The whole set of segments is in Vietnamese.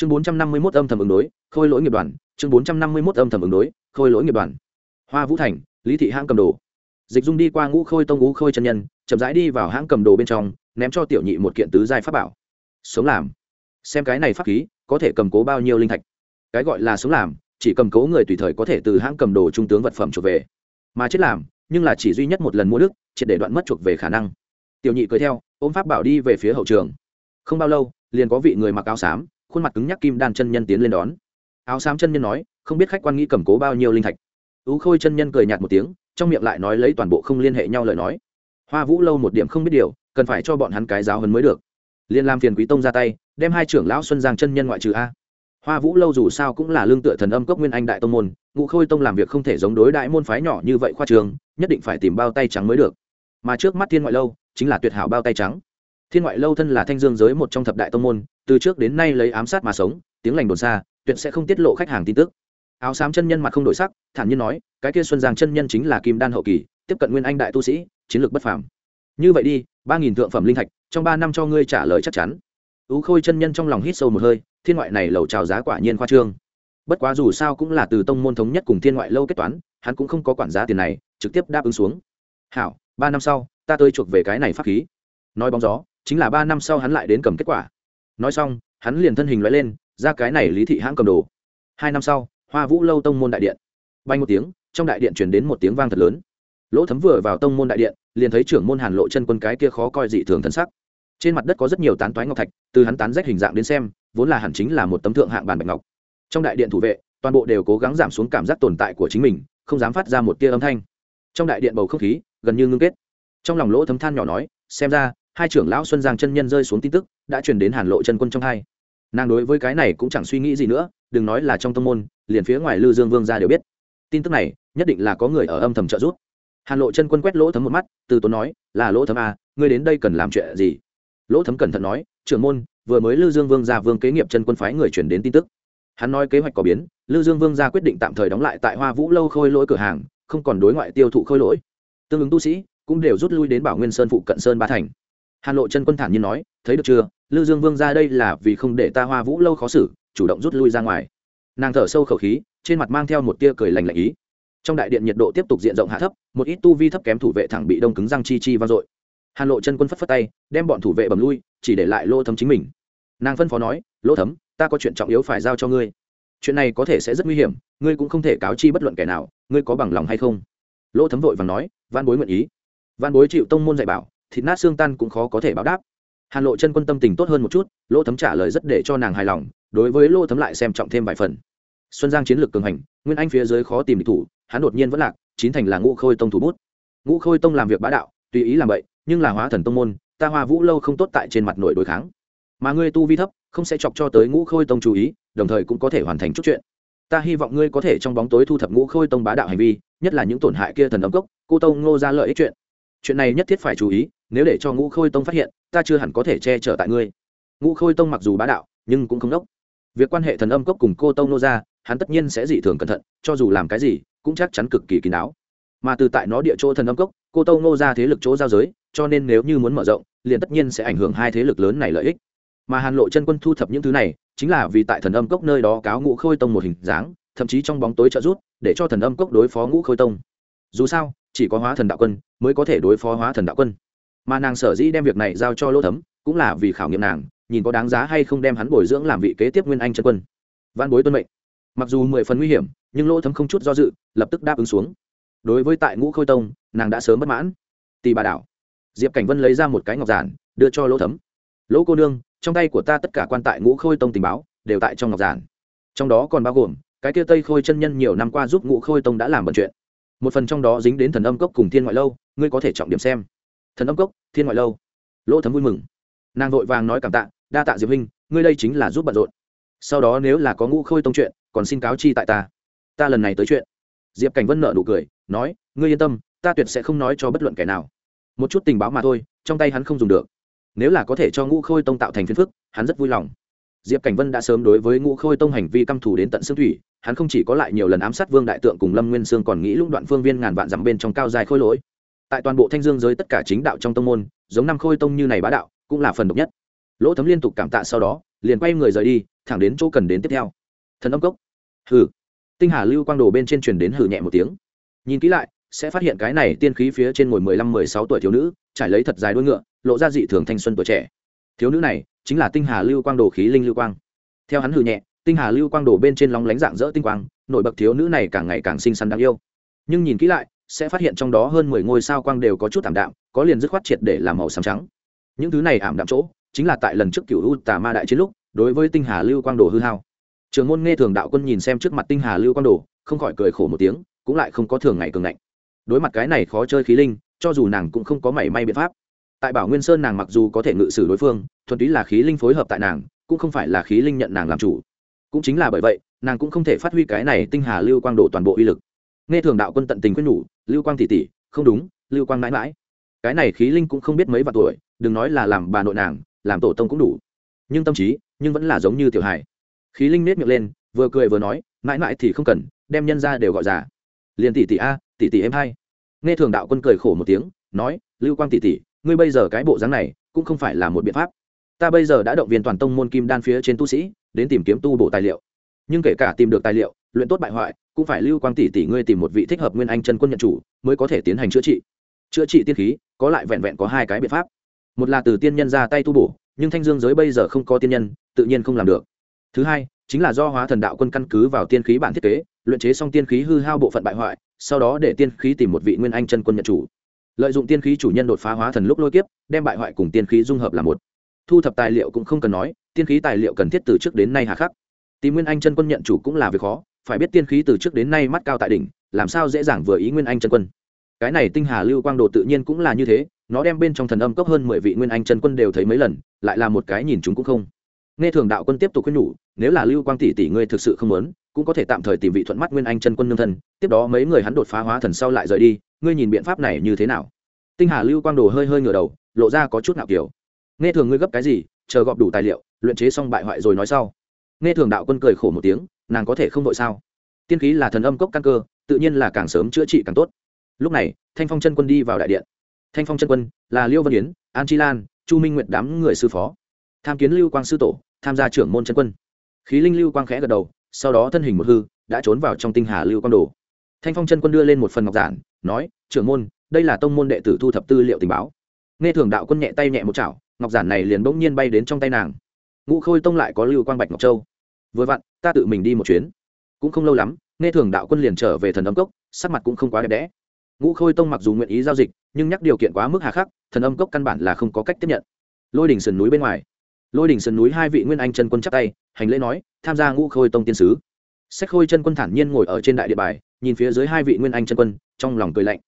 chương bốn trăm năm mươi mốt âm thầm ứng đối, khôi lỗi nghiệp đoàn. Chương bốn trăm năm mươi mốt âm thầm ứng đối, khôi lỗi nghiệp đoàn. Hoa vũ thành, lý thị hãng cầm đồ. Dịch dung đi qua ngũ khôi tông, ngũ khôi chân nhân, chậm rãi đi vào hãng cầm đồ bên trong, ném cho tiểu nhị một kiện tứ giai pháp bảo. Sống làm. Xem cái này pháp khí, có thể cầm cố bao nhiêu linh thạch? Cái gọi là sống làm, chỉ cầm cố người tùy thời có thể từ hãng cầm đồ trung tướng vật phẩm chuộc về. Mà chết làm, nhưng là chỉ duy nhất một lần mua đức, triệt để đoạn mất chuộc về khả năng. Tiểu nhị cười theo, ôm pháp bảo đi về phía hậu trường. Không bao lâu, liền có vị người mặc áo xám khuôn mặt cứng nhắc kim đan chân nhân tiến lên đón. Áo xám chân nhân nói, không biết khách quan nghĩ cầm cố bao nhiêu linh thạch. Tú khôi chân nhân cười nhạt một tiếng, trong miệng lại nói lấy toàn bộ không liên hệ nhau lời nói. Hoa vũ lâu một điểm không biết điều, cần phải cho bọn hắn cái giáo hơn mới được. Liên làm phiền quý tông ra tay, đem hai trưởng lão xuân giang chân nhân ngoại trừ a. Hoa vũ lâu dù sao cũng là lương tựa thần âm cốc nguyên anh đại tông môn, ngũ khôi tông làm việc không thể giống đối đại môn phái nhỏ như vậy khoa trường, nhất định phải tìm bao tay trắng mới được. Mà trước mắt thiên ngoại lâu, chính là tuyệt hảo bao tay trắng thiên ngoại lâu thân là thanh dương giới một trong thập đại tông môn, từ trước đến nay lấy ám sát mà sống, tiếng lành đồn xa, tuyệt sẽ không tiết lộ khách hàng tin tức. Áo xám chân nhân mặt không đổi sắc, thản nhiên nói, cái kia xuân giang chân nhân chính là kim đan hậu kỳ, tiếp cận nguyên anh đại tu sĩ, chiến lược bất phàm. Như vậy đi, ba nghìn thượng phẩm linh thạch, trong ba năm cho ngươi trả lời chắc chắn. Ú khôi chân nhân trong lòng hít sâu một hơi, thiên ngoại này lầu trào giá quả nhiên khoa trương. Bất quá dù sao cũng là từ tông môn thống nhất cùng thiên ngoại lâu kết toán, hắn cũng không có quản giá tiền này, trực tiếp đáp ứng xuống. Hảo, ba năm sau, ta tới chuộc về cái này pháp khí. Nói bóng gió chính là ba năm sau hắn lại đến cầm kết quả. Nói xong, hắn liền thân hình loại lên, ra cái này lý thị hãng cầm đồ. Hai năm sau, hoa vũ lâu tông môn đại điện. Bay một tiếng, trong đại điện chuyển đến một tiếng vang thật lớn. Lỗ thấm vừa vào tông môn đại điện, liền thấy trưởng môn hàn lộ chân quân cái kia khó coi dị thường thân sắc. Trên mặt đất có rất nhiều tán toái ngọc thạch, từ hắn tán rách hình dạng đến xem, vốn là hẳn chính là một tấm thượng hạng bàn bạch ngọc. Trong đại điện thủ vệ, toàn bộ đều cố gắng giảm xuống cảm giác tồn tại của chính mình, không dám phát ra một tia âm thanh. Trong đại điện bầu không khí gần như ngưng kết. Trong lòng lỗ thấm than nhỏ nói, xem ra hai trưởng lão xuân giang chân nhân rơi xuống tin tức, đã truyền đến hàn lộ chân quân trong hai. Nàng đối với cái này cũng chẳng suy nghĩ gì nữa, đừng nói là trong tâm môn, liền phía ngoài lư dương vương ra đều biết. Tin tức này, nhất định là có người ở âm thầm trợ giúp. Hàn lộ chân quân quét lỗ thấm một mắt, từ tốn nói, là lỗ thấm à ngươi đến đây cần làm chuyện gì? Lỗ thấm cẩn thận nói, trưởng môn, vừa mới lư dương vương ra vương kế nghiệp chân quân phái người chuyển đến tin tức. Hắn nói kế hoạch có biến, lư dương vương ra quyết định tạm thời đóng lại tại hoa vũ lâu khôi lỗi cửa hàng, không còn đối ngoại tiêu thụ khôi lỗi. Tương ứng tu sĩ cũng đều rút lui đến bảo nguyên sơn phụ cận sơn ba thành hàn lộ chân quân thản nhiên nói, thấy được chưa? Lư dương vương ra đây là vì không để ta hoa vũ lâu khó xử, chủ động rút lui ra ngoài. Nàng thở sâu khẩu khí, trên mặt mang theo một tia cười lành lạnh ý. Trong đại điện nhiệt độ tiếp tục diện rộng hạ thấp, một ít tu vi thấp kém thủ vệ thẳng bị đông cứng răng chi chi vang dội. Hàn lộ chân quân phất phất tay, đem bọn thủ vệ bầm lui, chỉ để lại lô thấm chính mình. Nàng phân phó nói, lô thấm, ta có chuyện trọng yếu phải giao cho ngươi. Chuyện này có thể sẽ rất nguy hiểm, ngươi cũng không thể cáo chi bất luận kẻ nào, ngươi có bằng lòng hay không? Lô thấm vội và nói van bối nguyện ý. Van bối chịu tông môn dạy bảo thịt nát xương tan cũng khó có thể báo đáp. Hàn lộ chân quân tâm tình tốt hơn một chút, lỗ thấm trả lời rất để cho nàng hài lòng, đối với lỗ thấm lại xem trọng thêm vài phần. Xuân giang chiến lược cường hành, nguyên anh phía dưới khó tìm địch thủ, hắn đột nhiên vẫn lạc, chín thành là ngũ khôi tông thủ bút. Ngũ khôi tông làm việc bá đạo, tùy ý làm vậy, nhưng là hóa thần tông môn, ta hoa vũ lâu không tốt tại trên mặt nội đối kháng. Mà ngươi tu vi thấp, không sẽ chọc cho tới ngũ khôi tông chú ý, đồng thời cũng có thể hoàn thành chút chuyện. Ta hy vọng ngươi có thể trong bóng tối thu thập ngũ khôi tông bá đạo hành vi, nhất là những tổn hại kia thần ấm cốc, cô tông ngô ra lợi ích chuyện chuyện này nhất thiết phải chú ý, nếu để cho ngũ khôi tông phát hiện, ta chưa hẳn có thể che chở tại ngươi. Ngũ khôi tông mặc dù bá đạo, nhưng cũng không đốc. Việc quan hệ thần âm cốc cùng cô tông nô ra, hắn tất nhiên sẽ dị thường cẩn thận, cho dù làm cái gì, cũng chắc chắn cực kỳ kín đáo. Mà từ tại nó địa chỗ thần âm cốc, cô tông nô ra thế lực chỗ giao giới, cho nên nếu như muốn mở rộng, liền tất nhiên sẽ ảnh hưởng hai thế lực lớn này lợi ích. Mà hàn lộ chân quân thu thập những thứ này, chính là vì tại thần âm cốc nơi đó cáo ngũ khôi tông một hình dáng, thậm chí trong bóng tối trợ rút để cho thần âm cốc đối phó ngũ khôi tông. Dù sao chỉ có hóa thần đạo quân mới có thể đối phó hóa thần đạo quân. Mà nàng sở dĩ đem việc này giao cho lỗ thấm, cũng là vì khảo nghiệm nàng, nhìn có đáng giá hay không đem hắn bồi dưỡng làm vị kế tiếp nguyên anh chân quân. Văn bối tuân mệnh. Mặc dù mười phần nguy hiểm, nhưng lỗ thấm không chút do dự, lập tức đáp ứng xuống. Đối với tại ngũ khôi tông, nàng đã sớm bất mãn. Tì bà đảo. Diệp cảnh vân lấy ra một cái ngọc giản, đưa cho lỗ thấm. Lỗ cô nương, trong tay của ta tất cả quan tại ngũ khôi tông tình báo, đều tại trong ngọc giản. Trong đó còn bao gồm, cái kia tây khôi chân nhân nhiều năm qua giúp ngũ khôi tông đã làm bận chuyện một phần trong đó dính đến thần âm cốc cùng thiên ngoại lâu, ngươi có thể trọng điểm xem. Thần âm cốc, thiên ngoại lâu. Lỗ thấm vui mừng. Nàng vội vàng nói cảm tạ, đa tạ diệp huynh, ngươi đây chính là giúp bận rộn. Sau đó nếu là có ngũ khôi tông chuyện, còn xin cáo chi tại ta. Ta lần này tới chuyện. Diệp cảnh vân nợ nụ cười, nói, ngươi yên tâm, ta tuyệt sẽ không nói cho bất luận kẻ nào. Một chút tình báo mà thôi, trong tay hắn không dùng được. Nếu là có thể cho ngũ khôi tông tạo thành phiền phức, hắn rất vui lòng diệp cảnh vân đã sớm đối với ngũ khôi tông hành vi căm thù đến tận xương thủy, hắn không chỉ có lại nhiều lần ám sát vương đại tượng cùng lâm nguyên sương còn nghĩ lũng đoạn phương viên ngàn vạn dặm bên trong cao dài khôi lỗi. Tại toàn bộ thanh dương giới tất cả chính đạo trong tông môn, giống năm khôi tông như này bá đạo, cũng là phần độc nhất. Lỗ thấm liên tục cảm tạ sau đó, liền quay người rời đi, thẳng đến chỗ cần đến tiếp theo. Thần âm cốc. Hừ. Tinh hà lưu quang đồ bên trên truyền đến hừ nhẹ một tiếng. Nhìn kỹ lại, sẽ phát hiện cái này tiên khí phía trên ngồi mười lăm, mười sáu tuổi thiếu nữ, trải lấy thật dài đuôi ngựa, lộ ra dị thường thanh xuân tuổi trẻ. Thiếu nữ này chính là tinh hà lưu quang đồ khí linh lưu quang. Theo hắn hừ nhẹ, tinh hà lưu quang đồ bên trên lóng lánh dạng dỡ tinh quang, nổi bật thiếu nữ này càng ngày càng xinh xắn đáng yêu. Nhưng nhìn kỹ lại, sẽ phát hiện trong đó hơn mười ngôi sao quang đều có chút ảm đạm, có liền dứt khoát triệt để làm màu xám trắng. Những thứ này ảm đạm chỗ, chính là tại lần trước cựu u tà ma đại chiến lúc, đối với tinh hà lưu quang đồ hư hao. Trường môn nghe thường đạo quân nhìn xem trước mặt tinh hà lưu quang đồ, không khỏi cười khổ một tiếng, cũng lại không có thường ngày cường ngạnh. Đối mặt cái này khó chơi khí linh, cho dù nàng cũng không có mảy may biện pháp tại bảo nguyên sơn nàng mặc dù có thể ngự sử đối phương, thuần túy là khí linh phối hợp tại nàng, cũng không phải là khí linh nhận nàng làm chủ. Cũng chính là bởi vậy, nàng cũng không thể phát huy cái này tinh hà lưu quang đổ toàn bộ uy lực. Nghe thường đạo quân tận tình quyết nhủ, lưu quang tỷ tỷ, không đúng, lưu quang mãi mãi. Cái này khí linh cũng không biết mấy vạn tuổi, đừng nói là làm bà nội nàng, làm tổ tông cũng đủ. Nhưng tâm trí, nhưng vẫn là giống như tiểu hài. Khí linh nết miệng lên, vừa cười vừa nói, mãi mãi thì không cần, đem nhân ra đều gọi già. Liền tỷ tỷ a, tỷ tỷ em hai. Nghe thường đạo quân cười khổ một tiếng, nói, lưu quang tỷ tỷ ngươi bây giờ cái bộ dáng này cũng không phải là một biện pháp. Ta bây giờ đã động viên toàn tông môn kim đan phía trên tu sĩ, đến tìm kiếm tu bổ tài liệu. Nhưng kể cả tìm được tài liệu, luyện tốt bại hoại, cũng phải lưu quang tỷ tỷ ngươi tìm một vị thích hợp nguyên anh chân quân nhận chủ, mới có thể tiến hành chữa trị. Chữa trị tiên khí, có lại vẹn vẹn có hai cái biện pháp. Một là từ tiên nhân ra tay tu bổ, nhưng thanh dương giới bây giờ không có tiên nhân, tự nhiên không làm được. Thứ hai, chính là do hóa thần đạo quân căn cứ vào tiên khí bản thiết kế, luyện chế xong tiên khí hư hao bộ phận bại hoại, sau đó để tiên khí tìm một vị nguyên anh chân quân nhận chủ lợi dụng tiên khí chủ nhân đột phá hóa thần lúc lôi kiếp, đem bại hoại cùng tiên khí dung hợp là một. Thu thập tài liệu cũng không cần nói, tiên khí tài liệu cần thiết từ trước đến nay hà khắc. Tìm nguyên anh chân quân nhận chủ cũng là việc khó, phải biết tiên khí từ trước đến nay mắt cao tại đỉnh, làm sao dễ dàng vừa ý nguyên anh chân quân. Cái này tinh hà lưu quang đồ tự nhiên cũng là như thế, nó đem bên trong thần âm cốc hơn mười vị nguyên anh chân quân đều thấy mấy lần, lại là một cái nhìn chúng cũng không. Nghe thường đạo quân tiếp tục khuyên nhủ, nếu là lưu quang tỷ tỷ ngươi thực sự không muốn, cũng có thể tạm thời tìm vị thuận mắt nguyên anh chân quân nương thân, tiếp đó mấy người hắn đột phá hóa thần sau lại rời đi ngươi nhìn biện pháp này như thế nào? Tinh hà lưu quang đồ hơi hơi ngửa đầu, lộ ra có chút ngạo kiểu. Nghe thường ngươi gấp cái gì, chờ gọp đủ tài liệu, luyện chế xong bại hoại rồi nói sau. Nghe thường đạo quân cười khổ một tiếng, nàng có thể không vội sao? Tiên khí là thần âm cốc căn cơ, tự nhiên là càng sớm chữa trị càng tốt. Lúc này, thanh phong chân quân đi vào đại điện. Thanh phong chân quân, là liêu văn yến, an chi lan, chu minh nguyệt đám người sư phó. Tham kiến lưu quang sư tổ, tham gia trưởng môn chân quân. Khí linh lưu quang khẽ gật đầu, sau đó thân hình một hư, đã trốn vào trong tinh hà lưu quang đồ thanh phong chân quân đưa lên một phần ngọc giản, nói, trưởng môn, đây là tông môn đệ tử thu thập tư liệu tình báo. Nghe thường đạo quân nhẹ tay nhẹ một chảo, ngọc giản này liền bỗng nhiên bay đến trong tay nàng. Ngũ khôi tông lại có lưu quang bạch ngọc châu. Vừa vặn, ta tự mình đi một chuyến. Cũng không lâu lắm, nghe thường đạo quân liền trở về thần âm cốc, sắc mặt cũng không quá đẹp đẽ. Ngũ khôi tông mặc dù nguyện ý giao dịch, nhưng nhắc điều kiện quá mức hà khắc, thần âm cốc căn bản là không có cách tiếp nhận. Lôi đỉnh sườn núi bên ngoài. Lôi đỉnh sườn núi hai vị nguyên anh chân quân chắp tay, hành lễ nói, tham gia ngũ khôi tông tiên sứ. Sách khôi chân quân thản nhiên ngồi ở trên đại địa bài nhìn phía dưới hai vị nguyên anh chân quân, trong lòng cười lạnh.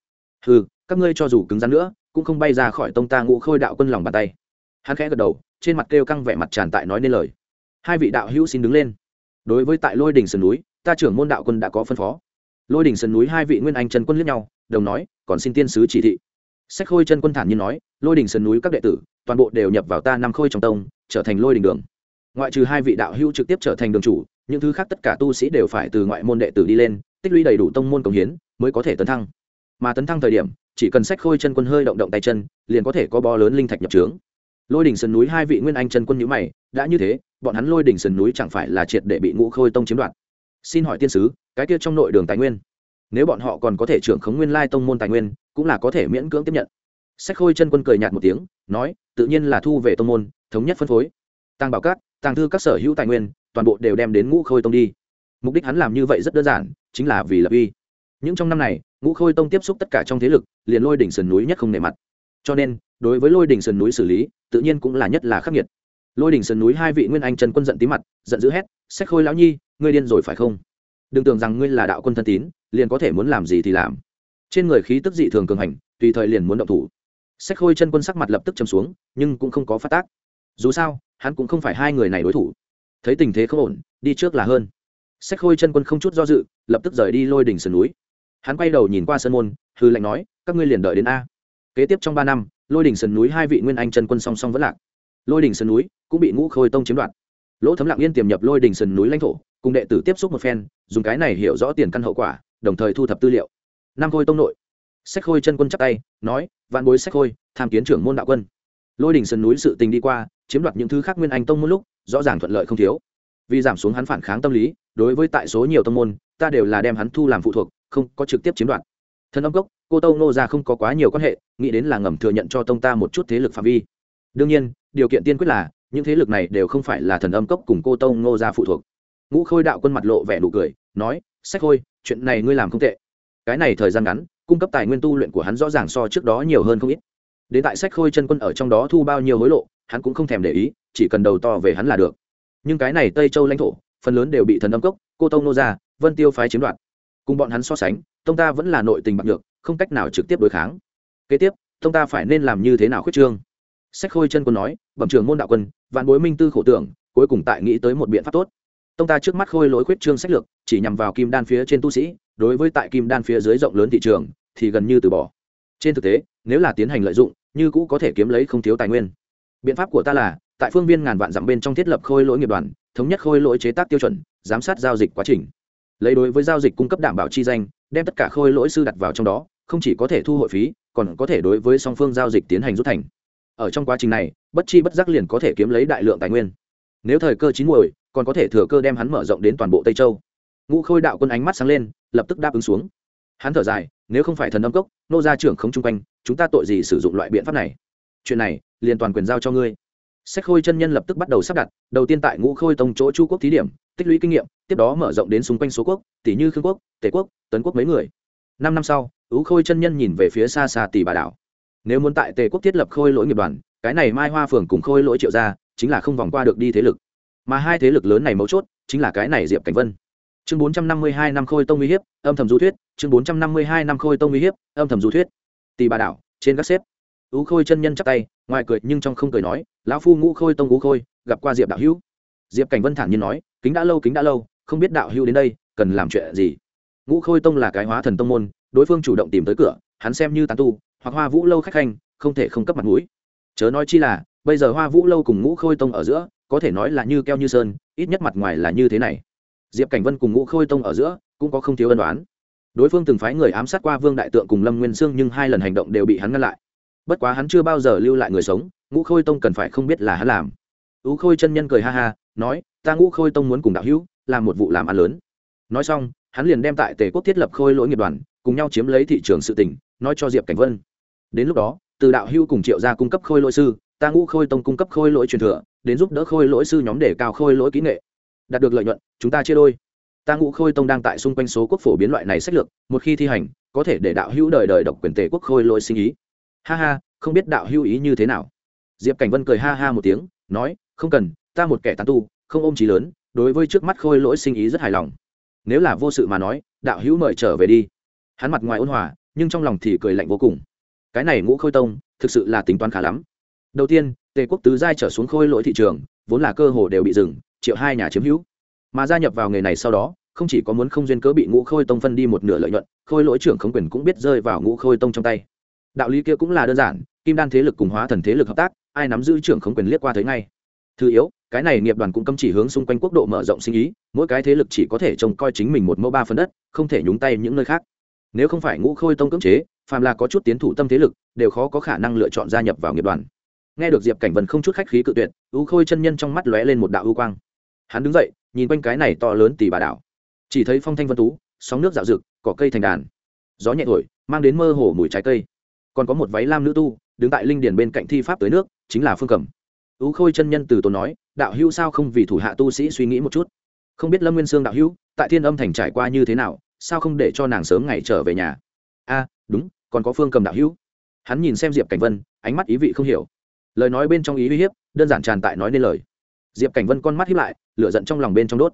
Ừ các ngươi cho dù cứng rắn nữa, cũng không bay ra khỏi tông ta ngũ khôi đạo quân lòng bàn tay. Hắn khẽ gật đầu, trên mặt kêu căng vẻ mặt tràn tại nói nên lời. Hai vị đạo hữu xin đứng lên. Đối với tại lôi đỉnh sườn núi, ta trưởng môn đạo quân đã có phân phó. Lôi đỉnh sườn núi hai vị nguyên anh chân quân liếc nhau, đồng nói, còn xin tiên sứ chỉ thị. Sách khôi chân quân thản nhiên nói, lôi đỉnh sườn núi các đệ tử, toàn bộ đều nhập vào ta năm khôi trong tông, trở thành lôi đỉnh đường. Ngoại trừ hai vị đạo hữu trực tiếp trở thành đường chủ, những thứ khác tất cả tu sĩ đều phải từ ngoại môn đệ tử đi lên tích lũy đầy đủ tông môn cống hiến mới có thể tấn thăng. Mà tấn thăng thời điểm, chỉ cần sách khôi chân quân hơi động động tay chân, liền có thể có bo lớn linh thạch nhập trướng. Lôi đỉnh sườn núi hai vị nguyên anh chân quân nhữ mày, đã như thế, bọn hắn lôi đỉnh sườn núi chẳng phải là triệt để bị ngũ khôi tông chiếm đoạt. Xin hỏi tiên sứ, cái kia trong nội đường tài nguyên, nếu bọn họ còn có thể trưởng khống nguyên lai tông môn tài nguyên, cũng là có thể miễn cưỡng tiếp nhận. Sách khôi chân quân cười nhạt một tiếng, nói, tự nhiên là thu về tông môn, thống nhất phân phối. Tăng bảo các, tàng thư các sở hữu tài nguyên, toàn bộ đều đem đến ngũ khôi tông đi mục đích hắn làm như vậy rất đơn giản, chính là vì lập uy. Những trong năm này, ngũ khôi tông tiếp xúc tất cả trong thế lực, liền lôi đỉnh sườn núi nhất không nề mặt. Cho nên, đối với lôi đỉnh sườn núi xử lý, tự nhiên cũng là nhất là khắc nghiệt. Lôi đỉnh sườn núi hai vị nguyên anh trần quân giận tí mặt, giận dữ hét, sách khôi lão nhi, ngươi điên rồi phải không? Đừng tưởng rằng ngươi là đạo quân thân tín, liền có thể muốn làm gì thì làm. Trên người khí tức dị thường cường hành, tùy thời liền muốn động thủ. Sách khôi chân quân sắc mặt lập tức chấm xuống, nhưng cũng không có phát tác. Dù sao, hắn cũng không phải hai người này đối thủ. Thấy tình thế không ổn, đi trước là hơn sách khôi chân quân không chút do dự, lập tức rời đi lôi đỉnh sườn núi. Hắn quay đầu nhìn qua sân môn hư lạnh nói, các ngươi liền đợi đến a. Kế tiếp trong ba năm, lôi đỉnh sườn núi hai vị nguyên anh chân quân song song vẫn lạc. Lôi đỉnh sườn núi cũng bị ngũ khôi tông chiếm đoạt. Lỗ thấm lặng yên tiềm nhập lôi đỉnh sườn núi lãnh thổ, cùng đệ tử tiếp xúc một phen, dùng cái này hiểu rõ tiền căn hậu quả, đồng thời thu thập tư liệu. Năm khôi tông nội, sách khôi chân quân chắc tay, nói, vạn bối sách khôi, tham kiến trưởng môn đạo quân. Lôi đỉnh sườn núi sự tình đi qua, chiếm đoạt những thứ khác nguyên anh tông một lúc, rõ ràng thuận lợi không thiếu. Vì giảm xuống hắn phản kháng tâm lý đối với tại số nhiều tông môn, ta đều là đem hắn thu làm phụ thuộc, không có trực tiếp chiếm đoạt. Thần âm cốc, cô tông nô ra không có quá nhiều quan hệ, nghĩ đến là ngầm thừa nhận cho tông ta một chút thế lực phạm vi. Đương nhiên, điều kiện tiên quyết là, những thế lực này đều không phải là thần âm cốc cùng cô tông nô ra phụ thuộc. Ngũ khôi đạo quân mặt lộ vẻ nụ cười, nói, sách khôi, chuyện này ngươi làm không tệ. Cái này thời gian ngắn, cung cấp tài nguyên tu luyện của hắn rõ ràng so trước đó nhiều hơn không ít. Đến tại sách khôi chân quân ở trong đó thu bao nhiêu hối lộ, hắn cũng không thèm để ý, chỉ cần đầu to về hắn là được. Nhưng cái này tây châu lãnh thổ phần lớn đều bị thần âm cốc, cô tông nô gia, vân tiêu phái chiếm đoạt. Cùng bọn hắn so sánh, tông ta vẫn là nội tình bạc được không cách nào trực tiếp đối kháng. Kế tiếp, tông ta phải nên làm như thế nào khuyết trương? Sách khôi chân quân nói, bẩm trường môn đạo quân, vạn bối minh tư khổ tưởng, cuối cùng tại nghĩ tới một biện pháp tốt. Tông ta trước mắt khôi lỗi khuyết trương sách lược, chỉ nhằm vào kim đan phía trên tu sĩ, đối với tại kim đan phía dưới rộng lớn thị trường, thì gần như từ bỏ. Trên thực tế, nếu là tiến hành lợi dụng, như cũ có thể kiếm lấy không thiếu tài nguyên. Biện pháp của ta là, tại phương viên ngàn vạn dặm bên trong thiết lập khôi lỗi nghiệp đoàn thống nhất khôi lỗi chế tác tiêu chuẩn, giám sát giao dịch quá trình. Lấy đối với giao dịch cung cấp đảm bảo chi danh, đem tất cả khôi lỗi sư đặt vào trong đó, không chỉ có thể thu hội phí, còn có thể đối với song phương giao dịch tiến hành rút thành. Ở trong quá trình này, bất chi bất giác liền có thể kiếm lấy đại lượng tài nguyên. Nếu thời cơ chín muồi, còn có thể thừa cơ đem hắn mở rộng đến toàn bộ tây châu. Ngũ khôi đạo quân ánh mắt sáng lên, lập tức đáp ứng xuống. Hắn thở dài, nếu không phải thần âm cốc, nô gia trưởng không chung quanh, chúng ta tội gì sử dụng loại biện pháp này? Chuyện này, liền toàn quyền giao cho ngươi sách khôi chân nhân lập tức bắt đầu sắp đặt, đầu tiên tại ngũ khôi tông chỗ chu quốc thí điểm, tích lũy kinh nghiệm, tiếp đó mở rộng đến xung quanh số quốc, tỷ như khương quốc, tề quốc, tấn quốc mấy người. Năm năm sau ứ khôi chân nhân nhìn về phía xa xa tỷ bà đảo. Nếu muốn tại tề quốc thiết lập khôi lỗi nghiệp đoàn, cái này mai hoa phường cùng khôi lỗi triệu ra chính là không vòng qua được đi thế lực. Mà hai thế lực lớn này mấu chốt, chính là cái này diệp cảnh vân. Chương bốn trăm năm mươi hai năm khôi tông uy hiếp, âm thầm du thuyết. Chương bốn trăm năm mươi hai năm khôi tông uy hiếp, âm thầm du thuyết. Tỷ bà đảo, trên các xếp ú khôi chân nhân chắp tay, ngoài cười nhưng trong không cười nói, lão phu ngũ khôi tông ngũ khôi, gặp qua diệp đạo hữu. Diệp cảnh vân thản nhiên nói, kính đã lâu, kính đã lâu, không biết đạo hữu đến đây, cần làm chuyện gì? Ngũ khôi tông là cái hóa thần tông môn, đối phương chủ động tìm tới cửa, hắn xem như tán tu, hoặc hoa vũ lâu khách khanh, không thể không cấp mặt mũi. Chớ nói chi là, bây giờ hoa vũ lâu cùng ngũ khôi tông ở giữa, có thể nói là như keo như sơn, ít nhất mặt ngoài là như thế này. Diệp cảnh vân cùng ngũ khôi tông ở giữa, cũng có không thiếu ân đoán đối phương từng phái người ám sát qua vương đại tượng cùng lâm nguyên sương nhưng hai lần hành động đều bị hắn ngăn lại bất quá hắn chưa bao giờ lưu lại người sống, ngũ khôi tông cần phải không biết là hắn làm. Ú khôi chân nhân cười ha ha, nói, ta ngũ khôi tông muốn cùng đạo hữu làm một vụ làm ăn lớn. Nói xong, hắn liền đem tại tề quốc thiết lập khôi lỗi nghiệp đoàn, cùng nhau chiếm lấy thị trường sự tỉnh, nói cho diệp cảnh vân. Đến lúc đó, từ đạo hữu cùng triệu gia cung cấp khôi lỗi sư, ta ngũ khôi tông cung cấp khôi lỗi truyền thừa, đến giúp đỡ khôi lỗi sư nhóm để cao khôi lỗi kỹ nghệ. Đạt được lợi nhuận, chúng ta chia đôi. Ta ngũ khôi tông đang tại xung quanh số quốc phổ biến loại này sách lược, một khi thi hành, có thể để đạo hữu đời đời độc quyền tề quốc khôi lỗi sinh ý ha ha, không biết đạo hữu ý như thế nào. Diệp cảnh vân cười ha ha một tiếng, nói, không cần, ta một kẻ tán tu, không ôm trí lớn, đối với trước mắt khôi lỗi sinh ý rất hài lòng. Nếu là vô sự mà nói, đạo hữu mời trở về đi. Hắn mặt ngoài ôn hòa, nhưng trong lòng thì cười lạnh vô cùng. Cái này ngũ khôi tông, thực sự là tính toán khá lắm. Đầu tiên, tề quốc tứ giai trở xuống khôi lỗi thị trường, vốn là cơ hồ đều bị dừng, triệu hai nhà chiếm hữu. Mà gia nhập vào nghề này sau đó, không chỉ có muốn không duyên cớ bị ngũ khôi tông phân đi một nửa lợi nhuận, khôi lỗi trưởng khống quyền cũng biết rơi vào ngũ khôi tông trong tay đạo lý kia cũng là đơn giản, kim đan thế lực cùng hóa thần thế lực hợp tác, ai nắm giữ trưởng không quyền liếc qua thấy ngay. Thứ yếu, cái này nghiệp đoàn cũng cấm chỉ hướng xung quanh quốc độ mở rộng sinh ý, mỗi cái thế lực chỉ có thể trông coi chính mình một mẫu ba phần đất, không thể nhúng tay những nơi khác. Nếu không phải ngũ khôi tông cưỡng chế, phàm là có chút tiến thủ tâm thế lực, đều khó có khả năng lựa chọn gia nhập vào nghiệp đoàn. Nghe được diệp cảnh vân không chút khách khí cự tuyệt ưu khôi chân nhân trong mắt lóe lên một đạo ưu quang. Hắn đứng dậy, nhìn quanh cái này to lớn tỷ bà đảo. Chỉ thấy phong thanh vân tú, sóng nước dạo rực, cỏ cây thành đàn. Gió nhẹ thổi, mang đến mơ hồ mùi trái cây còn có một váy lam nữ tu, đứng tại linh điền bên cạnh thi pháp tới nước, chính là phương cẩm. Tú khôi chân nhân từ tốn nói, đạo hữu sao không vì thủ hạ tu sĩ suy nghĩ một chút? Không biết lâm nguyên sương đạo hữu, tại thiên âm thành trải qua như thế nào, sao không để cho nàng sớm ngày trở về nhà? A, đúng, còn có phương cầm đạo hữu. Hắn nhìn xem diệp cảnh vân, ánh mắt ý vị không hiểu. Lời nói bên trong ý uy hiếp, đơn giản tràn tại nói nên lời. Diệp cảnh vân con mắt hiếp lại, lửa giận trong lòng bên trong đốt.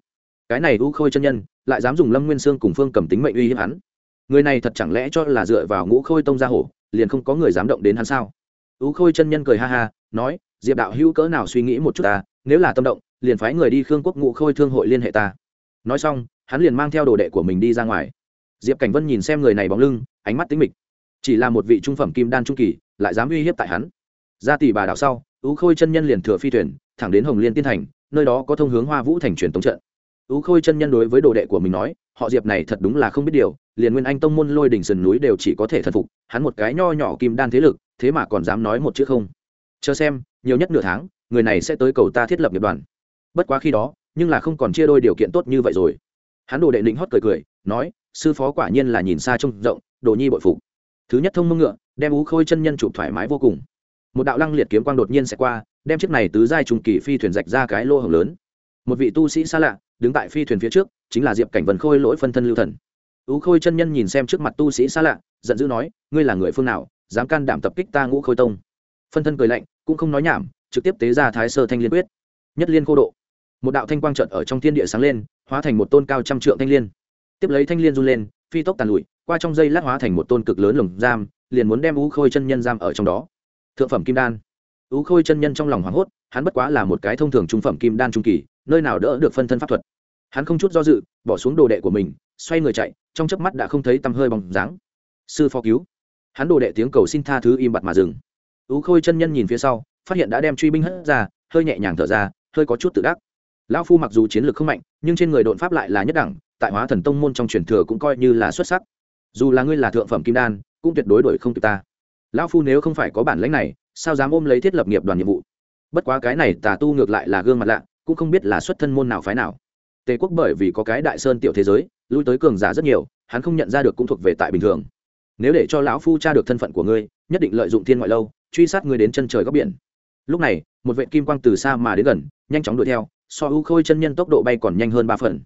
Cái này u khôi chân nhân, lại dám dùng lâm nguyên sương cùng phương cầm tính mệnh uy hiếp hắn. Người này thật chẳng lẽ cho là dựa vào ngũ khôi tông gia hổ liền không có người dám động đến hắn sao? U khôi chân nhân cười ha ha, nói, diệp đạo hữu cỡ nào suy nghĩ một chút ta, nếu là tâm động, liền phái người đi khương quốc ngũ khôi thương hội liên hệ ta. Nói xong, hắn liền mang theo đồ đệ của mình đi ra ngoài. Diệp cảnh vân nhìn xem người này bóng lưng, ánh mắt tính mịch. Chỉ là một vị trung phẩm kim đan trung kỳ, lại dám uy hiếp tại hắn. Ra tỷ bà đạo sau, ú khôi chân nhân liền thừa phi thuyền, thẳng đến hồng liên tiên thành, nơi đó có thông hướng hoa vũ thành truyền tống trận. Ú khôi chân nhân đối với đồ đệ của mình nói, họ diệp này thật đúng là không biết điều liền nguyên anh tông môn lôi đỉnh sườn núi đều chỉ có thể thần phục, hắn một cái nho nhỏ kim đan thế lực, thế mà còn dám nói một chữ không. Chờ xem, nhiều nhất nửa tháng, người này sẽ tới cầu ta thiết lập nghiệp đoàn. Bất quá khi đó, nhưng là không còn chia đôi điều kiện tốt như vậy rồi. Hắn đồ đệ định hót cười cười, nói, sư phó quả nhiên là nhìn xa trông rộng, đồ nhi bội phục. Thứ nhất thông mông ngựa, đem ú khôi chân nhân chụp thoải mái vô cùng. Một đạo lăng liệt kiếm quang đột nhiên sẽ qua, đem chiếc này tứ giai trùng kỳ phi thuyền rạch ra cái lô hồng lớn. Một vị tu sĩ xa lạ, đứng tại phi thuyền phía trước, chính là diệp cảnh vần khôi lỗi phân thân lưu thần ú khôi chân nhân nhìn xem trước mặt tu sĩ xa lạ, giận dữ nói, ngươi là người phương nào, dám can đảm tập kích ta ngũ khôi tông? Phân thân cười lạnh, cũng không nói nhảm, trực tiếp tế ra thái sơ thanh liên quyết. Nhất liên cô độ. Một đạo thanh quang trận ở trong thiên địa sáng lên, hóa thành một tôn cao trăm trượng thanh liên. Tiếp lấy thanh liên run lên, phi tốc tàn lụi, qua trong dây lát hóa thành một tôn cực lớn lồng giam, liền muốn đem ú khôi chân nhân giam ở trong đó. Thượng phẩm kim đan. Ú khôi chân nhân trong lòng hoảng hốt, hắn bất quá là một cái thông thường trung phẩm kim đan trung kỳ, nơi nào đỡ được phân thân pháp thuật. Hắn không chút do dự, bỏ xuống đồ đệ của mình, xoay người chạy trong chớp mắt đã không thấy tăm hơi bóng dáng. Sư phó cứu. Hắn đồ đệ tiếng cầu xin tha thứ im bặt mà dừng. Ú khôi chân nhân nhìn phía sau, phát hiện đã đem truy binh hất ra, hơi nhẹ nhàng thở ra, hơi có chút tự đắc. Lão phu mặc dù chiến lược không mạnh, nhưng trên người đột pháp lại là nhất đẳng, tại hóa thần tông môn trong truyền thừa cũng coi như là xuất sắc. Dù là ngươi là thượng phẩm kim đan, cũng tuyệt đối đổi không kịp ta. Lão phu nếu không phải có bản lãnh này, sao dám ôm lấy thiết lập nghiệp đoàn nhiệm vụ? Bất quá cái này tà tu ngược lại là gương mặt lạ, cũng không biết là xuất thân môn nào phái nào tề quốc bởi vì có cái đại sơn tiểu thế giới, lui tới cường giả rất nhiều, hắn không nhận ra được cũng thuộc về tại bình thường. Nếu để cho lão phu tra được thân phận của ngươi, nhất định lợi dụng thiên ngoại lâu, truy sát ngươi đến chân trời góc biển. Lúc này, một vệ kim quang từ xa mà đến gần, nhanh chóng đuổi theo, so u khôi chân nhân tốc độ bay còn nhanh hơn ba phần.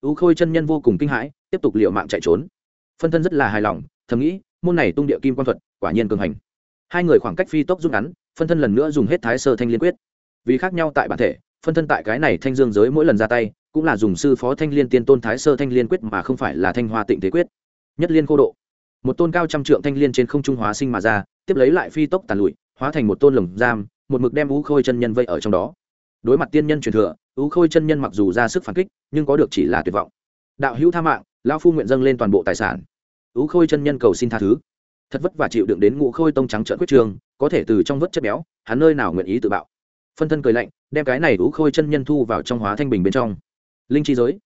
U khôi chân nhân vô cùng kinh hãi, tiếp tục liệu mạng chạy trốn. Phân thân rất là hài lòng, thầm nghĩ, môn này tung địa kim quang thuật, quả nhiên cường hành. Hai người khoảng cách phi tốc rút ngắn, phân thân lần nữa dùng hết thái sơ thanh liên quyết. Vì khác nhau tại bản thể phân thân tại cái này thanh dương giới mỗi lần ra tay, cũng là dùng sư phó thanh liên tiên tôn thái sơ thanh liên quyết mà không phải là thanh hoa tịnh thế quyết. Nhất liên cô độ. Một tôn cao trăm trượng thanh liên trên không trung hóa sinh mà ra, tiếp lấy lại phi tốc tàn lụi, hóa thành một tôn lồng giam, một mực đem ú khôi chân nhân vây ở trong đó. Đối mặt tiên nhân truyền thừa, ú khôi chân nhân mặc dù ra sức phản kích, nhưng có được chỉ là tuyệt vọng. Đạo hữu tha mạng lao phu nguyện dâng lên toàn bộ tài sản. Ú khôi chân nhân cầu xin tha thứ. Thật vất và chịu đựng đến ngũ khôi tông trắng trợn quyết trường, có thể từ trong vớt chất béo, hắn nơi nào nguyện ý tự bạo. Phân thân cười lạnh đem cái này ú khôi chân nhân thu vào trong hóa thanh bình bên trong. Linh chi giới.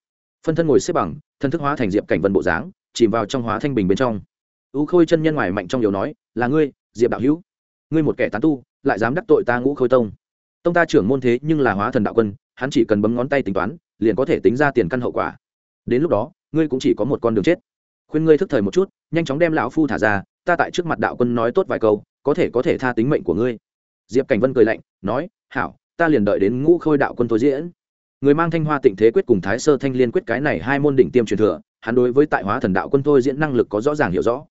Phân thân ngồi xếp bằng, thân thức hóa thành diệp cảnh vân bộ dáng, chìm vào trong hóa thanh bình bên trong. Ú khôi chân nhân ngoài mạnh trong yếu nói, là ngươi, diệp đạo hữu. Ngươi một kẻ tán tu, lại dám đắc tội ta ngũ khôi tông. Tông ta trưởng môn thế nhưng là hóa thần đạo quân, hắn chỉ cần bấm ngón tay tính toán, liền có thể tính ra tiền căn hậu quả. Đến lúc đó, ngươi cũng chỉ có một con đường chết. Khuyên ngươi thức thời một chút, nhanh chóng đem lão phu thả ra, ta tại trước mặt đạo quân nói tốt vài câu, có thể có thể tha tính mệnh của ngươi. Diệp cảnh vân cười lạnh, nói, hảo ta liền đợi đến ngũ khôi đạo quân thôi diễn. Người mang thanh hoa tịnh thế quyết cùng thái sơ thanh liên quyết cái này hai môn đỉnh tiêm truyền thừa, hắn đối với tại hóa thần đạo quân thôi diễn năng lực có rõ ràng hiểu rõ.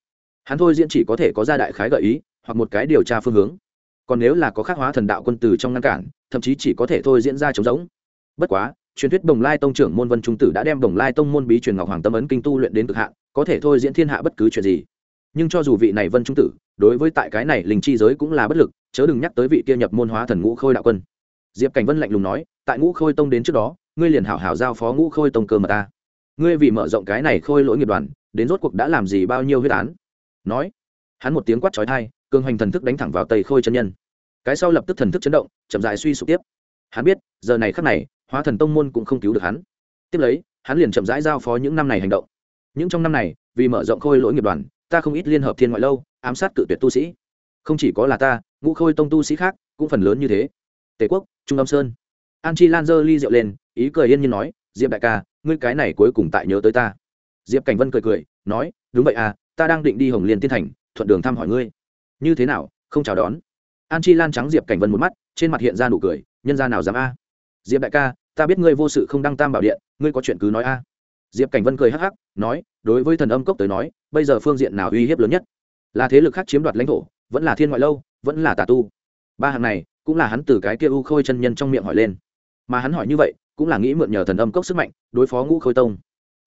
Hắn thôi diễn chỉ có thể có ra đại khái gợi ý, hoặc một cái điều tra phương hướng. Còn nếu là có khắc hóa thần đạo quân từ trong ngăn cản, thậm chí chỉ có thể thôi diễn ra trống giống bất quá, truyền thuyết đồng lai tông trưởng môn vân trung tử đã đem đồng lai tông môn bí truyền ngọc hoàng tâm ấn kinh tu luyện đến cực hạn, có thể thôi diễn thiên hạ bất cứ chuyện gì. Nhưng cho dù vị này vân trung tử, đối với tại cái này linh chi giới cũng là bất lực, chớ đừng nhắc tới vị kia nhập môn hóa thần ngũ khôi đạo quân diệp cảnh vân lạnh lùng nói, tại ngũ khôi tông đến trước đó, ngươi liền hảo hảo giao phó ngũ khôi tông cơ mà ta. Ngươi vì mở rộng cái này khôi lỗi nghiệp đoàn, đến rốt cuộc đã làm gì bao nhiêu huyết án? Nói, hắn một tiếng quát trói thai cường hoành thần thức đánh thẳng vào tây khôi chân nhân. Cái sau lập tức thần thức chấn động, chậm dài suy sụp tiếp. Hắn biết, giờ này khắc này, hóa thần tông môn cũng không cứu được hắn. Tiếp lấy, hắn liền chậm rãi giao phó những năm này hành động. Những trong năm này, vì mở rộng khôi lỗi nghiệp đoàn, ta không ít liên hợp thiên ngoại lâu, ám sát cự tuyệt tu sĩ. Không chỉ có là ta, ngũ khôi tông tu sĩ khác cũng phần lớn như thế tề quốc, trung âm sơn. An chi lan giơ ly rượu lên, ý cười yên nhiên nói, diệp đại ca, ngươi cái này cuối cùng tại nhớ tới ta. Diệp cảnh vân cười cười, nói, đúng vậy à ta đang định đi hồng liên tiên thành, thuận đường thăm hỏi ngươi. Như thế nào, không chào đón? An chi lan trắng diệp cảnh vân một mắt, trên mặt hiện ra nụ cười, nhân ra nào dám a? Diệp đại ca, ta biết ngươi vô sự không đăng tam bảo điện, ngươi có chuyện cứ nói a. Diệp cảnh vân cười hắc hắc, nói, đối với thần âm cốc tới nói, bây giờ phương diện nào uy hiếp lớn nhất? Là thế lực khác chiếm đoạt lãnh thổ, vẫn là thiên ngoại lâu, vẫn là tà tu. Ba hàng này cũng là hắn từ cái kia u khôi chân nhân trong miệng hỏi lên. Mà hắn hỏi như vậy, cũng là nghĩ mượn nhờ thần âm cốc sức mạnh, đối phó ngũ khôi tông.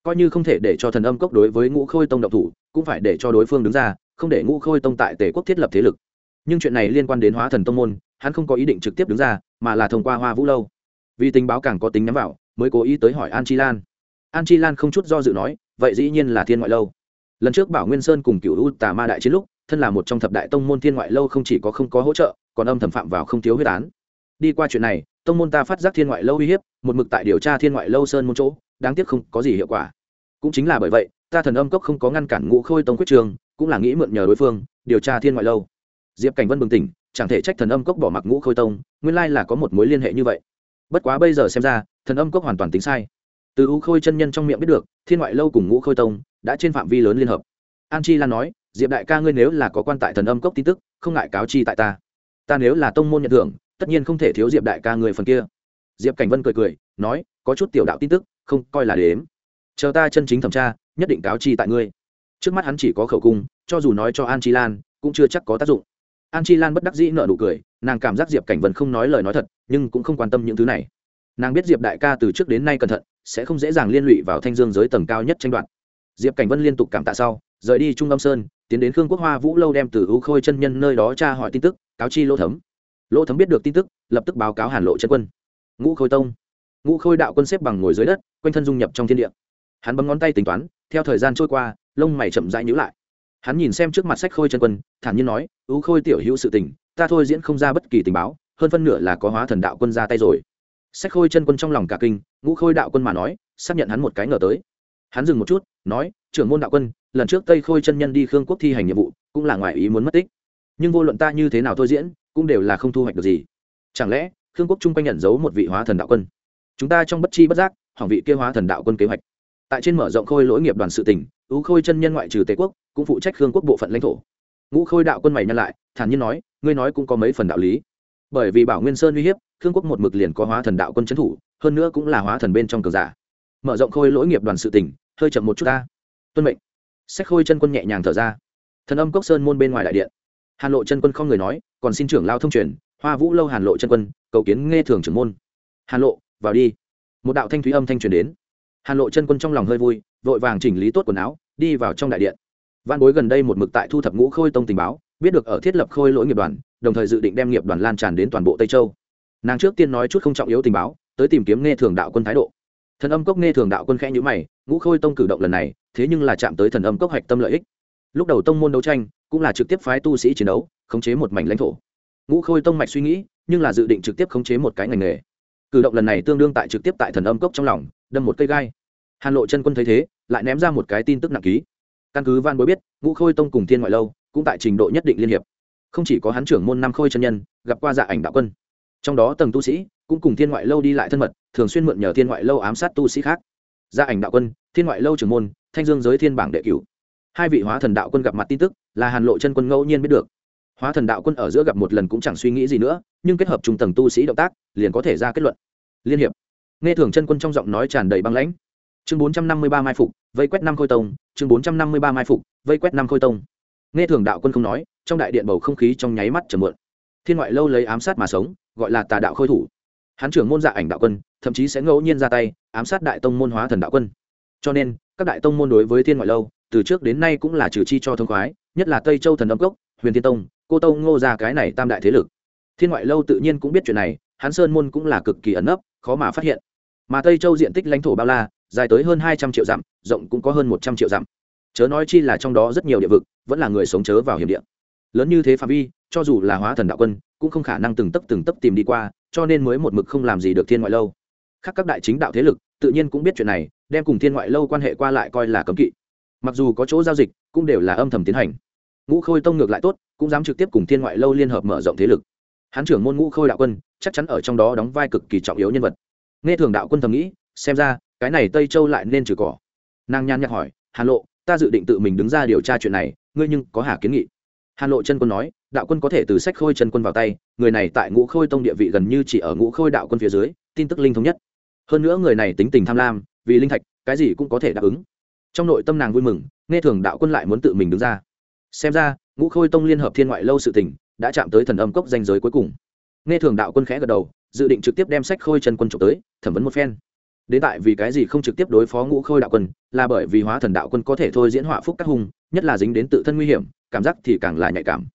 Coi như không thể để cho thần âm cốc đối với ngũ khôi tông độc thủ, cũng phải để cho đối phương đứng ra, không để ngũ khôi tông tại tề quốc thiết lập thế lực. Nhưng chuyện này liên quan đến hóa thần tông môn, hắn không có ý định trực tiếp đứng ra, mà là thông qua hoa vũ lâu. Vì tình báo càng có tính nhắm vào, mới cố ý tới hỏi an chi lan. An chi lan không chút do dự nói, vậy dĩ nhiên là thiên ngoại lâu. Lần trước bảo nguyên sơn cùng cựu u tà ma đại chiến lúc, thân là một trong thập đại tông môn thiên ngoại lâu không chỉ có không có hỗ trợ còn âm thầm phạm vào không thiếu huyết án. Đi qua chuyện này, tông môn ta phát giác thiên ngoại lâu uy hiếp, một mực tại điều tra thiên ngoại lâu sơn môn chỗ, đáng tiếc không có gì hiệu quả. Cũng chính là bởi vậy, ta thần âm cốc không có ngăn cản ngũ khôi tông quyết trường, cũng là nghĩ mượn nhờ đối phương, điều tra thiên ngoại lâu. Diệp cảnh vân bừng tỉnh, chẳng thể trách thần âm cốc bỏ mặc ngũ khôi tông, nguyên lai là có một mối liên hệ như vậy. Bất quá bây giờ xem ra, thần âm cốc hoàn toàn tính sai. Từ u khôi chân nhân trong miệng biết được, thiên ngoại lâu cùng ngũ khôi tông đã trên phạm vi lớn liên hợp. An chi lan nói, diệp đại ca ngươi nếu là có quan tại thần âm cốc tin tức, không ngại cáo chi tại ta ta nếu là tông môn nhận thưởng, tất nhiên không thể thiếu diệp đại ca người phần kia. Diệp cảnh vân cười cười, nói, có chút tiểu đạo tin tức, không coi là đếm. Chờ ta chân chính thẩm tra, nhất định cáo chi tại ngươi. Trước mắt hắn chỉ có khẩu cung, cho dù nói cho an chi lan, cũng chưa chắc có tác dụng. An chi lan bất đắc dĩ nợ nụ cười, nàng cảm giác diệp cảnh vân không nói lời nói thật, nhưng cũng không quan tâm những thứ này. Nàng biết diệp đại ca từ trước đến nay cẩn thận, sẽ không dễ dàng liên lụy vào thanh dương giới tầng cao nhất tranh đoạt. Diệp cảnh vân liên tục cảm tạ sau, rời đi trung âm sơn, tiến đến khương quốc hoa vũ lâu đem từ u khôi chân nhân nơi đó tra hỏi tin tức cáo chi lỗ thấm. Lỗ thấm biết được tin tức, lập tức báo cáo hàn lộ chân quân. Ngũ khôi tông. Ngũ khôi đạo quân xếp bằng ngồi dưới đất, quanh thân dung nhập trong thiên địa. Hắn bấm ngón tay tính toán, theo thời gian trôi qua, lông mày chậm rãi nhữ lại. Hắn nhìn xem trước mặt sách khôi chân quân, thản nhiên nói u khôi tiểu hữu sự tình, ta thôi diễn không ra bất kỳ tình báo, hơn phân nửa là có hóa thần đạo quân ra tay rồi. Sách khôi chân quân trong lòng cả kinh, ngũ khôi đạo quân mà nói, xác nhận hắn một cái ngờ tới. Hắn dừng một chút, nói, trưởng môn đạo quân, lần trước tây khôi chân nhân đi khương quốc thi hành nhiệm vụ, cũng là ngoài ý muốn mất tích nhưng vô luận ta như thế nào thôi diễn, cũng đều là không thu hoạch được gì. Chẳng lẽ, khương quốc chung quanh nhận giấu một vị hóa thần đạo quân? Chúng ta trong bất chi bất giác, hỏng vị kia hóa thần đạo quân kế hoạch. Tại trên mở rộng khôi lỗi nghiệp đoàn sự tỉnh ú khôi chân nhân ngoại trừ tề quốc, cũng phụ trách khương quốc bộ phận lãnh thổ. Ngũ khôi đạo quân mày nhân lại, thản nhiên nói, ngươi nói cũng có mấy phần đạo lý. Bởi vì bảo nguyên sơn uy hiếp, khương quốc một mực liền có hóa thần đạo quân trấn thủ, hơn nữa cũng là hóa thần bên trong cường giả. Mở rộng khôi lỗi nghiệp đoàn sự tỉnh hơi chậm một chút ta. Tuân mệnh. Sách khôi chân quân nhẹ nhàng thở ra. Thần âm cốc sơn môn bên ngoài đại điện hàn lộ chân quân không người nói, còn xin trưởng lao thông truyền, hoa vũ lâu hàn lộ chân quân, cầu kiến nghe thường trưởng môn. Hàn lộ, vào đi. Một đạo thanh thúy âm thanh truyền đến. Hàn lộ chân quân trong lòng hơi vui, vội vàng chỉnh lý tốt quần áo, đi vào trong đại điện. Văn bối gần đây một mực tại thu thập ngũ khôi tông tình báo, biết được ở thiết lập khôi lỗi nghiệp đoàn, đồng thời dự định đem nghiệp đoàn lan tràn đến toàn bộ tây châu. Nàng trước tiên nói chút không trọng yếu tình báo, tới tìm kiếm nghe thường đạo quân thái độ. Thần âm cốc nghe thường đạo quân khẽ nhữ mày, ngũ khôi tông cử động lần này, thế nhưng là chạm tới thần âm cốc hạch tâm lợi ích. Lúc đầu tông môn đấu tranh cũng là trực tiếp phái tu sĩ chiến đấu, khống chế một mảnh lãnh thổ. Ngũ khôi tông mạch suy nghĩ, nhưng là dự định trực tiếp khống chế một cái ngành nghề. Cử động lần này tương đương tại trực tiếp tại thần âm cốc trong lòng, đâm một cây gai. Hàn lộ chân quân thấy thế, lại ném ra một cái tin tức nặng ký. Căn cứ van bối biết, ngũ khôi tông cùng thiên ngoại lâu cũng tại trình độ nhất định liên hiệp. Không chỉ có hắn trưởng môn năm khôi chân nhân, gặp qua dạ ảnh đạo quân. Trong đó tầng tu sĩ cũng cùng thiên ngoại lâu đi lại thân mật, thường xuyên mượn nhờ thiên ngoại lâu ám sát tu sĩ khác. Gia ảnh đạo quân, thiên ngoại lâu trưởng môn, thanh dương giới thiên bảng đệ cửu hai vị hóa thần đạo quân gặp mặt tin tức, là hàn lộ chân quân ngẫu nhiên biết được. Hóa thần đạo quân ở giữa gặp một lần cũng chẳng suy nghĩ gì nữa, nhưng kết hợp trung tầng tu sĩ động tác, liền có thể ra kết luận. Liên hiệp. Nghe thường chân quân trong giọng nói tràn đầy băng lãnh. Chương bốn trăm năm mươi ba mai phục, vây quét năm khôi tông. Chương bốn trăm năm mươi ba mai phục, vây quét năm khôi tông. Nghe thường đạo quân không nói, trong đại điện bầu không khí trong nháy mắt trầm mượn thiên ngoại lâu lấy ám sát mà sống, gọi là tà đạo khôi thủ. Hán trưởng môn dạ ảnh đạo quân, thậm chí sẽ ngẫu nhiên ra tay, ám sát đại tông môn hóa thần đạo quân. Cho nên, các đại tông môn đối với thiên ngoại lâu từ trước đến nay cũng là trừ chi cho thông khoái, nhất là tây châu thần âm cốc, huyền thiên tông, cô tông ngô ra cái này tam đại thế lực. Thiên ngoại lâu tự nhiên cũng biết chuyện này, hán sơn môn cũng là cực kỳ ẩn nấp, khó mà phát hiện. Mà tây châu diện tích lãnh thổ bao la, dài tới hơn hai trăm triệu dặm, rộng cũng có hơn một trăm triệu dặm. Chớ nói chi là trong đó rất nhiều địa vực, vẫn là người sống chớ vào hiểm địa. Lớn như thế phạm vi, cho dù là hóa thần đạo quân, cũng không khả năng từng tấp từng tấp tìm đi qua, cho nên mới một mực không làm gì được thiên ngoại lâu. Khác các đại chính đạo thế lực, tự nhiên cũng biết chuyện này, đem cùng thiên ngoại lâu quan hệ qua lại coi là cấm kỵ mặc dù có chỗ giao dịch, cũng đều là âm thầm tiến hành. Ngũ khôi tông ngược lại tốt, cũng dám trực tiếp cùng thiên ngoại lâu liên hợp mở rộng thế lực. Hán trưởng môn ngũ khôi đạo quân, chắc chắn ở trong đó đóng vai cực kỳ trọng yếu nhân vật. Nghe thường đạo quân thầm nghĩ, xem ra, cái này tây châu lại nên trừ cỏ. Nàng nhan nhạc hỏi hà lộ, ta dự định tự mình đứng ra điều tra chuyện này, ngươi nhưng có hà kiến nghị? Hàn lộ chân quân nói, đạo quân có thể từ sách khôi chân quân vào tay, người này tại ngũ khôi tông địa vị gần như chỉ ở ngũ khôi đạo quân phía dưới, tin tức linh thống nhất. Hơn nữa người này tính tình tham lam, vì linh thạch, cái gì cũng có thể đáp ứng trong nội tâm nàng vui mừng, nghe thường đạo quân lại muốn tự mình đứng ra. Xem ra, ngũ khôi tông liên hợp thiên ngoại lâu sự tình, đã chạm tới thần âm cốc danh giới cuối cùng. Nghe thường đạo quân khẽ gật đầu, dự định trực tiếp đem sách khôi chân quân trộm tới, thẩm vấn một phen. Đến tại vì cái gì không trực tiếp đối phó ngũ khôi đạo quân, là bởi vì hóa thần đạo quân có thể thôi diễn họa phúc các hùng nhất là dính đến tự thân nguy hiểm, cảm giác thì càng là nhạy cảm.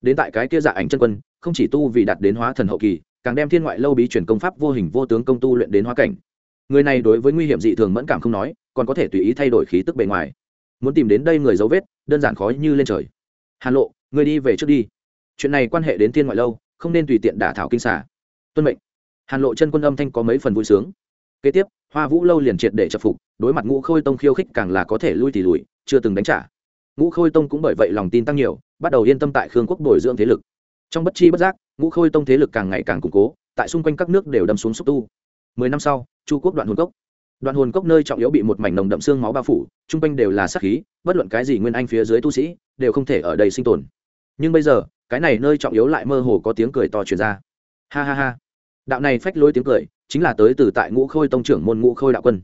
Đến tại cái kia dạ ảnh chân quân, không chỉ tu vì đạt đến hóa thần hậu kỳ, càng đem thiên ngoại lâu bí truyền công pháp vô hình vô tướng công tu luyện đến hóa cảnh người này đối với nguy hiểm dị thường mẫn cảm không nói, còn có thể tùy ý thay đổi khí tức bề ngoài. Muốn tìm đến đây người dấu vết, đơn giản khó như lên trời. Hàn lộ, người đi về trước đi. Chuyện này quan hệ đến thiên ngoại lâu, không nên tùy tiện đả thảo kinh xả tuân mệnh. Hàn lộ chân quân âm thanh có mấy phần vui sướng. Kế tiếp, hoa vũ lâu liền triệt để chập phục, đối mặt ngũ khôi tông khiêu khích càng là có thể lui thì lùi, chưa từng đánh trả. Ngũ khôi tông cũng bởi vậy lòng tin tăng nhiều, bắt đầu yên tâm tại khương quốc bồi dưỡng thế lực. Trong bất chi bất giác, ngũ khôi tông thế lực càng ngày càng củng cố, tại xung quanh các nước đều đâm xuống xúc tu mười năm sau, chu quốc đoạn hồn cốc. Đoạn hồn cốc nơi trọng yếu bị một mảnh nồng đậm xương máu bao phủ, chung quanh đều là sát khí, bất luận cái gì nguyên anh phía dưới tu sĩ, đều không thể ở đây sinh tồn. Nhưng bây giờ, cái này nơi trọng yếu lại mơ hồ có tiếng cười to truyền ra. Ha ha ha. Đạo này phách lối tiếng cười, chính là tới từ tại ngũ khôi tông trưởng môn ngũ khôi đạo quân.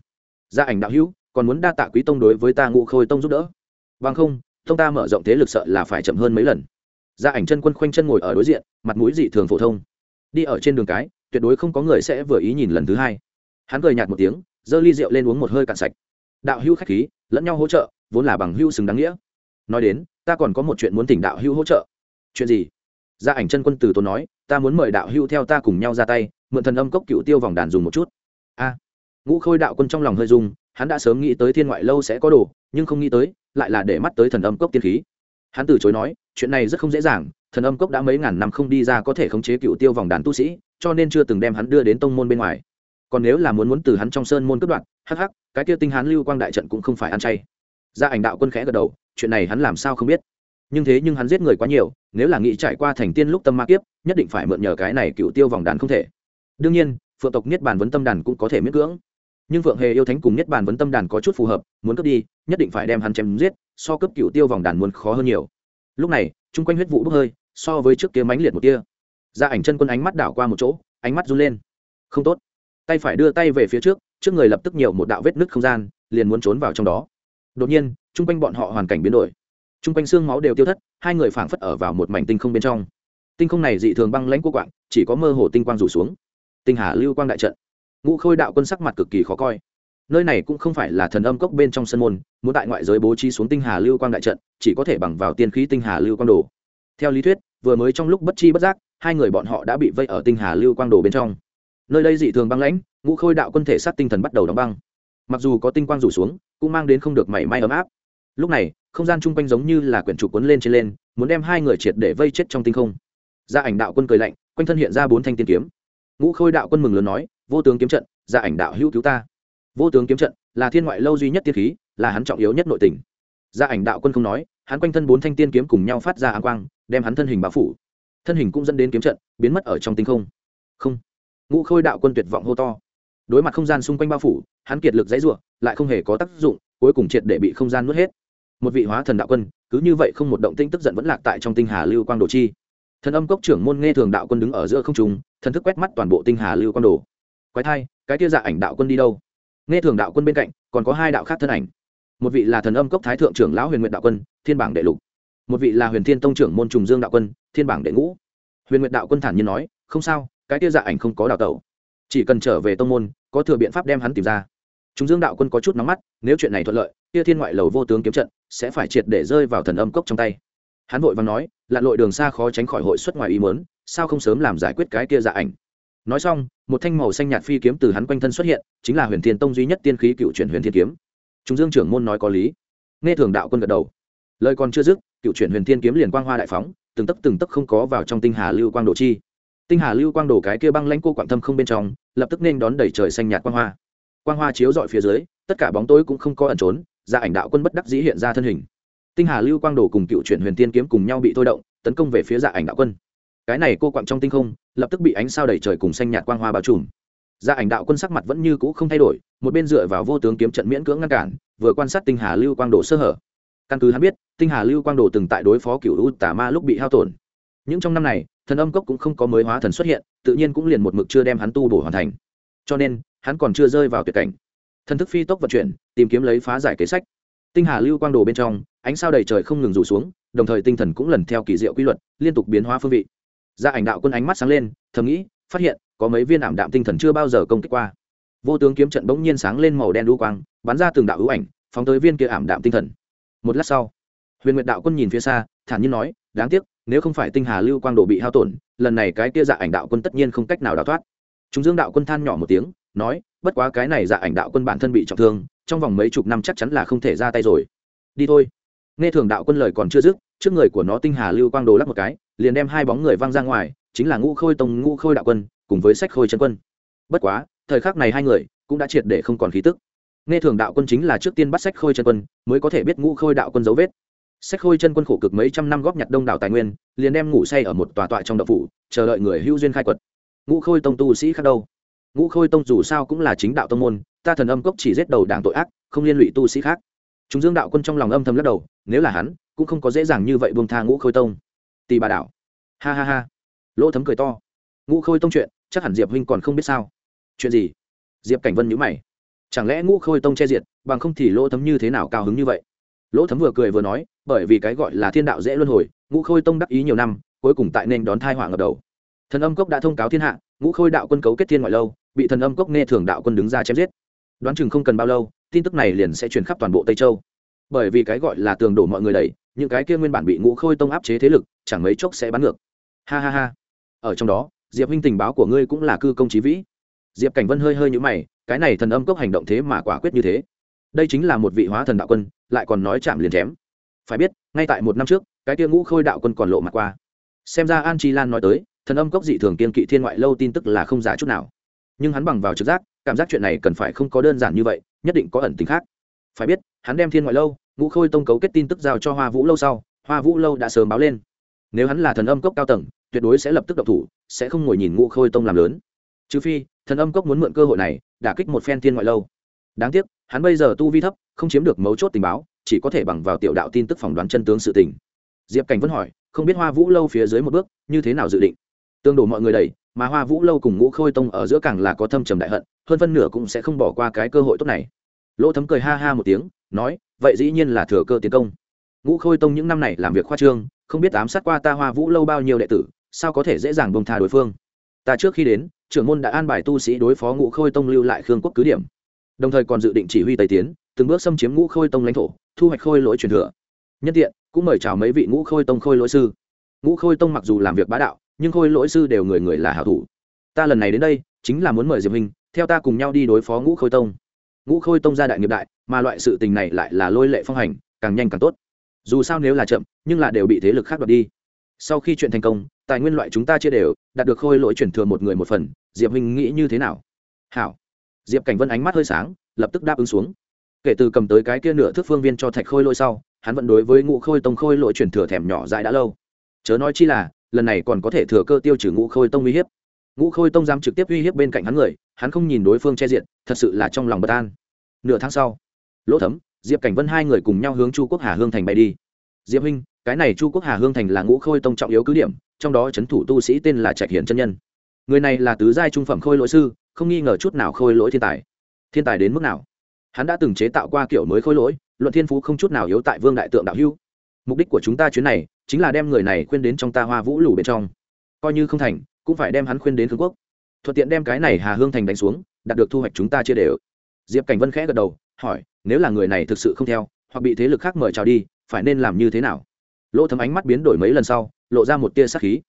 Gia ảnh đạo hữu, còn muốn đa tạ quý tông đối với ta ngũ khôi tông giúp đỡ. Bằng không, tông ta mở rộng thế lực sợ là phải chậm hơn mấy lần. Gia ảnh chân quân khoanh chân ngồi ở đối diện, mặt mũi dị thường phổ thông. Đi ở trên đường cái tuyệt đối không có người sẽ vừa ý nhìn lần thứ hai. Hắn cười nhạt một tiếng giơ ly rượu lên uống một hơi cạn sạch. Đạo hữu khách khí lẫn nhau hỗ trợ vốn là bằng hữu xứng đáng nghĩa. Nói đến ta còn có một chuyện muốn thỉnh đạo hữu hỗ trợ. Chuyện gì? Gia ảnh chân quân từ tốn nói ta muốn mời đạo hữu theo ta cùng nhau ra tay mượn thần âm cốc cựu tiêu vòng đàn dùng một chút. A. Ngũ khôi đạo quân trong lòng hơi rung, hắn đã sớm nghĩ tới thiên ngoại lâu sẽ có đồ nhưng không nghĩ tới lại là để mắt tới thần âm cốc tiên khí. Hắn từ chối nói chuyện này rất không dễ dàng thần âm cốc đã mấy ngàn năm không đi ra có thể khống chế cựu tiêu vòng đàn tu sĩ cho nên chưa từng đem hắn đưa đến tông môn bên ngoài. Còn nếu là muốn muốn từ hắn trong sơn môn cướp đoạn hắc hắc, cái kia tinh hắn lưu quang đại trận cũng không phải ăn chay. Gia ảnh đạo quân khẽ gật đầu, chuyện này hắn làm sao không biết. Nhưng thế nhưng hắn giết người quá nhiều, nếu là nghĩ trải qua thành tiên lúc tâm ma kiếp, nhất định phải mượn nhờ cái này cựu tiêu vòng đàn không thể. Đương nhiên, phượng tộc niết bàn vấn tâm đàn cũng có thể miễn cưỡng. Nhưng phượng hề yêu thánh cùng niết bàn vấn tâm đàn có chút phù hợp, muốn cướp đi, nhất định phải đem hắn chém giết, so cấp cựu tiêu vòng đàn muốn khó hơn nhiều. Lúc này, chung quanh huyết vụ bốc hơi, so với trước kia mãnh liệt một kia ra ảnh chân quân ánh mắt đảo qua một chỗ, ánh mắt run lên. Không tốt. Tay phải đưa tay về phía trước trước người lập tức nhiều một đạo vết nứt không gian, liền muốn trốn vào trong đó. Đột nhiên, chung quanh bọn họ hoàn cảnh biến đổi. Chung quanh xương máu đều tiêu thất, hai người phảng phất ở vào một mảnh tinh không bên trong. Tinh không này dị thường băng lãnh cô quạng, chỉ có mơ hồ tinh quang rủ xuống. Tinh hà lưu quang đại trận. Ngũ khôi đạo quân sắc mặt cực kỳ khó coi. Nơi này cũng không phải là thần âm cốc bên trong sân môn, muốn tại ngoại giới bố trí xuống tinh hà lưu quang đại trận, chỉ có thể bằng vào tiên khí tinh hà lưu quang đồ. Theo lý thuyết, vừa mới trong lúc bất chi bất giác hai người bọn họ đã bị vây ở tinh hà lưu quang đồ bên trong. Nơi đây dị thường băng lãnh, ngũ khôi đạo quân thể sát tinh thần bắt đầu đóng băng. Mặc dù có tinh quang rủ xuống, cũng mang đến không được mảy may ấm áp. Lúc này, không gian chung quanh giống như là quyển trục cuốn lên trên lên, muốn đem hai người triệt để vây chết trong tinh không. Gia ảnh đạo quân cười lạnh, quanh thân hiện ra bốn thanh tiên kiếm. Ngũ khôi đạo quân mừng lớn nói, vô tướng kiếm trận, gia ảnh đạo hữu cứu ta. Vô tướng kiếm trận là thiên ngoại lâu duy nhất tiên khí, là hắn trọng yếu nhất nội tình. Gia ảnh đạo quân không nói, hắn quanh thân bốn thanh tiên kiếm cùng nhau phát ra áng quang, đem hắn thân hình bao phủ thân hình cũng dẫn đến kiếm trận, biến mất ở trong tinh không. Không. Ngũ khôi đạo quân tuyệt vọng hô to. Đối mặt không gian xung quanh bao phủ, hắn kiệt lực dãy ruộng lại không hề có tác dụng, cuối cùng triệt để bị không gian nuốt hết. Một vị hóa thần đạo quân, cứ như vậy không một động tinh tức giận vẫn lạc tại trong tinh hà lưu quang đồ chi. Thần âm cốc trưởng môn nghe thường đạo quân đứng ở giữa không trung, thần thức quét mắt toàn bộ tinh hà lưu quang đồ. Quái thai, cái kia dạ ảnh đạo quân đi đâu? Nghe thường đạo quân bên cạnh, còn có hai đạo khác thân ảnh. Một vị là thần âm cốc thái thượng trưởng lão huyền nguyện đạo quân, thiên bảng đệ lục một vị là huyền thiên tông trưởng môn trùng dương đạo quân, thiên bảng đệ ngũ. Huyền nguyện đạo quân thản nhiên nói, không sao, cái kia dạ ảnh không có đạo tẩu. Chỉ cần trở về tông môn, có thừa biện pháp đem hắn tìm ra. Trùng dương đạo quân có chút nóng mắt, nếu chuyện này thuận lợi, kia thiên ngoại lầu vô tướng kiếm trận sẽ phải triệt để rơi vào thần âm cốc trong tay. Hắn vội và nói lặn lội đường xa khó tránh khỏi hội xuất ngoài ý mớn sao không sớm làm giải quyết cái kia dạ ảnh? Nói xong, một thanh màu xanh nhạt phi kiếm từ hắn quanh thân xuất hiện, chính là huyền thiên tông duy nhất tiên khí cựu chuyển huyền thiên kiếm. Chúng dương trưởng môn nói có lý. Nghe thường đạo quân gật đầu lời còn chưa dứt, cựu chuyển huyền thiên kiếm liền quang hoa đại phóng, từng tấc từng tấc không có vào trong tinh hà lưu quang đồ chi. Tinh hà lưu quang đồ cái kia băng lãnh cô quạng thâm không bên trong, lập tức nên đón đẩy trời xanh nhạt quang hoa. Quang hoa chiếu dọi phía dưới, tất cả bóng tối cũng không có ẩn trốn, ra ảnh đạo quân bất đắc dĩ hiện ra thân hình. Tinh hà lưu quang đồ cùng cựu chuyển huyền Thiên kiếm cùng nhau bị thôi động, tấn công về phía dạ ảnh đạo quân. Cái này cô quạng trong tinh không, lập tức bị ánh sao đầy trời cùng xanh nhạt quang hoa bao trùm. Dạ ảnh đạo quân sắc mặt vẫn như cũ không thay đổi, một bên dựa vào vô tướng kiếm trận miễn cưỡng ngăn cản, vừa quan sát tinh hà lưu quang đồ sơ hở căn cứ hắn biết, tinh hà lưu quang đồ từng tại đối phó cựu u tà ma lúc bị hao tổn. Những trong năm này, thần âm cốc cũng không có mới hóa thần xuất hiện, tự nhiên cũng liền một mực chưa đem hắn tu bổ hoàn thành. Cho nên, hắn còn chưa rơi vào tuyệt cảnh. Thần thức phi tốc vận chuyển, tìm kiếm lấy phá giải kế sách. Tinh hà lưu quang đồ bên trong, ánh sao đầy trời không ngừng rủ xuống, đồng thời tinh thần cũng lần theo kỳ diệu quy luật, liên tục biến hóa phương vị. Ra ảnh đạo quân ánh mắt sáng lên, thầm nghĩ, phát hiện, có mấy viên ảm đạm tinh thần chưa bao giờ công kích qua. Vô tướng kiếm trận bỗng nhiên sáng lên màu đen đu quang, bắn ra từng đạo hữu ảnh, phóng tới viên kia ảm đạm tinh thần một lát sau, huyền nguyệt đạo quân nhìn phía xa, thản nhiên nói, đáng tiếc, nếu không phải tinh hà lưu quang đồ bị hao tổn, lần này cái kia dạ ảnh đạo quân tất nhiên không cách nào đào thoát. Chúng dương đạo quân than nhỏ một tiếng, nói, bất quá cái này dạ ảnh đạo quân bản thân bị trọng thương, trong vòng mấy chục năm chắc chắn là không thể ra tay rồi. Đi thôi. Nghe thường đạo quân lời còn chưa dứt, trước người của nó tinh hà lưu quang đồ lắp một cái, liền đem hai bóng người văng ra ngoài, chính là ngũ khôi tông, ngũ khôi đạo quân, cùng với sách khôi chân quân. Bất quá, thời khắc này hai người cũng đã triệt để không còn khí tức nghe thường đạo quân chính là trước tiên bắt sách khôi chân quân, mới có thể biết ngũ khôi đạo quân dấu vết. Sách khôi chân quân khổ cực mấy trăm năm góp nhặt đông đảo tài nguyên, liền đem ngủ say ở một tòa tọa trong đậu phủ, chờ đợi người hưu duyên khai quật. Ngũ khôi tông tu sĩ khác đâu? Ngũ khôi tông dù sao cũng là chính đạo tông môn, ta thần âm cốc chỉ giết đầu đảng tội ác, không liên lụy tu sĩ khác. Chúng dương đạo quân trong lòng âm thầm lắc đầu, nếu là hắn, cũng không có dễ dàng như vậy buông tha ngũ khôi tông. Tì bà đảo ha ha ha. Lỗ thấm cười to. Ngũ khôi tông chuyện, chắc hẳn diệp huynh còn không biết sao. Chuyện gì? Diệp cảnh vân nhữ mày chẳng lẽ ngũ khôi tông che diệt, bằng không thì lỗ thấm như thế nào cao hứng như vậy? Lỗ thấm vừa cười vừa nói, bởi vì cái gọi là thiên đạo dễ luân hồi, ngũ khôi tông đắc ý nhiều năm, cuối cùng tại nên đón thai họa ngập đầu. Thần âm cốc đã thông cáo thiên hạ, ngũ khôi đạo quân cấu kết thiên ngoại lâu, bị thần âm cốc nghe thường đạo quân đứng ra chém giết. Đoán chừng không cần bao lâu, tin tức này liền sẽ truyền khắp toàn bộ tây châu. Bởi vì cái gọi là tường đổ mọi người đẩy, những cái kia nguyên bản bị ngũ khôi tông áp chế thế lực, chẳng mấy chốc sẽ bắn ngược. Ha ha ha. Ở trong đó, diệp huynh tình báo của ngươi cũng là cư công trí vĩ diệp cảnh vân hơi hơi nhũ mày, cái này thần âm cốc hành động thế mà quả quyết như thế. Đây chính là một vị hóa thần đạo quân, lại còn nói chạm liền chém. Phải biết, ngay tại một năm trước, cái kia ngũ khôi đạo quân còn lộ mặt qua. Xem ra an chi lan nói tới, thần âm cốc dị thường kiên kỵ thiên ngoại lâu tin tức là không giả chút nào. Nhưng hắn bằng vào trực giác, cảm giác chuyện này cần phải không có đơn giản như vậy, nhất định có ẩn tính khác. Phải biết, hắn đem thiên ngoại lâu, ngũ khôi tông cấu kết tin tức giao cho hoa vũ lâu sau, hoa vũ lâu đã sớm báo lên. Nếu hắn là thần âm cốc cao tầng, tuyệt đối sẽ lập tức độc thủ, sẽ không ngồi nhìn ngũ khôi tông làm lớn. Trừ phi thần âm cốc muốn mượn cơ hội này, đả kích một phen thiên ngoại lâu. Đáng tiếc, hắn bây giờ tu vi thấp, không chiếm được mấu chốt tình báo, chỉ có thể bằng vào tiểu đạo tin tức phỏng đoán chân tướng sự tình. Diệp cảnh vẫn hỏi, không biết hoa vũ lâu phía dưới một bước, như thế nào dự định? Tương đổ mọi người đầy mà hoa vũ lâu cùng ngũ khôi tông ở giữa càng là có thâm trầm đại hận, hơn phân nửa cũng sẽ không bỏ qua cái cơ hội tốt này. Lỗ thấm cười ha ha một tiếng, nói, vậy dĩ nhiên là thừa cơ tiến công. Ngũ khôi tông những năm này làm việc khoa trương, không biết ám sát qua ta hoa vũ lâu bao nhiêu đệ tử, sao có thể dễ dàng bông tha đối phương? Ta trước khi đến, trưởng môn đã an bài tu sĩ đối phó ngũ khôi tông lưu lại khương quốc cứ điểm. Đồng thời còn dự định chỉ huy tây tiến, từng bước xâm chiếm ngũ khôi tông lãnh thổ, thu hoạch khôi lỗi truyền thừa. Nhân tiện, cũng mời chào mấy vị ngũ khôi tông khôi lỗi sư. Ngũ khôi tông mặc dù làm việc bá đạo, nhưng khôi lỗi sư đều người người là hảo thủ. Ta lần này đến đây, chính là muốn mời diệp hình, theo ta cùng nhau đi đối phó ngũ khôi tông. Ngũ khôi tông gia đại nghiệp đại, mà loại sự tình này lại là lôi lệ phong hành, càng nhanh càng tốt. Dù sao nếu là chậm, nhưng là đều bị thế lực khác đoạt đi. Sau khi chuyện thành công tài nguyên loại chúng ta chia đều, đạt được khôi lỗi chuyển thừa một người một phần, diệp huynh nghĩ như thế nào? Hảo. Diệp cảnh vân ánh mắt hơi sáng, lập tức đáp ứng xuống. Kể từ cầm tới cái kia nửa thước phương viên cho thạch khôi lỗi sau, hắn vẫn đối với ngũ khôi tông khôi lỗi chuyển thừa thèm nhỏ dại đã lâu. Chớ nói chi là, lần này còn có thể thừa cơ tiêu trừ ngũ khôi tông uy hiếp. Ngũ khôi tông dám trực tiếp uy hiếp bên cạnh hắn người, hắn không nhìn đối phương che diện, thật sự là trong lòng bất an. Nửa tháng sau, lỗ thấm, diệp cảnh vân hai người cùng nhau hướng chu quốc hà hương thành bay đi. Diệp huynh, cái này chu quốc hà hương thành là ngũ khôi tông trọng yếu cứ điểm trong đó c h ấ n thủ tu sĩ tên là trạch hiển chân nhân. Người này là tứ giai trung phẩm khôi lỗi sư, không nghi ngờ chút nào khôi lỗi thiên tài. Thiên tài đến mức nào? Hắn đã từng chế tạo qua kiểu mới khôi lỗi, luận thiên phú không chút nào yếu tại vương đại tượng đạo hưu mục đích của chúng ta chuyến này chính là đem người này khuyên đến trong ta hoa vũ lủ bên trong. Coi như không thành, cũng phải đem hắn khuyên đến thương quốc. Thuận tiện đem cái này hà hương thành đánh xuống, đạt được thu hoạch chúng ta chia đều. Diệp cảnh vân khẽ gật đầu, hỏi, nếu là người này thực sự không theo, hoặc bị thế lực khác mời chào đi, phải nên làm như thế nào? Lỗ thấm ánh mắt biến đổi mấy lần sau, lộ ra một tia sắc khí.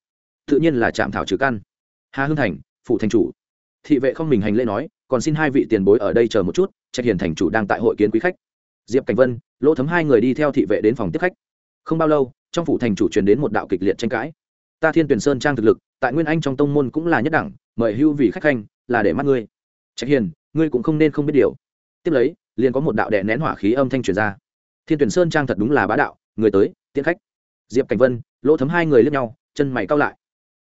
Tự nhiên là chạm thảo trừ căn. Hà hưng thành phụ thành chủ. Thị vệ không mình hành lễ nói, còn xin hai vị tiền bối ở đây chờ một chút, trạch hiền thành chủ đang tại hội kiến quý khách. Diệp cảnh vân, lỗ thấm hai người đi theo thị vệ đến phòng tiếp khách. Không bao lâu, trong phủ thành chủ truyền đến một đạo kịch liệt tranh cãi. Ta thiên tuyển sơn trang thực lực, tại nguyên anh trong tông môn cũng là nhất đẳng, mời hưu vì khách khanh, là để mắt ngươi. Trạch hiền, ngươi cũng không nên không biết điều. Tiếp lấy, liền có một đạo đệ nén hỏa khí âm thanh truyền ra. Thiên tuyển sơn trang thật đúng là bá đạo, người tới, tiễn khách diệp cảnh vân lỗ thấm hai người lướt nhau chân mày cao lại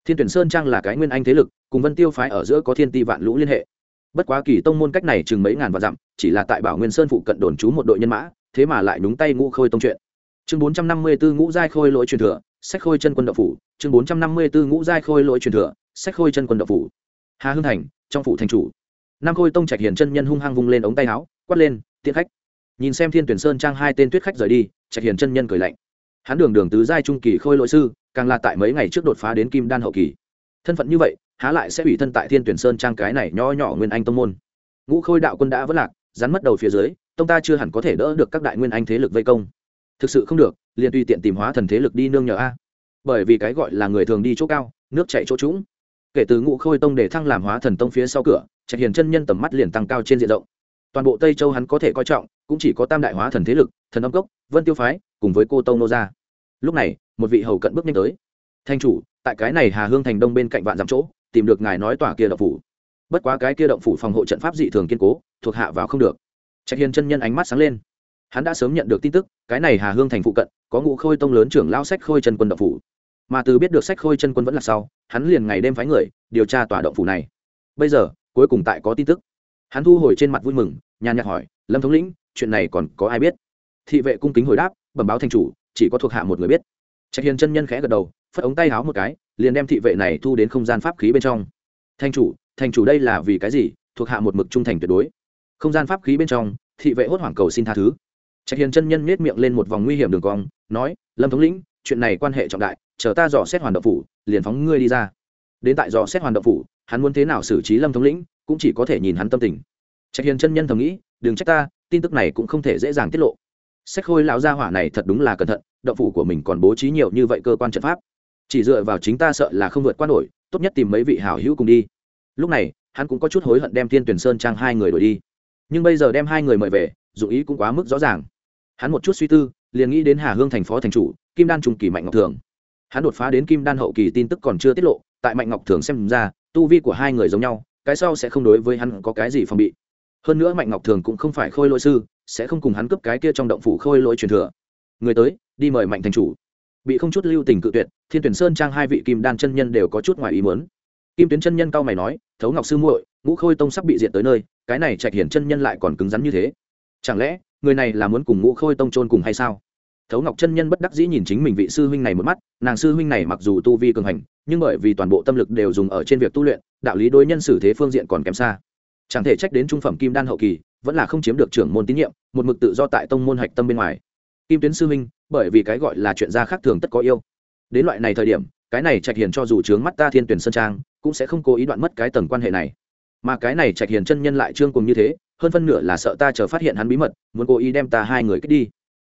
thiên tuyển sơn trang là cái nguyên anh thế lực cùng vân tiêu phái ở giữa có thiên ti vạn lũ liên hệ bất quá kỳ tông môn cách này chừng mấy ngàn vạn dặm chỉ là tại bảo nguyên sơn phụ cận đồn trú một đội nhân mã thế mà lại nhúng tay ngũ khôi tông chuyện chương bốn trăm năm mươi bốn ngũ giai khôi lỗi truyền thừa sách khôi chân quân đậu phủ chương bốn trăm năm mươi bốn ngũ giai khôi lỗi truyền thừa sách khôi chân quân đậu phủ hà hưng thành trong phủ thành chủ nam khôi tông trạch hiền chân nhân hung hăng vung lên ống tay áo quát lên tiễn khách nhìn xem thiên tuyển sơn trang hai tên tuyết khách rời đi trạch hiền chân nhân cười lạnh hắn đường đường tứ giai trung kỳ khôi lỗi sư, càng là tại mấy ngày trước đột phá đến kim đan hậu kỳ. Thân phận như vậy, há lại sẽ ủy thân tại thiên tuyển sơn trang cái này nho nhỏ nguyên anh tông môn. Ngũ khôi đạo quân đã vất lạc, rắn mất đầu phía dưới, tông ta chưa hẳn có thể đỡ được các đại nguyên anh thế lực vây công. Thực sự không được, liền tùy tiện tìm hóa thần thế lực đi nương nhờ a. Bởi vì cái gọi là người thường đi chỗ cao, nước chạy chỗ trũng. Kể từ ngũ khôi tông để thăng làm hóa thần tông phía sau cửa, trạch hiền chân nhân tầm mắt liền tăng cao trên diện rộng. Toàn bộ tây châu hắn có thể coi trọng, cũng chỉ có tam đại hóa thần thế lực, thần âm cốc, vân tiêu phái, cùng với cô tông nô gia lúc này, một vị hầu cận bước nhanh tới. Thanh chủ, tại cái này hà hương thành đông bên cạnh vạn dặm chỗ, tìm được ngài nói tòa kia động phủ. Bất quá cái kia động phủ phòng hộ trận pháp dị thường kiên cố, thuộc hạ vào không được. Trạch hiền chân nhân ánh mắt sáng lên. Hắn đã sớm nhận được tin tức, cái này hà hương thành phụ cận, có ngũ khôi tông lớn trưởng lao sách khôi chân quân động phủ. Mà từ biết được sách khôi chân quân vẫn là sau, hắn liền ngày đêm phái người, điều tra tòa động phủ này. Bây giờ, cuối cùng tại có tin tức. Hắn thu hồi trên mặt vui mừng, nhàn nhạt hỏi, lâm thống lĩnh, chuyện này còn có ai biết? Thị vệ cung kính hồi đáp, bẩm báo thành chủ chỉ có thuộc hạ một người biết. Trạch hiền chân nhân khẽ gật đầu, phất ống tay háo một cái, liền đem thị vệ này thu đến không gian pháp khí bên trong. Thành chủ thành chủ đây là vì cái gì? Thuộc hạ một mực trung thành tuyệt đối. Không gian pháp khí bên trong, thị vệ hốt hoảng cầu xin tha thứ. Trạch hiền chân nhân nết miệng lên một vòng nguy hiểm đường cong, nói, lâm thống lĩnh, chuyện này quan hệ trọng đại, chờ ta dò xét hoàn động phủ, liền phóng ngươi đi ra. Đến tại dò xét hoàn động phủ, hắn muốn thế nào xử trí lâm thống lĩnh, cũng chỉ có thể nhìn hắn tâm tình. Trạch hiền chân nhân thầm nghĩ, đừng trách ta, tin tức này cũng không thể dễ dàng tiết lộ sách khôi lão gia hỏa này thật đúng là cẩn thận, động phủ của mình còn bố trí nhiều như vậy cơ quan trận pháp. Chỉ dựa vào chính ta sợ là không vượt qua nổi, tốt nhất tìm mấy vị hảo hữu cùng đi. Lúc này, hắn cũng có chút hối hận đem thiên tuyển sơn trang hai người đổi đi. Nhưng bây giờ đem hai người mời về dụng ý cũng quá mức rõ ràng. Hắn một chút suy tư, liền nghĩ đến hà hương thành phó thành chủ, kim đan trung kỳ mạnh ngọc thường. Hắn đột phá đến kim đan hậu kỳ tin tức còn chưa tiết lộ, tại mạnh ngọc thường xem ra, tu vi của hai người giống nhau, cái sau sẽ không đối với hắn có cái gì phòng bị. Hơn nữa mạnh ngọc thường cũng không phải khôi lỗi sư sẽ không cùng hắn cướp cái kia trong động phủ khôi lỗi truyền thừa. Người tới, đi mời mạnh thành chủ. Bị không chút lưu tình cự tuyệt, thiên tuyển sơn trang hai vị kim đan chân nhân đều có chút ngoài ý muốn. Kim tuyến chân nhân cao mày nói, thấu ngọc sư muội, ngũ khôi tông sắp bị diệt tới nơi, cái này trạch hiển chân nhân lại còn cứng rắn như thế. Chẳng lẽ, người này là muốn cùng ngũ khôi tông trôn cùng hay sao? Thấu ngọc chân nhân bất đắc dĩ nhìn chính mình vị sư huynh này một mắt, nàng sư huynh này mặc dù tu vi cường hành, nhưng bởi vì toàn bộ tâm lực đều dùng ở trên việc tu luyện, đạo lý đối nhân xử thế phương diện còn kém xa. Chẳng thể trách đến trung phẩm kim đan hậu kỳ vẫn là không chiếm được trưởng môn tín nhiệm, một mực tự do tại tông môn hạch tâm bên ngoài. Kim tuyến sư minh, bởi vì cái gọi là chuyện gia khác thường tất có yêu. Đến loại này thời điểm, cái này trạch hiền cho dù trướng mắt ta thiên tuyển sơn trang, cũng sẽ không cố ý đoạn mất cái tầng quan hệ này. Mà cái này trạch hiền chân nhân lại trương cùng như thế, hơn phân nửa là sợ ta chờ phát hiện hắn bí mật, muốn cố ý đem ta hai người kết đi.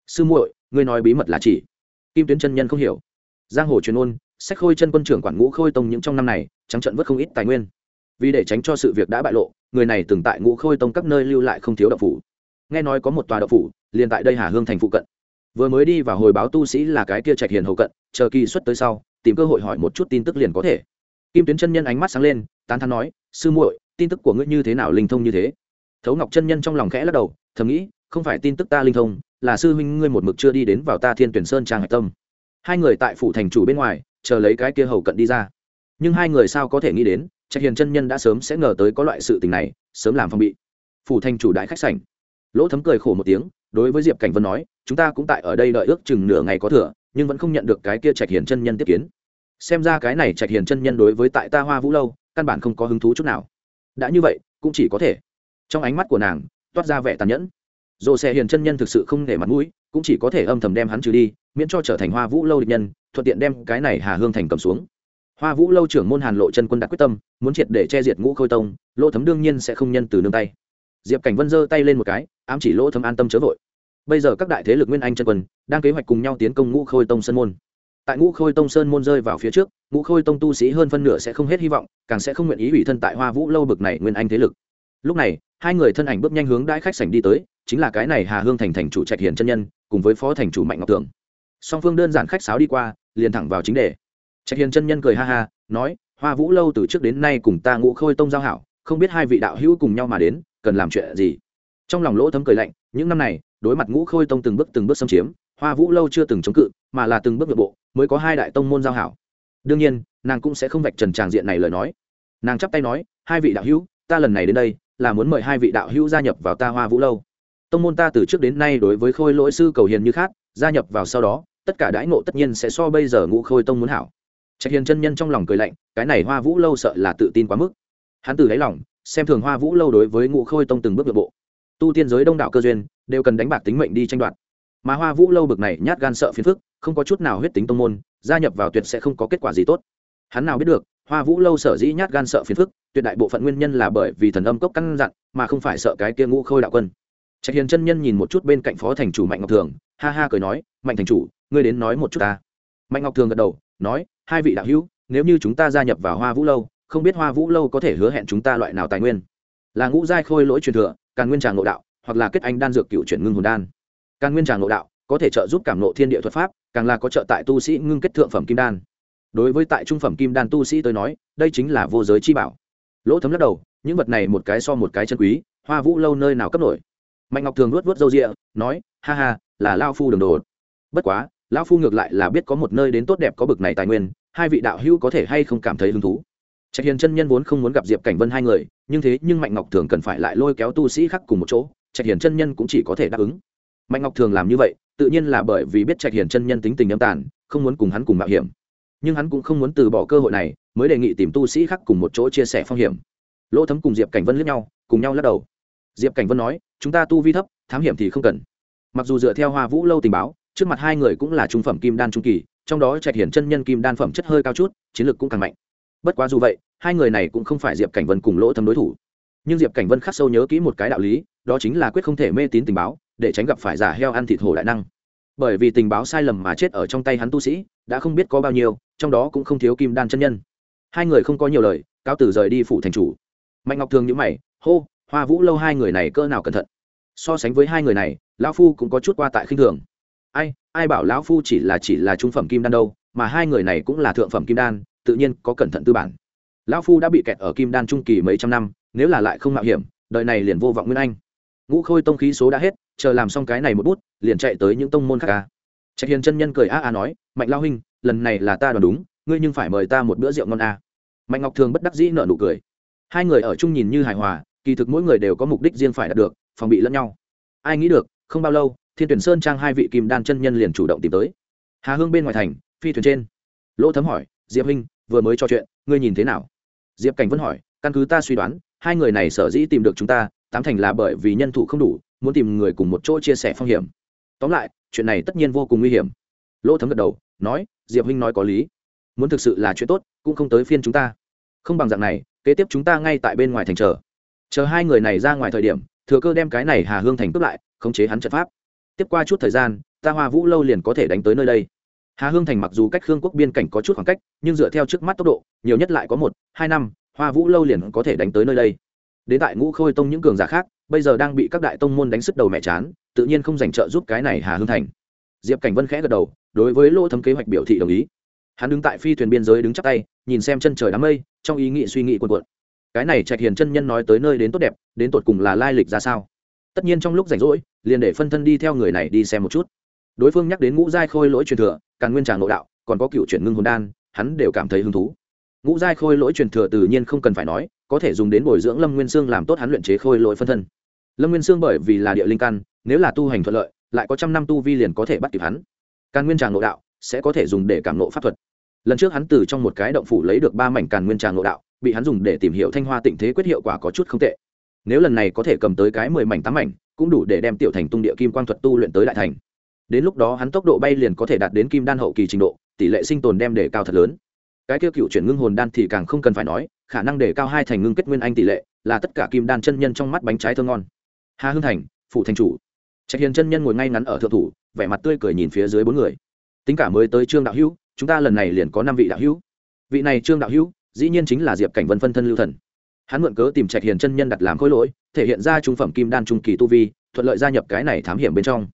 Sư muội, ngươi nói bí mật là chỉ. Kim tuyến chân nhân không hiểu. Giang hồ truyền ôn, sách khôi chân quân trưởng quản ngũ khôi tông những trong năm này, trắng trận vất không ít tài nguyên vì để tránh cho sự việc đã bại lộ, người này từng tại ngũ khôi tông các nơi lưu lại không thiếu đậu phủ. Nghe nói có một tòa đậu phủ, liền tại đây hà hương thành phụ cận. Vừa mới đi vào hồi báo tu sĩ là cái kia trạch hiền hậu cận, chờ kỳ xuất tới sau, tìm cơ hội hỏi một chút tin tức liền có thể. Kim tuyến chân nhân ánh mắt sáng lên, tán thắn nói, sư muội, tin tức của ngươi như thế nào linh thông như thế? Thấu ngọc chân nhân trong lòng khẽ lắc đầu, thầm nghĩ, không phải tin tức ta linh thông, là sư huynh ngươi một mực chưa đi đến vào ta thiên tuyển sơn trang hạch tâm. Hai người tại phủ thành chủ bên ngoài, chờ lấy cái kia hầu cận đi ra. Nhưng hai người sao có thể nghĩ đến trạch hiền chân nhân đã sớm sẽ ngờ tới có loại sự tình này, sớm làm phong bị. Phủ thành chủ đại khách sảnh. Lỗ thấm cười khổ một tiếng, đối với diệp cảnh vân nói, chúng ta cũng tại ở đây đợi ước chừng nửa ngày có thừa, nhưng vẫn không nhận được cái kia trạch hiền chân nhân tiếp kiến. Xem ra cái này trạch hiền chân nhân đối với tại ta hoa vũ lâu, căn bản không có hứng thú chút nào. Đã như vậy, cũng chỉ có thể. Trong ánh mắt của nàng, toát ra vẻ tàn nhẫn. Dồ xe hiền chân nhân thực sự không để mặt mũi, cũng chỉ có thể âm thầm đem hắn trừ đi, miễn cho trở thành hoa vũ lâu địch nhân, thuận tiện đem cái này hà hương thành cầm xuống hoa vũ lâu trưởng môn hàn lộ chân quân đã quyết tâm, muốn triệt để che diệt ngũ khôi tông, lỗ thấm đương nhiên sẽ không nhân từ nương tay. Diệp cảnh vân giơ tay lên một cái, ám chỉ lỗ thấm an tâm chớ vội. Bây giờ các đại thế lực nguyên anh chân quân đang kế hoạch cùng nhau tiến công ngũ khôi tông sơn môn. Tại ngũ khôi tông sơn môn rơi vào phía trước, ngũ khôi tông tu sĩ hơn phân nửa sẽ không hết hy vọng, càng sẽ không nguyện ý ủy thân tại hoa vũ lâu bực này nguyên anh thế lực. Lúc này, hai người thân ảnh bước nhanh hướng đãi khách sảnh đi tới, chính là cái này hà hương thành thành chủ trạch hiền chân nhân, cùng với phó thành chủ mạnh ngọc tường song phương đơn giản khách sáo đi qua, liền thẳng vào chính đề trạch hiền chân nhân cười ha ha, nói, hoa vũ lâu từ trước đến nay cùng ta ngũ khôi tông giao hảo, không biết hai vị đạo hữu cùng nhau mà đến, cần làm chuyện gì? Trong lòng lỗ thấm cười lạnh, những năm này, đối mặt ngũ khôi tông từng bước từng bước xâm chiếm, hoa vũ lâu chưa từng chống cự, mà là từng bước nội bộ, mới có hai đại tông môn giao hảo. Đương nhiên, nàng cũng sẽ không vạch trần tràng diện này lời nói. Nàng chắp tay nói, hai vị đạo hữu, ta lần này đến đây, là muốn mời hai vị đạo hữu gia nhập vào ta hoa vũ lâu. Tông môn ta từ trước đến nay đối với khôi lỗi sư cầu hiền như khác, gia nhập vào sau đó, tất cả đãi ngộ tất nhiên sẽ so bây giờ ngũ khôi tông muốn hảo trạch hiền chân nhân trong lòng cười lạnh, cái này hoa vũ lâu sợ là tự tin quá mức. Hắn từ đáy lòng, xem thường hoa vũ lâu đối với ngũ khôi tông từng bước nội bộ. Tu tiên giới đông đảo cơ duyên, đều cần đánh bạc tính mệnh đi tranh đoạt. Mà hoa vũ lâu bực này nhát gan sợ phiền phức, không có chút nào huyết tính tông môn, gia nhập vào tuyệt sẽ không có kết quả gì tốt. Hắn nào biết được, hoa vũ lâu sở dĩ nhát gan sợ phiền phức, tuyệt đại bộ phận nguyên nhân là bởi vì thần âm cốc căn dặn, mà không phải sợ cái kia ngũ khôi đạo quân. Trạch hiền chân nhân nhìn một chút bên cạnh phó thành chủ mạnh ngọc thường, ha ha cười nói, mạnh thành chủ, ngươi đến nói một chút ta. Mạnh ngọc thường gật đầu, nói hai vị đạo hữu, nếu như chúng ta gia nhập vào hoa vũ lâu, không biết hoa vũ lâu có thể hứa hẹn chúng ta loại nào tài nguyên? Là ngũ giai khôi lỗi truyền thừa, càn nguyên tràng ngộ đạo, hoặc là kết anh đan dược cựu chuyển ngưng hồn đan. Càn nguyên tràng ngộ đạo có thể trợ giúp cảm nộ thiên địa thuật pháp, càng là có trợ tại tu sĩ ngưng kết thượng phẩm kim đan. Đối với tại trung phẩm kim đan tu sĩ tới nói, đây chính là vô giới chi bảo. Lỗ thấm lắc đầu, những vật này một cái so một cái chân quý, hoa vũ lâu nơi nào cấp nổi? Mạnh ngọc thường luốt vớt râu rịa nói, ha ha, là lao phu đường đồ. Bất quá lão phu ngược lại là biết có một nơi đến tốt đẹp có bực này tài nguyên, hai vị đạo hữu có thể hay không cảm thấy hứng thú? Trạch hiền chân nhân vốn không muốn gặp diệp cảnh vân hai người, nhưng thế nhưng mạnh ngọc thường cần phải lại lôi kéo tu sĩ khác cùng một chỗ, trạch hiền chân nhân cũng chỉ có thể đáp ứng. Mạnh ngọc thường làm như vậy, tự nhiên là bởi vì biết trạch hiền chân nhân tính tình âm tàn, không muốn cùng hắn cùng mạo hiểm. Nhưng hắn cũng không muốn từ bỏ cơ hội này, mới đề nghị tìm tu sĩ khác cùng một chỗ chia sẻ phong hiểm. Lỗ thấm cùng diệp cảnh vân lướt nhau, cùng nhau lắc đầu. Diệp cảnh vân nói, chúng ta tu vi thấp, thám hiểm thì không cần. Mặc dù dựa theo hoa vũ lâu tình báo trước mặt hai người cũng là trung phẩm kim đan trung kỳ, trong đó trạch hiển chân nhân kim đan phẩm chất hơi cao chút, chiến lược cũng càng mạnh. Bất quá dù vậy, hai người này cũng không phải diệp cảnh vân cùng lỗ thâm đối thủ. Nhưng diệp cảnh vân khắc sâu nhớ kỹ một cái đạo lý, đó chính là quyết không thể mê tín tình báo, để tránh gặp phải giả heo ăn thịt hổ đại năng. Bởi vì tình báo sai lầm mà chết ở trong tay hắn tu sĩ, đã không biết có bao nhiêu, trong đó cũng không thiếu kim đan chân nhân. Hai người không có nhiều lời cao tử rời đi phủ thành chủ. Mạnh ngọc thường nhữ mày, hô, hoa vũ lâu hai người này cỡ nào cẩn thận? So sánh với hai người này, lão phu cũng có chút qua tại khinh thường ai ai bảo lão phu chỉ là chỉ là trung phẩm kim đan đâu, mà hai người này cũng là thượng phẩm kim đan, tự nhiên có cẩn thận tư bản. Lão phu đã bị kẹt ở kim đan trung kỳ mấy trăm năm, nếu là lại không mạo hiểm, đời này liền vô vọng nguyên anh. Ngũ khôi tông khí số đã hết, chờ làm xong cái này một bút, liền chạy tới những tông môn khác ca trạch hiền chân nhân cười a a nói, mạnh lao huynh, lần này là ta đoán đúng, ngươi nhưng phải mời ta một bữa rượu ngon a. Mạnh ngọc thường bất đắc dĩ nợ nụ cười. Hai người ở chung nhìn như hài hòa, kỳ thực mỗi người đều có mục đích riêng phải đạt được, phòng bị lẫn nhau. Ai nghĩ được, không bao lâu thiên tuyển sơn trang hai vị kim đan chân nhân liền chủ động tìm tới. Hà hương bên ngoài thành, phi thuyền trên. Lỗ thấm hỏi, diệp huynh, vừa mới trò chuyện, ngươi nhìn thế nào? Diệp cảnh vẫn hỏi, căn cứ ta suy đoán, hai người này sở dĩ tìm được chúng ta, tám thành là bởi vì nhân thủ không đủ, muốn tìm người cùng một chỗ chia sẻ phong hiểm. Tóm lại, chuyện này tất nhiên vô cùng nguy hiểm. Lỗ thấm gật đầu, nói, diệp huynh nói có lý. Muốn thực sự là chuyện tốt, cũng không tới phiên chúng ta. Không bằng dạng này, kế tiếp chúng ta ngay tại bên ngoài thành chờ. Chờ hai người này ra ngoài thời điểm, thừa cơ đem cái này hà hương thành cướp lại, khống chế hắn trận pháp tiếp qua chút thời gian, ta hoa vũ lâu liền có thể đánh tới nơi đây. Hà hương thành mặc dù cách khương quốc biên cảnh có chút khoảng cách, nhưng dựa theo trước mắt tốc độ, nhiều nhất lại có một, hai năm, hoa vũ lâu liền có thể đánh tới nơi đây. Đến tại ngũ khôi tông những cường giả khác, bây giờ đang bị các đại tông môn đánh sức đầu mẹ chán, tự nhiên không dành trợ giúp cái này hà hương thành. Diệp cảnh vân khẽ gật đầu, đối với lỗ thấm kế hoạch biểu thị đồng ý. Hắn đứng tại phi thuyền biên giới đứng chắc tay, nhìn xem chân trời đám mây, trong ý nghĩ suy nghĩ quần quận cái này trạch hiền chân nhân nói tới nơi đến tốt đẹp, đến tột cùng là lai lịch ra sao? Tất nhiên trong lúc rảnh rỗi, liền để phân thân đi theo người này đi xem một chút. Đối phương nhắc đến ngũ giai khôi lỗi truyền thừa càng nguyên tràng nội đạo, còn có cựu chuyển ngưng hồn đan, hắn đều cảm thấy hứng thú. Ngũ giai khôi lỗi truyền thừa tự nhiên không cần phải nói, có thể dùng đến bồi dưỡng lâm nguyên sương làm tốt hắn luyện chế khôi lỗi phân thân. Lâm nguyên sương bởi vì là địa linh căn, nếu là tu hành thuận lợi, lại có trăm năm tu vi liền có thể bắt kịp hắn. Càn nguyên tràng nội đạo sẽ có thể dùng để cảm nộ pháp thuật. Lần trước hắn từ trong một cái động phủ lấy được ba mảnh càn nguyên tràng nội đạo, bị hắn dùng để tìm hiểu thanh hoa tịnh thế quyết hiệu quả có chút không tệ nếu lần này có thể cầm tới cái mười mảnh tám mảnh, cũng đủ để đem tiểu thành tung địa kim quang thuật tu luyện tới đại thành. Đến lúc đó hắn tốc độ bay liền có thể đạt đến kim đan hậu kỳ trình độ, tỷ lệ sinh tồn đem đề cao thật lớn. Cái kia cựu chuyển ngưng hồn đan thì càng không cần phải nói, khả năng đề cao hai thành ngưng kết nguyên anh tỷ lệ, là tất cả kim đan chân nhân trong mắt bánh trái thơ ngon. Hà hưng thành, phụ thành chủ. Trạch hiền chân nhân ngồi ngay ngắn ở thượng thủ, vẻ mặt tươi cười nhìn phía dưới bốn người. Tính cả mới tới trương đạo hữu, chúng ta lần này liền có năm vị đạo hữu. Vị này trương đạo hữu, dĩ nhiên chính là diệp cảnh vân phân thân lưu thần hắn mượn cớ tìm trạch hiền chân nhân đặt làm khối lỗi, thể hiện ra trung phẩm kim đan trung kỳ tu vi, thuận lợi gia nhập cái này thám hiểm bên trong.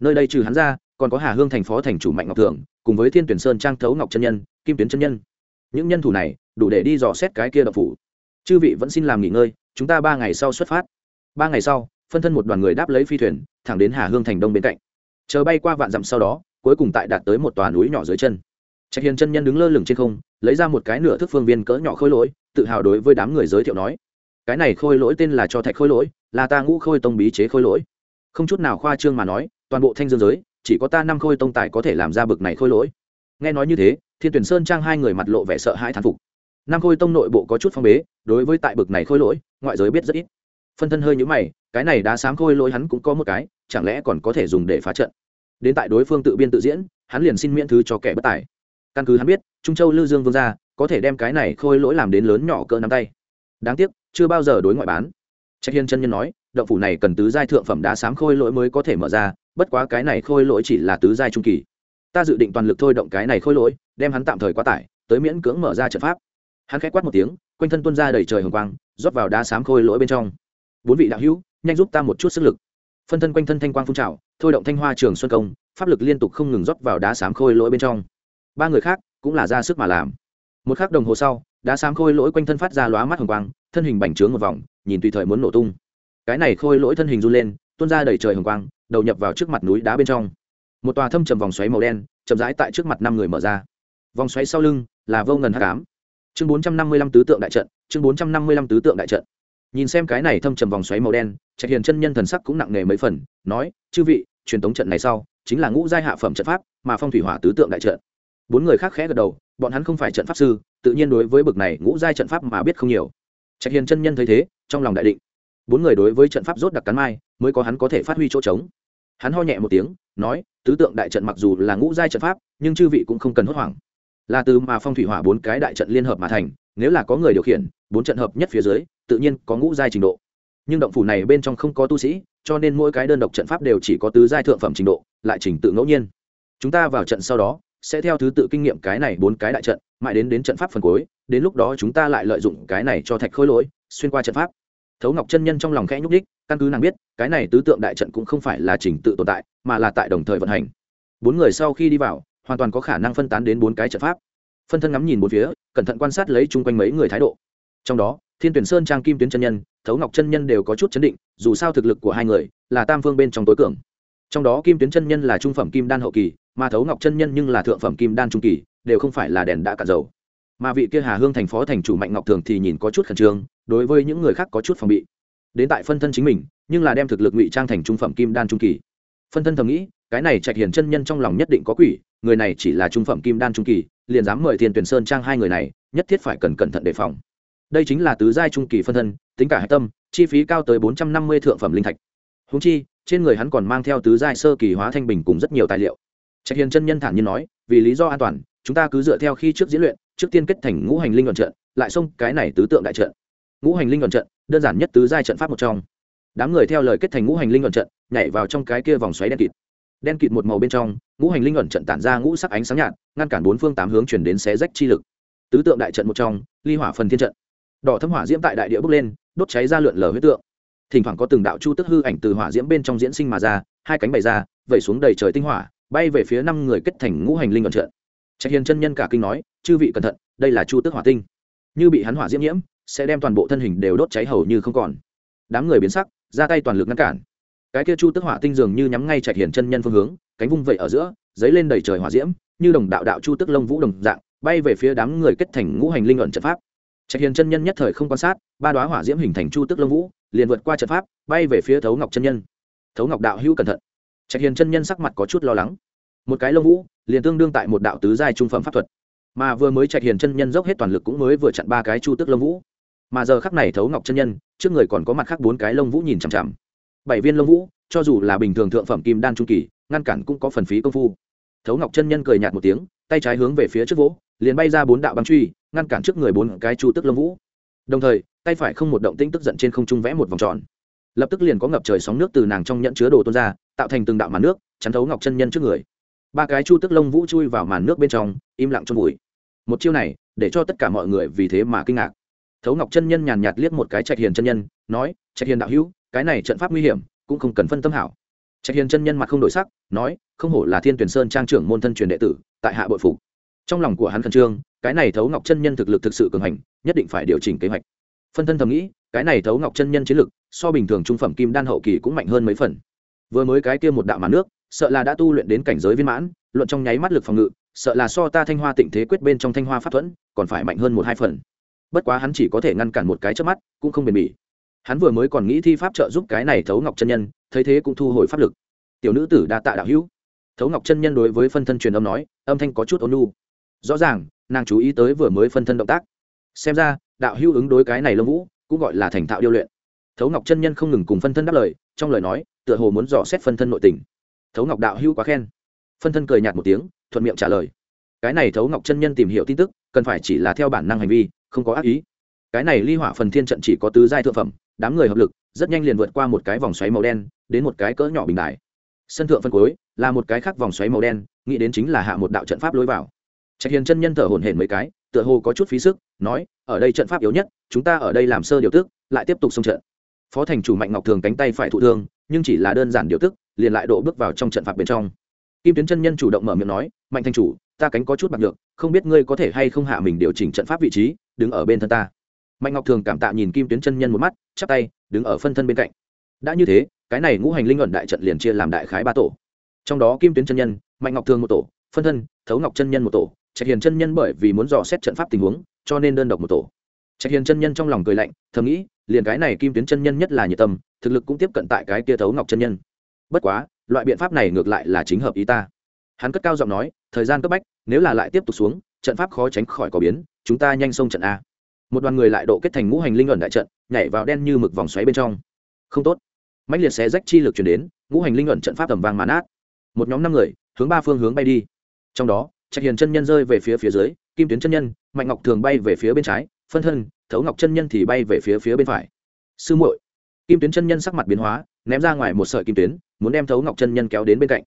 Nơi đây trừ hắn ra, còn có hà hương thành phó thành chủ mạnh ngọc thượng, cùng với thiên tuyển sơn trang thấu ngọc chân nhân, kim tuyến chân nhân. Những nhân thủ này, đủ để đi dò xét cái kia đậu phủ. Chư vị vẫn xin làm nghỉ ngơi, chúng ta ba ngày sau xuất phát. Ba ngày sau, phân thân một đoàn người đáp lấy phi thuyền, thẳng đến hà hương thành đông bên cạnh. Chờ bay qua vạn dặm sau đó, cuối cùng tại đạt tới một tòa núi nhỏ dưới chân trạch hiền chân nhân đứng lơ lửng trên không, lấy ra một cái nửa thức phương viên cỡ nhỏ khôi lỗi, tự hào đối với đám người giới thiệu nói, cái này khôi lỗi tên là cho thạch khôi lỗi, là ta ngũ khôi tông bí chế khôi lỗi. Không chút nào khoa trương mà nói, toàn bộ thanh dương giới, chỉ có ta năm khôi tông tài có thể làm ra bực này khôi lỗi. Nghe nói như thế, thiên tuyển sơn trang hai người mặt lộ vẻ sợ hãi thán phục. Năm khôi tông nội bộ có chút phong bế, đối với tại bực này khôi lỗi, ngoại giới biết rất ít. Phân thân hơi nhũ mày, cái này đá sáng khôi lỗi hắn cũng có một cái, chẳng lẽ còn có thể dùng để phá trận? Đến tại đối phương tự biên tự diễn, hắn liền xin miễn thứ cho kẻ bất tài căn cứ hắn biết, trung châu lư dương vương gia có thể đem cái này khôi lỗi làm đến lớn nhỏ cỡ nắm tay. Đáng tiếc, chưa bao giờ đối ngoại bán. Trạch hiên chân nhân nói, động phủ này cần tứ giai thượng phẩm đá sám khôi lỗi mới có thể mở ra, bất quá cái này khôi lỗi chỉ là tứ giai trung kỳ. Ta dự định toàn lực thôi động cái này khôi lỗi, đem hắn tạm thời quá tải, tới miễn cưỡng mở ra trận pháp. Hắn khẽ quát một tiếng, quanh thân tuân ra đầy trời hồng quang, rót vào đá sám khôi lỗi bên trong. Bốn vị đạo hữu, nhanh giúp ta một chút sức lực. Phân thân quanh thân thanh quang phun trào, thôi động thanh hoa trường xuân công, pháp lực liên tục không ngừng rót vào đá sám khôi lỗi bên trong ba người khác cũng là ra sức mà làm. Một khắc đồng hồ sau, đá xám khôi lỗi quanh thân phát ra lóa mắt hồng quang, thân hình bành trướng một vòng, nhìn tùy thời muốn nổ tung. Cái này khôi lỗi thân hình run lên, tuôn ra đầy trời hồng quang, đầu nhập vào trước mặt núi đá bên trong. Một tòa thâm trầm vòng xoáy màu đen, chậm rãi tại trước mặt năm người mở ra. Vòng xoáy sau lưng là vô ngần hát cám chương bốn trăm năm mươi lăm tứ tượng đại trận, chương bốn trăm năm mươi lăm tứ tượng đại trận. Nhìn xem cái này thâm trầm vòng xoáy màu đen, trạch hiền chân nhân thần sắc cũng nặng nề mấy phần, nói, chư vị, truyền tống trận này sau, chính là ngũ giai hạ phẩm trận pháp, mà phong thủy hỏa tứ tượng đại trận bốn người khác khẽ gật đầu, bọn hắn không phải trận pháp sư, tự nhiên đối với bực này ngũ giai trận pháp mà biết không nhiều. Trạch hiền chân nhân thấy thế, trong lòng đại định. Bốn người đối với trận pháp rốt đặc cắn mai, mới có hắn có thể phát huy chỗ trống. Hắn ho nhẹ một tiếng, nói, tứ tượng đại trận mặc dù là ngũ giai trận pháp, nhưng chư vị cũng không cần hốt hoảng. Là từ mà phong thủy hỏa bốn cái đại trận liên hợp mà thành, nếu là có người điều khiển, bốn trận hợp nhất phía dưới, tự nhiên có ngũ giai trình độ. Nhưng động phủ này bên trong không có tu sĩ, cho nên mỗi cái đơn độc trận pháp đều chỉ có tứ giai thượng phẩm trình độ, lại trình tự ngẫu nhiên. Chúng ta vào trận sau đó sẽ theo thứ tự kinh nghiệm cái này bốn cái đại trận, mãi đến đến trận pháp phần cuối, đến lúc đó chúng ta lại lợi dụng cái này cho thạch khôi lỗi, xuyên qua trận pháp. Thấu ngọc chân nhân trong lòng khẽ nhúc đích căn cứ nàng biết, cái này tứ tượng đại trận cũng không phải là trình tự tồn tại, mà là tại đồng thời vận hành. Bốn người sau khi đi vào, hoàn toàn có khả năng phân tán đến bốn cái trận pháp. Phân thân ngắm nhìn bốn phía, cẩn thận quan sát lấy chung quanh mấy người thái độ. Trong đó, thiên tuyển sơn trang kim tuyến chân nhân, thấu ngọc chân nhân đều có chút chấn định, dù sao thực lực của hai người là tam phương bên trong tối cường. Trong đó kim tuyến chân nhân là trung phẩm kim đan hậu kỳ mà thấu ngọc chân nhân nhưng là thượng phẩm kim đan trung kỳ, đều không phải là đèn đã cạn dầu. Mà vị kia hà hương thành phó thành chủ mạnh ngọc thường thì nhìn có chút khẩn trương, đối với những người khác có chút phòng bị. Đến tại phân thân chính mình, nhưng là đem thực lực ngụy trang thành trung phẩm kim đan trung kỳ. Phân thân thầm nghĩ, cái này trạch hiền chân nhân trong lòng nhất định có quỷ, người này chỉ là trung phẩm kim đan trung kỳ, liền dám mời thiên tuyển sơn trang hai người này, nhất thiết phải cần cẩn thận đề phòng. Đây chính là tứ giai trung kỳ phân thân, tính cả hạch tâm, chi phí cao tới bốn trăm năm mươi thượng phẩm linh thạch. Húng chi, trên người hắn còn mang theo tứ giai sơ kỳ hóa thanh bình cùng rất nhiều tài liệu trạch hiền chân nhân thản nhiên nói, vì lý do an toàn, chúng ta cứ dựa theo khi trước diễn luyện, trước tiên kết thành ngũ hành linh luận trận, lại xông cái này tứ tượng đại trận. Ngũ hành linh luận trận, đơn giản nhất tứ giai trận pháp một trong. Đám người theo lời kết thành ngũ hành linh luận trận, nhảy vào trong cái kia vòng xoáy đen kịt. Đen kịt một màu bên trong, ngũ hành linh luận trận tản ra ngũ sắc ánh sáng nhạt, ngăn cản bốn phương tám hướng chuyển đến xé rách chi lực. Tứ tượng đại trận một trong, ly hỏa phần thiên trận. Đỏ thâm hỏa diễm tại đại địa bốc lên, đốt cháy ra lượn lờ huyết tượng. Thỉnh thoảng có từng đạo chu tức hư ảnh từ hỏa diễm bên trong diễn sinh mà ra, hai cánh bày ra, vẩy xuống đầy trời tinh hỏa bay về phía năm người kết thành ngũ hành linh luận trận trạch hiền chân nhân cả kinh nói, chư vị cẩn thận, đây là chu tức hỏa tinh. Như bị hắn hỏa diễm nhiễm, sẽ đem toàn bộ thân hình đều đốt cháy hầu như không còn. Đám người biến sắc, ra tay toàn lực ngăn cản. Cái kia chu tức hỏa tinh dường như nhắm ngay trạch hiền chân nhân phương hướng, cánh vung vẩy ở giữa, dấy lên đầy trời hỏa diễm, như đồng đạo đạo chu tức lông vũ đồng dạng, bay về phía đám người kết thành ngũ hành linh luận trận pháp. Trạch hiền chân nhân nhất thời không quan sát, ba đoá hỏa diễm hình thành chu tức lông vũ, liền vượt qua trận pháp, bay về phía thấu ngọc chân nhân. Thấu ngọc đạo hữu cẩn thận trạch hiền chân nhân sắc mặt có chút lo lắng. Một cái lông vũ, liền tương đương tại một đạo tứ giai trung phẩm pháp thuật. Mà vừa mới trạch hiền chân nhân dốc hết toàn lực cũng mới vừa chặn ba cái chu tức lông vũ. Mà giờ khắc này thấu ngọc chân nhân, trước người còn có mặt khác bốn cái lông vũ nhìn chằm chằm. Bảy viên lông vũ, cho dù là bình thường thượng phẩm kim đan trung kỳ, ngăn cản cũng có phần phí công phu. Thấu ngọc chân nhân cười nhạt một tiếng, tay trái hướng về phía trước vỗ, liền bay ra bốn đạo băng truy, ngăn cản trước người bốn cái chu tức lông vũ. Đồng thời, tay phải không một động tĩnh tức giận trên không trung vẽ một vòng tròn lập tức liền có ngập trời sóng nước từ nàng trong nhận chứa đồ tuôn ra, tạo thành từng đạo màn nước, chắn thấu ngọc chân nhân trước người. Ba cái chu tức lông vũ chui vào màn nước bên trong, im lặng trong bụi. Một chiêu này, để cho tất cả mọi người vì thế mà kinh ngạc. Thấu ngọc chân nhân nhàn nhạt liếc một cái trạch hiền chân nhân, nói, trạch hiền đạo hữu, cái này trận pháp nguy hiểm, cũng không cần phân tâm hảo. Trạch hiền chân nhân mặt không đổi sắc, nói, không hổ là thiên tuyển sơn trang trưởng môn thân truyền đệ tử, tại hạ bội phục. Trong lòng của hắn khẩn trương, cái này thấu ngọc chân nhân thực lực thực sự cường hành, nhất định phải điều chỉnh kế hoạch phân thân thầm nghĩ, cái này thấu ngọc chân nhân chiến lực, so bình thường trung phẩm kim đan hậu kỳ cũng mạnh hơn mấy phần. Vừa mới cái kia một đạo màn nước, sợ là đã tu luyện đến cảnh giới viên mãn, luận trong nháy mắt lực phòng ngự, sợ là so ta thanh hoa tịnh thế quyết bên trong thanh hoa pháp thuẫn, còn phải mạnh hơn một hai phần. Bất quá hắn chỉ có thể ngăn cản một cái trước mắt, cũng không bền bỉ. Hắn vừa mới còn nghĩ thi pháp trợ giúp cái này thấu ngọc chân nhân, thấy thế cũng thu hồi pháp lực. Tiểu nữ tử đa tạ đạo hữu. Thấu ngọc chân nhân đối với phân thân truyền âm nói, âm thanh có chút ôn lu rõ ràng, nàng chú ý tới vừa mới phân thân động tác. Xem ra đạo hữu ứng đối cái này lông vũ, cũng gọi là thành thạo điêu luyện. Thấu ngọc chân nhân không ngừng cùng phân thân đáp lời, trong lời nói, tựa hồ muốn dò xét phân thân nội tình. Thấu ngọc đạo hữu quá khen. Phân thân cười nhạt một tiếng, thuận miệng trả lời. Cái này thấu ngọc chân nhân tìm hiểu tin tức, cần phải chỉ là theo bản năng hành vi, không có ác ý. Cái này ly hỏa phần thiên trận chỉ có tứ giai thượng phẩm, đám người hợp lực, rất nhanh liền vượt qua một cái vòng xoáy màu đen, đến một cái cỡ nhỏ bình đài. Sân thượng phân cuối, là một cái khác vòng xoáy màu đen, nghĩ đến chính là hạ một đạo trận pháp lối vào trạch hiền chân nhân thở hổn hển mấy cái, tựa hồ có chút phí sức, nói, ở đây trận pháp yếu nhất, chúng ta ở đây làm sơ điều tức, lại tiếp tục xông trận. Phó thành chủ mạnh ngọc thường cánh tay phải thụ thương, nhưng chỉ là đơn giản điều tức, liền lại độ bước vào trong trận pháp bên trong. Kim tuyến chân nhân chủ động mở miệng nói, mạnh thành chủ, ta cánh có chút bạc được không biết ngươi có thể hay không hạ mình điều chỉnh trận pháp vị trí, đứng ở bên thân ta. Mạnh ngọc thường cảm tạ nhìn kim tuyến chân nhân một mắt, chắp tay, đứng ở phân thân bên cạnh. Đã như thế, cái này ngũ hành linh luận đại trận liền chia làm đại khái ba tổ. Trong đó kim tuyến chân nhân, mạnh ngọc thường một tổ, phân thân, thấu ngọc chân nhân một tổ trạch hiền chân nhân bởi vì muốn dò xét trận pháp tình huống, cho nên đơn độc một tổ. Trạch hiền chân nhân trong lòng cười lạnh, thầm nghĩ, liền cái này kim tuyến chân nhân nhất là nhiệt tâm, thực lực cũng tiếp cận tại cái kia thấu ngọc chân nhân. Bất quá, loại biện pháp này ngược lại là chính hợp ý ta. Hắn cất cao giọng nói, thời gian cấp bách, nếu là lại tiếp tục xuống, trận pháp khó tránh khỏi có biến, chúng ta nhanh xông trận a. Một đoàn người lại độ kết thành ngũ hành linh ẩn đại trận, nhảy vào đen như mực vòng xoáy bên trong. Không tốt. Mạnh liệt xé rách chi lực chuyển đến, ngũ hành linh ẩn trận pháp tầm vang màn át một nhóm năm người, hướng ba phương hướng bay đi. Trong đó trạch hiền chân nhân rơi về phía phía dưới, kim tuyến chân nhân, mạnh ngọc thường bay về phía bên trái, phân thân, thấu ngọc chân nhân thì bay về phía phía bên phải. Sư muội. Kim tuyến chân nhân sắc mặt biến hóa, ném ra ngoài một sợi kim tuyến, muốn đem thấu ngọc chân nhân kéo đến bên cạnh.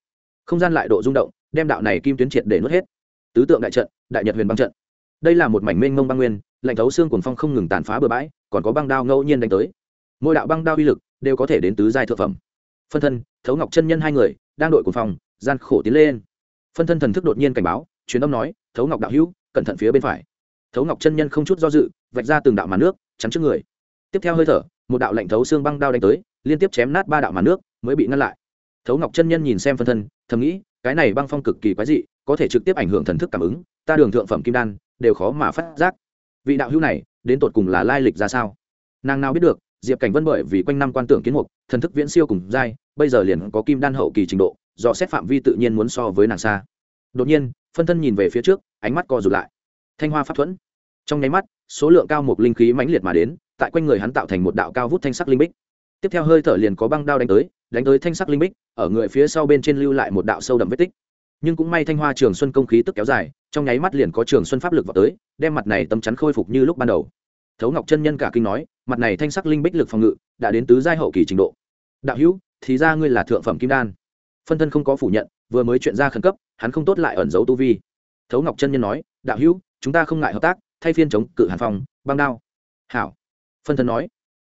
Không gian lại độ rung động, đem đạo này kim tuyến triệt để nuốt hết. Tứ tượng đại trận, đại nhật huyền băng trận. Đây là một mảnh mênh mông băng nguyên, lạnh thấu xương cuồng phong không ngừng tàn phá bừa bãi, còn có băng đao ngẫu nhiên đánh tới. Mỗi đạo băng đao uy lực đều có thể đến tứ giai thượng phẩm. Phân thân, thấu ngọc chân nhân hai người, đang đội cuồng phong, gian khổ tiến lên. Phân thân thần thức đột nhiên cảnh báo truyền âm nói, thấu ngọc đạo hữu, cẩn thận phía bên phải. Thấu ngọc chân nhân không chút do dự, vạch ra từng đạo màn nước, chắn trước người. Tiếp theo hơi thở, một đạo lạnh thấu xương băng đao đánh tới, liên tiếp chém nát ba đạo màn nước, mới bị ngăn lại. Thấu ngọc chân nhân nhìn xem phân thân, thầm nghĩ, cái này băng phong cực kỳ quái dị, có thể trực tiếp ảnh hưởng thần thức cảm ứng, ta đường thượng phẩm kim đan, đều khó mà phát giác. Vị đạo hữu này, đến tột cùng là lai lịch ra sao? Nàng nào biết được, diệp cảnh vân bởi vì quanh năm quan tưởng kiến mục, thần thức viễn siêu cùng giai bây giờ liền có kim đan hậu kỳ trình độ, do xét phạm vi tự nhiên muốn so với nàng xa. Đột nhiên phân thân nhìn về phía trước, ánh mắt co rụt lại. Thanh hoa pháp thuẫn. Trong nháy mắt, số lượng cao một linh khí mãnh liệt mà đến, tại quanh người hắn tạo thành một đạo cao vút thanh sắc linh bích. Tiếp theo hơi thở liền có băng đao đánh tới đánh tới thanh sắc linh bích, ở người phía sau bên trên lưu lại một đạo sâu đậm vết tích. Nhưng cũng may thanh hoa trường xuân công khí tức kéo dài, trong nháy mắt liền có trường xuân pháp lực vào tới, đem mặt này tấm chắn khôi phục như lúc ban đầu. Thấu ngọc chân nhân cả kinh nói, mặt này thanh sắc linh bích lực phòng ngự, đã đến tứ giai hậu kỳ trình độ. Đạo hữu, thì ra ngươi là thượng phẩm kim đan. Phân thân không có phủ nhận vừa mới chuyện ra khẩn cấp, hắn không tốt lại ẩn giấu tu vi. Thấu ngọc chân nhân nói, đạo hữu, chúng ta không ngại hợp tác, thay phiên chống cự hàn phong, băng đao. Hảo. Phân thân nói,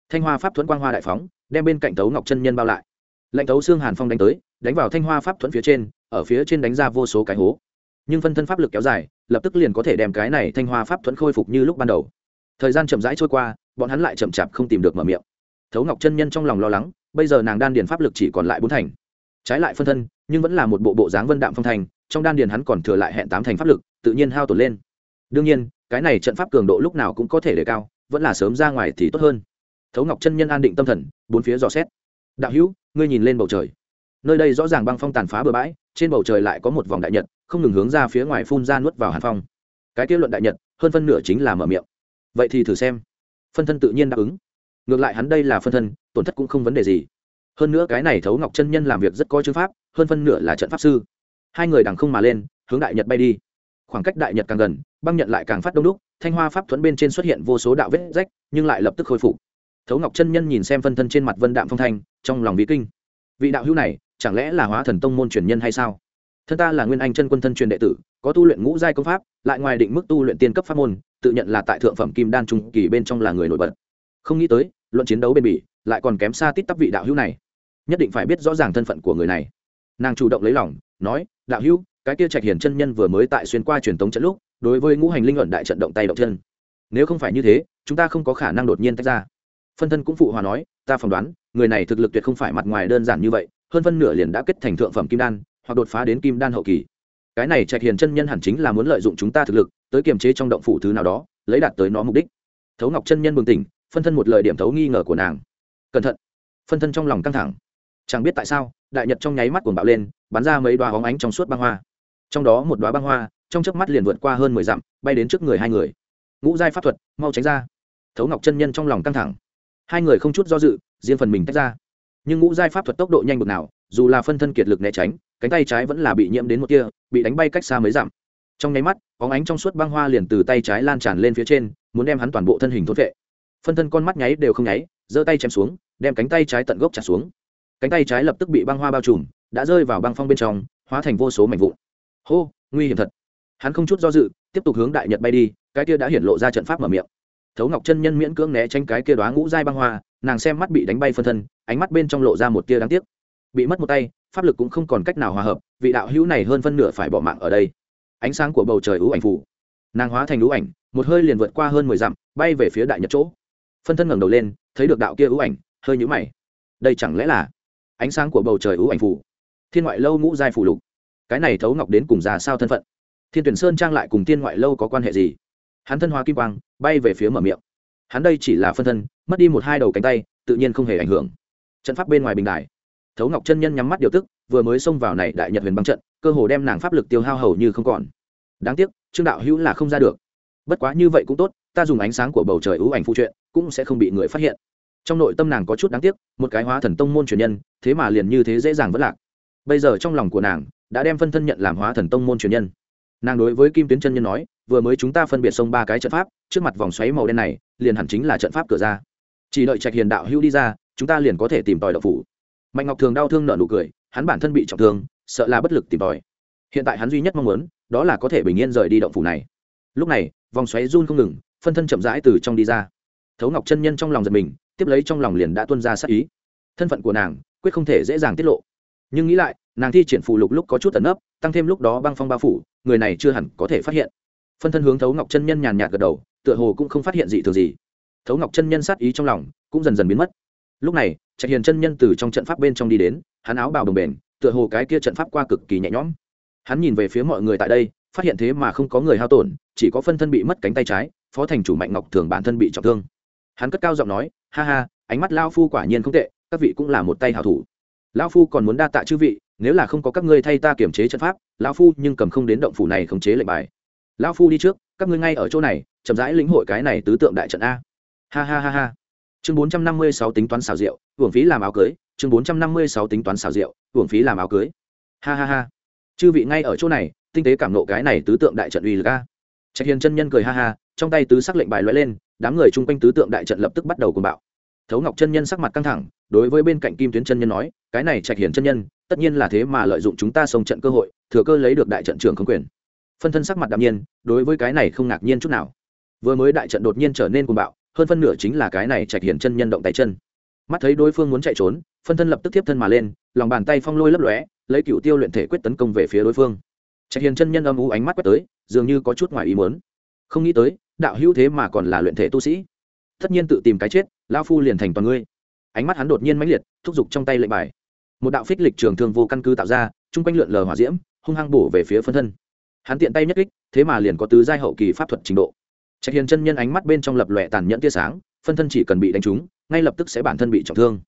thanh hoa pháp thuẫn quang hoa đại phóng, đem bên cạnh thấu ngọc chân nhân bao lại. Lệnh thấu xương hàn phong đánh tới, đánh vào thanh hoa pháp thuẫn phía trên, ở phía trên đánh ra vô số cái hố. Nhưng phân thân pháp lực kéo dài, lập tức liền có thể đem cái này thanh hoa pháp thuẫn khôi phục như lúc ban đầu. Thời gian chậm rãi trôi qua, bọn hắn lại chậm chạp không tìm được mở miệng. Thấu ngọc chân nhân trong lòng lo lắng, bây giờ nàng đan điền pháp lực chỉ còn lại bốn thành. Trái lại phân thân nhưng vẫn là một bộ bộ dáng vân đạm phong thành, trong đan điền hắn còn thừa lại hẹn tám thành pháp lực, tự nhiên hao tổn lên. Đương nhiên, cái này trận pháp cường độ lúc nào cũng có thể đề cao, vẫn là sớm ra ngoài thì tốt hơn. Thấu ngọc chân nhân an định tâm thần, bốn phía dò xét. Đạo hữu, ngươi nhìn lên bầu trời. Nơi đây rõ ràng băng phong tàn phá bừa bãi, trên bầu trời lại có một vòng đại nhật, không ngừng hướng ra phía ngoài phun ra nuốt vào hàn phong. Cái kết luận đại nhật, hơn phân nửa chính là mở miệng. Vậy thì thử xem. Phân thân tự nhiên đáp ứng. Ngược lại hắn đây là phân thân, tổn thất cũng không vấn đề gì hơn nữa cái này thấu ngọc chân nhân làm việc rất có chữ pháp, hơn phân nửa là trận pháp sư. Hai người đằng không mà lên, hướng đại nhật bay đi. Khoảng cách đại nhật càng gần, băng nhận lại càng phát đông đúc, thanh hoa pháp thuẫn bên trên xuất hiện vô số đạo vết rách, nhưng lại lập tức khôi phục. Thấu ngọc chân nhân nhìn xem phân thân trên mặt vân đạm phong thanh, trong lòng bí kinh. Vị đạo hữu này, chẳng lẽ là hóa thần tông môn truyền nhân hay sao? Thân ta là nguyên anh chân quân thân truyền đệ tử, có tu luyện ngũ giai công pháp, lại ngoài định mức tu luyện tiên cấp pháp môn, tự nhận là tại thượng phẩm kim đan trung kỳ bên trong là người nổi bật. Không nghĩ tới, luận chiến đấu bên bỉ, lại còn kém xa tít tắp vị đạo hữu này nhất định phải biết rõ ràng thân phận của người này. Nàng chủ động lấy lòng, nói, đạo hữu, cái kia trạch hiển chân nhân vừa mới tại xuyên qua truyền tống trận lúc, đối với ngũ hành linh luận đại trận động tay động chân. Nếu không phải như thế, chúng ta không có khả năng đột nhiên tách ra. Phân thân cũng phụ hòa nói, ta phỏng đoán, người này thực lực tuyệt không phải mặt ngoài đơn giản như vậy, hơn phân nửa liền đã kết thành thượng phẩm kim đan, hoặc đột phá đến kim đan hậu kỳ. Cái này trạch hiền chân nhân hẳn chính là muốn lợi dụng chúng ta thực lực, tới kiềm chế trong động phủ thứ nào đó, lấy đạt tới nó mục đích. Thấu ngọc chân nhân bừng tỉnh, phân thân một lời điểm thấu nghi ngờ của nàng. Cẩn thận. Phân thân trong lòng căng thẳng chẳng biết tại sao, đại nhật trong nháy mắt cuồng bạo lên, bắn ra mấy đoá hóng ánh trong suốt băng hoa. Trong đó một đoá băng hoa, trong chớp mắt liền vượt qua hơn mười dặm, bay đến trước người hai người. Ngũ giai pháp thuật, mau tránh ra. Thấu ngọc chân nhân trong lòng căng thẳng. Hai người không chút do dự, riêng phần mình tách ra. Nhưng ngũ giai pháp thuật tốc độ nhanh bực nào, dù là phân thân kiệt lực né tránh, cánh tay trái vẫn là bị nhiễm đến một kia bị đánh bay cách xa mấy dặm. Trong nháy mắt óng ánh trong suốt băng hoa liền từ tay trái lan tràn lên phía trên, muốn đem hắn toàn bộ thân hình thốt vệ phân thân con mắt nháy đều không nháy, giơ tay chém xuống, đem cánh tay trái tận gốc trả xuống cánh tay trái lập tức bị băng hoa bao trùm, đã rơi vào băng phong bên trong, hóa thành vô số mảnh vụn. Hô, nguy hiểm thật. Hắn không chút do dự, tiếp tục hướng đại nhật bay đi, cái kia đã hiển lộ ra trận pháp mở miệng. Thấu ngọc chân nhân miễn cưỡng né tránh cái kia đoá ngũ dai băng hoa, nàng xem mắt bị đánh bay phân thân, ánh mắt bên trong lộ ra một tia đáng tiếc. Bị mất một tay, pháp lực cũng không còn cách nào hòa hợp, vị đạo hữu này hơn phân nửa phải bỏ mạng ở đây. Ánh sáng của bầu trời ưu ảnh phủ. Nàng hóa thành ưu ảnh, một hơi liền vượt qua hơn mười dặm, bay về phía đại nhật chỗ. Phân thân ngẩng đầu lên, thấy được đạo kia ưu ảnh, hơi nhũ mày. Đây chẳng lẽ là ánh sáng của bầu trời ưu ảnh phủ. Thiên ngoại lâu ngũ giai phủ lục. Cái này thấu ngọc đến cùng già sao thân phận? Thiên tuyển sơn trang lại cùng thiên ngoại lâu có quan hệ gì? Hắn thân hóa kim quang, bay về phía mở miệng. Hắn đây chỉ là phân thân, mất đi một hai đầu cánh tay, tự nhiên không hề ảnh hưởng. Trận pháp bên ngoài bình đài. Thấu ngọc chân nhân nhắm mắt điều tức, vừa mới xông vào này đại nhật huyền băng trận, cơ hồ đem nàng pháp lực tiêu hao hầu như không còn. Đáng tiếc, trương đạo hữu là không ra được. Bất quá như vậy cũng tốt, ta dùng ánh sáng của bầu trời ưu ảnh phụ truyện cũng sẽ không bị người phát hiện trong nội tâm nàng có chút đáng tiếc, một cái hóa thần tông môn truyền nhân, thế mà liền như thế dễ dàng vất lạc. Bây giờ trong lòng của nàng đã đem phân thân nhận làm hóa thần tông môn truyền nhân. Nàng đối với kim tuyến chân nhân nói, vừa mới chúng ta phân biệt xông ba cái trận pháp, trước mặt vòng xoáy màu đen này, liền hẳn chính là trận pháp cửa ra. Chỉ đợi trạch hiền đạo hữu đi ra, chúng ta liền có thể tìm tòi đậu phủ. Mạnh ngọc thường đau thương nợ nụ cười, hắn bản thân bị trọng thương, sợ là bất lực tìm tòi. Hiện tại hắn duy nhất mong muốn, đó là có thể bình yên rời đi động phủ này. Lúc này, vòng xoáy run không ngừng, phân thân chậm rãi từ trong đi ra. Thấu ngọc chân nhân trong lòng giật mình tiếp lấy trong lòng liền đã tuân ra sát ý. Thân phận của nàng, quyết không thể dễ dàng tiết lộ. Nhưng nghĩ lại, nàng thi triển phụ lục lúc có chút tấn ấp tăng thêm lúc đó băng phong bao phủ, người này chưa hẳn có thể phát hiện. Phân thân hướng thấu ngọc chân nhân nhàn nhạt gật đầu, tựa hồ cũng không phát hiện gì thường gì. Thấu ngọc chân nhân sát ý trong lòng cũng dần dần biến mất. Lúc này, trạch hiền chân nhân từ trong trận pháp bên trong đi đến, hắn áo bào đồng bền, tựa hồ cái kia trận pháp qua cực kỳ nhẹ nhõm. Hắn nhìn về phía mọi người tại đây, phát hiện thế mà không có người hao tổn, chỉ có phân thân bị mất cánh tay trái, phó thành chủ mạnh ngọc thường bản thân bị trọng thương. Hắn cất cao giọng nói ha ha, ánh mắt lao phu quả nhiên không tệ, các vị cũng là một tay hào thủ. Lao phu còn muốn đa tạ chư vị, nếu là không có các ngươi thay ta kiểm chế trận pháp lao phu nhưng cầm không đến động phủ này khống chế lệnh bài. Lao phu đi trước, các ngươi ngay ở chỗ này, chậm rãi lĩnh hội cái này tứ tượng đại trận a. Ha ha ha ha. Chương bốn trăm năm mươi sáu tính toán xào rượu hưởng phí làm áo cưới. Chương bốn trăm năm mươi sáu tính toán xào rượu hưởng phí làm áo cưới. Ha ha ha. Chư vị ngay ở chỗ này, tinh tế cảm nộ cái này tứ tượng đại trận uy lực a. Trạch hiền chân nhân cười ha ha trong tay tứ sắc lệnh bài lóe lên, đám người chung quanh tứ tượng đại trận lập tức bắt đầu cùng bạo. Thấu ngọc chân nhân sắc mặt căng thẳng, đối với bên cạnh kim tuyến chân nhân nói, cái này trạch hiền chân nhân, tất nhiên là thế mà lợi dụng chúng ta xông trận cơ hội, thừa cơ lấy được đại trận trưởng không quyền. Phân thân sắc mặt đạm nhiên, đối với cái này không ngạc nhiên chút nào. Vừa mới đại trận đột nhiên trở nên cuồng bạo, hơn phân nửa chính là cái này trạch hiền chân nhân động tay chân. Mắt thấy đối phương muốn chạy trốn, phân thân lập tức tiếp thân mà lên, lòng bàn tay phong lôi lấp lóe, lấy cựu tiêu luyện thể quyết tấn công về phía đối phương. Trạch hiền chân nhân âm u ánh mắt quét tới, dường như có chút ngoài ý muốn không nghĩ tới, đạo hữu thế mà còn là luyện thể tu sĩ. Tất nhiên tự tìm cái chết lao phu liền thành toàn ngươi. Ánh mắt hắn đột nhiên mãnh liệt, thúc giục trong tay lệnh bài. Một đạo phích lịch trường thương vô căn cứ tạo ra, chung quanh lượn lờ hỏa diễm, hung hăng bổ về phía phân thân. Hắn tiện tay nhất kích, thế mà liền có tứ giai hậu kỳ pháp thuật trình độ. Trạch hiền chân nhân ánh mắt bên trong lập lòe tàn nhẫn tia sáng, phân thân chỉ cần bị đánh trúng, ngay lập tức sẽ bản thân bị trọng thương.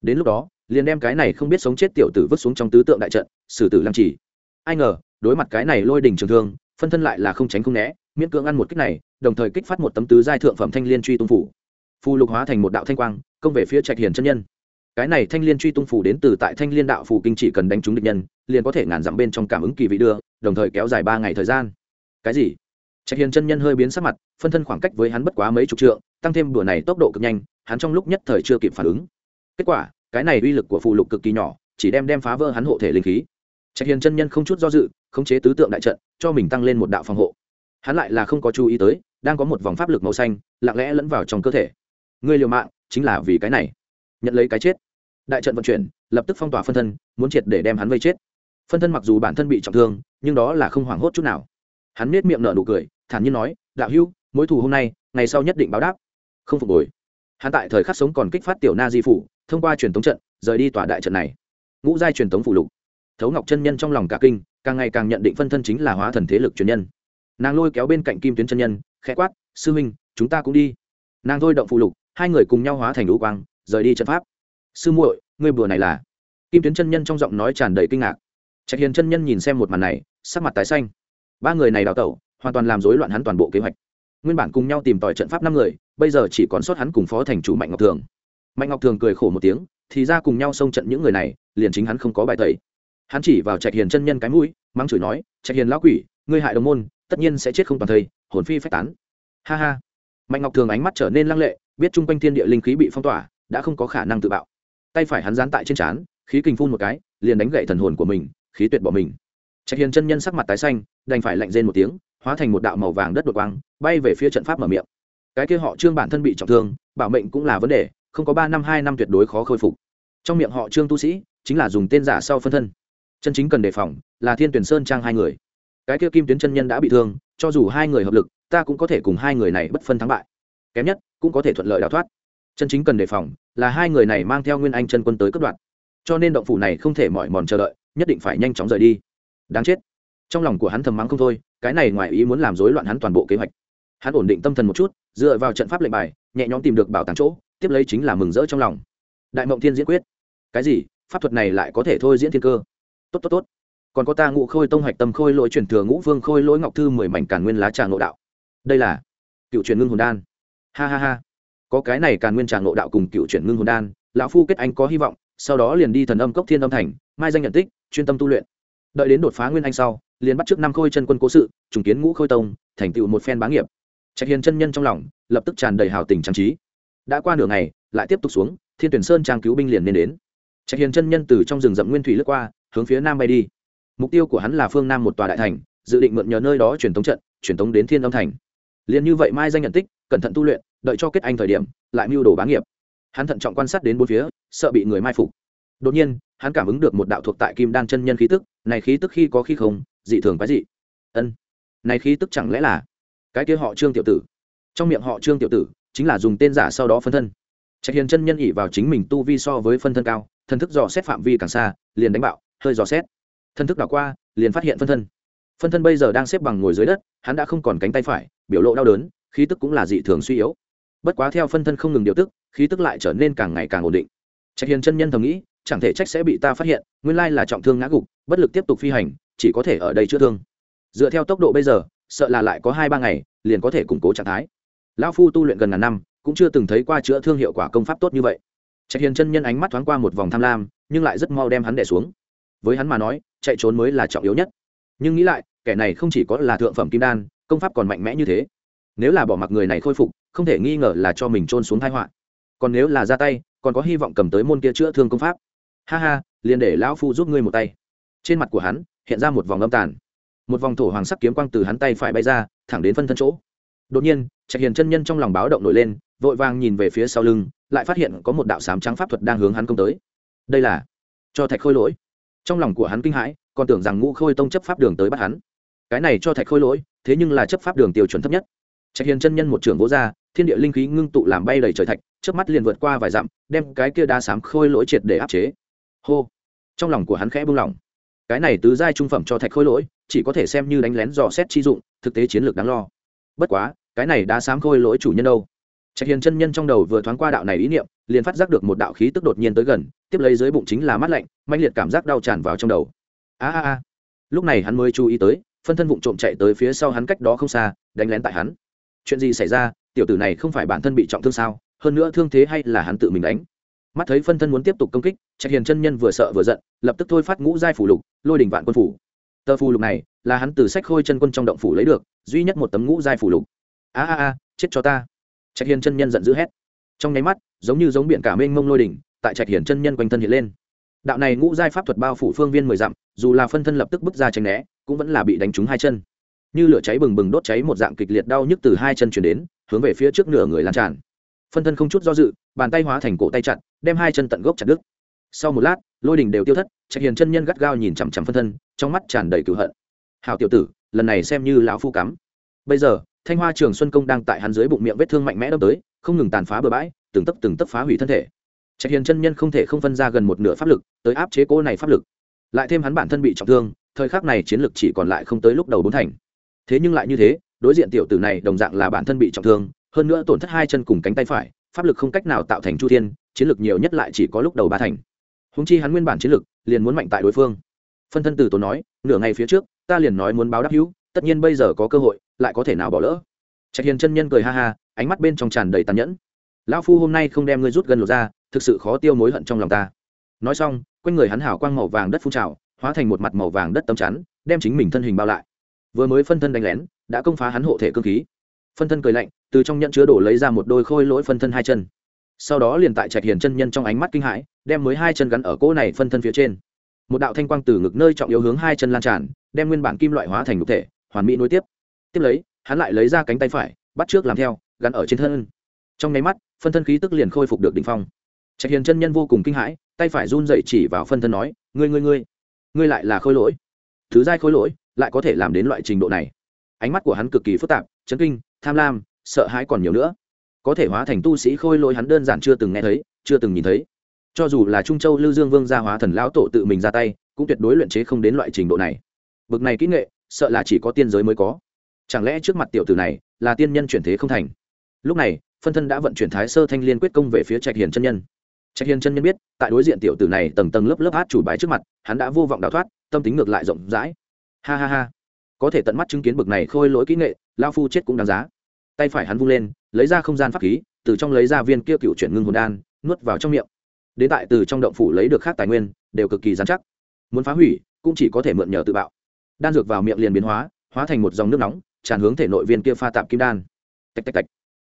Đến lúc đó, liền đem cái này không biết sống chết tiểu tử vứt xuống trong tứ tượng đại trận, xử tử làm chỉ ai ngờ, đối mặt cái này lôi đỉnh trường thương phân thân lại là không tránh không né, miễn cưỡng ăn một kích này, đồng thời kích phát một tấm tứ giai thượng phẩm thanh liên truy tung phủ. Phù lục hóa thành một đạo thanh quang, công về phía trạch hiền chân nhân. Cái này thanh liên truy tung phủ đến từ tại thanh liên đạo phù kinh chỉ cần đánh trúng địch nhân, liền có thể ngàn dặm bên trong cảm ứng kỳ vị đưa, đồng thời kéo dài ba ngày thời gian. Cái gì? Trạch hiền chân nhân hơi biến sắc mặt, phân thân khoảng cách với hắn bất quá mấy chục trượng, tăng thêm đùa này tốc độ cực nhanh, hắn trong lúc nhất thời chưa kịp phản ứng. Kết quả, cái này uy lực của phù lục cực kỳ nhỏ, chỉ đem đem phá vỡ hắn hộ thể linh khí. Trạch hiền chân nhân không chút do dự khống chế tứ tượng đại trận, cho mình tăng lên một đạo phòng hộ. Hắn lại là không có chú ý tới, đang có một vòng pháp lực màu xanh, lặng lẽ lẫn vào trong cơ thể. Người liều mạng, chính là vì cái này. Nhận lấy cái chết. Đại trận vận chuyển, lập tức phong tỏa phân thân, muốn triệt để đem hắn vây chết. Phân thân mặc dù bản thân bị trọng thương, nhưng đó là không hoảng hốt chút nào. Hắn nết miệng nở nụ cười, thản nhiên nói, đạo hữu, mối thù hôm nay, ngày sau nhất định báo đáp. Không phục hồi. Hắn tại thời khắc sống còn kích phát tiểu na di phủ, thông qua truyền thống trận, rời đi tòa đại trận này. Ngũ giai truyền thống phủ lục thấu ngọc chân nhân trong lòng cả kinh, càng ngày càng nhận định phân thân chính là hóa thần thế lực truyền nhân. Nàng lôi kéo bên cạnh kim tuyến chân nhân, khẽ quát, sư huynh, chúng ta cũng đi. Nàng thôi động phụ lục, hai người cùng nhau hóa thành đũ quang, rời đi trận pháp. Sư muội, ngươi bùa này là? Kim tuyến chân nhân trong giọng nói tràn đầy kinh ngạc. Trạch hiền chân nhân nhìn xem một màn này, sắc mặt tái xanh. Ba người này đào tẩu, hoàn toàn làm rối loạn hắn toàn bộ kế hoạch. Nguyên bản cùng nhau tìm tòi trận pháp năm người, bây giờ chỉ còn sót hắn cùng phó thành chủ mạnh ngọc thường. Mạnh ngọc thường cười khổ một tiếng, thì ra cùng nhau xông trận những người này, liền chính hắn không có bài tẩy hắn chỉ vào trạch hiền chân nhân cái mũi, mắng chửi nói, trạch hiền lão quỷ, ngươi hại đồng môn, tất nhiên sẽ chết không toàn thây, hồn phi phách tán. Ha ha. Mạnh ngọc thường ánh mắt trở nên lăng lệ, biết chung quanh thiên địa linh khí bị phong tỏa, đã không có khả năng tự bạo. Tay phải hắn dán tại trên trán, khí kình phun một cái, liền đánh gậy thần hồn của mình, khí tuyệt bỏ mình. Trạch hiền chân nhân sắc mặt tái xanh, đành phải lạnh rên một tiếng, hóa thành một đạo màu vàng đất đột quang, bay về phía trận pháp mở miệng. Cái kia họ trương bản thân bị trọng thương, bảo mệnh cũng là vấn đề, không có ba năm, hai năm tuyệt đối khó khôi phục. Trong miệng họ trương tu sĩ, chính là dùng tên giả sau phân thân chân chính cần đề phòng là thiên tuyển sơn trang hai người. Cái kia kim tuyến chân nhân đã bị thương, cho dù hai người hợp lực, ta cũng có thể cùng hai người này bất phân thắng bại. Kém nhất, cũng có thể thuận lợi đào thoát. Chân chính cần đề phòng là hai người này mang theo nguyên anh chân quân tới cấp đoạn cho nên động phủ này không thể mỏi mòn chờ đợi, nhất định phải nhanh chóng rời đi. Đáng chết. Trong lòng của hắn thầm mắng không thôi, cái này ngoài ý muốn làm rối loạn hắn toàn bộ kế hoạch. Hắn ổn định tâm thần một chút, dựa vào trận pháp lệnh bài, nhẹ nhõm tìm được bảo tàng chỗ, tiếp lấy chính là mừng rỡ trong lòng. Đại mộng thiên diễn quyết. Cái gì? Pháp thuật này lại có thể thôi diễn thiên cơ tốt tốt tốt. Còn có ta ngũ khôi tông hạch tâm khôi lỗi truyền thừa ngũ vương khôi lỗi ngọc thư mười mảnh càn nguyên lá trà ngộ đạo. Đây là cựu truyền ngưng hồn đan. Ha ha ha. Có cái này càn nguyên trà ngộ đạo cùng cựu truyền ngưng hồn đan, lão phu kết anh có hy vọng, sau đó liền đi thần âm cốc thiên âm thành, mai danh nhận tích, chuyên tâm tu luyện. Đợi đến đột phá nguyên anh sau, liền bắt trước năm khôi chân quân cố sự, trùng kiến ngũ khôi tông, thành tựu một phen bá nghiệp. Trạch hiền chân nhân trong lòng, lập tức tràn đầy hào tình trang trí. Đã qua nửa ngày, lại tiếp tục xuống, thiên tuyển sơn trang cứu binh liền nên đến. Trạch hiền chân nhân từ trong rừng rậm nguyên thủy lướt qua hướng phía nam bay đi. Mục tiêu của hắn là phương nam một tòa đại thành, dự định mượn nhờ nơi đó truyền tống trận, truyền tống đến thiên âm thành. Liền như vậy mai danh nhận tích, cẩn thận tu luyện, đợi cho kết anh thời điểm, lại mưu đồ bá nghiệp. Hắn thận trọng quan sát đến bốn phía, sợ bị người mai phục. Đột nhiên, hắn cảm ứng được một đạo thuộc tại kim đan chân nhân khí tức, này khí tức khi có khi không, dị thường quái dị. Ân, này khí tức chẳng lẽ là cái kia họ trương tiểu tử? Trong miệng họ trương tiểu tử chính là dùng tên giả sau đó phân thân. Trạch hiền chân nhân ỉ vào chính mình tu vi so với phân thân cao, thần thức dò xét phạm vi càng xa, liền đánh bạo hơi dò xét. Thân thức đảo qua, liền phát hiện phân thân. Phân thân bây giờ đang xếp bằng ngồi dưới đất, hắn đã không còn cánh tay phải, biểu lộ đau đớn, khí tức cũng là dị thường suy yếu. Bất quá theo phân thân không ngừng điều tức, khí tức lại trở nên càng ngày càng ổn định. Trạch hiền chân nhân thầm nghĩ, chẳng thể trách sẽ bị ta phát hiện, nguyên lai là trọng thương ngã gục, bất lực tiếp tục phi hành, chỉ có thể ở đây chữa thương. Dựa theo tốc độ bây giờ, sợ là lại có hai ba ngày, liền có thể củng cố trạng thái. Lão phu tu luyện gần ngàn năm, cũng chưa từng thấy qua chữa thương hiệu quả công pháp tốt như vậy. Trạch hiền chân nhân ánh mắt thoáng qua một vòng tham lam, nhưng lại rất mau đem hắn đẻ xuống với hắn mà nói, chạy trốn mới là trọng yếu nhất. Nhưng nghĩ lại, kẻ này không chỉ có là thượng phẩm kim đan, công pháp còn mạnh mẽ như thế. Nếu là bỏ mặc người này khôi phục, không thể nghi ngờ là cho mình trôn xuống thái họa. Còn nếu là ra tay, còn có hy vọng cầm tới môn kia chữa thương công pháp. Ha ha, liền để lão phu giúp ngươi một tay. Trên mặt của hắn, hiện ra một vòng âm tàn. Một vòng thổ hoàng sắc kiếm quang từ hắn tay phải bay ra, thẳng đến phân thân chỗ. Đột nhiên, trạch hiền chân nhân trong lòng báo động nổi lên, vội vàng nhìn về phía sau lưng, lại phát hiện có một đạo sám trắng pháp thuật đang hướng hắn công tới. Đây là cho thạch khôi lỗi trong lòng của hắn kinh hãi, còn tưởng rằng ngũ khôi tông chấp pháp đường tới bắt hắn. Cái này cho thạch khôi lỗi, thế nhưng là chấp pháp đường tiêu chuẩn thấp nhất. Trạch hiền chân nhân một trưởng vỗ ra, thiên địa linh khí ngưng tụ làm bay đầy trời thạch trước mắt liền vượt qua vài dặm, đem cái kia đá sám khôi lỗi triệt để áp chế. Hô! Trong lòng của hắn khẽ buông lỏng. Cái này tứ giai trung phẩm cho thạch khôi lỗi, chỉ có thể xem như đánh lén dò xét chi dụng, thực tế chiến lược đáng lo. Bất quá, cái này đã sám khôi lỗi chủ nhân đâu? Trạch hiền chân nhân trong đầu vừa thoáng qua đạo này ý niệm, liền phát giác được một đạo khí tức đột nhiên tới gần, tiếp lấy dưới bụng chính là mát lạnh mạnh liệt cảm giác đau tràn vào trong đầu. A a a. Lúc này hắn mới chú ý tới, phân thân vụng trộm chạy tới phía sau hắn cách đó không xa, đánh lén tại hắn. Chuyện gì xảy ra, tiểu tử này không phải bản thân bị trọng thương sao, hơn nữa thương thế hay là hắn tự mình đánh. Mắt thấy phân thân muốn tiếp tục công kích, trạch hiền chân nhân vừa sợ vừa giận, lập tức thôi phát ngũ giai phủ lục, lôi đỉnh vạn quân phủ. Tờ phù lục này, là hắn từ sách khôi chân quân trong động phủ lấy được, duy nhất một tấm ngũ giai phủ lục. A a a, chết cho ta trạch hiền chân nhân giận dữ hét. Trong nháy mắt, giống như giống biển cả mênh mông lôi đỉnh, tại trạch hiền chân nhân quanh thân hiện lên. Đạo này ngũ giai pháp thuật bao phủ phương viên mười dặm, dù là phân thân lập tức bước ra tránh né, cũng vẫn là bị đánh trúng hai chân. Như lửa cháy bừng bừng đốt cháy một dạng kịch liệt đau nhức từ hai chân chuyển đến, hướng về phía trước nửa người lan tràn. Phân thân không chút do dự, bàn tay hóa thành cổ tay chặt, đem hai chân tận gốc chặt đứt. Sau một lát, lôi đình đều tiêu thất, trạch hiền chân nhân gắt gao nhìn chằm chằm phân thân, trong mắt tràn đầy cửu hận. Hào tiểu tử, lần này xem như lão phu cắm. Bây giờ thanh hoa trường xuân công đang tại hắn dưới bụng miệng vết thương mạnh mẽ đâm tới, không ngừng tàn phá bừa bãi, từng tấc từng tấc phá hủy thân thể. Trạch hiền chân nhân không thể không phân ra gần một nửa pháp lực, tới áp chế cố này pháp lực. Lại thêm hắn bản thân bị trọng thương, thời khắc này chiến lực chỉ còn lại không tới lúc đầu bốn thành. Thế nhưng lại như thế, đối diện tiểu tử này đồng dạng là bản thân bị trọng thương, hơn nữa tổn thất hai chân cùng cánh tay phải, pháp lực không cách nào tạo thành chu thiên, chiến lực nhiều nhất lại chỉ có lúc đầu ba thành. Húng chi hắn nguyên bản chiến lực, liền muốn mạnh tại đối phương. Phân thân từ tốn nói, nửa ngày phía trước, ta liền nói muốn báo đáp hữu tất nhiên bây giờ có cơ hội, lại có thể nào bỏ lỡ. Trạch hiền chân nhân cười ha ha, ánh mắt bên trong tràn đầy tàn nhẫn. Lão phu hôm nay không đem ngươi rút gần lột ra, thực sự khó tiêu mối hận trong lòng ta. Nói xong, quanh người hắn hảo quang màu vàng đất phun trào, hóa thành một mặt màu vàng đất tấm chắn, đem chính mình thân hình bao lại. Vừa mới phân thân đánh lén, đã công phá hắn hộ thể cơ khí. Phân thân cười lạnh, từ trong nhận chứa đổ lấy ra một đôi khôi lỗi phân thân hai chân. Sau đó liền tại trạch hiền chân nhân trong ánh mắt kinh hãi, đem mới hai chân gắn ở cỗ này phân thân phía trên. Một đạo thanh quang từ ngực nơi trọng yếu hướng hai chân lan tràn, đem nguyên bản kim loại hóa thành nhục thể hoàn mỹ nối tiếp. Tiếp lấy, hắn lại lấy ra cánh tay phải, bắt trước làm theo, gắn ở trên thân. Trong nháy mắt, phân thân khí tức liền khôi phục được đỉnh phong. Trạch hiền chân nhân vô cùng kinh hãi, tay phải run dậy chỉ vào phân thân nói, ngươi ngươi ngươi ngươi lại là khôi lỗi. Thứ giai khôi lỗi lại có thể làm đến loại trình độ này. Ánh mắt của hắn cực kỳ phức tạp, chấn kinh, tham lam, sợ hãi còn nhiều nữa. Có thể hóa thành tu sĩ khôi lỗi hắn đơn giản chưa từng nghe thấy, chưa từng nhìn thấy. Cho dù là trung châu lưu dương vương gia hóa thần lão tổ tự mình ra tay, cũng tuyệt đối luyện chế không đến loại trình độ này. Bực này kỹ nghệ sợ là chỉ có tiên giới mới có. Chẳng lẽ trước mặt tiểu tử này là tiên nhân chuyển thế không thành? Lúc này, phân thân đã vận chuyển thái sơ thanh liên quyết công về phía trạch hiền chân nhân. Trạch hiền chân nhân biết, tại đối diện tiểu tử này tầng tầng lớp lớp hát chủ bái trước mặt, hắn đã vô vọng đào thoát, tâm tính ngược lại rộng rãi. Ha ha ha. Có thể tận mắt chứng kiến bực này khôi lỗi kỹ nghệ lao phu chết cũng đáng giá. Tay phải hắn vung lên, lấy ra không gian pháp khí, từ trong lấy ra viên kia cựu chuyển ngưng hồn đan, nuốt vào trong miệng. Đến tại từ trong động phủ lấy được khác tài nguyên, đều cực kỳ dán chắc. Muốn phá hủy, cũng chỉ có thể mượn nhờ tự bạo đan dược vào miệng liền biến hóa hóa thành một dòng nước nóng, tràn hướng thể nội viên kia pha tạp kim đan. Tạch tạch tạch.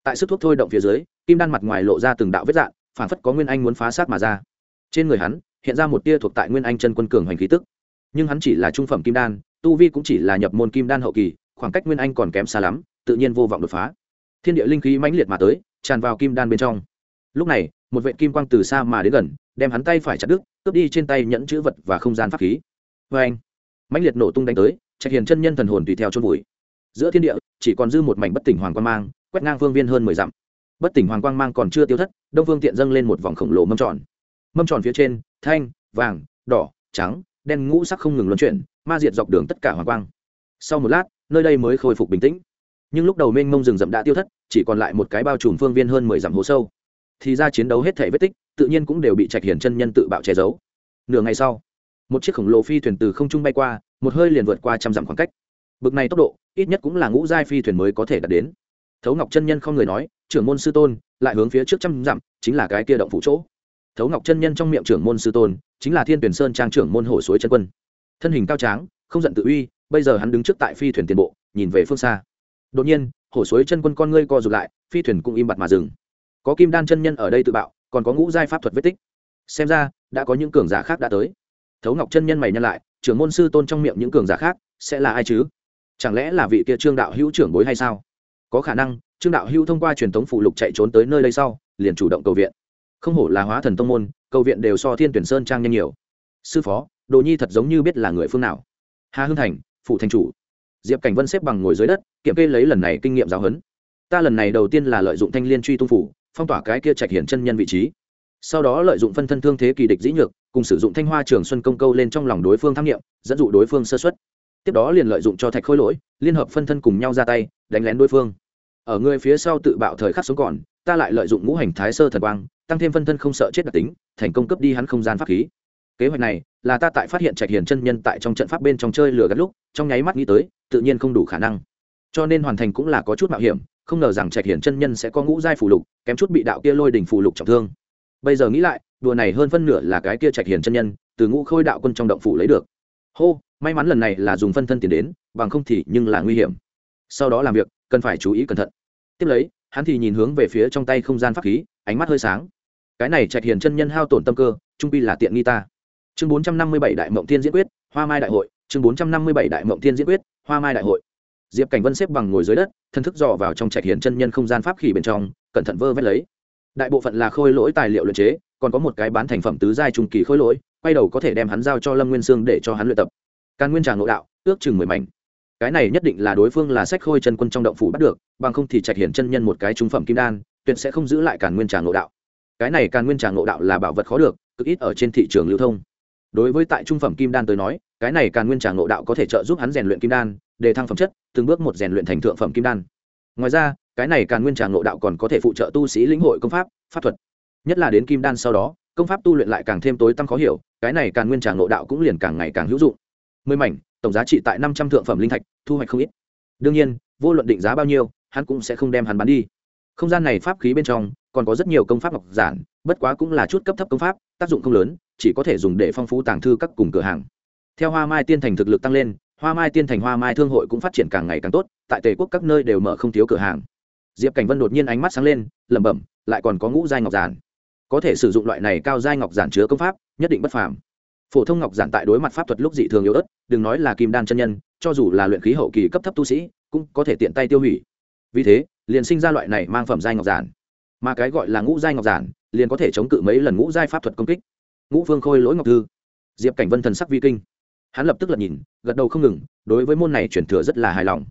Tại sức thuốc thôi động phía dưới, kim đan mặt ngoài lộ ra từng đạo vết dạn phản phất có nguyên anh muốn phá sát mà ra. Trên người hắn, hiện ra một tia thuộc tại nguyên anh chân quân cường hoành khí tức. Nhưng hắn chỉ là trung phẩm kim đan, tu vi cũng chỉ là nhập môn kim đan hậu kỳ, khoảng cách nguyên anh còn kém xa lắm, tự nhiên vô vọng đột phá. Thiên địa linh khí mãnh liệt mà tới, tràn vào kim đan bên trong. Lúc này, một vệ kim quang từ xa mà đến gần, đem hắn tay phải chặt đứt, cướp đi trên tay nhẫn chữ vật và không gian pháp khí. Vê anh mãnh liệt nổ tung đánh tới, trạch hiền chân nhân thần hồn tùy theo chôn vùi. Giữa thiên địa, chỉ còn dư một mảnh bất tỉnh hoàng quang mang, quét ngang phương viên hơn mười dặm. Bất tỉnh hoàng quang mang còn chưa tiêu thất, đông phương tiện dâng lên một vòng khổng lồ mâm tròn. Mâm tròn phía trên, thanh, vàng, đỏ, trắng, đen ngũ sắc không ngừng luân chuyển, ma diệt dọc đường tất cả hoàng quang. Sau một lát, nơi đây mới khôi phục bình tĩnh. Nhưng lúc đầu mênh mông rừng rậm đã tiêu thất, chỉ còn lại một cái bao trùm phương viên hơn mười dặm hố sâu. Thì ra chiến đấu hết thể vết tích, tự nhiên cũng đều bị trạch hiển chân nhân tự bạo che giấu. Nửa ngày sau một chiếc khổng lồ phi thuyền từ không trung bay qua, một hơi liền vượt qua trăm dặm khoảng cách. Bực này tốc độ, ít nhất cũng là ngũ giai phi thuyền mới có thể đạt đến. Thấu ngọc chân nhân không người nói, trưởng môn sư tôn, lại hướng phía trước trăm dặm, chính là cái kia động phủ chỗ. Thấu ngọc chân nhân trong miệng trưởng môn sư tôn chính là thiên tuyển sơn trang trưởng môn hổ suối chân quân. Thân hình cao tráng, không giận tự uy, bây giờ hắn đứng trước tại phi thuyền tiền bộ, nhìn về phương xa. Đột nhiên, hổ suối chân quân con ngươi co rụt lại, phi thuyền cũng im bặt mà dừng. Có kim đan chân nhân ở đây tự bạo, còn có ngũ giai pháp thuật vết tích. Xem ra, đã có những cường giả khác đã tới thấu ngọc chân nhân mày nhân lại, trưởng môn sư tôn trong miệng những cường giả khác, sẽ là ai chứ? Chẳng lẽ là vị kia trương đạo hữu trưởng bối hay sao? Có khả năng, trương đạo hữu thông qua truyền thống phụ lục chạy trốn tới nơi đây sau, liền chủ động cầu viện. Không hổ là hóa thần tông môn, cầu viện đều so thiên tuyển sơn trang nhanh nhiều. Sư phó, đồ nhi thật giống như biết là người phương nào. Hà hưng thành, phụ thành chủ. Diệp cảnh vân xếp bằng ngồi dưới đất, kiểm kê lấy lần này kinh nghiệm giáo huấn. Ta lần này đầu tiên là lợi dụng thanh liên truy tung phủ, phong tỏa cái kia trạch hiển chân nhân vị trí sau đó lợi dụng phân thân thương thế kỳ địch dĩ nhược, cùng sử dụng thanh hoa trường xuân công câu lên trong lòng đối phương tham nghiệm dẫn dụ đối phương sơ xuất. Tiếp đó liền lợi dụng cho thạch khôi lỗi, liên hợp phân thân cùng nhau ra tay, đánh lén đối phương. Ở người phía sau tự bạo thời khắc sống còn, ta lại lợi dụng ngũ hành thái sơ thần quang, tăng thêm phân thân không sợ chết đặc tính, thành công cấp đi hắn không gian pháp khí. Kế hoạch này là ta tại phát hiện trạch hiền chân nhân tại trong trận pháp bên trong chơi lửa gắt lúc, trong nháy mắt nghĩ tới, tự nhiên không đủ khả năng. Cho nên hoàn thành cũng là có chút mạo hiểm, không ngờ rằng trạch hiền chân nhân sẽ có ngũ giai phù lục, kém chút bị đạo kia lôi đỉnh phù lục trọng thương bây giờ nghĩ lại, đùa này hơn phân nửa là cái kia trạch hiền chân nhân, từ ngũ khôi đạo quân trong động phủ lấy được. Hô, may mắn lần này là dùng phân thân tiền đến, bằng không thì nhưng là nguy hiểm. Sau đó làm việc, cần phải chú ý cẩn thận. Tiếp lấy, hắn thì nhìn hướng về phía trong tay không gian pháp khí, ánh mắt hơi sáng. Cái này trạch hiền chân nhân hao tổn tâm cơ, trung pi là tiện nghi ta. Chương bốn trăm năm mươi bảy đại mộng thiên diễn quyết, hoa mai đại hội, chương bốn trăm năm mươi bảy đại mộng thiên diễn quyết, hoa mai đại hội. Diệp cảnh vân xếp bằng ngồi dưới đất, thân thức dò vào trong trạch hiền chân nhân không gian pháp khí bên trong, cẩn thận vơ vét lấy đại bộ phận là khôi lỗi tài liệu luyện chế, còn có một cái bán thành phẩm tứ giai trung kỳ khôi lỗi, quay đầu có thể đem hắn giao cho lâm nguyên sương để cho hắn luyện tập. Càn nguyên tràng nội đạo, ước chừng mười mảnh. Cái này nhất định là đối phương là sách khôi chân quân trong động phủ bắt được, bằng không thì trạch hiển chân nhân một cái trung phẩm kim đan, tuyệt sẽ không giữ lại càn nguyên tràng nội đạo. Cái này càn nguyên tràng nội đạo là bảo vật khó được, cực ít ở trên thị trường lưu thông. Đối với tại trung phẩm kim đan tới nói, cái này càn nguyên tràng nội đạo có thể trợ giúp hắn rèn luyện kim đan, để thăng phẩm chất, từng bước một rèn luyện thành thượng phẩm kim đan. Ngoài ra cái này càn nguyên tràng nội đạo còn có thể phụ trợ tu sĩ lĩnh hội công pháp pháp thuật. Nhất là đến kim đan sau đó, công pháp tu luyện lại càng thêm tối tăm khó hiểu, cái này càn nguyên tràng nội đạo cũng liền càng ngày càng hữu dụng. Mười mảnh, tổng giá trị tại năm trăm thượng phẩm linh thạch, thu hoạch không ít. Đương nhiên, vô luận định giá bao nhiêu, hắn cũng sẽ không đem hắn bán đi. Không gian này pháp khí bên trong, còn có rất nhiều công pháp ngọc giản, bất quá cũng là chút cấp thấp công pháp, tác dụng không lớn, chỉ có thể dùng để phong phú tàng thư các cùng cửa hàng. Theo hoa mai tiên thành thực lực tăng lên, hoa mai tiên thành hoa mai thương hội cũng phát triển càng ngày càng tốt, tại tề quốc các nơi đều mở không thiếu cửa hàng diệp cảnh vân đột nhiên ánh mắt sáng lên, lẩm bẩm, lại còn có ngũ giai ngọc giản. Có thể sử dụng loại này cao giai ngọc giản chứa công pháp, nhất định bất phàm. Phổ thông ngọc giản tại đối mặt pháp thuật lúc dị thường yếu ớt, đừng nói là kim đan chân nhân, cho dù là luyện khí hậu kỳ cấp thấp tu sĩ, cũng có thể tiện tay tiêu hủy. Vì thế, liền sinh ra loại này mang phẩm giai ngọc giản. Mà cái gọi là ngũ giai ngọc giản, liền có thể chống cự mấy lần ngũ giai pháp thuật công kích. Ngũ phương khôi lỗi ngọc thư. Diệp cảnh vân thần sắc vi kinh. Hắn lập tức lật nhìn, gật đầu không ngừng, đối với môn này chuyển thừa rất là hài lòng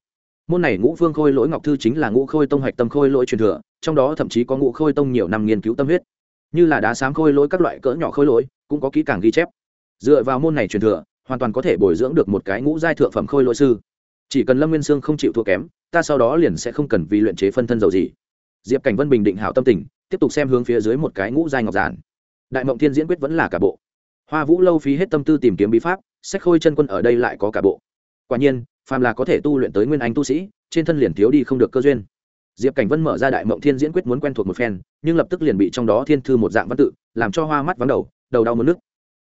môn này ngũ phương khôi lỗi ngọc thư chính là ngũ khôi tông hạch tâm khôi lỗi truyền thừa, trong đó thậm chí có ngũ khôi tông nhiều năm nghiên cứu tâm huyết. Như là đá sáng khôi lỗi các loại cỡ nhỏ khôi lỗi, cũng có kỹ càng ghi chép. Dựa vào môn này truyền thừa, hoàn toàn có thể bồi dưỡng được một cái ngũ giai thượng phẩm khôi lỗi sư. Chỉ cần lâm nguyên sương không chịu thua kém, ta sau đó liền sẽ không cần vì luyện chế phân thân dầu gì. Diệp cảnh vân bình định hảo tâm tình, tiếp tục xem hướng phía dưới một cái ngũ giai ngọc giản. Đại mộng thiên diễn quyết vẫn là cả bộ. Hoa vũ lâu phí hết tâm tư tìm kiếm bí pháp, sách khôi chân quân ở đây lại có cả bộ. Quả nhiên phàm là có thể tu luyện tới nguyên anh tu sĩ, trên thân liền thiếu đi không được cơ duyên. Diệp cảnh vân mở ra đại mộng thiên diễn quyết muốn quen thuộc một phen, nhưng lập tức liền bị trong đó thiên thư một dạng văn tự, làm cho hoa mắt vắng đầu đầu đau mất nước.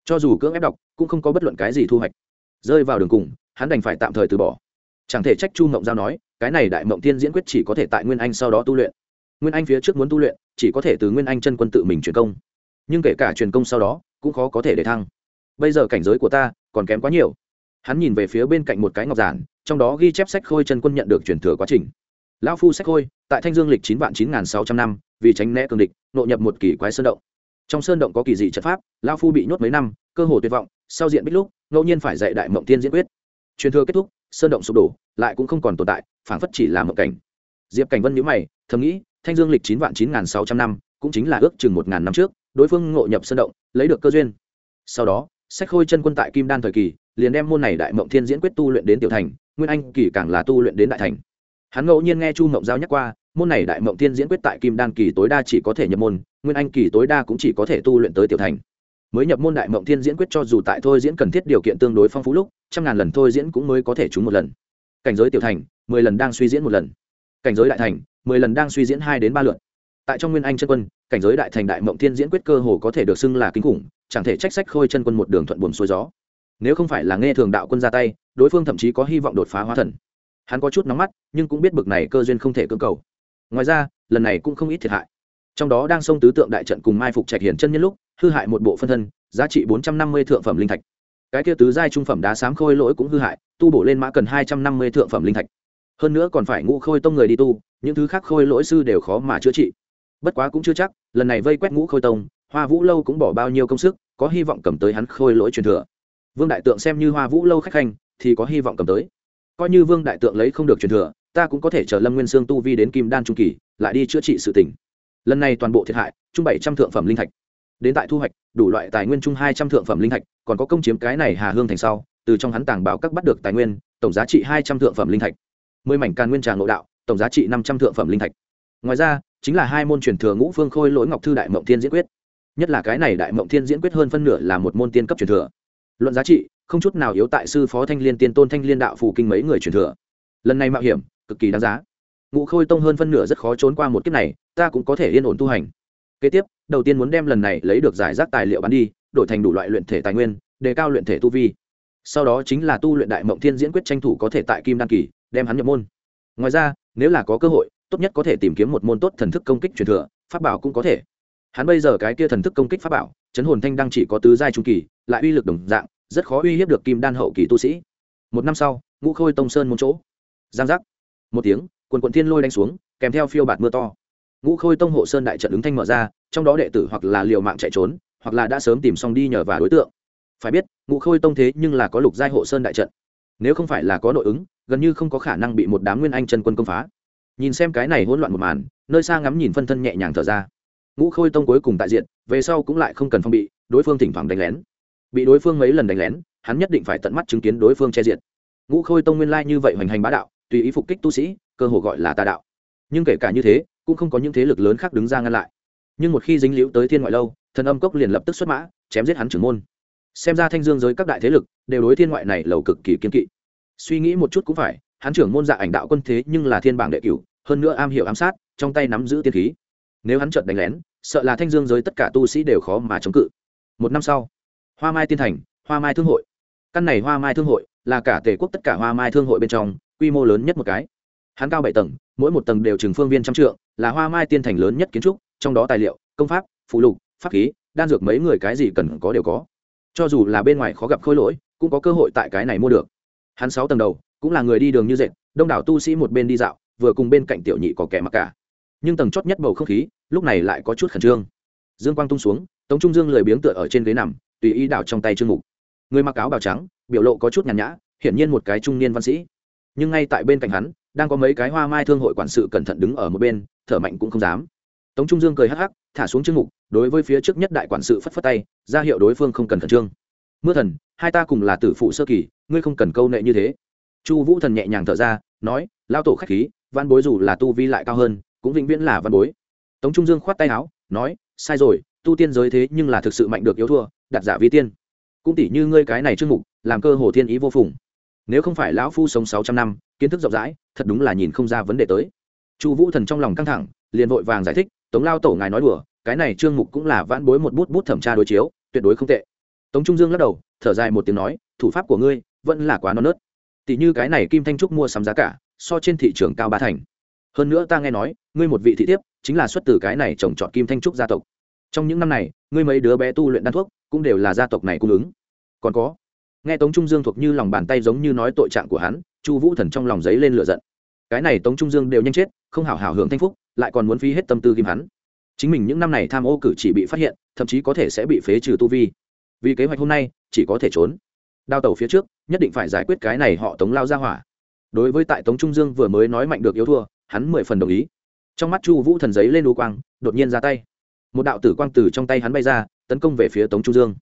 Cho dù cưỡng ép đọc, cũng không có bất luận cái gì thu hoạch. Rơi vào đường cùng, hắn đành phải tạm thời từ bỏ. Chẳng thể trách chu mộng giao nói, cái này đại mộng thiên diễn quyết chỉ có thể tại nguyên anh sau đó tu luyện. Nguyên anh phía trước muốn tu luyện, chỉ có thể từ nguyên anh chân quân tự mình truyền công. Nhưng kể cả truyền công sau đó, cũng khó có thể để thăng. Bây giờ cảnh giới của ta còn kém quá nhiều hắn nhìn về phía bên cạnh một cái ngọc giản, trong đó ghi chép sách khôi chân quân nhận được truyền thừa quá trình. Lão phu sách khôi, tại thanh dương lịch chín vạn chín nghìn sáu trăm năm, vì tránh né cường địch, nội nhập một kỳ quái sơn động. Trong sơn động có kỳ dị trận pháp, lão phu bị nhốt mấy năm, cơ hồ tuyệt vọng, sau diện bích lúc, ngẫu nhiên phải dạy đại mộng tiên diễn quyết. Truyền thừa kết thúc, sơn động sụp đổ, lại cũng không còn tồn tại, phảng phất chỉ là mộng cảnh. Diệp cảnh vân nhữ mày, thầm nghĩ, thanh dương lịch chín vạn chín nghìn sáu trăm năm, cũng chính là ước chừng một ngàn năm trước, đối phương ngộ nhập sơn động, lấy được cơ duyên. Sau đó, sách khôi chân quân tại kim đan thời kỳ liền đem môn này đại mộng thiên diễn quyết tu luyện đến tiểu thành, nguyên anh kỳ càng là tu luyện đến đại thành. Hắn ngẫu nhiên nghe chu mộng giao nhắc qua, môn này đại mộng thiên diễn quyết tại kim đan kỳ tối đa chỉ có thể nhập môn, nguyên anh kỳ tối đa cũng chỉ có thể tu luyện tới tiểu thành. Mới nhập môn đại mộng thiên diễn quyết cho dù tại thôi diễn cần thiết điều kiện tương đối phong phú lúc, trăm ngàn lần thôi diễn cũng mới có thể trúng một lần. Cảnh giới tiểu thành, mười lần đang suy diễn một lần. Cảnh giới đại thành, mười lần đang suy diễn hai đến ba lượt. Tại trong nguyên anh chân quân, cảnh giới đại thành đại mộng thiên diễn quyết cơ hồ có thể được xưng là kinh khủng, chẳng thể trách sách khôi chân quân một đường thuận buồn xuôi gió nếu không phải là nghe thường đạo quân ra tay, đối phương thậm chí có hy vọng đột phá hóa thần. Hắn có chút nóng mắt, nhưng cũng biết bực này cơ duyên không thể cưỡng cầu. Ngoài ra, lần này cũng không ít thiệt hại. Trong đó đang xông tứ tượng đại trận cùng mai phục trạch hiển chân nhân lúc, hư hại một bộ phân thân, giá trị bốn trăm năm mươi thượng phẩm linh thạch. Cái kia tứ giai trung phẩm đá sám khôi lỗi cũng hư hại, tu bổ lên mã cần hai trăm năm mươi thượng phẩm linh thạch. Hơn nữa còn phải ngũ khôi tông người đi tu, những thứ khác khôi lỗi sư đều khó mà chữa trị. Bất quá cũng chưa chắc, lần này vây quét ngũ khôi tông, hoa vũ lâu cũng bỏ bao nhiêu công sức, có hy vọng cầm tới hắn khôi lỗi truyền thừa vương đại tượng xem như hoa vũ lâu khách khanh, thì có hy vọng cầm tới. Coi như vương đại tượng lấy không được truyền thừa, ta cũng có thể chờ lâm nguyên sương tu vi đến kim đan trung kỳ, lại đi chữa trị sự tỉnh lần này toàn bộ thiệt hại, chung bảy trăm thượng phẩm linh thạch. Đến tại thu hoạch, đủ loại tài nguyên chung hai trăm thượng phẩm linh thạch, còn có công chiếm cái này hà hương thành sau, từ trong hắn tàng báo các bắt được tài nguyên, tổng giá trị hai trăm thượng phẩm linh thạch. Mười mảnh càn nguyên tràng nội đạo, tổng giá trị năm trăm thượng phẩm linh thạch. Ngoài ra, chính là hai môn truyền thừa ngũ phương khôi lỗi ngọc thư đại mộng thiên diễn quyết. Nhất là cái này đại mộng thiên diễn quyết hơn phân nửa là một môn tiên cấp truyền thừa luận giá trị, không chút nào yếu tại sư phó thanh liên, tiên tôn thanh liên đạo phù kinh mấy người truyền thừa. Lần này mạo hiểm, cực kỳ đáng giá. Ngũ khôi tông hơn phân nửa rất khó trốn qua một kiếp này, ta cũng có thể yên ổn tu hành. Kế tiếp, đầu tiên muốn đem lần này lấy được giải rác tài liệu bán đi, đổi thành đủ loại luyện thể tài nguyên, đề cao luyện thể tu vi. Sau đó chính là tu luyện đại mộng thiên diễn quyết tranh thủ có thể tại kim đan kỳ, đem hắn nhập môn. Ngoài ra, nếu là có cơ hội, tốt nhất có thể tìm kiếm một môn tốt thần thức công kích truyền thừa, pháp bảo cũng có thể. Hắn bây giờ cái kia thần thức công kích pháp bảo chấn hồn thanh đang chỉ có tứ giai trung kỳ, lại uy lực đồng dạng, rất khó uy hiếp được kim đan hậu kỳ tu sĩ. Một năm sau, ngũ khôi tông sơn một chỗ. Giang giác. Một tiếng, quần quận thiên lôi đánh xuống, kèm theo phiêu bạt mưa to. Ngũ khôi tông hộ sơn đại trận ứng thanh mở ra, trong đó đệ tử hoặc là liều mạng chạy trốn, hoặc là đã sớm tìm xong đi nhờ và đối tượng. Phải biết, ngũ khôi tông thế nhưng là có lục giai hộ sơn đại trận. Nếu không phải là có nội ứng, gần như không có khả năng bị một đám nguyên anh chân quân công phá. Nhìn xem cái này hỗn loạn một màn, nơi xa ngắm nhìn phân thân nhẹ nhàng thở ra ngũ khôi tông cuối cùng tại diện, về sau cũng lại không cần phong bị, đối phương thỉnh thoảng đánh lén. Bị đối phương mấy lần đánh lén, hắn nhất định phải tận mắt chứng kiến đối phương che diện. Ngũ khôi tông nguyên lai như vậy hoành hành bá đạo, tùy ý phục kích tu sĩ, cơ hồ gọi là tà đạo. Nhưng kể cả như thế, cũng không có những thế lực lớn khác đứng ra ngăn lại. Nhưng một khi dính liễu tới thiên ngoại lâu, thần âm cốc liền lập tức xuất mã, chém giết hắn trưởng môn. Xem ra thanh dương giới các đại thế lực đều đối thiên ngoại này lầu cực kỳ kiên kỵ. Suy nghĩ một chút cũng phải, hắn trưởng môn dạ ảnh đạo quân thế nhưng là thiên bảng đệ cửu, hơn nữa am hiểu ám sát, trong tay nắm giữ tiên khí nếu hắn chợt đánh lén, sợ là thanh dương giới tất cả tu sĩ đều khó mà chống cự. Một năm sau, hoa mai tiên thành, hoa mai thương hội. Căn này hoa mai thương hội là cả tề quốc tất cả hoa mai thương hội bên trong quy mô lớn nhất một cái. Hắn cao bảy tầng, mỗi một tầng đều chừng phương viên trăm trượng, là hoa mai tiên thành lớn nhất kiến trúc, trong đó tài liệu, công pháp, phụ lục, pháp khí, đan dược mấy người cái gì cần có đều có. Cho dù là bên ngoài khó gặp khôi lỗi, cũng có cơ hội tại cái này mua được. Hắn sáu tầng đầu, cũng là người đi đường như dệt, đông đảo tu sĩ một bên đi dạo, vừa cùng bên cạnh tiểu nhị có kẻ mặc cả nhưng tầng chót nhất bầu không khí, lúc này lại có chút khẩn trương. Dương quang tung xuống, tống trung dương lười biếng tựa ở trên ghế nằm, tùy ý đảo trong tay trương mục. Người mặc áo bào trắng, biểu lộ có chút nhàn nhã, hiển nhiên một cái trung niên văn sĩ. Nhưng ngay tại bên cạnh hắn, đang có mấy cái hoa mai thương hội quản sự cẩn thận đứng ở một bên, thở mạnh cũng không dám. Tống trung dương cười hắc hắc, thả xuống chương mục, đối với phía trước nhất đại quản sự phất phất tay, ra hiệu đối phương không cần khẩn trương. Mưa thần, hai ta cùng là tử phụ sơ kỳ, ngươi không cần câu nệ như thế. Chu vũ thần nhẹ nhàng thở ra, nói lao tổ khách khí, văn bối dù là tu vi lại cao hơn cũng vĩnh viễn là văn bối. Tống trung dương khoát tay áo, nói, sai rồi, tu tiên giới thế nhưng là thực sự mạnh được yếu thua, đặt giả vi tiên. Cũng tỷ như ngươi cái này chương mục, làm cơ hồ thiên ý vô phùng. Nếu không phải lão phu sống sáu trăm năm, kiến thức rộng rãi, thật đúng là nhìn không ra vấn đề tới. Chu vũ thần trong lòng căng thẳng, liền vội vàng giải thích, tống lao tổ ngài nói đùa, cái này trương mục cũng là vãn bối một bút bút thẩm tra đối chiếu, tuyệt đối không tệ. Tống trung dương lắc đầu, thở dài một tiếng nói, thủ pháp của ngươi vẫn là quá non nớt. Tỷ như cái này kim thanh trúc mua sắm giá cả, so trên thị trường cao ba thành hơn nữa ta nghe nói, ngươi một vị thị thiếp, chính là xuất từ cái này trồng trọt kim thanh trúc gia tộc. Trong những năm này, ngươi mấy đứa bé tu luyện đan thuốc, cũng đều là gia tộc này cung ứng. Còn có, nghe tống trung dương thuộc như lòng bàn tay giống như nói tội trạng của hắn, chu vũ thần trong lòng giấy lên lửa giận. Cái này tống trung dương đều nhanh chết, không hảo hảo hưởng thanh phúc, lại còn muốn phí hết tâm tư kim hắn. Chính mình những năm này tham ô cử chỉ bị phát hiện, thậm chí có thể sẽ bị phế trừ tu vi. Vì kế hoạch hôm nay, chỉ có thể trốn. Đao tàu phía trước, nhất định phải giải quyết cái này họ tống lao ra hỏa. Đối với tại tống trung dương vừa mới nói mạnh được yếu thua hắn mười phần đồng ý. Trong mắt chu vũ thần giấy lên đu quang đột nhiên ra tay. Một đạo tử quang từ trong tay hắn bay ra tấn công về phía tống trung dương.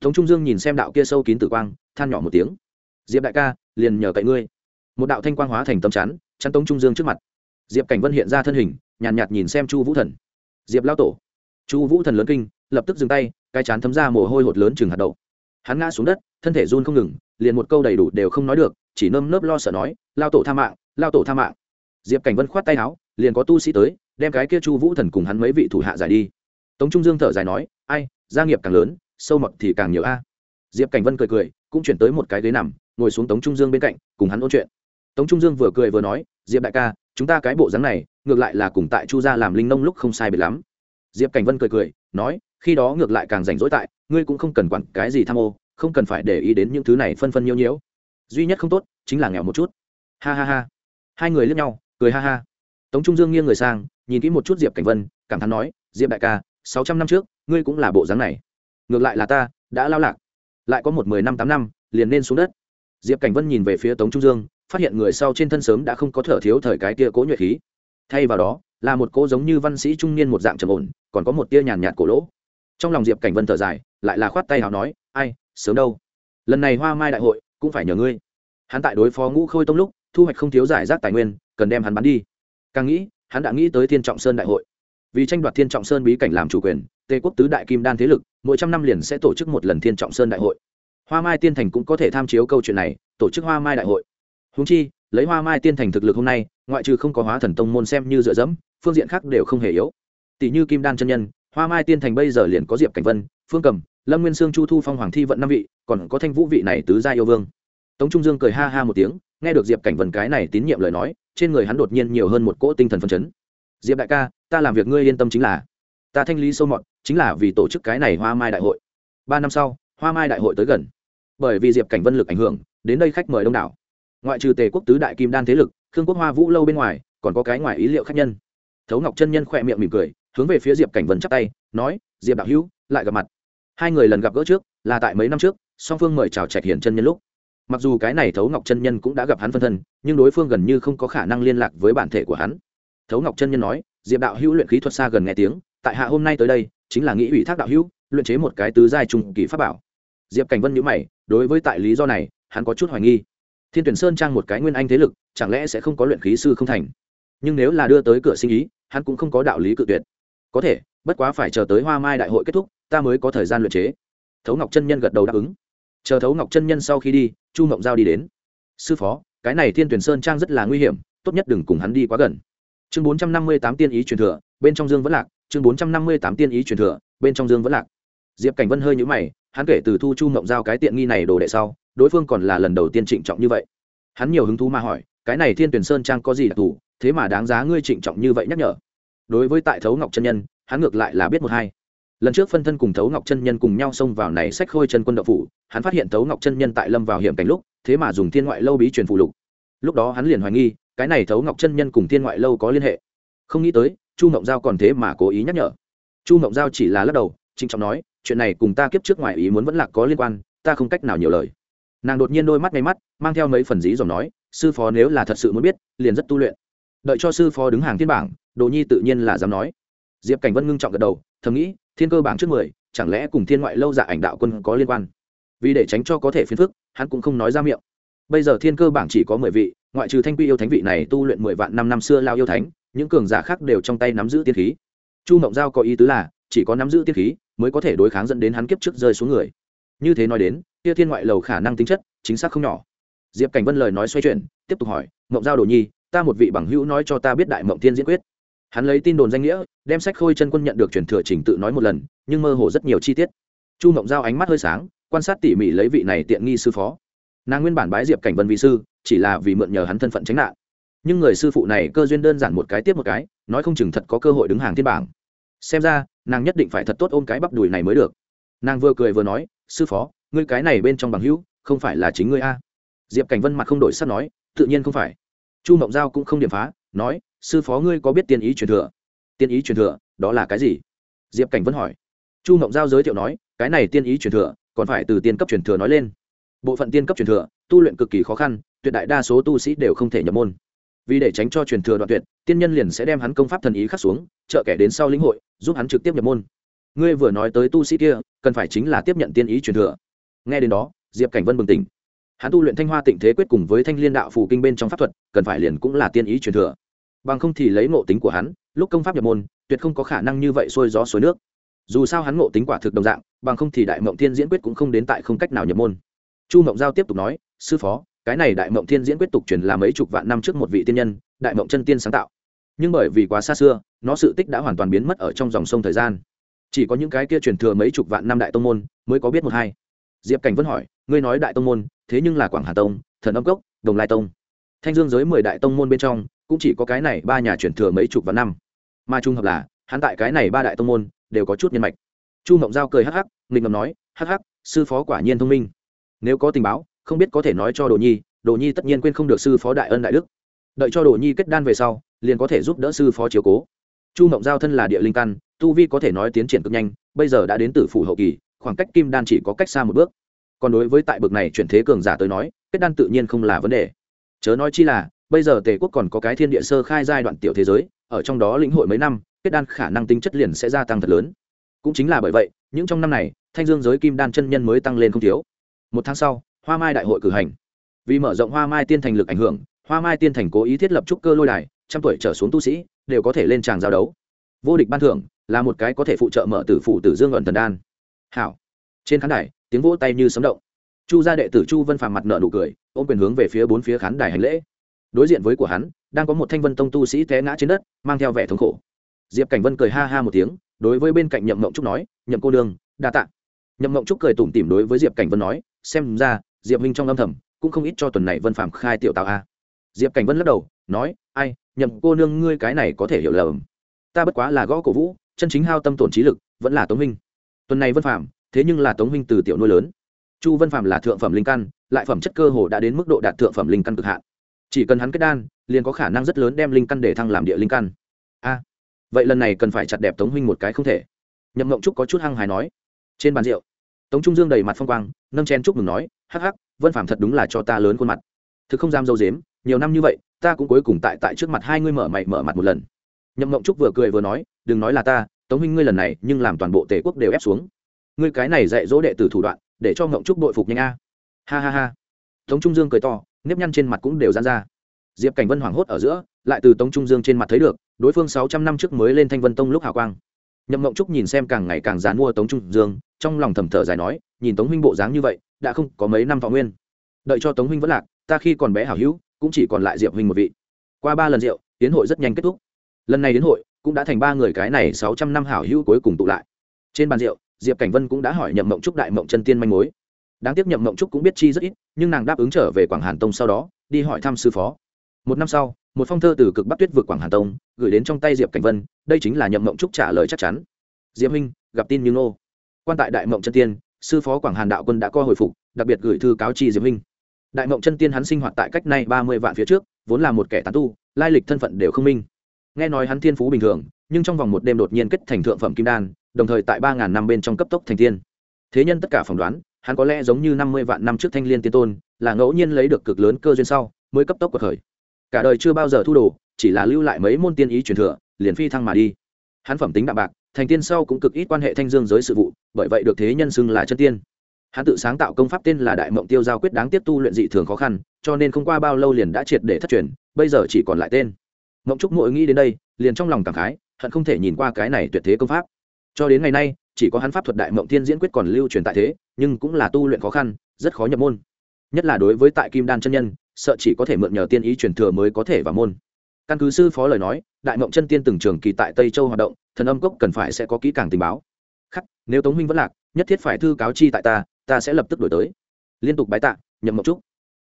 Tống trung dương nhìn xem đạo kia sâu kín tử quang than nhỏ một tiếng. Diệp đại ca liền nhờ cậy ngươi. Một đạo thanh quang hóa thành tấm chắn chắn tống trung dương trước mặt. Diệp cảnh vân hiện ra thân hình nhàn nhạt, nhạt nhìn xem chu vũ thần. Diệp lao tổ. Chu vũ thần lớn kinh lập tức dừng tay cái chán thấm ra mồ hôi hột lớn chừng hạt đậu. Hắn ngã xuống đất thân thể run không ngừng liền một câu đầy đủ đều không nói được chỉ nơm nớp lo sợ nói lao tổ tha mạng lao tổ tha mạng diệp cảnh vân khoát tay áo, liền có tu sĩ tới, đem cái kia chu vũ thần cùng hắn mấy vị thủ hạ giải đi. Tống trung dương thở dài nói, ai, gia nghiệp càng lớn, sâu mọt thì càng nhiều a. Diệp cảnh vân cười cười, cũng chuyển tới một cái ghế nằm, ngồi xuống tống trung dương bên cạnh, cùng hắn ôn chuyện. Tống trung dương vừa cười vừa nói, diệp đại ca, chúng ta cái bộ dáng này, ngược lại là cùng tại chu gia làm linh nông lúc không sai biệt lắm. Diệp cảnh vân cười cười, nói, khi đó ngược lại càng rảnh rỗi tại, ngươi cũng không cần quản cái gì tham ô, không cần phải để ý đến những thứ này phân phân nhiễu nhiễu. Duy nhất không tốt, chính là nghèo một chút. Ha ha ha. Hai người lướt nhau cười ha ha. Tống trung dương nghiêng người sang, nhìn kỹ một chút diệp cảnh vân, cảm thán nói, diệp đại ca, sáu trăm năm trước, ngươi cũng là bộ dáng này. Ngược lại là ta, đã lao lạc. Lại có một mười năm tám năm, liền nên xuống đất. Diệp cảnh vân nhìn về phía tống trung dương, phát hiện người sau trên thân sớm đã không có thở thiếu thời cái kia cố nhuệ khí. Thay vào đó, là một cô giống như văn sĩ trung niên một dạng trầm ổn, còn có một tia nhàn nhạt cổ lỗ. Trong lòng diệp cảnh vân thở dài, lại là khoát tay nào nói, ai, sớm đâu. Lần này hoa mai đại hội, cũng phải nhờ ngươi. Hắn tại đối phó ngũ khôi tông lúc, thu hoạch không thiếu giải rác tài nguyên cần đem hắn bắn đi. Càng nghĩ, hắn đã nghĩ tới thiên trọng sơn đại hội. Vì tranh đoạt thiên trọng sơn bí cảnh làm chủ quyền, tề quốc tứ đại kim đan thế lực, mỗi trăm năm liền sẽ tổ chức một lần thiên trọng sơn đại hội. Hoa mai tiên thành cũng có thể tham chiếu câu chuyện này, tổ chức hoa mai đại hội. Húng chi, lấy hoa mai tiên thành thực lực hôm nay, ngoại trừ không có hóa thần tông môn xem như dựa dẫm, phương diện khác đều không hề yếu. Tỷ như kim đan chân nhân, hoa mai tiên thành bây giờ liền có diệp cảnh vân, phương cầm, lâm nguyên sương, chu thu phong, hoàng thi vận năm vị, còn có thanh vũ vị này tứ gia yêu vương. Tống trung dương cười ha ha một tiếng, nghe được diệp cảnh vân cái này tín nhiệm lời nói trên người hắn đột nhiên nhiều hơn một cỗ tinh thần phân chấn. Diệp đại ca, ta làm việc ngươi yên tâm chính là, ta thanh lý sâu mọt, chính là vì tổ chức cái này hoa mai đại hội. Ba năm sau, hoa mai đại hội tới gần. Bởi vì diệp cảnh vân lực ảnh hưởng, đến đây khách mời đông đảo. Ngoại trừ tề quốc tứ đại kim đan thế lực, khương quốc hoa vũ lâu bên ngoài, còn có cái ngoài ý liệu khách nhân. Thấu ngọc chân nhân khỏe miệng mỉm cười, hướng về phía diệp cảnh vân chắp tay, nói, diệp đạo hữu, lại gặp mặt. Hai người lần gặp gỡ trước, là tại mấy năm trước, song phương mời chào trạch hiển chân nhân lúc mặc dù cái này thấu ngọc chân nhân cũng đã gặp hắn phân thân, nhưng đối phương gần như không có khả năng liên lạc với bản thể của hắn. Thấu ngọc chân nhân nói, diệp đạo hữu luyện khí thuật xa gần nghe tiếng, tại hạ hôm nay tới đây, chính là nghĩ ủy thác đạo hữu, luyện chế một cái tứ giai trung kỳ pháp bảo. Diệp cảnh vân nhữ mày, đối với tại lý do này, hắn có chút hoài nghi. Thiên tuyển sơn trang một cái nguyên anh thế lực, chẳng lẽ sẽ không có luyện khí sư không thành? Nhưng nếu là đưa tới cửa sinh ý, hắn cũng không có đạo lý cự tuyệt. Có thể, bất quá phải chờ tới hoa mai đại hội kết thúc, ta mới có thời gian luyện chế. Thấu ngọc chân nhân gật đầu đáp ứng. Chờ thấu ngọc chân nhân sau khi đi chu Mộng giao đi đến. Sư phó, cái này thiên tuyển sơn trang rất là nguy hiểm, tốt nhất đừng cùng hắn đi quá gần. Chương bốn trăm năm mươi tám tiên ý truyền thừa, bên trong dương vẫn lạc. Chương bốn trăm năm mươi tám tiên ý truyền thừa, bên trong dương vẫn lạc. Diệp cảnh vân hơi nhũ mày, hắn kể từ thu chu mộng giao cái tiện nghi này đồ đệ sau, đối phương còn là lần đầu tiên trịnh trọng như vậy. Hắn nhiều hứng thú mà hỏi, cái này thiên tuyển sơn trang có gì đặc thù? Thế mà đáng giá ngươi trịnh trọng như vậy nhắc nhở? Đối với tại thấu ngọc chân nhân, hắn ngược lại là biết một hai lần trước phân thân cùng thấu ngọc chân nhân cùng nhau xông vào này sách khôi chân quân đậu phủ, hắn phát hiện thấu ngọc chân nhân tại lâm vào hiểm cảnh lúc, thế mà dùng thiên ngoại lâu bí truyền phụ lục. Lúc đó hắn liền hoài nghi, cái này thấu ngọc chân nhân cùng thiên ngoại lâu có liên hệ. Không nghĩ tới, chu ngọc giao còn thế mà cố ý nhắc nhở. Chu ngọc giao chỉ là lắc đầu, trịnh trọng nói, chuyện này cùng ta kiếp trước ngoài ý muốn vẫn là có liên quan, ta không cách nào nhiều lời. Nàng đột nhiên đôi mắt ngay mắt, mang theo mấy phần dí dòm nói, sư phó nếu là thật sự muốn biết, liền rất tu luyện. Đợi cho sư phó đứng hàng thiên bảng, đồ nhi tự nhiên là dám nói. Diệp cảnh vân ngưng trọng gật đầu, thầm nghĩ thiên cơ bảng trước mười, chẳng lẽ cùng thiên ngoại lâu dạ ảnh đạo quân có liên quan? Vì để tránh cho có thể phiền phức, hắn cũng không nói ra miệng. Bây giờ thiên cơ bảng chỉ có mười vị, ngoại trừ thanh quy yêu thánh vị này tu luyện mười vạn năm năm xưa lao yêu thánh, những cường giả khác đều trong tay nắm giữ tiên khí. Chu mộng giao có ý tứ là, chỉ có nắm giữ tiên khí mới có thể đối kháng dẫn đến hắn kiếp trước rơi xuống người. Như thế nói đến, kia thiên ngoại lầu khả năng tính chất, chính xác không nhỏ. Diệp cảnh vân lời nói xoay chuyển, tiếp tục hỏi, mộng giao đồ nhi, ta một vị bằng hữu nói cho ta biết đại mộng thiên diễn quyết hắn lấy tin đồn danh nghĩa, đem sách khôi chân quân nhận được truyền thừa trình tự nói một lần, nhưng mơ hồ rất nhiều chi tiết. Chu mộng giao ánh mắt hơi sáng, quan sát tỉ mỉ lấy vị này tiện nghi sư phó. Nàng nguyên bản bái diệp cảnh vân vị sư, chỉ là vì mượn nhờ hắn thân phận tránh nạn. Nhưng người sư phụ này cơ duyên đơn giản một cái tiếp một cái, nói không chừng thật có cơ hội đứng hàng thiên bảng. Xem ra, nàng nhất định phải thật tốt ôm cái bắp đùi này mới được. Nàng vừa cười vừa nói, sư phó, ngươi cái này bên trong bằng hữu, không phải là chính ngươi a? Diệp cảnh vân mặt không đổi sắt nói, tự nhiên không phải. Chu mộng giao cũng không điểm phá, nói sư phó ngươi có biết tiên ý truyền thừa? Tiên ý truyền thừa, đó là cái gì? Diệp cảnh vân hỏi. Chu mộng giao giới thiệu nói, cái này tiên ý truyền thừa, còn phải từ tiên cấp truyền thừa nói lên. Bộ phận tiên cấp truyền thừa, tu luyện cực kỳ khó khăn, tuyệt đại đa số tu sĩ đều không thể nhập môn. Vì để tránh cho truyền thừa đoạn tuyệt, tiên nhân liền sẽ đem hắn công pháp thần ý khắc xuống, trợ kẻ đến sau lĩnh hội, giúp hắn trực tiếp nhập môn. Ngươi vừa nói tới tu sĩ kia, cần phải chính là tiếp nhận tiên ý truyền thừa. Nghe đến đó, diệp cảnh vân bừng tỉnh. Hắn tu luyện thanh hoa tịnh thế quyết cùng với thanh liên đạo phù kinh bên trong pháp thuật, cần phải liền cũng là tiên ý truyền thừa bằng không thì lấy ngộ tính của hắn, lúc công pháp nhập môn, tuyệt không có khả năng như vậy xuôi gió suối nước. Dù sao hắn ngộ tính quả thực đồng dạng, bằng không thì đại mộng thiên diễn quyết cũng không đến tại không cách nào nhập môn. Chu mộng giao tiếp tục nói, sư phó, cái này đại mộng thiên diễn quyết tục truyền là mấy chục vạn năm trước một vị tiên nhân, đại mộng chân tiên sáng tạo. Nhưng bởi vì quá xa xưa, nó sự tích đã hoàn toàn biến mất ở trong dòng sông thời gian. Chỉ có những cái kia truyền thừa mấy chục vạn năm đại tông môn mới có biết một hai. Diệp cảnh vẫn hỏi, ngươi nói đại tông môn, thế nhưng là quảng hà tông, thần âm cốc, đồng lai tông. Thanh dương giới mười đại tông môn bên trong cũng chỉ có cái này ba nhà truyền thừa mấy chục vạn năm. Mà trung hợp là, hắn tại cái này ba đại tông môn, đều có chút nhân mạch. Chu mộng giao cười hắc hắc, nghịch ngầm nói, hắc hắc, sư phó quả nhiên thông minh. Nếu có tình báo, không biết có thể nói cho đồ nhi đồ nhi tất nhiên quên không được sư phó đại ân đại đức. Đợi cho đồ nhi kết đan về sau, liền có thể giúp đỡ sư phó chiếu cố. Chu mộng giao thân là địa linh căn, tu vi có thể nói tiến triển cực nhanh, bây giờ đã đến tử phủ hậu kỳ, khoảng cách kim đan chỉ có cách xa một bước. Còn đối với tại bực này chuyển thế cường giả tới nói, kết đan tự nhiên không là vấn đề. Chớ nói chi là bây giờ tề quốc còn có cái thiên địa sơ khai giai đoạn tiểu thế giới, ở trong đó lĩnh hội mấy năm, kết đan khả năng tính chất liền sẽ gia tăng thật lớn. Cũng chính là bởi vậy, những trong năm này, thanh dương giới kim đan chân nhân mới tăng lên không thiếu. Một tháng sau, hoa mai đại hội cử hành. Vì mở rộng hoa mai tiên thành lực ảnh hưởng, hoa mai tiên thành cố ý thiết lập trúc cơ lôi đài, trăm tuổi trở xuống tu sĩ, đều có thể lên tràng giao đấu. Vô địch ban thưởng, là một cái có thể phụ trợ mở tử phụ tử dương ẩn thần đan. Hảo. Trên khán đài, tiếng vỗ tay như sấm động. Chu gia đệ tử chu vân phàm mặt nợ nụ cười, ôm quyền hướng về phía bốn phía khán đài hành lễ đối diện với của hắn, đang có một thanh vân tông tu sĩ té ngã trên đất, mang theo vẻ thống khổ. Diệp cảnh vân cười ha ha một tiếng, đối với bên cạnh nhậm mộng trúc nói, nhậm cô đương đa t ạ nhậm mộng trúc cười tủm tỉm đối với diệp cảnh vân nói, xem ra, diệp minh trong âm thầm, cũng không ít cho tuần này vân phạm khai tiểu tạo a. Diệp cảnh vân lắc đầu, nói, ai, nhậm cô nương ngươi cái này có thể hiểu lầm. Ta bất quá là gõ cổ vũ, chân chính hao tâm tổn trí lực, vẫn là tống minh tuần này vân phạm thế nhưng là tống minh từ tiểu nuôi lớn. Chu vân phạm là thượng phẩm linh căn, lại phẩm chất cơ hồ đã đến mức độ đạt thượng phẩm linh căn cực hạn chỉ cần hắn kết đan, liền có khả năng rất lớn đem linh căn để thăng làm địa linh căn. A, vậy lần này cần phải chặt đẹp tống huynh một cái không thể. Nhậm mộng trúc có chút hăng hài nói. Trên bàn rượu, tống trung dương đầy mặt phong quang, nâng chen chúc mừng nói, hắc hắc, vân phạm thật đúng là cho ta lớn khuôn mặt. Thực không dám dâu dếm, nhiều năm như vậy, ta cũng cuối cùng tại tại trước mặt hai ngươi mở mày mở mặt một lần. Nhậm mộng trúc vừa cười vừa nói, đừng nói là ta, tống huynh ngươi lần này nhưng làm toàn bộ Tề quốc đều ép xuống. Ngươi cái này dạy dỗ đệ tử thủ đoạn, để cho mộng trúc đội phục nhanh a. Ha ha ha. Tống trung dương cười to nếp nhăn trên mặt cũng đều dán ra. Diệp cảnh vân hoảng hốt ở giữa, lại từ tống trung dương trên mặt thấy được, đối phương sáu trăm năm trước mới lên thanh vân tông lúc hào quang. Nhậm mộng trúc nhìn xem càng ngày càng dán mua tống trung dương, trong lòng thầm thở dài nói, nhìn tống huynh bộ dáng như vậy, đã không có mấy năm thọ nguyên. Đợi cho tống huynh vẫn lạc, ta khi còn bé hảo hữu, cũng chỉ còn lại diệp huynh một vị. Qua ba lần rượu, tiến hội rất nhanh kết thúc. Lần này đến hội, cũng đã thành ba người cái này sáu trăm năm hảo hữu cuối cùng tụ lại. Trên bàn rượu, diệp cảnh vân cũng đã hỏi nhậm mộng trúc đại mộng chân tiên manh mối đáng tiếc nhậm mộng trúc cũng biết chi rất ít, nhưng nàng đáp ứng trở về quảng hàn tông sau đó, đi hỏi thăm sư phó. Một năm sau, một phong thơ từ cực bắc tuyết vượt quảng hàn tông, gửi đến trong tay diệp cảnh vân, đây chính là nhậm mộng trúc trả lời chắc chắn. Diệp huynh, gặp tin như nô. Quan tại đại mộng chân tiên, sư phó quảng hàn đạo quân đã co hồi phục, đặc biệt gửi thư cáo chi diệp huynh. Đại mộng chân tiên hắn sinh hoạt tại cách nay ba mươi vạn phía trước, vốn là một kẻ tán tu, lai lịch thân phận đều không minh. Nghe nói hắn thiên phú bình thường, nhưng trong vòng một đêm đột nhiên kết thành thượng phẩm kim đan, đồng thời tại ba ngàn năm bên trong cấp tốc thành tiên. Thế nhân tất cả phỏng đoán hắn có lẽ giống như năm mươi vạn năm trước thanh liên tiên tôn, là ngẫu nhiên lấy được cực lớn cơ duyên sau, mới cấp tốc cuộc khởi. Cả đời chưa bao giờ thu đồ, chỉ là lưu lại mấy môn tiên ý truyền thừa, liền phi thăng mà đi. Hắn phẩm tính đạm bạc, thành tiên sau cũng cực ít quan hệ thanh dương giới sự vụ, bởi vậy được thế nhân xưng là chân tiên. Hắn tự sáng tạo công pháp tên là đại mộng tiêu giao quyết đáng tiếp tu luyện dị thường khó khăn, cho nên không qua bao lâu liền đã triệt để thất truyền, bây giờ chỉ còn lại tên. Mộng trúc Muội nghĩ đến đây, liền trong lòng cảm khái, hận không thể nhìn qua cái này tuyệt thế công pháp cho đến ngày nay, chỉ có hắn pháp thuật đại mộng thiên diễn quyết còn lưu truyền tại thế, nhưng cũng là tu luyện khó khăn, rất khó nhập môn. Nhất là đối với tại kim đan chân nhân, sợ chỉ có thể mượn nhờ tiên ý truyền thừa mới có thể vào môn. Căn cứ sư phó lời nói, đại mộng chân tiên từng trường kỳ tại tây châu hoạt động, thần âm cốc cần phải sẽ có kỹ càng tình báo. Khắc, nếu tống huynh vẫn lạc, nhất thiết phải thư cáo chi tại ta ta sẽ lập tức đổi tới. Liên tục bái tạ, nhậm mộng trúc.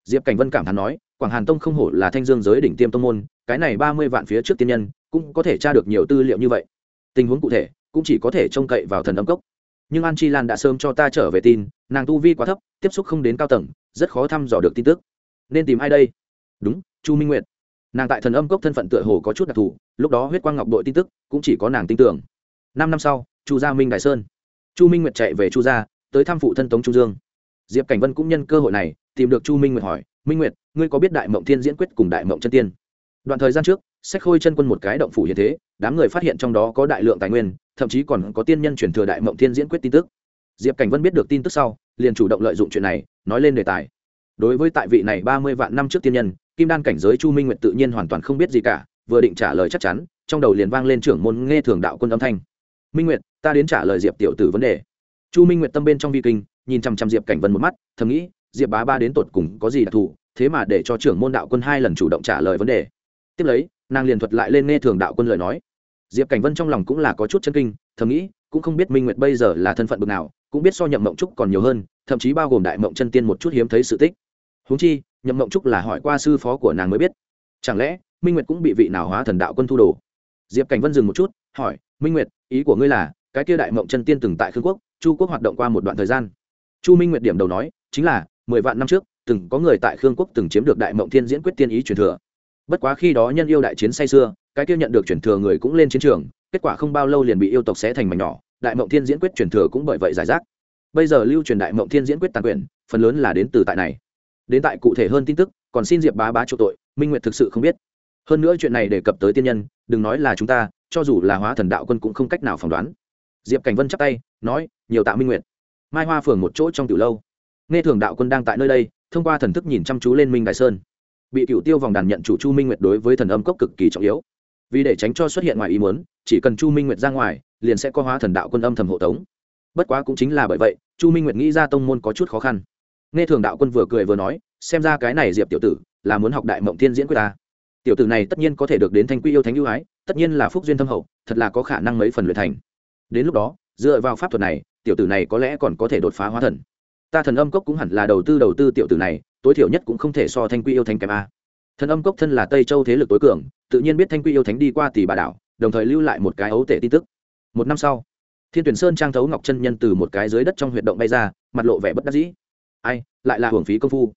Diệp cảnh vân cảm thán nói, quảng hàn tông không hổ là thanh dương giới đỉnh tiêm tông môn, cái này ba mươi vạn phía trước tiên nhân, cũng có thể tra được nhiều tư liệu như vậy. Tình huống cụ thể cũng chỉ có thể trông cậy vào thần âm cốc. Nhưng an chi lan đã sớm cho ta trở về tin, nàng tu vi quá thấp, tiếp xúc không đến cao tầng, rất khó thăm dò được tin tức. Nên tìm ai đây? Đúng, chu minh nguyệt. Nàng tại thần âm cốc thân phận tựa hồ có chút đặc thù, lúc đó huyết quang ngọc đội tin tức cũng chỉ có nàng tin tưởng. Năm năm sau, chu gia minh đại sơn. Chu minh nguyệt chạy về chu gia, tới thăm phụ thân tống trung dương. Diệp cảnh vân cũng nhân cơ hội này, tìm được chu minh nguyệt hỏi, minh nguyệt, ngươi có biết đại mộng thiên diễn quyết cùng đại mộng chân tiên? Đoạn thời gian trước, sách khôi chân quân một cái động phủ hiện thế, đám người phát hiện trong đó có đại lượng tài nguyên, thậm chí còn có tiên nhân chuyển thừa đại mộng thiên diễn quyết tin tức. Diệp cảnh vân biết được tin tức sau, liền chủ động lợi dụng chuyện này, nói lên đề tài. Đối với tại vị này ba mươi vạn năm trước tiên nhân, kim đan cảnh giới chu minh nguyệt tự nhiên hoàn toàn không biết gì cả, vừa định trả lời chắc chắn, trong đầu liền vang lên trưởng môn nghe thường đạo quân âm thanh. Minh nguyệt, ta đến trả lời diệp tiểu tử vấn đề. Chu minh nguyệt tâm bên trong vi kinh, nhìn chăm chăm diệp cảnh vân một mắt, thầm nghĩ, diệp bá ba đến tột cùng có gì đặc thù, thế mà để cho trưởng môn đạo quân hai lần chủ động trả lời vấn đề tiếp lấy, nàng liền thuật lại lên nghe thường đạo quân lời nói. Diệp cảnh vân trong lòng cũng là có chút chân kinh, thầm nghĩ, cũng không biết minh nguyệt bây giờ là thân phận bực nào, cũng biết so nhậm mộng trúc còn nhiều hơn, thậm chí bao gồm đại mộng chân tiên một chút hiếm thấy sự tích. Huống chi, nhậm mộng trúc là hỏi qua sư phó của nàng mới biết. Chẳng lẽ, minh nguyệt cũng bị vị nào hóa thần đạo quân thu đồ? Diệp cảnh vân dừng một chút, hỏi, minh nguyệt, ý của ngươi là, cái kia đại mộng chân tiên từng tại khương quốc, chu quốc hoạt động qua một đoạn thời gian? Chu minh nguyệt điểm đầu nói, chính là, mười vạn năm trước, từng có người tại khương quốc từng chiếm được đại mộng thiên diễn quyết tiên ý truyền thừa bất quá khi đó nhân yêu đại chiến say xưa cái kia nhận được truyền thừa người cũng lên chiến trường, kết quả không bao lâu liền bị yêu tộc xé thành mảnh nhỏ, đại mộng thiên diễn quyết truyền thừa cũng bởi vậy giải rác. Bây giờ lưu truyền đại mộng thiên diễn quyết tàn quyền, phần lớn là đến từ tại này. Đến tại cụ thể hơn tin tức, còn xin diệp bá bá chỗ tội, minh nguyệt thực sự không biết. Hơn nữa chuyện này đề cập tới tiên nhân, đừng nói là chúng ta, cho dù là hóa thần đạo quân cũng không cách nào phỏng đoán. Diệp cảnh vân chắp tay, nói, nhiều tạ minh nguyệt. Mai hoa phường một chỗ trong từ lâu. Nghe thường đạo quân đang tại nơi đây, thông qua thần thức nhìn chăm chú lên minh đại sơn bị cựu tiêu vòng đàn nhận chủ chu minh nguyệt đối với thần âm cốc cực kỳ trọng yếu. Vì để tránh cho xuất hiện ngoài ý muốn, chỉ cần chu minh nguyệt ra ngoài, liền sẽ có hóa thần đạo quân âm thầm hộ tống. Bất quá cũng chính là bởi vậy, chu minh nguyệt nghĩ ra tông môn có chút khó khăn. Nghe thường đạo quân vừa cười vừa nói, xem ra cái này diệp tiểu tử là muốn học đại mộng thiên diễn quyết ta. Tiểu tử này tất nhiên có thể được đến thanh quy yêu thánh ưu ái, tất nhiên là phúc duyên thâm hậu, thật là có khả năng mấy phần luyện thành. Đến lúc đó, dựa vào pháp thuật này, tiểu tử này có lẽ còn có thể đột phá hóa thần ta thần âm cốc cũng hẳn là đầu tư đầu tư tiểu tử này, tối thiểu nhất cũng không thể so thanh quy yêu thánh kém a. Thần âm cốc thân là tây châu thế lực tối cường, tự nhiên biết thanh quy yêu thánh đi qua tỷ bà đảo, đồng thời lưu lại một cái ấu tể tin tức. Một năm sau, thiên tuyển sơn trang thấu ngọc chân nhân từ một cái dưới đất trong huyệt động bay ra, mặt lộ vẻ bất đắc dĩ. Ai, lại là hưởng phí công phu.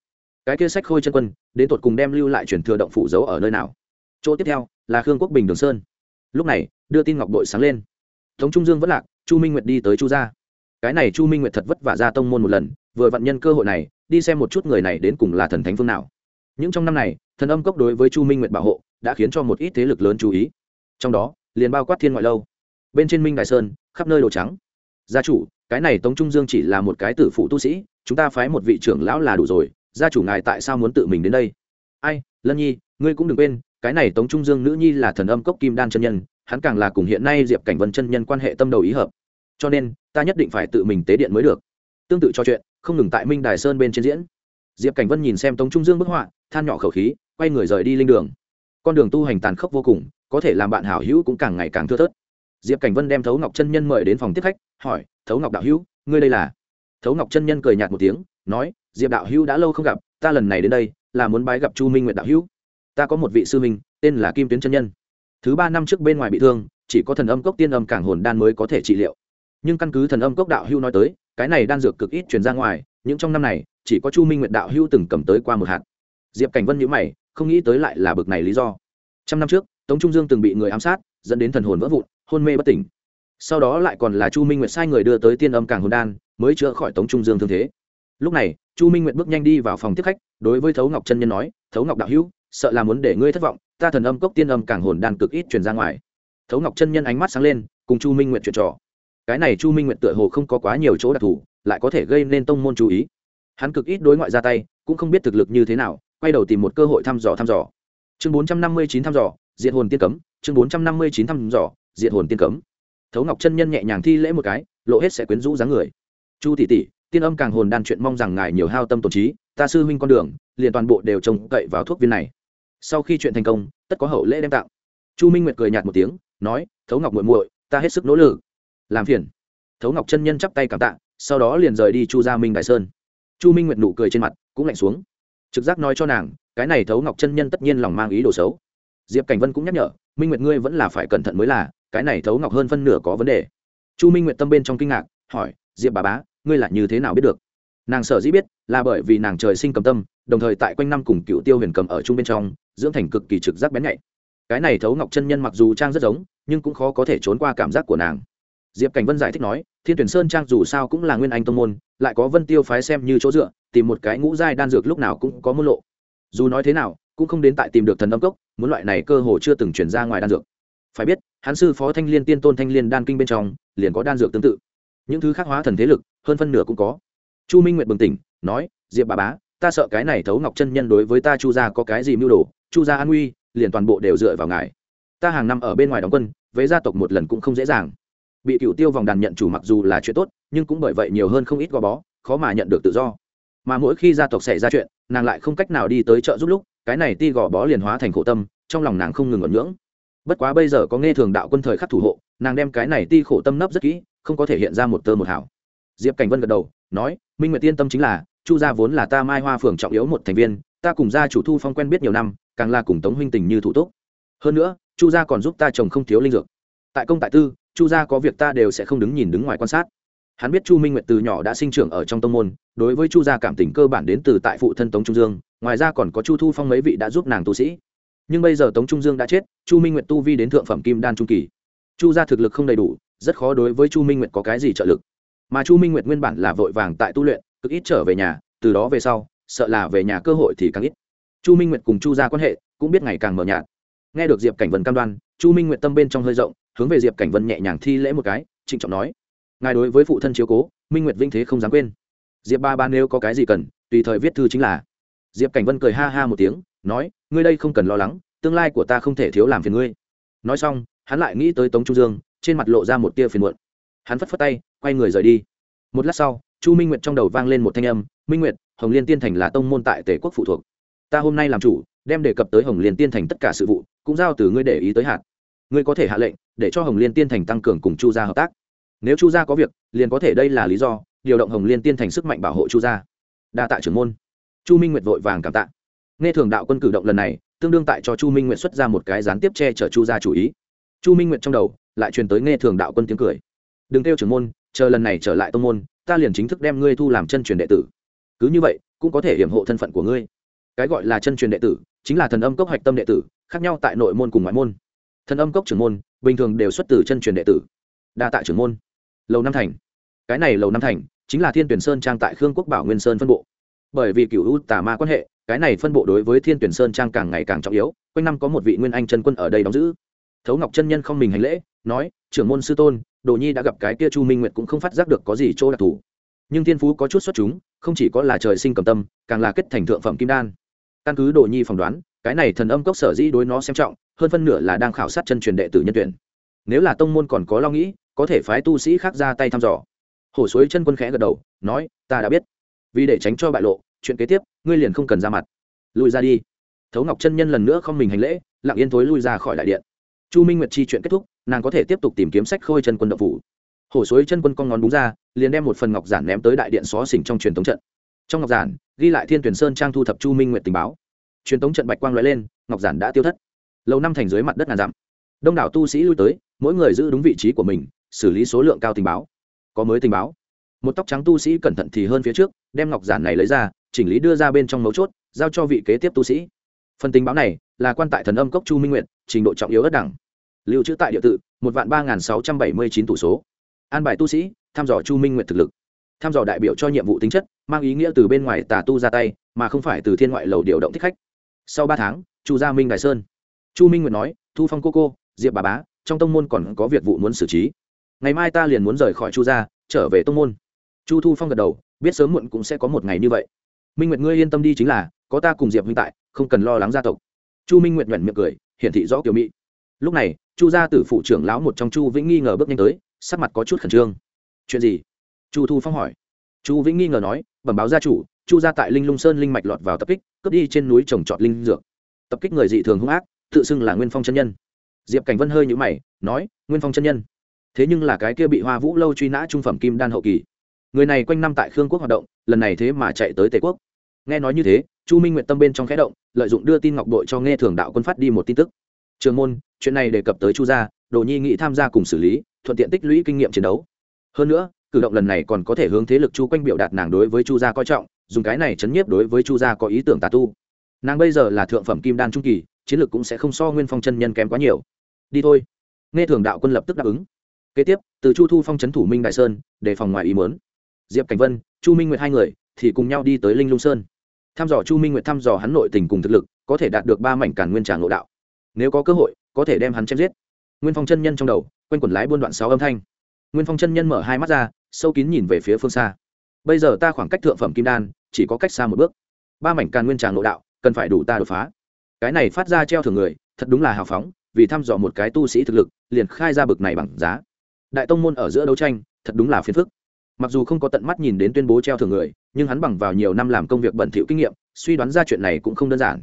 Cái kia sách khôi chân quân, đến tột cùng đem lưu lại chuyển thừa động phủ giấu ở nơi nào? Chỗ tiếp theo, là khương quốc bình đường sơn. Lúc này, đưa tin ngọc bội sáng lên. Tống trung dương vẫn lạc, chu minh nguyệt đi tới chu gia. Cái này chu minh nguyệt thật vất vả ra tông môn một lần vừa vận nhân cơ hội này, đi xem một chút người này đến cùng là thần thánh phương nào. Những trong năm này, thần âm cốc đối với chu minh nguyệt bảo hộ, đã khiến cho một ít thế lực lớn chú ý. Trong đó, liền bao quát thiên ngoại lâu. Bên trên minh đại sơn, khắp nơi đồ trắng. Gia chủ, cái này tống trung dương chỉ là một cái tử phụ tu sĩ, chúng ta phái một vị trưởng lão là đủ rồi, gia chủ ngài tại sao muốn tự mình đến đây? Ai, lân nhi, ngươi cũng đừng quên, cái này tống trung dương nữ nhi là thần âm cốc kim đan chân nhân, hắn càng là cùng hiện nay diệp cảnh vân chân nhân quan hệ tâm đầu ý hợp. Cho nên, ta nhất định phải tự mình tế điện mới được. Tương tự cho chuyện không ngừng tại minh đài sơn bên trên diễn. Diệp cảnh vân nhìn xem tống trung dương bức họa, than nhỏ khẩu khí, quay người rời đi linh đường. Con đường tu hành tàn khốc vô cùng, có thể làm bạn hảo hữu cũng càng ngày càng thưa thớt. Diệp cảnh vân đem thấu ngọc chân nhân mời đến phòng tiếp khách, hỏi, thấu ngọc đạo hữu, ngươi đây là? Thấu ngọc chân nhân cười nhạt một tiếng, nói, diệp đạo hữu đã lâu không gặp, ta lần này đến đây, là muốn bái gặp chu minh nguyệt đạo hữu. Ta có một vị sư minh tên là kim tuyến chân nhân. Thứ ba năm trước bên ngoài bị thương, chỉ có thần âm cốc tiên âm Càng hồn đan mới có thể trị liệu. Nhưng căn cứ thần âm cốc đạo hữu nói tới cái này đan dược cực ít truyền ra ngoài, những trong năm này, chỉ có chu minh nguyệt đạo hữu từng cầm tới qua một hạt. Diệp cảnh vân nhữ mày, không nghĩ tới lại là bực này lý do. Trăm năm trước, tống trung dương từng bị người ám sát, dẫn đến thần hồn vỡ vụn, hôn mê bất tỉnh. Sau đó lại còn là chu minh nguyệt sai người đưa tới tiên âm càng hồn đan, mới chữa khỏi tống trung dương thương thế. Lúc này, chu minh nguyệt bước nhanh đi vào phòng tiếp khách, đối với thấu ngọc chân nhân nói, thấu ngọc đạo hữu, sợ là muốn để ngươi thất vọng, ta thần âm cốc tiên âm càng hồn đan cực ít truyền ra ngoài. Thấu ngọc chân nhân ánh mắt sáng lên, cùng chu minh nguyệt chuyện trò cái này chu minh nguyệt tựa hồ không có quá nhiều chỗ đặc thù, lại có thể gây nên tông môn chú ý. Hắn cực ít đối ngoại ra tay, cũng không biết thực lực như thế nào, quay đầu tìm một cơ hội thăm dò thăm dò. Chương bốn trăm năm mươi chín thăm dò diện hồn tiên cấm. Chương bốn trăm năm mươi chín thăm dò diện hồn tiên cấm. Thấu ngọc chân nhân nhẹ nhàng thi lễ một cái, lộ hết sẽ quyến rũ dáng người. Chu tỷ tỷ, tiên âm càng hồn đan chuyện mong rằng ngài nhiều hao tâm tổn trí, ta sư huynh con đường, liền toàn bộ đều trông cậy vào thuốc viên này. Sau khi chuyện thành công, tất có hậu lễ đem tặng. Chu minh nguyệt cười nhạt một tiếng, nói, thấu ngọc muội muội, ta hết sức nỗ lực làm phiền. Thấu ngọc chân nhân chắp tay cảm tạ, sau đó liền rời đi chu gia minh đại sơn. Chu minh nguyệt nụ cười trên mặt cũng lạnh xuống. Trực giác nói cho nàng, cái này thấu ngọc chân nhân tất nhiên lòng mang ý đồ xấu. Diệp cảnh vân cũng nhắc nhở, minh nguyệt ngươi vẫn là phải cẩn thận mới là, cái này thấu ngọc hơn phân nửa có vấn đề. Chu minh nguyệt tâm bên trong kinh ngạc, hỏi, diệp bà bá, ngươi là như thế nào biết được? Nàng sở dĩ biết là bởi vì nàng trời sinh cầm tâm, đồng thời tại quanh năm cùng cựu tiêu huyền cầm ở chung bên trong, dưỡng thành cực kỳ trực giác bén nhạy. Cái này thấu ngọc chân nhân mặc dù trang rất giống, nhưng cũng khó có thể trốn qua cảm giác của nàng diệp cảnh vân giải thích nói, thiên tuyển sơn trang dù sao cũng là nguyên anh tông môn, lại có vân tiêu phái xem như chỗ dựa, tìm một cái ngũ giai đan dược lúc nào cũng có môn lộ. Dù nói thế nào, cũng không đến tại tìm được thần âm cốc, muốn loại này cơ hồ chưa từng chuyển ra ngoài đan dược. Phải biết, hắn sư phó thanh liên tiên tôn thanh liên đan kinh bên trong, liền có đan dược tương tự. Những thứ khác hóa thần thế lực, hơn phân nửa cũng có. Chu minh nguyệt bừng tỉnh, nói, diệp bà bá, ta sợ cái này thấu ngọc chân nhân đối với ta chu gia có cái gì mưu đồ, chu gia an nguy, liền toàn bộ đều dựa vào ngài. Ta hàng năm ở bên ngoài đóng quân, với gia tộc một lần cũng không dễ dàng bị cựu tiêu vòng đàn nhận chủ mặc dù là chuyện tốt, nhưng cũng bởi vậy nhiều hơn không ít gò bó, khó mà nhận được tự do. Mà mỗi khi gia tộc xảy ra chuyện, nàng lại không cách nào đi tới chợ giúp lúc, cái này ti gò bó liền hóa thành khổ tâm, trong lòng nàng không ngừng ẩn nhưỡng bất quá bây giờ có nghe thường đạo quân thời khắc thủ hộ, nàng đem cái này ti khổ tâm nấp rất kỹ, không có thể hiện ra một tơ một hảo diệp cảnh vân gật đầu, nói, minh nguyệt tiên tâm chính là, chu gia vốn là ta mai hoa phường trọng yếu một thành viên, ta cùng gia chủ thu phong quen biết nhiều năm, càng là cùng tống huynh tình như thủ túc. Hơn nữa, chu gia còn giúp ta chồng không thiếu linh dược. Tại công tại tư chu gia có việc ta đều sẽ không đứng nhìn đứng ngoài quan sát. Hắn biết chu minh nguyệt từ nhỏ đã sinh trưởng ở trong tông môn, đối với chu gia cảm tình cơ bản đến từ tại phụ thân tống trung dương, ngoài ra còn có chu thu phong mấy vị đã giúp nàng tu sĩ. Nhưng bây giờ tống trung dương đã chết, chu minh nguyệt tu vi đến thượng phẩm kim đan trung kỳ. Chu gia thực lực không đầy đủ, rất khó đối với chu minh nguyệt có cái gì trợ lực. Mà chu minh nguyệt nguyên bản là vội vàng tại tu luyện, cực ít trở về nhà, từ đó về sau, sợ là về nhà cơ hội thì càng ít. Chu minh nguyệt cùng chu gia quan hệ cũng biết ngày càng mờ nhạt. Nghe được diệp cảnh vân cam đoan, chu minh nguyệt tâm bên trong hơi rộng hướng về diệp cảnh vân nhẹ nhàng thi lễ một cái, trịnh trọng nói, ngài đối với phụ thân chiếu cố, minh nguyệt vinh thế không dám quên. Diệp ba ba nếu có cái gì cần, tùy thời viết thư chính là. Diệp cảnh vân cười ha ha một tiếng, nói, ngươi đây không cần lo lắng, tương lai của ta không thể thiếu làm phiền ngươi. Nói xong, hắn lại nghĩ tới tống trung dương, trên mặt lộ ra một tia phiền muộn. Hắn phất phất tay, quay người rời đi. Một lát sau, chu minh nguyệt trong đầu vang lên một thanh âm, minh nguyệt, hồng liên tiên thành là tông môn tại tể quốc phụ thuộc. Ta hôm nay làm chủ, đem đề cập tới hồng liên tiên thành tất cả sự vụ, cũng giao từ ngươi để ý tới hạt ngươi có thể hạ lệnh, để cho hồng liên tiên thành tăng cường cùng chu gia hợp tác. Nếu chu gia có việc, liền có thể đây là lý do, điều động hồng liên tiên thành sức mạnh bảo hộ chu gia. Đa tạ trưởng môn. Chu minh nguyệt vội vàng cảm tạ. Nghe thường đạo quân cử động lần này, tương đương tại cho chu minh nguyệt xuất ra một cái gián tiếp che chở chu gia chủ ý. Chu minh nguyệt trong đầu, lại truyền tới nghe thường đạo quân tiếng cười. Đừng kêu trưởng môn, chờ lần này trở lại tông môn, ta liền chính thức đem ngươi thu làm chân truyền đệ tử. Cứ như vậy, cũng có thể hiểm hộ thân phận của ngươi. Cái gọi là chân truyền đệ tử, chính là thần âm cốc hạch tâm đệ tử, khác nhau tại nội môn cùng ngoại môn thần âm cốc trưởng môn, bình thường đều xuất từ chân truyền đệ tử. Đa tạ trưởng môn. Lầu năm thành. Cái này lầu năm thành chính là thiên tuyển sơn trang tại khương quốc bảo nguyên sơn phân bộ. Bởi vì cựu u tà ma quan hệ, cái này phân bộ đối với thiên tuyển sơn trang càng ngày càng trọng yếu, quanh năm có một vị nguyên anh chân quân ở đây đóng giữ. Thấu ngọc chân nhân không mình hành lễ, nói, trưởng môn sư tôn, đồ nhi đã gặp cái kia chu minh nguyệt cũng không phát giác được có gì chỗ đặc thù. Nhưng thiên phú có chút xuất chúng, không chỉ có là trời sinh cầm tâm, càng là kết thành thượng phẩm kim đan. Căn cứ đồ nhi phỏng đoán cái này thần âm cốc sở dĩ đối nó xem trọng, hơn phân nửa là đang khảo sát chân truyền đệ tử nhân tuyển. Nếu là tông môn còn có lo nghĩ, có thể phái tu sĩ khác ra tay thăm dò. Hồ suối chân quân khẽ gật đầu, nói, ta đã biết. Vì để tránh cho bại lộ, chuyện kế tiếp, ngươi liền không cần ra mặt. Lùi ra đi. Thấu ngọc chân nhân lần nữa không mình hành lễ, lặng yên thối lui ra khỏi đại điện. Chu minh nguyệt chi chuyện kết thúc, nàng có thể tiếp tục tìm kiếm sách khôi chân quân đậu phủ. Hồ suối chân quân con ngón búng ra, liền đem một phần ngọc giản ném tới đại điện xó xỉnh trong truyền thống trận. Trong ngọc giản, ghi lại thiên tuyển sơn trang thu thập chu minh nguyệt tình báo truyền tống trận bạch quang lóe lên, ngọc giản đã tiêu thất. Lâu năm thành dưới mặt đất ngàn dặm. Đông đảo tu sĩ lui tới, mỗi người giữ đúng vị trí của mình, xử lý số lượng cao tình báo. Có mới tình báo. Một tóc trắng tu sĩ cẩn thận thì hơn phía trước, đem ngọc giản này lấy ra, chỉnh lý đưa ra bên trong mấu chốt, giao cho vị kế tiếp tu sĩ. Phần tình báo này là quan tại thần âm cốc chu minh nguyện trình độ trọng yếu ất đẳng. Lưu trữ tại địa tự, một vạn ba nghìn sáu trăm bảy mươi chín tủ số. An bài tu sĩ, thăm dò chu minh nguyện thực lực. Thăm dò đại biểu cho nhiệm vụ tính chất, mang ý nghĩa từ bên ngoài tà tu ra tay, mà không phải từ thiên ngoại lầu điều động thích khách sau ba tháng, chu gia minh đại sơn. Chu minh nguyện nói, thu phong cô cô, diệp bà bá, trong tông môn còn có việc vụ muốn xử trí. Ngày mai ta liền muốn rời khỏi chu gia, trở về tông môn. Chu thu phong gật đầu, biết sớm muộn cũng sẽ có một ngày như vậy. Minh nguyệt ngươi yên tâm đi chính là, có ta cùng diệp huynh tại, không cần lo lắng gia tộc. Chu minh nguyệt nhuận miệng cười, hiển thị rõ kiểu mỹ lúc này, chu gia tử phụ trưởng lão một trong chu vĩnh nghi ngờ bước nhanh tới, sắc mặt có chút khẩn trương. Chuyện gì? Chu thu phong hỏi. Chu vĩnh nghi ngờ nói, bẩm báo gia chủ chu gia tại linh lung sơn linh mạch lọt vào tập kích, cướp đi trên núi trồng trọt linh dược. Tập kích người dị thường hung ác, tự xưng là nguyên phong chân nhân. Diệp cảnh vân hơi nhũ mày, nói, nguyên phong chân nhân? Thế nhưng là cái kia bị hoa vũ lâu truy nã trung phẩm kim đan hậu kỳ. Người này quanh năm tại khương quốc hoạt động, lần này thế mà chạy tới tề quốc. Nghe nói như thế, chu minh nguyện tâm bên trong khẽ động, lợi dụng đưa tin ngọc đội cho nghe thường đạo quân phát đi một tin tức. Trường môn, chuyện này đề cập tới chu gia, đồ nhi nghị tham gia cùng xử lý, thuận tiện tích lũy kinh nghiệm chiến đấu. Hơn nữa, cử động lần này còn có thể hướng thế lực chu quanh biểu đạt nàng đối với chu gia coi trọng dùng cái này chấn nhiếp đối với chu gia có ý tưởng tà tu. Nàng bây giờ là thượng phẩm kim đan trung kỳ, chiến lược cũng sẽ không so nguyên phong chân nhân kém quá nhiều. Đi thôi. Nghe thường đạo quân lập tức đáp ứng. Kế tiếp, từ chu thu phong chấn thủ minh đại sơn, để phòng ngoài ý mớn diệp cảnh vân, chu minh nguyệt hai người, thì cùng nhau đi tới linh lung sơn. Thăm dò chu minh nguyệt thăm dò hắn nội tình cùng thực lực, có thể đạt được ba mảnh càn nguyên tràng ngộ đạo. Nếu có cơ hội, có thể đem hắn chém giết. Nguyên phong chân nhân trong đầu, quanh quẩn lái buôn đoạn sáu âm thanh. Nguyên phong chân nhân mở hai mắt ra, sâu kín nhìn về phía phương xa. Bây giờ ta khoảng cách thượng phẩm kim đan chỉ có cách xa một bước. Ba mảnh càn nguyên tràng nội đạo, cần phải đủ ta đột phá. Cái này phát ra treo thường người, thật đúng là hào phóng, vì thăm dò một cái tu sĩ thực lực, liền khai ra bực này bằng giá. Đại tông môn ở giữa đấu tranh, thật đúng là phiền phức. Mặc dù không có tận mắt nhìn đến tuyên bố treo thường người, nhưng hắn bằng vào nhiều năm làm công việc bẩn thỉu kinh nghiệm, suy đoán ra chuyện này cũng không đơn giản.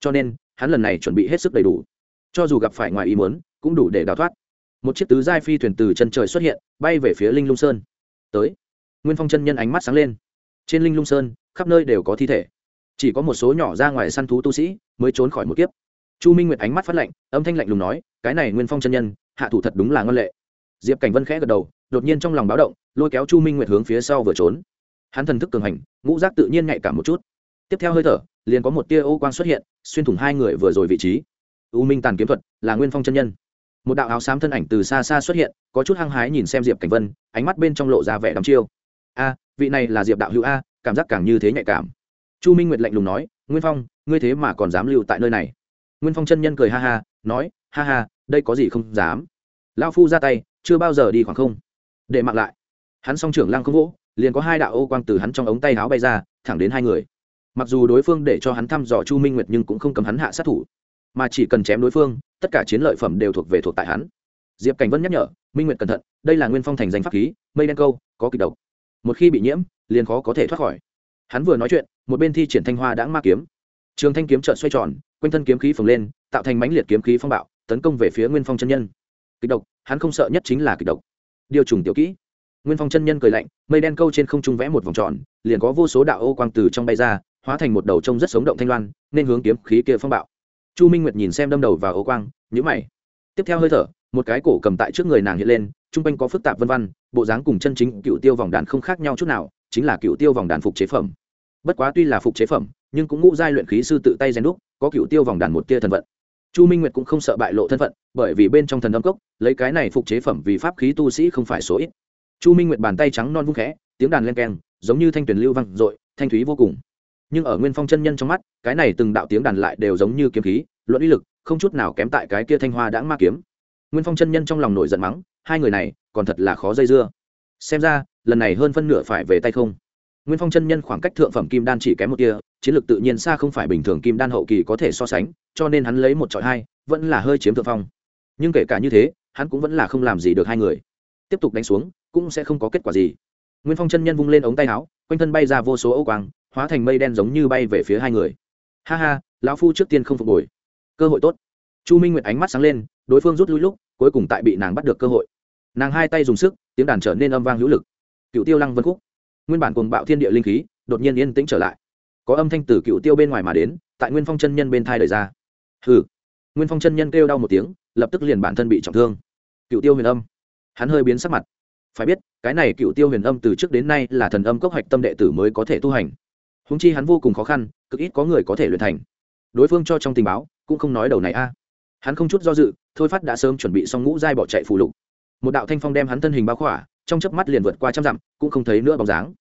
Cho nên, hắn lần này chuẩn bị hết sức đầy đủ. Cho dù gặp phải ngoài ý muốn, cũng đủ để đào thoát. Một chiếc tứ giai phi thuyền từ chân trời xuất hiện, bay về phía linh lung sơn. Tới. Nguyên phong chân nhân ánh mắt sáng lên trên linh lung sơn, khắp nơi đều có thi thể. Chỉ có một số nhỏ ra ngoài săn thú tu sĩ mới trốn khỏi một kiếp. Chu minh nguyệt ánh mắt phát lạnh, âm thanh lạnh lùng nói, cái này nguyên phong chân nhân, hạ thủ thật đúng là ngân lệ. Diệp cảnh vân khẽ gật đầu, đột nhiên trong lòng báo động, lôi kéo chu minh nguyệt hướng phía sau vừa trốn. Hắn thần thức cường hành, ngũ giác tự nhiên nhạy cảm một chút. Tiếp theo hơi thở, liền có một tia ô quang xuất hiện, xuyên thủng hai người vừa rồi vị trí. U minh tàn kiếm thuật là nguyên phong chân nhân. Một đạo áo xám thân ảnh từ xa xa xuất hiện, có chút hăng hái nhìn xem diệp cảnh vân, ánh mắt bên trong lộ ra vẻ đắm chiêu. A vị này là diệp đạo hữu a, cảm giác càng như thế nhạy cảm. Chu minh nguyệt lạnh lùng nói, nguyên phong, ngươi thế mà còn dám lưu tại nơi này. Nguyên phong chân nhân cười ha ha, nói, ha ha, đây có gì không dám. Lao phu ra tay, chưa bao giờ đi khoảng không. Để mặc lại. Hắn song trưởng lăng không vỗ, liền có hai đạo ô quang từ hắn trong ống tay áo bay ra, thẳng đến hai người. Mặc dù đối phương để cho hắn thăm dò chu minh nguyệt nhưng cũng không cấm hắn hạ sát thủ. Mà chỉ cần chém đối phương, tất cả chiến lợi phẩm đều thuộc về thuộc tại hắn. Diệp cảnh vân nhắc nhở, minh nguyệt cẩn thận, đây là nguyên phong thành danh pháp khí, mây đen câu, có kịch độc một khi bị nhiễm, liền khó có thể thoát khỏi. Hắn vừa nói chuyện, một bên thi triển thanh hoa đã ma kiếm. Trường thanh kiếm trợn xoay tròn, quanh thân kiếm khí phồng lên, tạo thành mãnh liệt kiếm khí phong bạo, tấn công về phía nguyên phong chân nhân. Kịch độc, hắn không sợ nhất chính là kịch độc. Điều trùng tiểu kỹ. Nguyên phong chân nhân cười lạnh, mây đen câu trên không trung vẽ một vòng tròn, liền có vô số đạo ô quang từ trong bay ra, hóa thành một đầu trông rất sống động thanh loan, nên hướng kiếm khí kia phong bạo. Chu minh nguyệt nhìn xem đâm đầu vào ô quang nhữ mày. Tiếp theo hơi thở, một cái cổ cầm tại trước người nàng hiện lên t r u n g quanh có phức tạp vân văn, bộ dáng cùng chân chính cựu tiêu vòng đàn không khác nhau chút nào, chính là cựu tiêu vòng đàn phục chế phẩm. Bất quá tuy là phục chế phẩm, nhưng cũng ngũ giai luyện khí sư tự tay rèn đúc, có cựu tiêu vòng đàn một tia thần vận. Chu minh nguyệt cũng không sợ bại lộ thân phận, bởi vì bên trong thần âm cốc, lấy cái này phục chế phẩm vì pháp khí tu sĩ không phải số ít. Chu minh nguyệt bàn tay trắng non vung khẽ, tiếng đàn len keng, giống như thanh tuyển lưu văng r thanh thúy vô cùng. Nhưng ở nguyên phong chân nhân trong mắt, cái này từng đạo tiếng đàn lại đều giống như kiếm khí, luận uy lực, không chút nào kém tại cái kia thanh hoa đã ma kiếm. Nguyên phong chân nhân trong lòng nổi giận mắng hai người này còn thật là khó dây dưa. Xem ra, lần này hơn phân nửa phải về tay không. Nguyên phong chân nhân khoảng cách thượng phẩm kim đan chỉ kém một tia, chiến lược tự nhiên xa không phải bình thường kim đan hậu kỳ có thể so sánh, cho nên hắn lấy một trọi hai, vẫn là hơi chiếm thượng phong. Nhưng kể cả như thế, hắn cũng vẫn là không làm gì được hai người. Tiếp tục đánh xuống, cũng sẽ không có kết quả gì. Nguyên phong chân nhân vung lên ống tay áo, quanh thân bay ra vô số âu quang, hóa thành mây đen giống như bay về phía hai người. Ha ha, lão phu trước tiên không phục hồi. Cơ hội tốt. Chu minh nguyệt ánh mắt sáng lên, đối phương rút lui lúc, cuối cùng tại bị nàng bắt được cơ hội nàng hai tay dùng sức, tiếng đàn trở nên âm vang hữu lực. Cựu tiêu lăng vân khúc, nguyên bản cùng bạo thiên địa linh khí, đột nhiên yên tĩnh trở lại. Có âm thanh từ cựu tiêu bên ngoài mà đến, tại nguyên phong chân nhân bên thai đời ra. Hừ. Nguyên phong chân nhân kêu đau một tiếng, lập tức liền bản thân bị trọng thương. Cựu tiêu huyền âm. Hắn hơi biến sắc mặt. Phải biết, cái này cựu tiêu huyền âm từ trước đến nay là thần âm cốc hạch tâm đệ tử mới có thể tu hành. Húng chi hắn vô cùng khó khăn, cực ít có người có thể luyện thành. Đối phương cho trong tình báo, cũng không nói đầu này a. Hắn không chút do dự, thôi phát đã sớm chuẩn bị xong ngũ giai bỏ chạy phù lục một đạo thanh phong đem hắn thân hình bao khỏa, trong chớp mắt liền vượt qua trăm dặm, cũng không thấy nữa bóng dáng.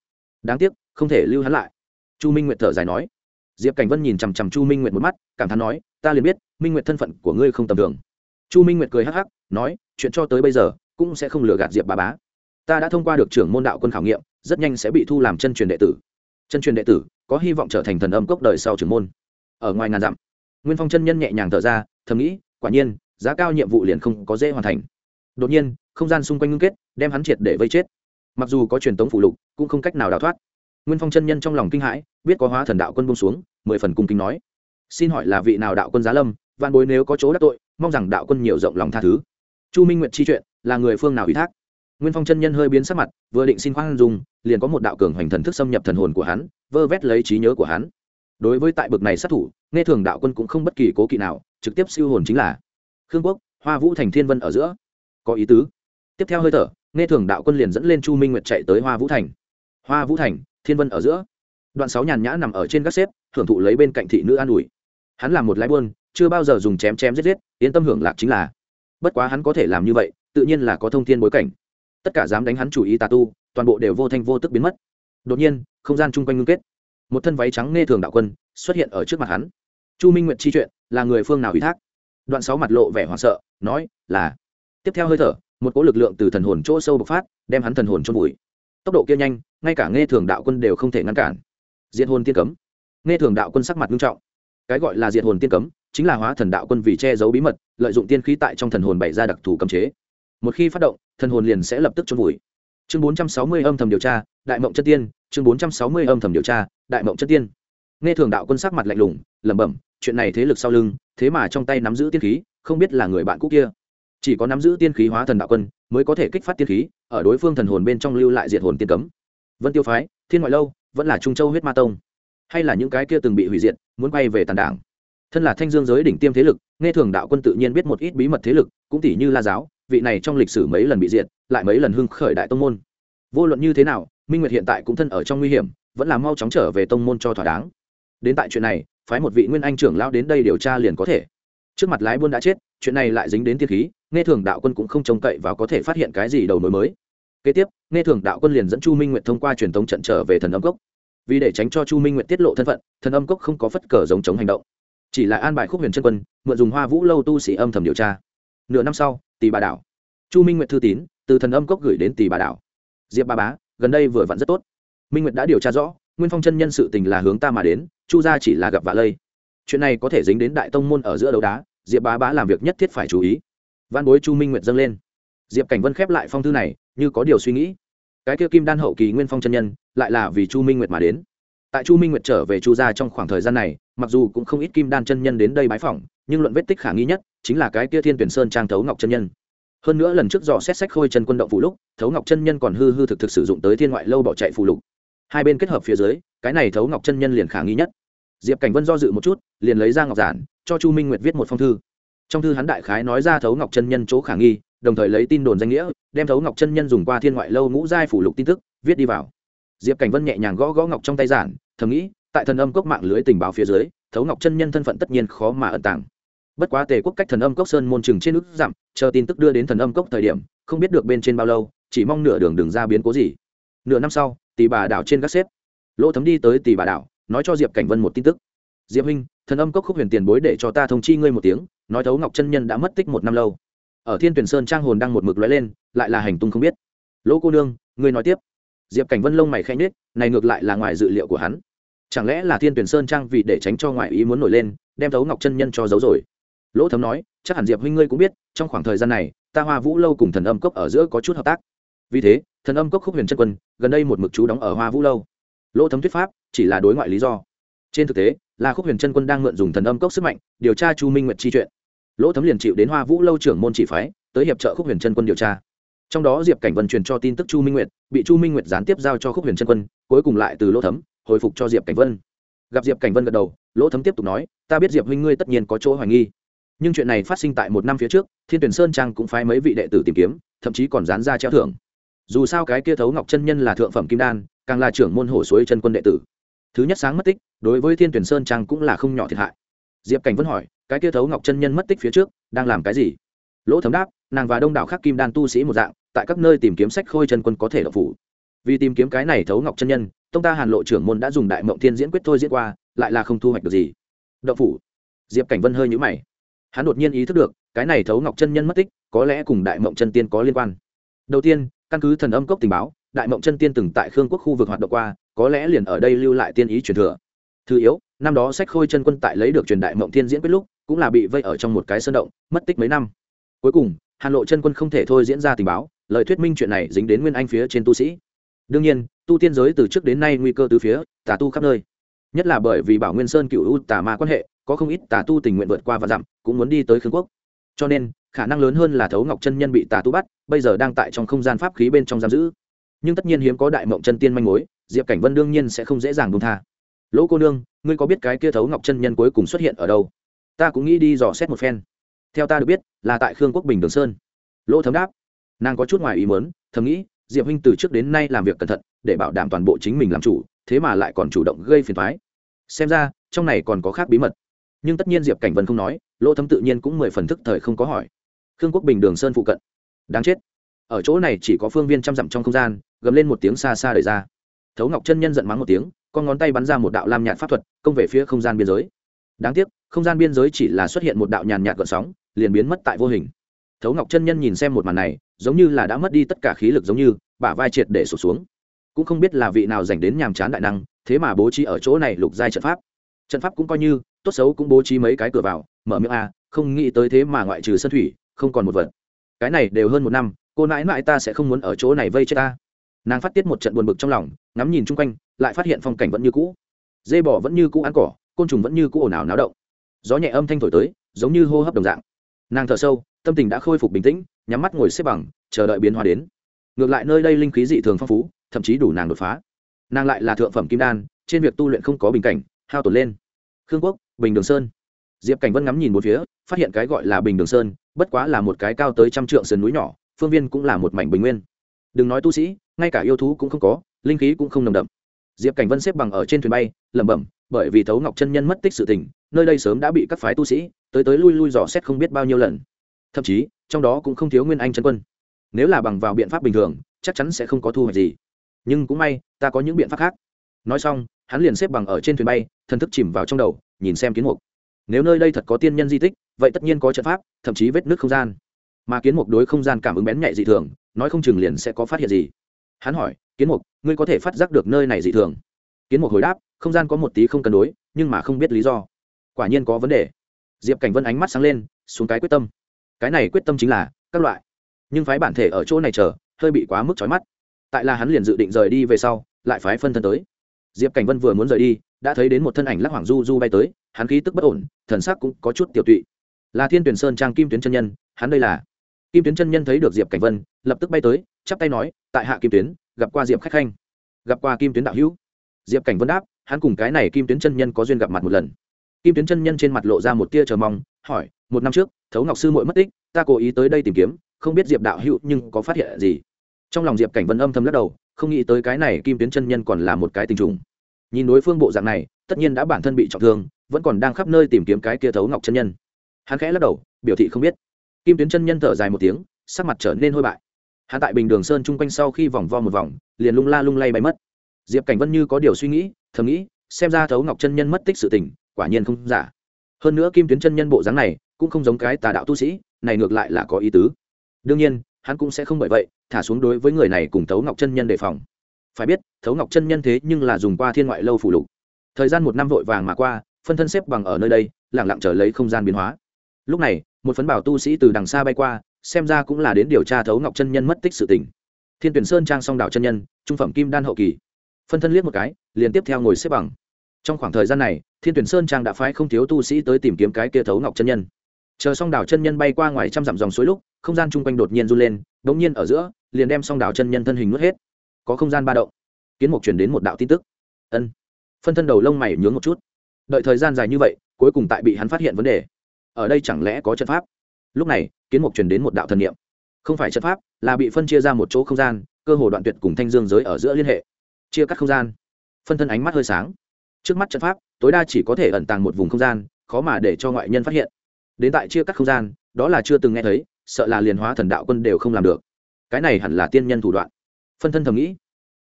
Đáng tiếc, không thể lưu hắn lại. Chu minh nguyệt thở dài nói. Diệp cảnh vân nhìn chằm chằm chu minh nguyệt một mắt, cảm thán nói, ta liền biết, minh nguyệt thân phận của ngươi không tầm thường. Chu minh nguyệt cười hắc hắc, nói, chuyện cho tới bây giờ, cũng sẽ không lừa gạt diệp bà bá. Ta đã thông qua được trưởng môn đạo quân khảo nghiệm, rất nhanh sẽ bị thu làm chân truyền đệ tử. Chân truyền đệ tử, có hy vọng trở thành thần âm cốc đời sau trưởng môn. Ở ngoài ngàn dặm, nguyên phong chân nhân nhẹ nhàng thở ra, thầm nghĩ, quả nhiên, giá cao nhiệm vụ liền không có dễ hoàn thành. Đột nhiên không gian xung quanh ngưng kết, đem hắn triệt để vây chết. Mặc dù có truyền tống phụ lục, cũng không cách nào đào thoát. Nguyên phong chân nhân trong lòng kinh hãi, biết có hóa thần đạo quân bông xuống, mười phần cung kính nói. Xin hỏi là vị nào đạo quân giá lâm văn bối nếu có chỗ đắc tội, mong rằng đạo quân nhiều rộng lòng tha thứ. Chu minh nguyệt chi chuyện, là người phương nào ủy thác? Nguyên phong chân nhân hơi biến sắc mặt, vừa định xin khoan dung, liền có một đạo cường hoành thần thức xâm nhập thần hồn của hắn, vơ vét lấy trí nhớ của hắn. Đối với tại bực này sát thủ, nghe thường đạo quân cũng không bất kỳ cố kỵ nào, trực tiếp siêu hồn chính là khương quốc, hoa vũ thành thiên vân ở giữa. Có ý tứ tiếp theo hơi thở, nghe thường đạo quân liền dẫn lên chu minh nguyệt chạy tới hoa vũ thành. Hoa vũ thành, thiên vân ở giữa. Đoạn sáu nhàn nhã nằm ở trên các xếp hưởng thụ lấy bên cạnh thị nữ an ủi. Hắn là một lái buôn, chưa bao giờ dùng chém chém giết giết, yên tâm hưởng lạc chính là. Bất quá hắn có thể làm như vậy, tự nhiên là có thông thiên bối cảnh. Tất cả dám đánh hắn chủ ý tà tu, toàn bộ đều vô thanh vô tức biến mất. Đột nhiên, không gian chung quanh ngưng kết. Một thân váy trắng nghe thường đạo quân xuất hiện ở trước mặt hắn. Chu minh nguyện chi chuyện, là người phương nào ủy thác? Đoạn sáu mặt lộ vẻ hoảng sợ, nói, là. Tiếp theo hơi thở một cỗ lực lượng từ thần hồn chỗ sâu bộc phát, đem hắn thần hồn chôn vùi. Tốc độ kia nhanh, ngay cả nghe thường đạo quân đều không thể ngăn cản. Diệt hồn tiên cấm. Nghe thường đạo quân sắc mặt nghiêm trọng. Cái gọi là diệt hồn tiên cấm, chính là hóa thần đạo quân vì che giấu bí mật, lợi dụng tiên khí tại trong thần hồn bày ra đặc thù cấm chế. Một khi phát động, thần hồn liền sẽ lập tức chôn vùi. Chương bốn trăm sáu mươi âm thầm điều tra, đại mộng chất tiên. Chương bốn trăm sáu mươi âm thầm điều tra, đại mộng chất tiên. Nghe thường đạo quân sắc mặt lạnh lùng, lẩm bẩm, chuyện này thế lực sau lưng, thế mà trong tay nắm giữ tiên khí, không biết là người bạn cũ kia chỉ có nắm giữ tiên khí hóa thần đạo quân mới có thể kích phát tiên khí, ở đối phương thần hồn bên trong lưu lại diệt hồn tiên cấm. Vân tiêu phái, thiên ngoại lâu, vẫn là trung châu huyết ma tông. Hay là những cái kia từng bị hủy diệt, muốn quay về tàn đảng. Thân là thanh dương giới đỉnh tiêm thế lực, nghe thường đạo quân tự nhiên biết một ít bí mật thế lực, cũng tỷ như la giáo, vị này trong lịch sử mấy lần bị diệt, lại mấy lần hưng khởi đại tông môn. Vô luận như thế nào, minh nguyệt hiện tại cũng thân ở trong nguy hiểm, vẫn là mau chóng trở về tông môn cho thỏa đáng. Đến tại chuyện này, phái một vị nguyên anh trưởng lao đến đây điều tra liền có thể. Trước mặt lái buôn đã chết, chuyện này lại dính đến tiên khí nghe thường đạo quân cũng không trông cậy và có thể phát hiện cái gì đầu mối mới. Kế tiếp, nghe thường đạo quân liền dẫn chu minh nguyệt thông qua truyền thống trận trở về thần âm cốc. Vì để tránh cho chu minh nguyệt tiết lộ thân phận, thần âm cốc không có phất cờ giống chống hành động. Chỉ là an bài khúc huyền chân quân, mượn dùng hoa vũ lâu tu sĩ âm thầm điều tra. Nửa năm sau tỷ bà đảo. Chu minh nguyệt thư tín, từ thần âm cốc gửi đến tỷ bà đảo. Diệp ba bá, gần đây vừa vặn rất tốt. Minh nguyệt đã điều tra rõ, nguyên phong chân nhân sự tình là hướng ta mà đến, chu gia chỉ là gặp vạ lây. Chuyện này có thể dính đến đại tông môn ở giữa đấu đá, diệp bá bá làm việc nhất thiết phải chú ý văn bối chu minh nguyệt dâng lên diệp cảnh vân khép lại phong thư này như có điều suy nghĩ cái kia kim đan hậu kỳ nguyên phong chân nhân lại là vì chu minh nguyệt mà đến tại chu minh nguyệt trở về chu gia trong khoảng thời gian này mặc dù cũng không ít kim đan chân nhân đến đây bái phỏng nhưng luận vết tích khả nghi nhất chính là cái kia thiên tuyển sơn trang thấu ngọc chân nhân hơn nữa lần trước dò xét sách khôi chân quân động phụ lúc thấu ngọc chân nhân còn hư hư thực thực sử dụng tới thiên ngoại lâu bỏ chạy phụ lục hai bên kết hợp phía dưới cái này thấu ngọc chân nhân liền khả nghi nhất diệp cảnh vân do dự một chút liền lấy ra ngọc giản cho chu minh nguyệt viết một phong thư trong thư hắn đại khái nói ra thấu ngọc chân nhân chỗ khả nghi, đồng thời lấy tin đồn danh nghĩa, đem thấu ngọc chân nhân dùng qua thiên ngoại lâu ngũ giai phủ lục tin tức, viết đi vào. Diệp cảnh vân nhẹ nhàng gõ gõ ngọc trong tay giản, thầm nghĩ, tại thần âm cốc mạng lưới tình báo phía dưới, thấu ngọc chân nhân thân phận tất nhiên khó mà ẩn tàng. Bất quá tề quốc cách thần âm cốc sơn môn chừng trên nước dặm, chờ tin tức đưa đến thần âm cốc thời điểm, không biết được bên trên bao lâu, chỉ mong nửa đường đường ra biến cố gì. Nửa năm sau tỷ bà đảo trên các xếp. Lỗ thấm đi tới tỷ bà đảo, nói cho diệp cảnh vân một tin tức. Diệp huynh, thần âm cốc khúc huyền tiền bối để cho ta thông chi ngươi một tiếng nói thấu ngọc chân nhân đã mất tích một năm lâu. Ở thiên tuyển sơn trang hồn đang một mực lóe lên, lại là hành tung không biết. Lỗ cô nương, ngươi nói tiếp. Diệp cảnh vân lông mày khen nết này ngược lại là ngoài dự liệu của hắn. Chẳng lẽ là thiên tuyển sơn trang vì để tránh cho ngoại ý muốn nổi lên, đem thấu ngọc chân nhân cho giấu rồi? Lỗ thấm nói, chắc hẳn diệp huynh ngươi cũng biết, trong khoảng thời gian này, ta hoa vũ lâu cùng thần âm cốc ở giữa có chút hợp tác. Vì thế, thần âm cốc khúc huyền chân quân, gần đây một mực chú đóng ở hoa vũ lâu. Lỗ thấm thuyết pháp, chỉ là đối ngoại lý do. Trên thực tế, là khúc huyền chân quân đang mượn dùng thần âm cốc sức mạnh, điều tra chu minh nguyệt chi chuyện lỗ thấm liền chịu đến hoa vũ lâu trưởng môn chỉ phái, tới hiệp trợ khúc huyền Trân quân điều tra. Trong đó diệp cảnh vân truyền cho tin tức chu minh nguyệt, bị chu minh nguyệt gián tiếp giao cho khúc huyền Trân quân, cuối cùng lại từ lỗ thấm, hồi phục cho diệp cảnh vân. Gặp diệp cảnh vân gật đầu, lỗ thấm tiếp tục nói, ta biết diệp huynh ngươi tất nhiên có chỗ hoài nghi. Nhưng chuyện này phát sinh tại một năm phía trước, thiên tuyển sơn trang cũng phái mấy vị đệ tử tìm kiếm, thậm chí còn dán ra treo thưởng. Dù sao cái kia thấu ngọc chân nhân là thượng phẩm kim đan, càng là trưởng môn hổ suối chân quân đệ tử. Thứ nhất sáng mất tích, đối với thiên tuyển sơn trang cũng là không nhỏ thiệt hại. Diệp cảnh vân hỏi cái kia thấu ngọc chân nhân mất tích phía trước, đang làm cái gì? Lỗ thấm đáp, nàng và đông đảo khắc kim đan tu sĩ một dạng, tại các nơi tìm kiếm sách khôi chân quân có thể đậu phủ. Vì tìm kiếm cái này thấu ngọc chân nhân, tông ta hàn lộ trưởng môn đã dùng đại mộng thiên diễn quyết thôi diễn qua, lại là không thu hoạch được gì. Đậu phủ. Diệp cảnh vân hơi nhũ mày. Hắn đột nhiên ý thức được, cái này thấu ngọc chân nhân mất tích, có lẽ cùng đại mộng chân tiên có liên quan. Đầu tiên, căn cứ thần âm cốc tình báo, đại mộng chân tiên từng tại khương quốc khu vực hoạt động qua, có lẽ liền ở đây lưu lại tiên ý truyền thừa. Thứ yếu, năm đó sách khôi chân quân tại lấy được truyền đại mộng thiên diễn quyết lúc cũng là bị vây ở trong một cái sơn động, mất tích mấy năm. Cuối cùng, hàn lộ chân quân không thể thôi diễn ra tình báo, lời thuyết minh chuyện này dính đến nguyên anh phía trên tu sĩ. Đương nhiên, tu tiên giới từ trước đến nay nguy cơ từ phía, tà tu khắp nơi. Nhất là bởi vì bảo nguyên sơn cựu u tà ma quan hệ, có không ít tà tu tình nguyện vượt qua và dặm, cũng muốn đi tới khương quốc. Cho nên, khả năng lớn hơn là thấu ngọc chân nhân bị tà tu bắt, bây giờ đang tại trong không gian pháp khí bên trong giam giữ. Nhưng tất nhiên hiếm có đại mộng chân tiên manh mối, diệp cảnh vân đương nhiên sẽ không dễ dàng buông tha. Lỗ cô nương, ngươi có biết cái kia thấu ngọc chân nhân cuối cùng xuất hiện ở đâu? Ta cũng nghĩ đi dò xét một phen. Theo ta được biết, là tại khương quốc bình đường sơn. Lỗ thấm đáp. Nàng có chút ngoài ý muốn, thầm nghĩ, diệp huynh từ trước đến nay làm việc cẩn thận, để bảo đảm toàn bộ chính mình làm chủ, thế mà lại còn chủ động gây phiền thoái xem ra, trong này còn có khác bí mật. Nhưng tất nhiên diệp cảnh vân không nói, lỗ thấm tự nhiên cũng mười phần thức thời không có hỏi. Khương quốc bình đường sơn phụ cận. Đáng chết. Ở chỗ này chỉ có phương viên trăm dặm trong không gian, gầm lên một tiếng xa xa đời ra. Thấu ngọc chân nhân giận mắng một tiếng, con ngón tay bắn ra một đạo lam nhạt pháp thuật, công về phía không gian biên giới. Đáng tiếc không gian biên giới chỉ là xuất hiện một đạo nhàn nhạt gợn sóng, liền biến mất tại vô hình. Thấu ngọc chân nhân nhìn xem một màn này, giống như là đã mất đi tất cả khí lực giống như, bả vai triệt để sụt xuống. Cũng không biết là vị nào dành đến nhàm chán đại năng, thế mà bố trí ở chỗ này lục giai trận pháp. Trận pháp cũng coi như, tốt xấu cũng bố trí mấy cái cửa vào, mở miệng a, không nghĩ tới thế mà ngoại trừ sân thủy, không còn một vật. Cái này đều hơn một năm, cô nãi nãi ta sẽ không muốn ở chỗ này vây chết ta. Nàng phát tiết một trận buồn bực trong lòng, ngắm nhìn chung quanh, lại phát hiện phong cảnh vẫn như cũ. Dê bò vẫn như cũ ăn cỏ, côn trùng vẫn như cũ ồn ào náo động gió nhẹ âm thanh thổi tới, giống như hô hấp đồng dạng. Nàng thở sâu, tâm tình đã khôi phục bình tĩnh, nhắm mắt ngồi xếp bằng, chờ đợi biến hóa đến. Ngược lại nơi đây linh khí dị thường phong phú, thậm chí đủ nàng đột phá. Nàng lại là thượng phẩm kim đan, trên việc tu luyện không có bình cảnh, hao tổn lên. Khương quốc, bình đường sơn. Diệp cảnh vân ngắm nhìn một phía, phát hiện cái gọi là bình đường sơn, bất quá là một cái cao tới trăm trượng sườn núi nhỏ, phương viên cũng là một mảnh bình nguyên. Đừng nói tu sĩ, ngay cả yêu thú cũng không có, linh khí cũng không nồng đậm. Diệp cảnh vân xếp bằng ở trên thuyền bay, lẩm bẩm, bởi vì thấu ngọc chân nhân mất tích sự tình nơi đây sớm đã bị các phái tu sĩ tới tới lui lui dò xét không biết bao nhiêu lần. Thậm chí, trong đó cũng không thiếu nguyên anh chân quân. Nếu là bằng vào biện pháp bình thường, chắc chắn sẽ không có thu hoạch gì. Nhưng cũng may, ta có những biện pháp khác. Nói xong, hắn liền xếp bằng ở trên thuyền bay, thần thức chìm vào trong đầu, nhìn xem kiến mục. Nếu nơi đây thật có tiên nhân di tích, vậy tất nhiên có trận pháp, thậm chí vết nước không gian. Mà kiến mục đối không gian cảm ứng bén nhạy dị thường, nói không chừng liền sẽ có phát hiện gì. Hắn hỏi, kiến mục, ngươi có thể phát giác được nơi này dị thường? Kiến mục hồi đáp, không gian có một tí không cân đối, nhưng mà không biết lý do quả nhiên có vấn đề. Diệp cảnh vân ánh mắt sáng lên, xuống cái quyết tâm. Cái này quyết tâm chính là, các loại. Nhưng phái bản thể ở chỗ này chờ, hơi bị quá mức trói mắt. Tại là hắn liền dự định rời đi về sau, lại phái phân thân tới. Diệp cảnh vân vừa muốn rời đi, đã thấy đến một thân ảnh lắc hoàng du du bay tới, hắn khí tức bất ổn, thần sắc cũng có chút tiểu tụy. Là thiên tuyển sơn trang kim tuyến chân nhân, hắn đây là. Kim tuyến chân nhân thấy được diệp cảnh vân, lập tức bay tới, chắp tay nói, tại hạ kim tuyến, gặp qua diệp khách khanh, gặp qua kim tuyến đạo hữu. Diệp cảnh vân đáp, hắn cùng cái này kim tuyến chân nhân có duyên gặp mặt một lần kim tuyến chân nhân trên mặt lộ ra một tia chờ mong, hỏi, một năm trước, thấu ngọc sư muội mất tích, ta cố ý tới đây tìm kiếm, không biết diệp đạo hữu nhưng có phát hiện gì? Trong lòng diệp cảnh vân âm thầm lắc đầu, không nghĩ tới cái này kim tuyến chân nhân còn là một cái tình trùng. Nhìn đối phương bộ dạng này, tất nhiên đã bản thân bị trọng thương, vẫn còn đang khắp nơi tìm kiếm cái kia thấu ngọc chân nhân. Hắn khẽ lắc đầu, biểu thị không biết. Kim tuyến chân nhân thở dài một tiếng, sắc mặt trở nên hôi bại. Hắn tại bình đường sơn chung quanh sau khi vòng vo một vòng, liền lung la lung lay bay mất. Diệp cảnh vân như có điều suy nghĩ, thầm nghĩ, xem ra thấu ngọc chân nhân mất tích sự tình quả nhiên không giả. Hơn nữa kim tuyến chân nhân bộ dáng này cũng không giống cái tà đạo tu sĩ, này ngược lại là có ý tứ. Đương nhiên, hắn cũng sẽ không bởi vậy thả xuống đối với người này cùng thấu ngọc chân nhân đề phòng. Phải biết, thấu ngọc chân nhân thế nhưng là dùng qua thiên ngoại lâu phủ lục. Thời gian một năm vội vàng mà qua, phân thân xếp bằng ở nơi đây lẳng lặng chờ lấy không gian biến hóa. Lúc này, một phấn bảo tu sĩ từ đằng xa bay qua, xem ra cũng là đến điều tra thấu ngọc chân nhân mất tích sự tình. Thiên tuyển sơn trang song đảo chân nhân, trung phẩm kim đan hậu kỳ. Phân thân liếc một cái, liền tiếp theo ngồi xếp bằng trong khoảng thời gian này, thiên tuyển sơn trang đã phái không thiếu tu sĩ tới tìm kiếm cái kia thấu ngọc chân nhân. Chờ song đảo chân nhân bay qua ngoài trăm dặm dòng suối lúc, không gian chung quanh đột nhiên run lên đ ỗ n g nhiên ở giữa, liền đem song đảo chân nhân thân hình nuốt hết. Có không gian ba động. Kiến mục chuyển đến một đạo tin tức. Ân. Phân thân đầu lông mày nhướng một chút. Đợi thời gian dài như vậy, cuối cùng tại bị hắn phát hiện vấn đề. Ở đây chẳng lẽ có trận pháp? Lúc này, kiến mục chuyển đến một đạo thần niệm. Không phải trận pháp, là bị phân chia ra một chỗ không gian, cơ hồ đoạn tuyệt cùng thanh dương giới ở giữa liên hệ. Chia cắt không gian. Phân thân ánh mắt hơi sáng trước mắt trận pháp, tối đa chỉ có thể ẩn tàng một vùng không gian, khó mà để cho ngoại nhân phát hiện. Đến tại chia cắt không gian, đó là chưa từng nghe thấy, sợ là liền hóa thần đạo quân đều không làm được. Cái này hẳn là tiên nhân thủ đoạn. Phân thân thầm nghĩ.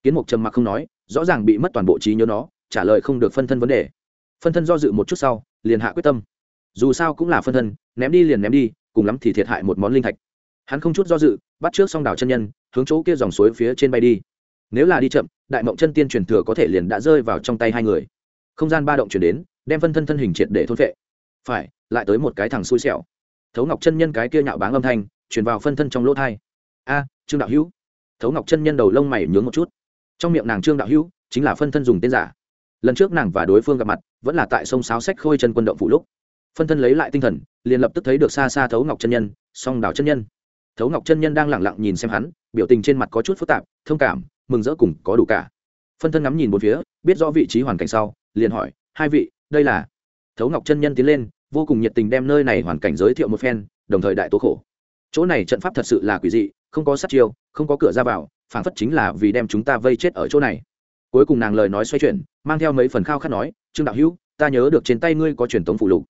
Kiến mục trầm mặc không nói, rõ ràng bị mất toàn bộ trí nhớ nó, trả lời không được phân thân vấn đề. Phân thân do dự một chút sau, liền hạ quyết tâm. Dù sao cũng là phân thân, ném đi liền ném đi, cùng lắm thì thiệt hại một món linh thạch. Hắn không chút do dự, bắt trước xong đảo chân nhân, hướng chỗ kia dòng suối phía trên bay đi. Nếu là đi chậm, đại mộng chân tiên truyền thừa có thể liền đã rơi vào trong tay hai người không gian ba động chuyển đến, đem phân thân thân hình triệt để thôn vệ phải, lại tới một cái thằng xui xẻo. Thấu ngọc chân nhân cái kia nhạo báng âm thanh, truyền vào phân thân trong lỗ thai. A, trương đạo hữu. Thấu ngọc chân nhân đầu lông mày nhướng một chút. Trong miệng nàng trương đạo hữu, chính là phân thân dùng tên giả. Lần trước nàng và đối phương gặp mặt, vẫn là tại sông sáo sách khôi chân quân động phụ lúc. Phân thân lấy lại tinh thần, liền lập tức thấy được xa xa thấu ngọc chân nhân, song đảo chân nhân. Thấu ngọc chân nhân đang lẳng lặng nhìn xem hắn, biểu tình trên mặt có chút phức tạp, thông cảm, mừng rỡ cùng có đủ cả. Phân thân ngắm nhìn một phía, biết rõ vị trí hoàn cảnh sau liền hỏi, hai vị, đây là? Thấu ngọc chân nhân tiến lên, vô cùng nhiệt tình đem nơi này hoàn cảnh giới thiệu một phen, đồng thời đại tố khổ. Chỗ này trận pháp thật sự là quỷ dị, không có sát chiêu, không có cửa ra vào, phản phất chính là vì đem chúng ta vây chết ở chỗ này. Cuối cùng nàng lời nói xoay chuyển, mang theo mấy phần khao khát nói, trương đạo hữu, ta nhớ được trên tay ngươi có truyền tống phụ lục.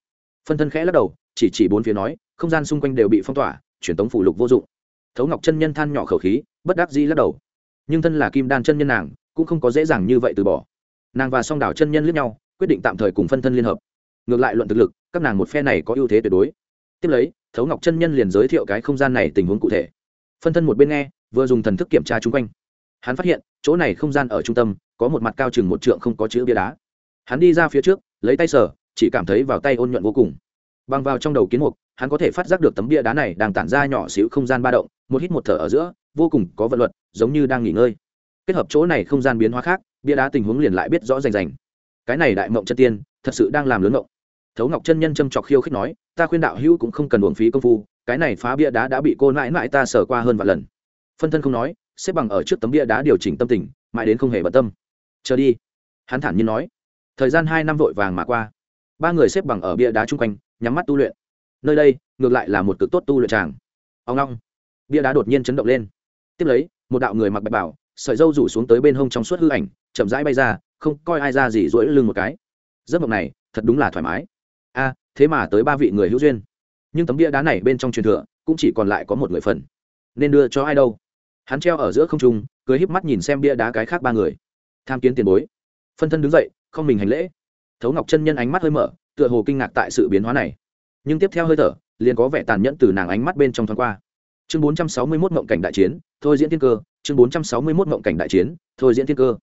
Phân thân khẽ lắc đầu, chỉ chỉ bốn phía nói, không gian xung quanh đều bị phong tỏa, truyền tống phụ lục vô dụng. Thấu ngọc chân nhân than nhỏ khẩu khí, bất đắc dĩ lắc đầu. Nhưng thân là kim đan chân nhân nàng, cũng không có dễ dàng như vậy từ bỏ nàng và song đảo chân nhân lướt nhau, quyết định tạm thời cùng phân thân liên hợp. Ngược lại luận thực lực, các nàng một phe này có ưu thế tuyệt đối. Tiếp lấy, thấu ngọc chân nhân liền giới thiệu cái không gian này tình huống cụ thể. Phân thân một bên nghe, vừa dùng thần thức kiểm tra chung quanh. Hắn phát hiện, chỗ này không gian ở trung tâm, có một mặt cao chừng một trượng không có chữ bia đá. Hắn đi ra phía trước, lấy tay sở chỉ cảm thấy vào tay ôn nhuận vô cùng. Băng vào trong đầu kiến mục, hắn có thể phát giác được tấm bia đá này đang tản ra nhỏ xíu không gian ba động, một hít một thở ở giữa, vô cùng có vận luật, giống như đang nghỉ ngơi. Kết hợp chỗ này không gian biến hóa khác bia đá tình huống liền lại biết rõ rành rành. Cái này đại mộng chân tiên, thật sự đang làm lớn mộng. Thấu ngọc chân nhân châm chọc khiêu khích nói, ta khuyên đạo hữu cũng không cần uổng phí công phu, cái này phá bia đá đã bị cô mãi mãi ta sở qua hơn vài lần. Phân thân không nói, xếp bằng ở trước tấm bia đá điều chỉnh tâm tình, mãi đến không hề bận tâm. Chờ đi. Hắn thản nhiên nói. Thời gian hai năm vội vàng mà qua. Ba người xếp bằng ở bia đá chung quanh, nhắm mắt tu luyện. Nơi đây, ngược lại là một cực tốt tu luyện tràng. Ông long bia đá đột nhiên chấn động lên. Tiếp lấy, một đạo người mặc bạch bảo, sợi dâu rủ xuống tới bên hông trong suốt hư ảnh chậm rãi bay ra, không coi ai ra gì rỗi lưng một cái. Giấc mộng này, thật đúng là thoải mái. A, thế mà tới ba vị người hữu duyên. Nhưng tấm bia đá này bên trong truyền thừa, cũng chỉ còn lại có một người phần. Nên đưa cho ai đâu? Hắn treo ở giữa không trung cưới híp mắt nhìn xem bia đá cái khác ba người. Tham kiến tiền bối. Phân thân đứng dậy, không mình hành lễ. Thấu ngọc chân nhân ánh mắt hơi mở, tựa hồ kinh ngạc tại sự biến hóa này. Nhưng tiếp theo hơi thở, liền có vẻ tàn nhẫn từ nàng ánh mắt bên trong thoáng qua. Chương bốn trăm sáu mươi mốt mộng cảnh đại chiến, thôi diễn thiên cơ. Chương bốn trăm sáu mươi mốt mộng cảnh đại chiến, thôi diễn thiên cơ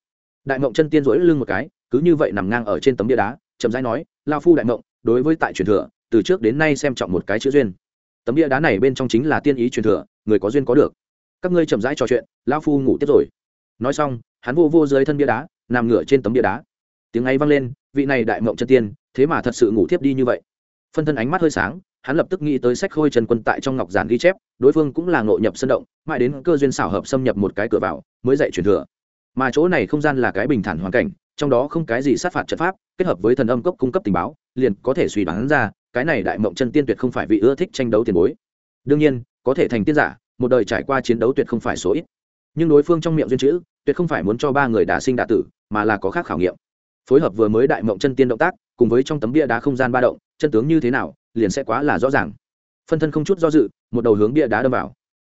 đại mộng chân tiên rỗi lưng một cái, cứ như vậy nằm ngang ở trên tấm bia đá, chậm rãi nói lao phu đại mộng, đối với tại truyền thừa, từ trước đến nay xem trọng một cái chữ duyên. Tấm bia đá này bên trong chính là tiên ý truyền thừa, người có duyên có được. Các ngươi chậm rãi trò chuyện lao phu ngủ tiếp rồi. Nói xong, hắn vô vô dưới thân bia đá, nằm ngửa trên tấm bia đá. Tiếng ấy vang lên, vị này đại mộng chân tiên, thế mà thật sự ngủ thiếp đi như vậy. Phân thân ánh mắt hơi sáng, hắn lập tức nghĩ tới sách khôi trần quân tại trong ngọc giản ghi chép, đối phương cũng là ngộ nhập sân động, mãi đến cơ duyên xảo hợp xâm nhập một cái cửa vào, mới dạy truyền thừa mà chỗ này không gian là cái bình thản hoàn cảnh, trong đó không cái gì sát phạt trận pháp, kết hợp với thần âm cốc cung cấp tình báo, liền có thể suy đoán ra, cái này đại mộng chân tiên tuyệt không phải vị ưa thích tranh đấu tiền bối. Đương nhiên, có thể thành tiên giả, một đời trải qua chiến đấu tuyệt không phải số ít. Nhưng đối phương trong miệng duyên chữ, tuyệt không phải muốn cho ba người đà sinh đà tử, mà là có khác khảo nghiệm. Phối hợp vừa mới đại mộng chân tiên động tác, cùng với trong tấm bia đá không gian ba động, chân tướng như thế nào, liền sẽ quá là rõ ràng. Phân thân không chút do dự, một đầu hướng bia đá đâm vào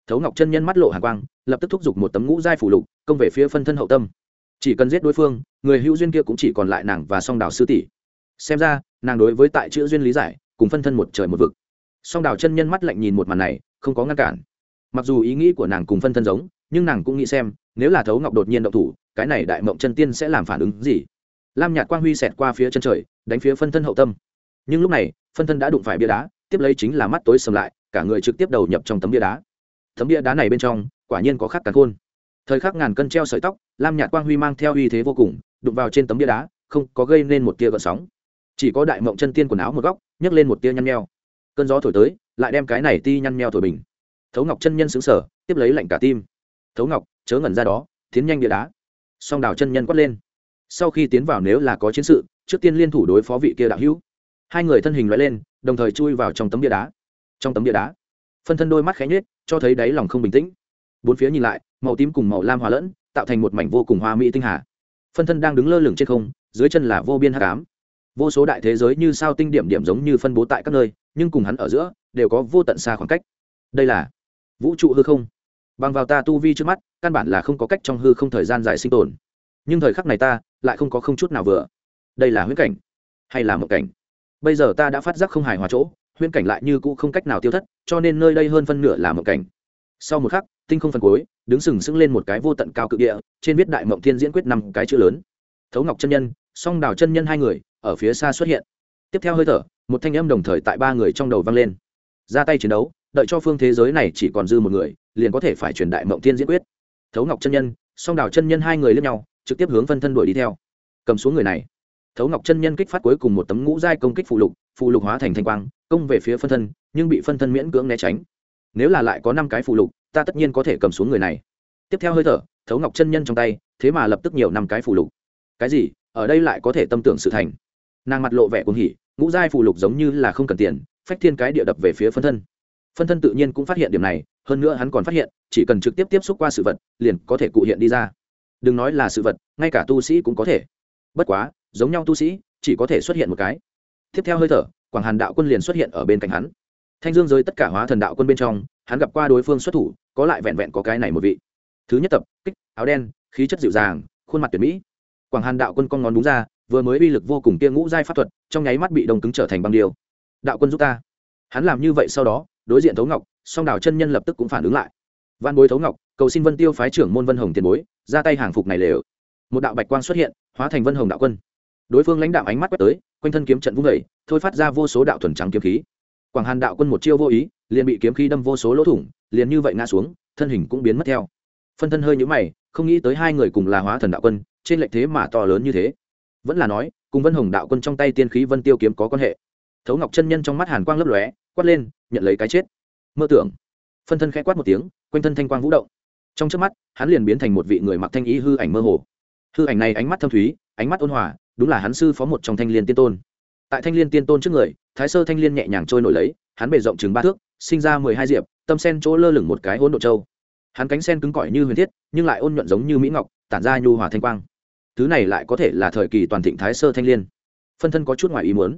thấu ngọc chân nhân mắt lộ hạ quang, lập tức thúc giục một tấm ngũ giai phủ lục, công về phía phân thân hậu tâm. Chỉ cần giết đối phương, người hữu duyên kia cũng chỉ còn lại nàng và song đào sư tỷ. Xem ra, nàng đối với tại chữ duyên lý giải, cùng phân thân một trời một vực. Song đào chân nhân mắt lạnh nhìn một màn này, không có ngăn cản. Mặc dù ý nghĩ của nàng cùng phân thân giống, nhưng nàng cũng nghĩ xem, nếu là thấu ngọc đột nhiên động thủ, cái này đại mộng chân tiên sẽ làm phản ứng gì? Lam nhạt quang huy xẹt qua phía chân trời, đánh phía phân thân hậu tâm. Nhưng lúc này, phân thân đã đụng phải bia đá, tiếp lấy chính là mắt tối sầm lại, cả người trực tiếp đầu nhập trong tấm bia đá tấm bia đá này bên trong, quả nhiên có khắc càn khôn. Thời khắc ngàn cân treo sợi tóc, lam nhạt quang huy mang theo uy thế vô cùng, đụng vào trên tấm bia đá, không có gây nên một tia gợn sóng. Chỉ có đại mộng chân tiên quần áo một góc, nhấc lên một tia nhăn nheo. Cơn gió thổi tới, lại đem cái này ti nhăn nheo thổi bình. Thấu ngọc chân nhân xứng sở tiếp lấy lạnh cả tim. Thấu ngọc, chớ ngẩn ra đó, tiến nhanh bia đá. Song đào chân nhân quát lên. Sau khi tiến vào nếu là có chiến sự, trước tiên liên thủ đối phó vị kia đạo hữu. Hai người thân hình loại lên, đồng thời chui vào trong tấm bia đá. Trong tấm bia đá, phân thân đôi mắt khẽ nhết cho thấy đáy lòng không bình tĩnh. Bốn phía nhìn lại, màu tím cùng màu lam hòa lẫn, tạo thành một mảnh vô cùng hoa mỹ tinh hà. Phân thân đang đứng lơ lửng trên không, dưới chân là vô biên hát cám vô số đại thế giới như sao tinh điểm điểm giống như phân bố tại các nơi, nhưng cùng hắn ở giữa, đều có vô tận xa khoảng cách. Đây là vũ trụ hư không. Bằng vào ta tu vi trước mắt, căn bản là không có cách trong hư không thời gian dài sinh tồn. Nhưng thời khắc này ta, lại không có không chút nào vừa. Đây là huyễn cảnh, hay là một cảnh? Bây giờ ta đã phát giác không hài hòa chỗ huyễn cảnh lại như cũ không cách nào tiêu thất, cho nên nơi đây hơn phân nửa là một cảnh. Sau một khắc, tinh không phần cuối, đứng sừng sững lên một cái vô tận cao cự địa, trên viết đại mộng thiên diễn quyết năm cái chữ lớn. Thấu ngọc chân nhân, song đào chân nhân hai người, ở phía xa xuất hiện. Tiếp theo hơi thở, một thanh âm đồng thời tại ba người trong đầu vang lên. Ra tay chiến đấu, đợi cho phương thế giới này chỉ còn dư một người, liền có thể phải truyền đại mộng thiên diễn quyết. Thấu ngọc chân nhân, song đào chân nhân hai người liếc nhau, trực tiếp hướng phân thân đuổi đi theo. Cầm xuống người này. Thấu ngọc chân nhân kích phát cuối cùng một tấm ngũ giai công kích phụ lục phụ lục hóa thành thanh quang công về phía phân thân, nhưng bị phân thân miễn cưỡng né tránh. Nếu là lại có năm cái phụ lục, ta tất nhiên có thể cầm xuống người này. Tiếp theo hơi thở, thấu ngọc chân nhân trong tay, thế mà lập tức nhiều năm cái phụ lục. Cái gì? Ở đây lại có thể tâm tưởng sự thành. Nàng mặt lộ vẻ cuồng hỉ, ngũ giai phụ lục giống như là không cần tiền, phách thiên cái địa đập về phía phân thân. Phân thân tự nhiên cũng phát hiện điểm này, hơn nữa hắn còn phát hiện, chỉ cần trực tiếp tiếp xúc qua sự vật, liền có thể cụ hiện đi ra. Đừng nói là sự vật, ngay cả tu sĩ cũng có thể. Bất quá, giống nhau tu sĩ, chỉ có thể xuất hiện một cái. Tiếp theo hơi thở quảng hàn đạo quân liền xuất hiện ở bên cạnh hắn. Thanh dương giới tất cả hóa thần đạo quân bên trong, hắn gặp qua đối phương xuất thủ, có lại vẹn vẹn có cái này một vị. Thứ nhất tập, kích, áo đen, khí chất dịu dàng, khuôn mặt tuyệt mỹ. Quảng hàn đạo quân con ngón đúng ra, vừa mới uy lực vô cùng kia ngũ giai pháp thuật, trong nháy mắt bị đông cứng trở thành băng điêu. Đạo quân giúp ta. Hắn làm như vậy sau đó, đối diện thấu ngọc, song đào chân nhân lập tức cũng phản ứng lại. Văn bối thấu ngọc, cầu xin vân tiêu phái trưởng môn vân hồng tiền bối, ra tay hàng phục này lều. Một đạo bạch quang xuất hiện, hóa thành vân hồng đạo quân. Đối phương lãnh đạo ánh mắt quét tới quanh thân kiếm trận vung vẩy thôi phát ra vô số đạo thuần trắng kiếm khí. Quảng hàn đạo quân một chiêu vô ý, liền bị kiếm khí đâm vô số lỗ thủng, liền như vậy ngã xuống, thân hình cũng biến mất theo. Phân thân hơi nhũ mày, không nghĩ tới hai người cùng là hóa thần đạo quân, trên lệnh thế mà to lớn như thế. Vẫn là nói, cùng vân hồng đạo quân trong tay tiên khí vân tiêu kiếm có quan hệ. Thấu ngọc chân nhân trong mắt hàn quang lấp lóe, quát lên, nhận lấy cái chết. Mơ tưởng. Phân thân khẽ quát một tiếng, quanh thân thanh quang vũ động. Trong trước mắt, hắn liền biến thành một vị người mặc thanh ý hư ảnh mơ hồ. Hư ảnh này ánh mắt thâm thúy, ánh mắt ôn hòa đúng là hắn sư phó một trong thanh liên tiên tôn. Tại thanh liên tiên tôn trước người, thái sơ thanh liên nhẹ nhàng trôi nổi lấy, hắn bề rộng chừng ba thước, sinh ra mười hai diệp, tâm sen chỗ lơ lửng một cái hỗn độ châu. Hắn cánh sen cứng cỏi như huyền thiết, nhưng lại ôn nhuận giống như mỹ ngọc, tản ra nhu hòa thanh quang. Thứ này lại có thể là thời kỳ toàn thịnh thái sơ thanh liên. Phân thân có chút ngoài ý muốn.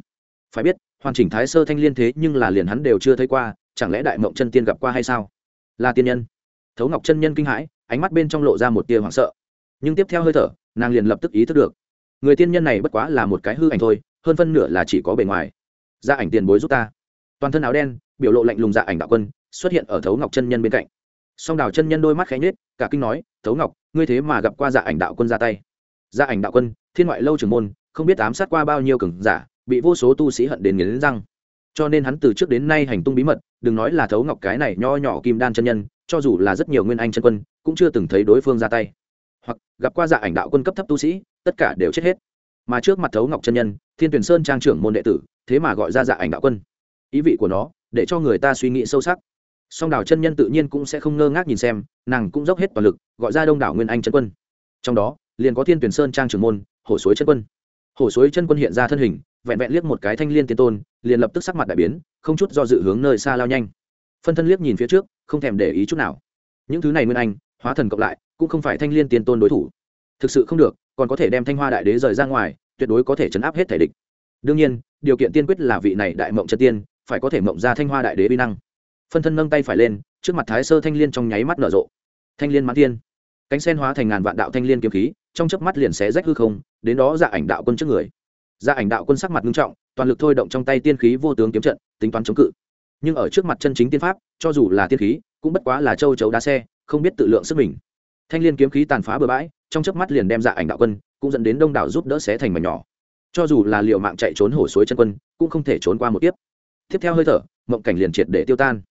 Phải biết, hoàn chỉnh thái sơ thanh liên thế nhưng là liền hắn đều chưa thấy qua, chẳng lẽ đại mộng chân tiên gặp qua hay sao? Là tiên nhân. Thấu ngọc chân nhân kinh hãi, ánh mắt bên trong lộ ra một tia hoảng sợ. Nhưng tiếp theo hơi thở, nàng liền lập tức ý thức được người tiên nhân này bất quá là một cái hư ảnh thôi, hơn phân nửa là chỉ có bề ngoài. Gia ảnh tiền bối giúp ta. Toàn thân áo đen, biểu lộ lạnh lùng dạ ảnh đạo quân, xuất hiện ở thấu ngọc chân nhân bên cạnh. Song đào chân nhân đôi mắt khẽ nhết cả kinh nói, thấu ngọc, ngươi thế mà gặp qua dạ ảnh đạo quân ra tay. Gia ảnh đạo quân, thiên ngoại lâu trưởng môn, không biết ám sát qua bao nhiêu cường giả, bị vô số tu sĩ hận đến nghiến răng. Cho nên hắn từ trước đến nay hành tung bí mật, đừng nói là thấu ngọc cái này nho nhỏ kim đan chân nhân, cho dù là rất nhiều nguyên anh chân quân, cũng chưa từng thấy đối phương ra tay. Hoặc gặp qua dạ ảnh đạo quân cấp thấp tu sĩ tất cả đều chết hết. Mà trước mặt thấu ngọc chân nhân, thiên tuyển sơn trang trưởng môn đệ tử, thế mà gọi ra dạ ảnh đạo quân. Ý vị của nó, để cho người ta suy nghĩ sâu sắc. Song đảo chân nhân tự nhiên cũng sẽ không ngơ ngác nhìn xem, nàng cũng dốc hết toàn lực, gọi ra đông đảo nguyên anh chân quân. Trong đó, liền có thiên tuyển sơn trang trưởng môn hồ suối chân quân. Hồ suối chân quân hiện ra thân hình, vẹn vẹn liếc một cái thanh liên tiên tôn, liền lập tức sắc mặt đại biến, không chút do dự hướng nơi xa lao nhanh. Phân thân liếc nhìn phía trước, không thèm để ý chút nào. Những thứ này nguyên anh, hóa thần cộng lại, cũng không phải thanh liên tiên tôn đối thủ. Thực sự không được còn có thể đem thanh hoa đại đế rời ra ngoài, tuyệt đối có thể chấn áp hết thể địch. Đương nhiên, điều kiện tiên quyết là vị này đại mộng chân tiên, phải có thể mộng ra thanh hoa đại đế vi năng. Phân thân nâng tay phải lên, trước mặt thái sơ thanh liên trong nháy mắt nở rộ. Thanh liên mãn tiên. Cánh sen hóa thành ngàn vạn đạo thanh liên kiếm khí, trong chớp mắt liền xé rách hư không, đến đó dạ ảnh đạo quân trước người. Dạ ảnh đạo quân sắc mặt nghiêm trọng, toàn lực thôi động trong tay tiên khí vô tướng kiếm trận, tính toán chống cự. Nhưng ở trước mặt chân chính tiên pháp, cho dù là tiên khí, cũng bất quá là châu chấu đá xe, không biết tự lượng sức mình. Thanh liên kiếm khí tàn phá bừa bãi trong chớp mắt liền đem dạ ảnh đạo quân cũng dẫn đến đông đảo giúp đỡ xé thành mảnh nhỏ. Cho dù là liệu mạng chạy trốn hổ suối chân quân, cũng không thể trốn qua một tiếp tiếp theo hơi thở, mộng cảnh liền triệt để tiêu tan.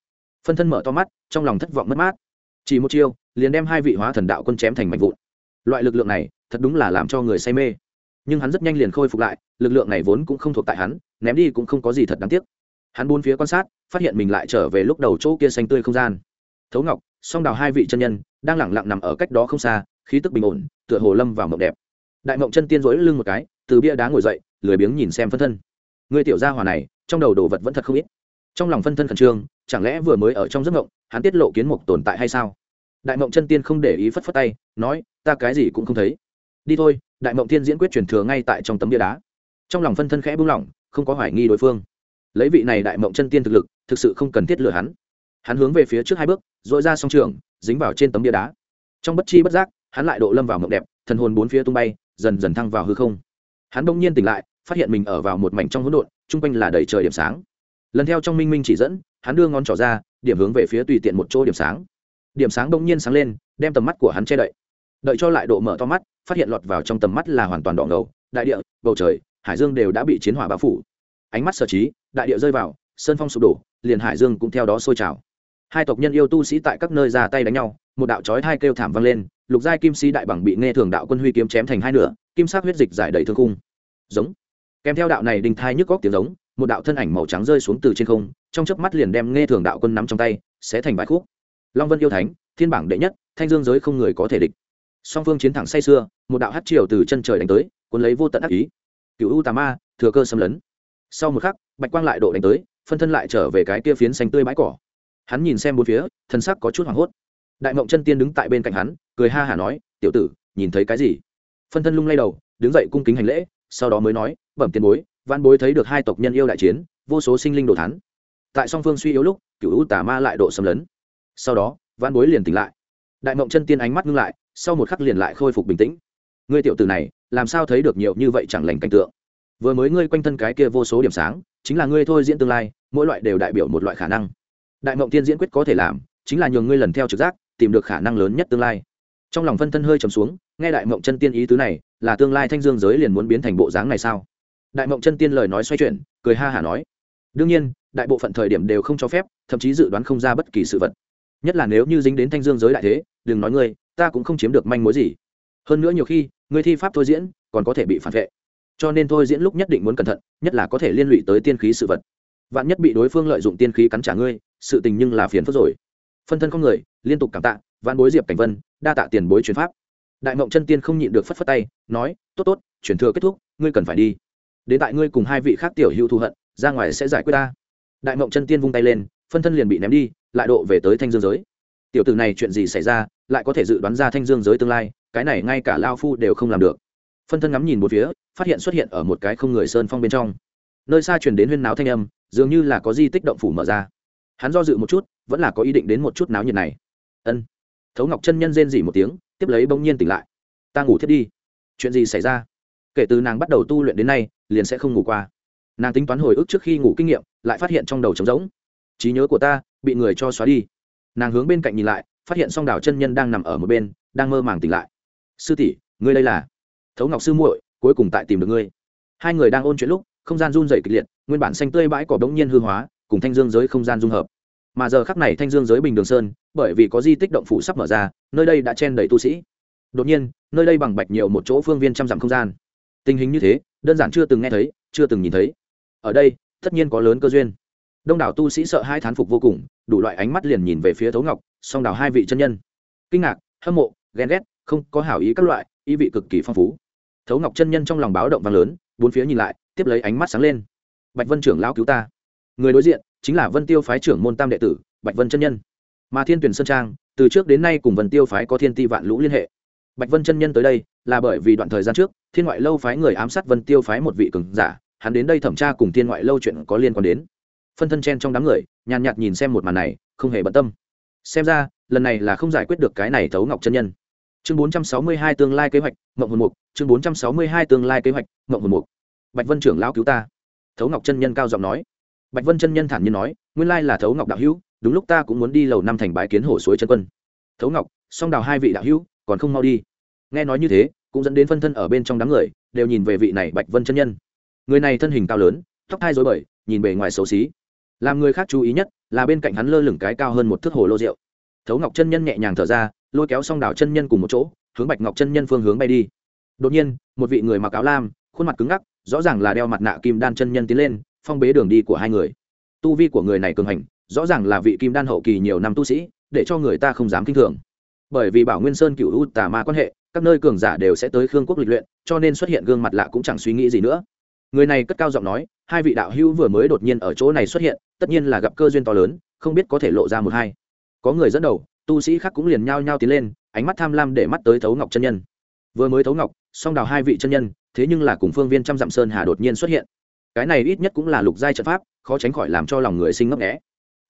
Phân thân mở to mắt, trong lòng thất vọng mất mát. Chỉ một chiêu, liền đem hai vị hóa thần đạo quân chém thành mảnh vụn. Loại lực lượng này, thật đúng là làm cho người say mê. Nhưng hắn rất nhanh liền khôi phục lại, lực lượng này vốn cũng không thuộc tại hắn, ném đi cũng không có gì thật đáng tiếc. Hắn bốn phía quan sát, phát hiện mình lại trở về lúc đầu chỗ kia xanh tươi không gian. Thấu ngọc song đào hai vị chân nhân đang lẳng lặng nằm ở cách đó không xa, khí tức bình ổn, tựa hồ lâm vào mộng đẹp. Đại mộng chân tiên rối lưng một cái, từ bia đá ngồi dậy, lười biếng nhìn xem phân thân. Người tiểu gia hòa này, trong đầu đồ vật vẫn thật không ít. Trong lòng phân thân khẩn trương, chẳng lẽ vừa mới ở trong giấc mộng, hắn tiết lộ kiến mục tồn tại hay sao? Đại mộng chân tiên không để ý phất phất tay, nói, ta cái gì cũng không thấy. Đi thôi, đại mộng tiên diễn quyết truyền thừa ngay tại trong tấm bia đá. Trong lòng phân thân khẽ buông lỏng, không có hoài nghi đối phương. Lấy vị này đại mộng chân tiên thực lực, thực sự không cần thiết lừa hắn. Hắn hướng về phía trước hai bước dội ra song trường, dính vào trên tấm bia đá. Trong bất chi bất giác, hắn lại độ lâm vào mộng đẹp, thần hồn bốn phía tung bay, dần dần thăng vào hư không. Hắn bỗng nhiên tỉnh lại, phát hiện mình ở vào một mảnh trong hỗn độn, chung quanh là đầy trời điểm sáng. Lần theo trong minh minh chỉ dẫn, hắn đưa ngón trỏ ra, điểm hướng về phía tùy tiện một chỗ điểm sáng. Điểm sáng bỗng nhiên sáng lên, đem tầm mắt của hắn che đậy. Đợi cho lại độ mở to mắt, phát hiện lọt vào trong tầm mắt là hoàn toàn đỏ ngầu, đại địa, bầu trời, hải dương đều đã bị chiến hỏa bao phủ. Ánh mắt sở trí, đại địa rơi vào, sơn phong sụp đổ, liền hải dương cũng theo đó sôi trào hai tộc nhân yêu tu sĩ tại các nơi ra tay đánh nhau, một đạo chói hai kêu thảm vang lên, lục giai kim sĩ đại bằng bị nghe thường đạo quân huy kiếm chém thành hai nửa, kim sắc huyết dịch giải đầy thương khung. Giống. Kèm theo đạo này đình thai nhức góc tiếng giống, một đạo thân ảnh màu trắng rơi xuống từ trên không, trong chớp mắt liền đem nghe thường đạo quân nắm trong tay sẽ thành bài khúc. Long vân yêu thánh, thiên bảng đệ nhất, thanh dương giới không người có thể địch. Song phương chiến thẳng say xưa một đạo hát triều từ chân trời đánh tới, cuốn lấy vô tận ác ý. Cựu u tà ma, thừa cơ xâm lấn. Sau một khắc, bạch quang lại độ đánh tới, phân thân lại trở về cái kia phiến xanh tươi bãi cỏ hắn nhìn xem bốn phía, thân sắc có chút hoảng hốt. Đại mộng chân tiên đứng tại bên cạnh hắn, cười ha hả nói, tiểu tử, nhìn thấy cái gì? Phân thân lung lay đầu, đứng dậy cung kính hành lễ, sau đó mới nói, bẩm tiền bối văn bối thấy được hai tộc nhân yêu đại chiến, vô số sinh linh đồ thắn tại song phương suy yếu lúc cựu u tà ma lại độ xâm lấn. Sau đó văn bối liền tỉnh lại. Đại mộng chân tiên ánh mắt ngưng lại, sau một khắc liền lại khôi phục bình tĩnh. Ngươi tiểu tử này, làm sao thấy được nhiều như vậy chẳng lành cảnh tượng? Vừa mới ngươi quanh thân cái kia vô số điểm sáng, chính là ngươi thôi diễn tương lai, mỗi loại đều đại biểu một loại khả năng đại mộng tiên diễn quyết có thể làm, chính là nhường ngươi lần theo trực giác, tìm được khả năng lớn nhất tương lai. Trong lòng phân thân hơi trầm xuống, nghe đại mộng chân tiên ý tứ này, là tương lai thanh dương giới liền muốn biến thành bộ dáng này sao? Đại mộng chân tiên lời nói xoay chuyển, cười ha hả nói. Đương nhiên, đại bộ phận thời điểm đều không cho phép, thậm chí dự đoán không ra bất kỳ sự vật. Nhất là nếu như dính đến thanh dương giới đại thế, đừng nói ngươi, ta cũng không chiếm được manh mối gì. Hơn nữa nhiều khi, ngươi thi pháp thôi diễn, còn có thể bị phản vệ. Cho nên thôi diễn lúc nhất định muốn cẩn thận, nhất là có thể liên lụy tới tiên khí sự vật vạn nhất bị đối phương lợi dụng tiên khí cắn trả ngươi, sự tình nhưng là phiền phức rồi. Phân thân con người, liên tục cảm tạ, vạn bối diệp cảnh vân, đa tạ tiền bối chuyển pháp. Đại mộng chân tiên không nhịn được phất phất tay, nói, tốt tốt chuyển thừa kết thúc, ngươi cần phải đi. Đến tại ngươi cùng hai vị khác tiểu hữu thù hận, ra ngoài sẽ giải quyết ta. Đại mộng chân tiên vung tay lên, phân thân liền bị ném đi, lại độ về tới thanh dương giới. Tiểu tử này chuyện gì xảy ra, lại có thể dự đoán ra thanh dương giới tương lai, cái này ngay cả lao phu đều không làm được. Phân thân ngắm nhìn một phía, phát hiện xuất hiện ở một cái không người sơn phong bên trong. Nơi xa truyền đến huyên náo thanh âm dường như là có di tích động phủ mở ra. Hắn do dự một chút, vẫn là có ý định đến một chút náo nhiệt này. Ân. Thấu ngọc chân nhân rên dỉ một tiếng, tiếp lấy bỗng nhiên tỉnh lại. Ta ngủ thiết đi. Chuyện gì xảy ra? Kể từ nàng bắt đầu tu luyện đến nay, liền sẽ không ngủ qua. Nàng tính toán hồi ức trước khi ngủ kinh nghiệm, lại phát hiện trong đầu trống rỗng. Trí nhớ của ta, bị người cho xóa đi. Nàng hướng bên cạnh nhìn lại, phát hiện song đảo chân nhân đang nằm ở một bên, đang mơ màng tỉnh lại. Sư tỷ, ngươi đây là? Thấu ngọc sư muội, cuối cùng tại tìm được ngươi. Hai người đang ôn chuyện lúc không gian run dày kịch liệt, nguyên bản xanh tươi bãi cỏ bỗng nhiên hư hóa, cùng thanh dương giới không gian dung hợp. Mà giờ khắc này thanh dương giới bình đường sơn, bởi vì có di tích động phủ sắp mở ra, nơi đây đã chen đầy tu sĩ. Đột nhiên, nơi đây bằng bạch nhiều một chỗ phương viên trăm dặm không gian. Tình hình như thế, đơn giản chưa từng nghe thấy, chưa từng nhìn thấy. Ở đây, tất nhiên có lớn cơ duyên. Đông đảo tu sĩ sợ hai thán phục vô cùng, đủ loại ánh mắt liền nhìn về phía thấu ngọc, song đảo hai vị chân nhân. Kinh ngạc, hâm mộ, ghen ghét, không có hảo ý các loại, ý vị cực kỳ phong phú. Thấu ngọc chân nhân trong lòng báo động vang lớn, bốn phía nhìn lại tiếp lấy ánh mắt sáng lên. Bạch vân trưởng lão cứu ta. Người đối diện chính là vân tiêu phái trưởng môn tam đệ tử, bạch vân chân nhân. Mà thiên tuyển sơn trang, từ trước đến nay cùng vân tiêu phái có thiên ti vạn lũ liên hệ. Bạch vân chân nhân tới đây là bởi vì đoạn thời gian trước, thiên ngoại lâu phái người ám sát vân tiêu phái một vị cường giả, hắn đến đây thẩm tra cùng thiên ngoại lâu chuyện có liên quan đến. Phân thân chen trong đám người, nhàn nhạt nhìn xem một màn này, không hề bận tâm. Xem ra, lần này là không giải quyết được cái này thấu ngọc chân nhân. Chương 462 tương lai kế hoạch mộng hồn mục, chương 462 tương lai kế hoạch mộng hồn mục bạch vân trưởng lão cứu ta. Thấu ngọc chân nhân cao giọng nói. Bạch vân chân nhân thản nhiên nói, nguyên lai là thấu ngọc đạo hữu, đúng lúc ta cũng muốn đi lầu năm thành bái kiến hồ suối chân quân. Thấu ngọc, song đào hai vị đạo hữu, còn không mau đi. Nghe nói như thế, cũng dẫn đến phân thân ở bên trong đám người, đều nhìn về vị này bạch vân chân nhân. Người này thân hình cao lớn, tóc thai dối bời, nhìn bề ngoài xấu xí. Làm người khác chú ý nhất, là bên cạnh hắn lơ lửng cái cao hơn một thước hồ lô rượu. Thấu ngọc chân nhân nhẹ nhàng thở ra, lôi kéo song đào chân nhân cùng một chỗ, hướng bạch ngọc chân nhân phương hướng bay đi. Đột nhiên, một vị người mặc áo lam, khuôn mặt cứng ngắc rõ ràng là đeo mặt nạ kim đan chân nhân tiến lên, phong bế đường đi của hai người. Tu vi của người này cường hành, rõ ràng là vị kim đan hậu kỳ nhiều năm tu sĩ, để cho người ta không dám kinh thường. Bởi vì bảo nguyên sơn cựu u tà ma quan hệ, các nơi cường giả đều sẽ tới khương quốc lịch luyện, cho nên xuất hiện gương mặt lạ cũng chẳng suy nghĩ gì nữa. Người này cất cao giọng nói, hai vị đạo hữu vừa mới đột nhiên ở chỗ này xuất hiện, tất nhiên là gặp cơ duyên to lớn, không biết có thể lộ ra một hai. Có người dẫn đầu, tu sĩ khác cũng liền nhao nhao tiến lên, ánh mắt tham lam để mắt tới thấu ngọc chân nhân. Vừa mới thấu ngọc, song đào hai vị chân nhân thế nhưng là cùng phương viên trăm dặm sơn hà đột nhiên xuất hiện. Cái này ít nhất cũng là lục giai trận pháp, khó tránh khỏi làm cho lòng người sinh ngấp nghẽ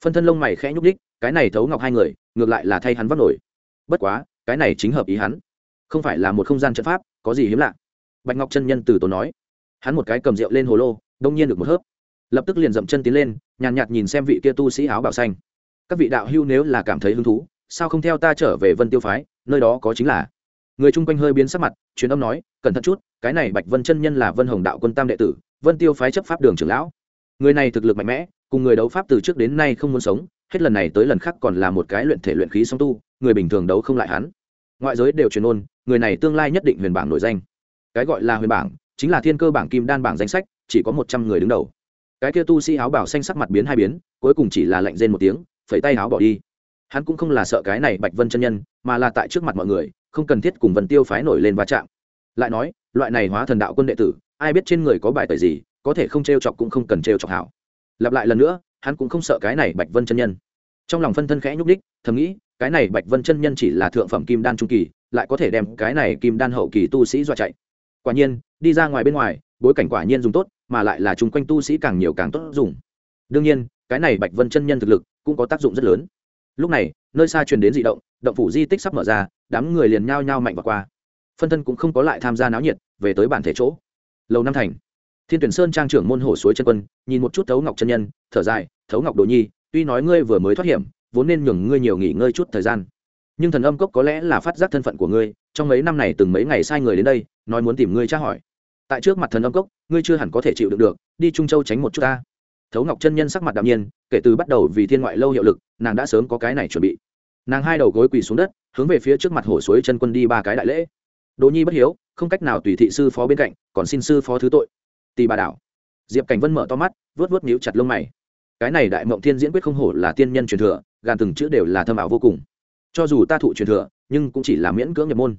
phân thân lông mày khẽ nhúc đích cái này thấu ngọc hai người, ngược lại là thay hắn vắt nổi. Bất quá, cái này chính hợp ý hắn. Không phải là một không gian trận pháp, có gì hiếm lạ? Bạch ngọc chân nhân từ tốn nói. Hắn một cái cầm rượu lên hồ lô, đông nhiên được một hớp. Lập tức liền dậm chân tiến lên, nhàn nhạt nhìn xem vị kia tu sĩ áo bảo xanh. Các vị đạo hưu nếu là cảm thấy hứng thú, sao không theo ta trở về vân tiêu phái, nơi đó có chính là? Người chung quanh hơi biến sắc mặt, truyền âm nói, cẩn thận chút, cái này bạch vân chân nhân là vân hồng đạo quân tam đệ tử, vân tiêu phái chấp pháp đường trưởng lão. Người này thực lực mạnh mẽ, cùng người đấu pháp từ trước đến nay không muốn sống, hết lần này tới lần khác còn là một cái luyện thể luyện khí song tu, người bình thường đấu không lại hắn. Ngoại giới đều truyền ôn, người này tương lai nhất định huyền bảng nổi danh. Cái gọi là huyền bảng, chính là thiên cơ bảng kim đan bảng danh sách, chỉ có một trăm người đứng đầu. Cái kia tu sĩ áo bảo xanh sắc mặt biến hai biến, cuối cùng chỉ là lạnh rên một tiếng, phẩy tay áo bỏ đi. Hắn cũng không là sợ cái này bạch vân chân nhân, mà là tại trước mặt mọi người không cần thiết cùng vân tiêu phái nổi lên va chạm. Lại nói, loại này hóa thần đạo quân đệ tử, ai biết trên người có bài tời gì, có thể không t r e o chọc cũng không cần t r e o chọc hảo. Lặp lại lần nữa, hắn cũng không sợ cái này bạch vân chân nhân. Trong lòng phân thân khẽ nhúc đích thầm nghĩ, cái này bạch vân chân nhân chỉ là thượng phẩm kim đan trung kỳ, lại có thể đem cái này kim đan hậu kỳ tu sĩ dọa chạy. Quả nhiên, đi ra ngoài bên ngoài, bối cảnh quả nhiên dùng tốt, mà lại là chung quanh tu sĩ càng nhiều càng tốt dùng. Đương nhiên, cái này bạch vân chân nhân thực lực cũng có tác dụng rất lớn. Lúc này, nơi xa truyền đến d ị động động phủ di tích sắp mở ra đám người liền nhao nhao mạnh và qua. Phân thân cũng không có lại tham gia náo nhiệt, về tới bản thể chỗ. Lầu năm thành. Thiên tuyển sơn trang trưởng môn hồ suối chân quân, nhìn một chút thấu ngọc chân nhân, thở dài, thấu ngọc đồ nhi, tuy nói ngươi vừa mới thoát hiểm, vốn nên nhường ngươi nhiều nghỉ ngơi chút thời gian. Nhưng thần âm cốc có lẽ là phát giác thân phận của ngươi, trong mấy năm này từng mấy ngày sai người đến đây, nói muốn tìm ngươi tra hỏi. Tại trước mặt thần âm cốc, ngươi chưa hẳn có thể chịu đựng được, đi trung châu tránh một chút ta. Thấu ngọc chân nhân sắc mặt đạm nhiên, kể từ bắt đầu vì thiên ngoại lâu hiệu lực, nàng đã sớm có cái này chuẩn bị. Nàng hai đầu gối quỳ xuống đất hướng về phía trước mặt hồ suối chân quân đi ba cái đại lễ. Đỗ nhi bất hiếu, không cách nào tùy thị sư phó bên cạnh, còn xin sư phó thứ tội. Tì bà đảo. Diệp cảnh vân mở to mắt vớt vớt níu chặt lông mày. Cái này đại mộng thiên diễn quyết không hổ là tiên nhân truyền thừa, gàn từng chữ đều là thâm ảo vô cùng. Cho dù ta thụ truyền thừa, nhưng cũng chỉ là miễn cưỡng nhập môn.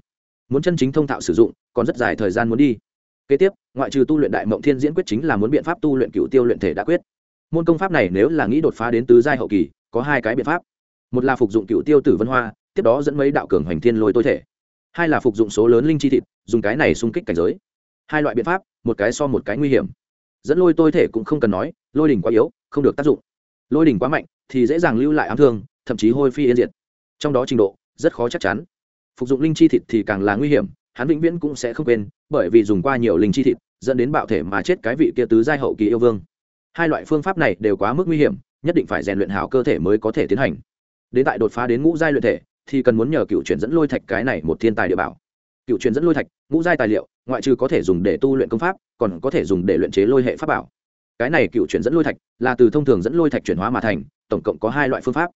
Muốn chân chính thông thạo sử dụng, còn rất dài thời gian muốn đi. Kế tiếp, ngoại trừ tu luyện đại mộng thiên diễn quyết chính là muốn biện pháp tu luyện cựu tiêu luyện thể đã quyết. Môn công pháp này nếu là nghĩ đột phá đến tứ giai hậu kỳ, có hai cái biện pháp một là phục dụng cựu tiêu tử vân hoa, tiếp đó dẫn mấy đạo cường hoành thiên lôi tối thể. Hai là phục dụng số lớn linh chi thịt, dùng cái này xung kích cảnh giới. Hai loại biện pháp, một cái so một cái nguy hiểm. Dẫn lôi tôi thể cũng không cần nói, lôi đỉnh quá yếu, không được tác dụng. Lôi đỉnh quá mạnh, thì dễ dàng lưu lại ám thương, thậm chí hôi phi yên diệt. Trong đó trình độ, rất khó chắc chắn. Phục dụng linh chi thịt thì càng là nguy hiểm, hắn vĩnh viễn cũng sẽ không quên, bởi vì dùng qua nhiều linh chi thịt, dẫn đến bạo thể mà chết cái vị kia tứ giai hậu kỳ yêu vương. Hai loại phương pháp này đều quá mức nguy hiểm, nhất định phải rèn luyện hảo cơ thể mới có thể tiến hành đến tại đột phá đến ngũ giai luyện thể, thì cần muốn nhờ cựu chuyển dẫn lôi thạch cái này một thiên tài địa bảo. Cựu chuyển dẫn lôi thạch, ngũ giai tài liệu, ngoại trừ có thể dùng để tu luyện công pháp, còn có thể dùng để luyện chế lôi hệ pháp bảo. Cái này cựu chuyển dẫn lôi thạch là từ thông thường dẫn lôi thạch chuyển hóa mà thành, tổng cộng có hai loại phương pháp.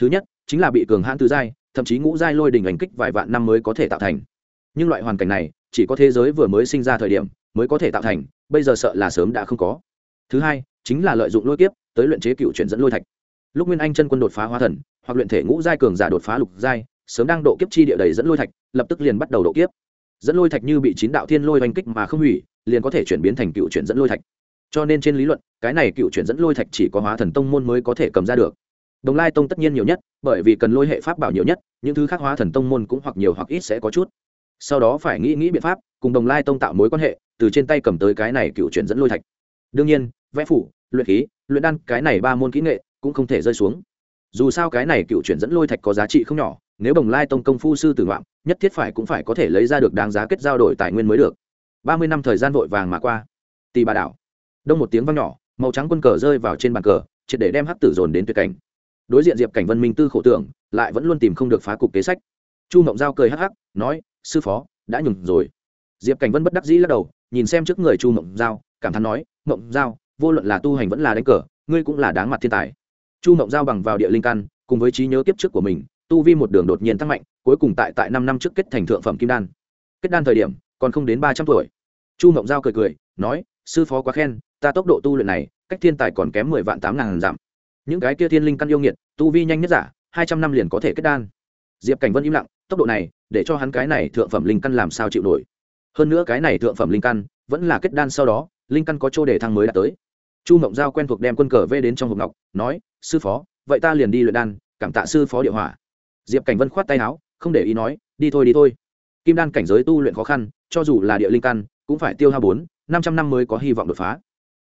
Thứ nhất, chính là bị cường hãn tứ giai, thậm chí ngũ giai lôi đình ảnh kích vài vạn năm mới có thể tạo thành. Nhưng loại hoàn cảnh này, chỉ có thế giới vừa mới sinh ra thời điểm, mới có thể tạo thành, bây giờ sợ là sớm đã không có. Thứ hai, chính là lợi dụng lôi kiếp, tới luyện chế cựu chuyển dẫn lôi thạch lúc nguyên anh chân quân đột phá hóa thần, hoặc luyện thể ngũ giai cường giả đột phá lục giai, sớm đang độ kiếp chi địa đầy dẫn lôi thạch, lập tức liền bắt đầu độ kiếp. Dẫn lôi thạch như bị chín đạo thiên lôi oanh kích mà không hủy, liền có thể chuyển biến thành cựu chuyển dẫn lôi thạch. Cho nên trên lý luận, cái này cựu chuyển dẫn lôi thạch chỉ có hóa thần tông môn mới có thể cầm ra được. Đồng lai tông tất nhiên nhiều nhất, bởi vì cần lôi hệ pháp bảo nhiều nhất, những thứ khác hóa thần tông môn cũng hoặc nhiều hoặc ít sẽ có chút. Sau đó phải nghĩ nghĩ biện pháp, cùng đồng lai tông tạo mối quan hệ, từ trên tay cầm tới cái này cựu chuyển dẫn lôi thạch. Đương nhiên, vẽ phủ, luyện khí, luyện đan, cái này ba môn kỹ nghệ cũng không thể rơi xuống. Dù sao cái này cựu chuyển dẫn lôi thạch có giá trị không nhỏ, nếu bồng lai tông công phu sư tử ngoạm, nhất thiết phải cũng phải có thể lấy ra được đáng giá kết giao đổi tài nguyên mới được. Ba mươi năm thời gian vội vàng mà qua. Tì bà đảo. Đông một tiếng văng nhỏ, màu trắng quân cờ rơi vào trên bàn cờ, triệt để đem hắc tử dồn đến tuyệt cảnh. Đối diện diệp cảnh vân minh tư khổ tưởng, lại vẫn luôn tìm không được phá cục kế sách. Chu mộng giao cười hắc hắc, nói, sư phó, đã nhừng rồi. Diệp cảnh vân bất đắc dĩ lắc đầu, nhìn xem trước người chu mộng giao, cảm thán nói, mộng giao, vô luận là tu hành vẫn là đánh cờ, ngươi cũng là đáng mặt thiên tài chu mộng giao bằng vào địa linh căn cùng với trí nhớ kiếp trước của mình, tu vi một đường đột nhiên tăng mạnh, cuối cùng tại tại năm năm trước kết thành thượng phẩm kim đan. Kết đan thời điểm, còn không đến ba trăm tuổi. Chu mộng giao cười cười, nói, sư phó quá khen, ta tốc độ tu luyện này, cách thiên tài còn kém mười vạn tám ngàn giảm những cái kia thiên linh căn yêu nghiệt, tu vi nhanh nhất giả, hai trăm năm liền có thể kết đan. Diệp cảnh vân im lặng, tốc độ này, để cho hắn cái này thượng phẩm linh căn làm sao chịu nổi. Hơn nữa cái này thượng phẩm linh căn, vẫn là kết đan sau đó, linh căn có chỗ để thăng mới đã tới chu mộng giao quen thuộc đem quân cờ vê đến trong hộp ngọc, nói, sư phó, vậy ta liền đi luyện đan, cảm tạ sư phó địa hỏa. Diệp cảnh vân khoát tay áo, không để ý nói, đi thôi đi thôi. Kim đan cảnh giới tu luyện khó khăn, cho dù là địa linh căn, cũng phải tiêu hao bốn, năm trăm năm mới có hy vọng đột phá.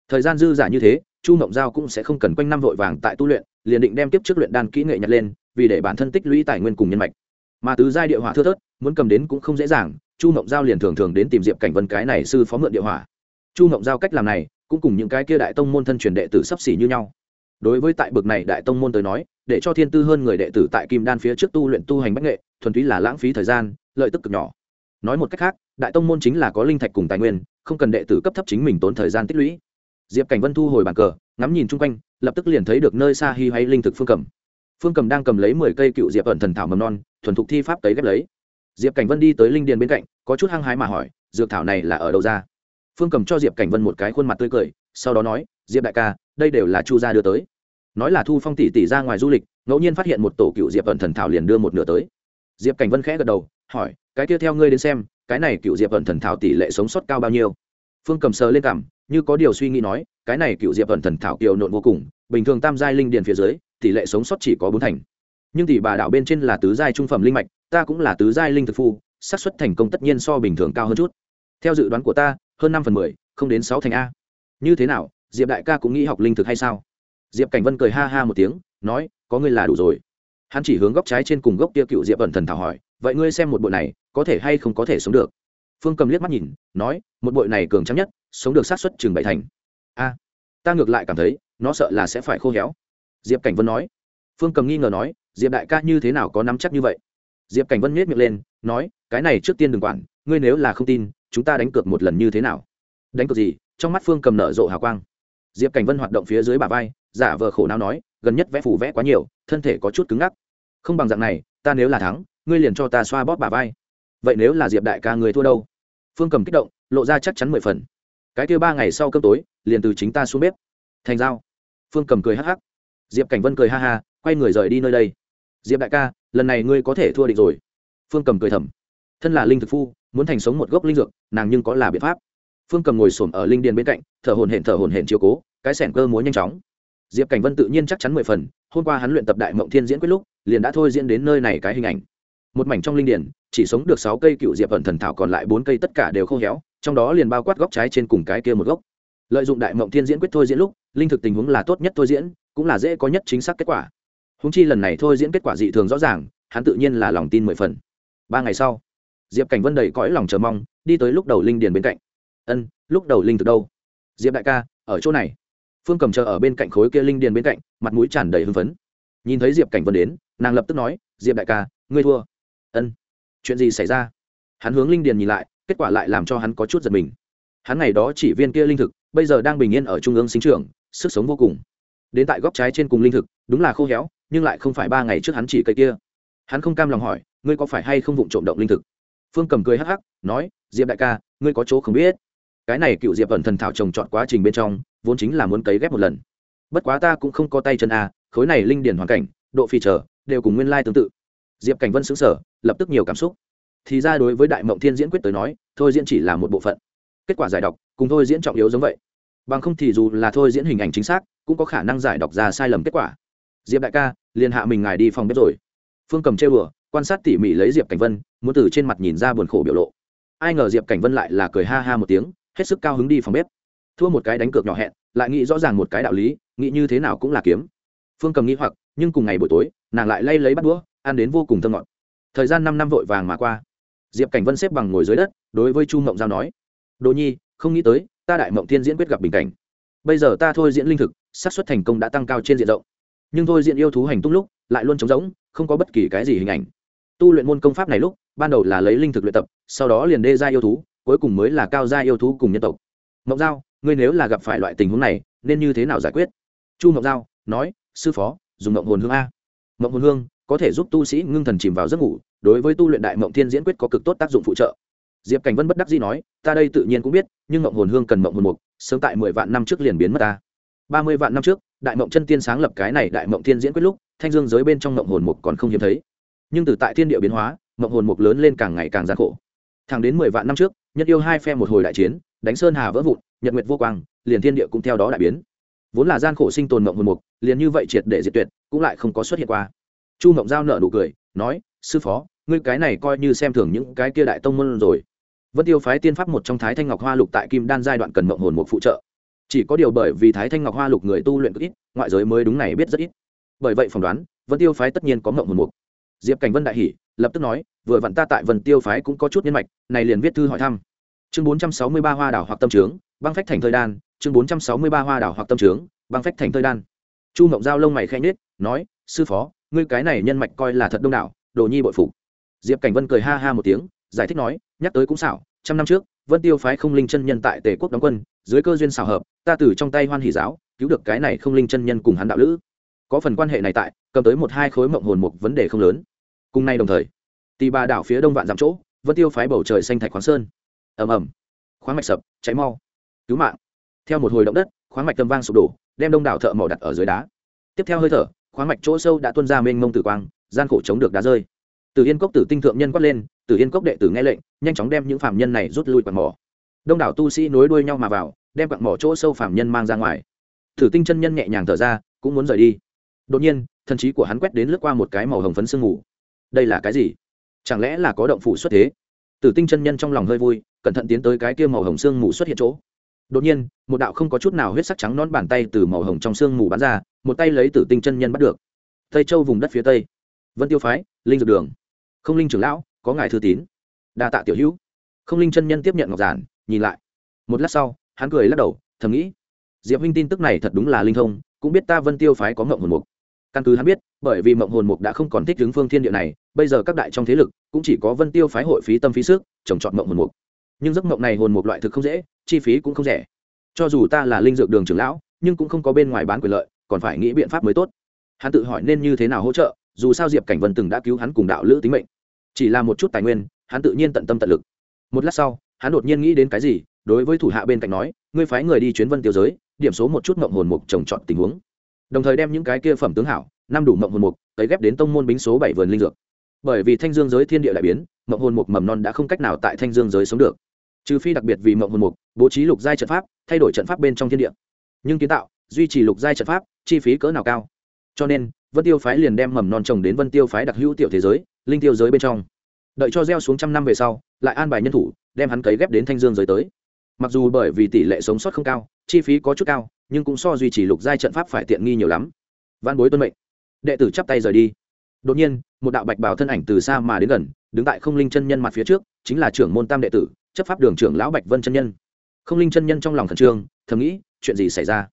Thời gian dư giả như thế, chu mộng giao cũng sẽ không cần quanh năm vội vàng tại tu luyện, liền định đem tiếp trước luyện đan kỹ nghệ nhặt lên, vì để bản thân tích lũy tài nguyên cùng nhân mạch. Mà tứ giai địa hỏa thưa thớt, muốn cầm đến cũng không dễ dàng, chu mộng giao liền thường thường đến tìm diệp cảnh vân cái này sư phó mượn địa hỏa. Chu mộng giao cách làm này cũng cùng những cái kia đại tông môn thân truyền đệ tử sắp xỉ như nhau. Đối với tại bực này đại tông môn tới nói, để cho thiên tư hơn người đệ tử tại kim đan phía trước tu luyện tu hành bách nghệ, thuần túy là lãng phí thời gian, lợi tức cực nhỏ. Nói một cách khác, đại tông môn chính là có linh thạch cùng tài nguyên, không cần đệ tử cấp thấp chính mình tốn thời gian tích lũy. Diệp cảnh vân thu hồi bàn cờ, ngắm nhìn chung quanh, lập tức liền thấy được nơi xa hy hay linh thực phương cầm. Phương cầm đang cầm lấy mười cây cựu diệp ẩn thần thảo mầm non, thuần thục thi pháp tấy ghép lấy. Diệp cảnh vân đi tới linh điền bên cạnh, có chút hăng hái mà hỏi, dược thảo này là ở đâu ra? Phương cầm cho diệp cảnh vân một cái khuôn mặt tươi cười, sau đó nói, diệp đại ca, đây đều là chu gia đưa tới. Nói là thu phong tỷ tỷ ra ngoài du lịch, ngẫu nhiên phát hiện một tổ cựu diệp ẩn thần thảo liền đưa một nửa tới. Diệp cảnh vân khẽ gật đầu, hỏi, cái kia theo ngươi đến xem, cái này cựu diệp ẩn thần thảo tỷ lệ sống sót cao bao nhiêu? Phương cầm sờ lên cảm, như có điều suy nghĩ nói, cái này cựu diệp ẩn thần thảo kiều nộn vô cùng, bình thường tam giai linh điền phía dưới, tỷ lệ sống sót chỉ có bốn thành. Nhưng tỷ bà đạo bên trên là tứ giai trung phẩm linh mạch, ta cũng là tứ giai linh thực phu, xác suất thành công tất nhiên so bình thường cao hơn chút. Theo dự đoán của ta hơn năm phần mười, không đến sáu thành a. Như thế nào, diệp đại ca cũng nghĩ học linh thực hay sao? Diệp cảnh vân cười ha ha một tiếng, nói, có ngươi là đủ rồi. Hắn chỉ hướng góc trái trên cùng gốc kia cựu diệp ẩn thần thảo hỏi, vậy ngươi xem một bội này, có thể hay không có thể sống được? Phương cầm liếc mắt nhìn, nói, một bội này cường trắng nhất, sống được sát xuất chừng bảy thành. A, ta ngược lại cảm thấy, nó sợ là sẽ phải khô héo. Diệp cảnh vân nói. Phương cầm nghi ngờ nói, diệp đại ca như thế nào có nắm chắc như vậy? Diệp cảnh vân nhét miệng lên, nói, cái này trước tiên đừng quản, ngươi nếu là không tin, chúng ta đánh cược một lần như thế nào? Đánh cược gì? Trong mắt phương cầm nở rộ hào quang. Diệp cảnh vân hoạt động phía dưới bà vai, giả vờ khổ não nói, gần nhất vẽ phủ vẽ quá nhiều, thân thể có chút cứng ngắc. Không bằng dạng này, ta nếu là thắng, ngươi liền cho ta xoa bóp bà vai. Vậy nếu là diệp đại ca người thua đâu? Phương cầm kích động, lộ ra chắc chắn mười phần. Cái kia ba ngày sau cơm tối, liền từ chính ta xuống bếp. Thành giao. Phương cầm cười hắc hắc. Diệp cảnh vân cười ha ha, quay người rời đi nơi đây. Diệp đại ca lần này ngươi có thể thua định rồi. Phương cầm cười thầm. Thân là linh thực phu, muốn thành sống một gốc linh dược, nàng nhưng có là biện pháp. Phương cầm ngồi s ổ m ở linh điền bên cạnh, thở hồn hển thở hồn hển chiều cố, cái sẻn cơ múa nhanh chóng. Diệp cảnh vân tự nhiên chắc chắn mười phần, hôm qua hắn luyện tập đại mộng thiên diễn quyết lúc, liền đã thôi diễn đến nơi này cái hình ảnh. Một mảnh trong linh điền, chỉ sống được sáu cây cựu diệp ẩn thần thảo còn lại bốn cây tất cả đều khô héo, trong đó liền bao quát góc trái trên cùng cái kia một gốc. Lợi dụng đại mộng thiên diễn quyết thôi diễn lúc, linh thực tình huống là tốt nhất thôi diễn, cũng là dễ có nhất chính xác kết quả húng chi lần này thôi diễn kết quả dị thường rõ ràng, hắn tự nhiên là lòng tin mười phần. Ba ngày sau, diệp cảnh vân đầy cõi lòng chờ mong, đi tới lúc đầu linh điền bên cạnh. Ân, lúc đầu linh thực đâu? Diệp đại ca, ở chỗ này. Phương cầm chờ ở bên cạnh khối kia linh điền bên cạnh, mặt mũi tràn đầy hưng phấn. Nhìn thấy diệp cảnh vân đến, nàng lập tức nói, diệp đại ca, ngươi thua. Ân, chuyện gì xảy ra? Hắn hướng linh điền nhìn lại, kết quả lại làm cho hắn có chút giật mình. Hắn ngày đó chỉ viên kia linh thực, bây giờ đang bình yên ở trung ương sinh trưởng, sức sống vô cùng. Đến tại góc trái trên cùng linh thực, đúng là khô héo nhưng lại không phải ba ngày trước hắn chỉ cây kia. Hắn không cam lòng hỏi, ngươi có phải hay không vụng trộm động linh thực? Phương cầm cười hắc hắc, nói, diệp đại ca, ngươi có chỗ không biết. Cái này cựu diệp ẩn thần thảo trồng trọt quá trình bên trong, vốn chính là muốn cấy ghép một lần. Bất quá ta cũng không có tay chân a, khối này linh điển hoàn cảnh, độ phi trở, đều cùng nguyên lai tương tự. Diệp cảnh vân xứng sở lập tức nhiều cảm xúc. Thì ra đối với đại mộng thiên diễn quyết tới nói, thôi diễn chỉ là một bộ phận. Kết quả giải đọc, cùng thôi diễn trọng yếu giống vậy. Bằng không thì dù là thôi diễn hình ảnh chính xác, cũng có khả năng giải đọc ra sai lầm kết quả diệp đại ca, liền hạ mình ngài đi phòng bếp rồi. Phương cầm chơi bừa quan sát tỉ mỉ lấy diệp cảnh vân, muốn từ trên mặt nhìn ra buồn khổ biểu lộ. Ai ngờ diệp cảnh vân lại là cười ha ha một tiếng, hết sức cao hứng đi phòng bếp. Thua một cái đánh cược nhỏ hẹn, lại nghĩ rõ ràng một cái đạo lý, nghĩ như thế nào cũng là kiếm. Phương cầm nghĩ hoặc, nhưng cùng ngày buổi tối, nàng lại lay lấy bắt đũa, ăn đến vô cùng thơ ngọt. Thời gian năm năm vội vàng mà qua. Diệp cảnh vân xếp bằng ngồi dưới đất, đối với chu mộng giao nói, đồ nhi, không nghĩ tới, ta đại mộng thiên diễn quyết gặp bình cảnh. Bây giờ ta thôi diễn linh thực, xác suất thành công đã tăng cao trên diện rộng nhưng thôi diện yêu thú hành tung lúc, lại luôn trống rỗng, không có bất kỳ cái gì hình ảnh. Tu luyện môn công pháp này lúc, ban đầu là lấy linh thực luyện tập, sau đó liền đê ra yêu thú, cuối cùng mới là cao gia yêu thú cùng nhân tộc. Mộng giao, ngươi nếu là gặp phải loại tình huống này, nên như thế nào giải quyết? Chu mộng giao, nói, sư phó, dùng mộng hồn hương a. Mộng hồn hương, có thể giúp tu sĩ ngưng thần chìm vào giấc ngủ, đối với tu luyện đại mộng thiên diễn quyết có cực tốt tác dụng phụ trợ. Diệp cảnh vân bất đắc dĩ nói, ta đây tự nhiên cũng biết, nhưng mộng hồn hương cần mộng hồn mục, sớm tại mười vạn năm trước liền biến mất ta ba mươi vạn năm trước, đại mộng chân tiên sáng lập cái này đại mộng thiên diễn quyết lúc, thanh dương giới bên trong mộng hồn mục còn không hiếm thấy. Nhưng từ tại thiên địa biến hóa mộng hồn mục lớn lên càng ngày càng gian khổ. Thẳng đến mười vạn năm trước, nhất yêu hai phe một hồi đại chiến, đánh sơn hà vỡ vụn, nhật nguyệt vô quang, liền thiên địa cũng theo đó đại biến. Vốn là gian khổ sinh tồn mộng hồn mục, liền như vậy triệt để diệt tuyệt, cũng lại không có xuất hiện qua. Chu mộng giao nợ nụ cười, nói, sư phó, ngươi cái này coi như xem thường những cái kia đại tông môn rồi. Vẫn tiêu phái tiên pháp một trong thái thanh ngọc hoa lục tại kim đan giai đoạn cần mộng hồn mục phụ trợ chỉ có điều bởi vì thái thanh ngọc hoa lục người tu luyện cực ít, ngoại giới mới đúng này biết rất ít. Bởi vậy phỏng đoán, vân tiêu phái tất nhiên có mộng hồn mục. Diệp cảnh vân đại hỷ lập tức nói, vừa vặn ta tại vân tiêu phái cũng có chút nhân mạch, này liền viết thư hỏi thăm. Chương bốn trăm sáu mươi ba hoa đảo hoặc tâm trướng, băng phách thành thời đan, chương bốn trăm sáu mươi ba hoa đảo hoặc tâm trướng, băng phách thành thời đan. Chu mộng giao lông mày khẽ nết nói, sư phó, ngươi cái này nhân mạch coi là thật đông đảo, đồ nhi bội phục. Diệp cảnh vân cười ha ha một tiếng, giải thích nói, nhắc tới cũng xảo, trăm năm trước, vân tiêu phái không linh chân nhân tại tề quốc đóng quân, dưới cơ duyên xảo hợp ta từ trong tay hoan hỷ giáo, cứu được cái này không linh chân nhân cùng hắn đạo lữ. Có phần quan hệ này tại, cầm tới một hai khối mộng hồn một vấn đề không lớn. Cùng nay đồng thời tì bà đảo phía đông vạn dặm chỗ vẫn tiêu phái bầu trời xanh thạch khoáng sơn. Ầm ầm. Khoáng mạch sập, cháy mau. Cứu mạng. Theo một hồi động đất, khoáng mạch tầm vang sụp đổ, đem đông đảo thợ mỏ đặt ở dưới đá. Tiếp theo hơi thở, khoáng mạch chỗ sâu đã tuôn ra mênh mông tử quang, gian khổ chống được đá rơi. Từ yên cốc tử tinh thượng nhân quát lên từ yên cốc đệ tử nghe lệnh, nhanh chóng đem những phạm nhân này rút lui quạt mỏ. Đông đảo tu sĩ nối đuôi nhau mà vào đem quặng mỏ chỗ sâu phạm nhân mang ra ngoài. Thử tinh chân nhân nhẹ nhàng thở ra, cũng muốn rời đi. Đột nhiên, thần trí của hắn quét đến lướt qua một cái màu hồng phấn sương mù. Đây là cái gì? Chẳng lẽ là có động phủ xuất thế? Tử tinh chân nhân trong lòng hơi vui, cẩn thận tiến tới cái kia màu hồng sương mù xuất hiện chỗ. Đột nhiên, một đạo không có chút nào huyết sắc trắng non bàn tay từ màu hồng trong sương mù bắn ra, một tay lấy tử tinh chân nhân bắt được. Tây châu vùng đất phía tây. Vân tiêu phái, linh dược đường. Không linh trưởng lão, có ngài thư tín. Đa tạ tiểu hữu. Không linh chân nhân tiếp nhận ngọc giản, nhìn lại. Một lát sau hắn cười lắc đầu, thầm nghĩ, diệp huynh tin tức này thật đúng là linh thông, cũng biết ta vân tiêu phái có mộng hồn mục. Căn cứ hắn biết, bởi vì mộng hồn mục đã không còn thích hướng phương thiên địa này, bây giờ các đại trong thế lực cũng chỉ có vân tiêu phái hội phí tâm phí sức, trồng trọt mộng hồn mục. Nhưng giấc mộng này hồn mục loại thực không dễ, chi phí cũng không rẻ. Cho dù ta là linh dược đường trưởng lão, nhưng cũng không có bên ngoài bán quyền lợi, còn phải nghĩ biện pháp mới tốt. Hắn tự hỏi nên như thế nào hỗ trợ, dù sao diệp cảnh vân từng đã cứu hắn cùng đạo lữ tính mệnh. Chỉ là một chút tài nguyên, hắn tự nhiên tận tâm tận lực. Một lát sau, hắn đột nhiên nghĩ đến cái gì đối với thủ hạ bên cạnh nói, ngươi phái người đi chuyến vân tiêu giới, điểm số một chút mộng hồn mục trồng trọt tình huống. Đồng thời đem những cái kia phẩm tướng hảo, năm đủ mộng hồn mục, cấy ghép đến tông môn bính số bảy vườn linh dược. Bởi vì thanh dương giới thiên địa đại biến mộng hồn mục mầm non đã không cách nào tại thanh dương giới sống được. Trừ phi đặc biệt vì mộng hồn mục, bố trí lục giai trận pháp, thay đổi trận pháp bên trong thiên địa. Nhưng kiến tạo, duy trì lục giai trận pháp, chi phí cỡ nào cao? Cho nên, vân tiêu phái liền đem mầm non trồng đến vân tiêu phái đặc hữu tiểu thế giới, linh tiêu giới bên trong. Đợi cho gieo xuống trăm năm về sau, lại an bài nhân thủ, đem hắn cấy ghép đến thanh dương giới tới mặc dù bởi vì tỷ lệ sống sót không cao, chi phí có chút cao, nhưng cũng so duy trì lục giai trận pháp phải tiện nghi nhiều lắm. Văn bối tuân mệnh. Đệ tử chắp tay rời đi. Đột nhiên, một đạo bạch bào thân ảnh từ xa mà đến gần, đứng tại không linh chân nhân mặt phía trước, chính là trưởng môn tam đệ tử, chấp pháp đường trưởng lão bạch vân chân nhân. Không linh chân nhân trong lòng khẩn trương, thầm nghĩ, chuyện gì xảy ra?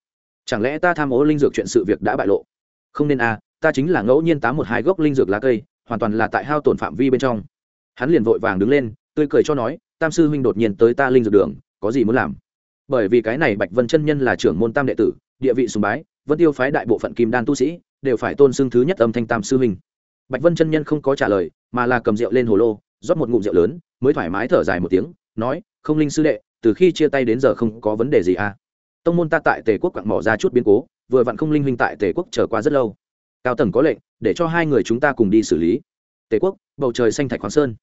Chẳng lẽ ta tham ô linh dược chuyện sự việc đã bại lộ? Không nên à ta chính là ngẫu nhiên tám một hai gốc linh dược lá cây, hoàn toàn là tại hao tổn phạm vi bên trong. Hắn liền vội vàng đứng lên, tươi cười cho nói, tam sư huynh đột nhiên tới ta linh dược đường có gì muốn làm? Bởi vì cái này bạch vân chân nhân là trưởng môn tam đệ tử, địa vị sùng bái, vân tiêu phái đại bộ phận kim đan tu sĩ đều phải tôn xưng thứ nhất âm thanh tam sư huynh. Bạch vân chân nhân không có trả lời, mà là cầm rượu lên hồ lô, rót một ngụm rượu lớn, mới thoải mái thở dài một tiếng, nói, không linh sư đệ, từ khi chia tay đến giờ không có vấn đề gì à? Tông môn ta tại tề quốc quặng mỏ ra chút biến cố, vừa vặn không linh huynh tại tề quốc trở qua rất lâu. Cao tầng có lệnh, để cho hai người chúng ta cùng đi xử lý. Tề quốc, bầu trời xanh thạch khoáng sơn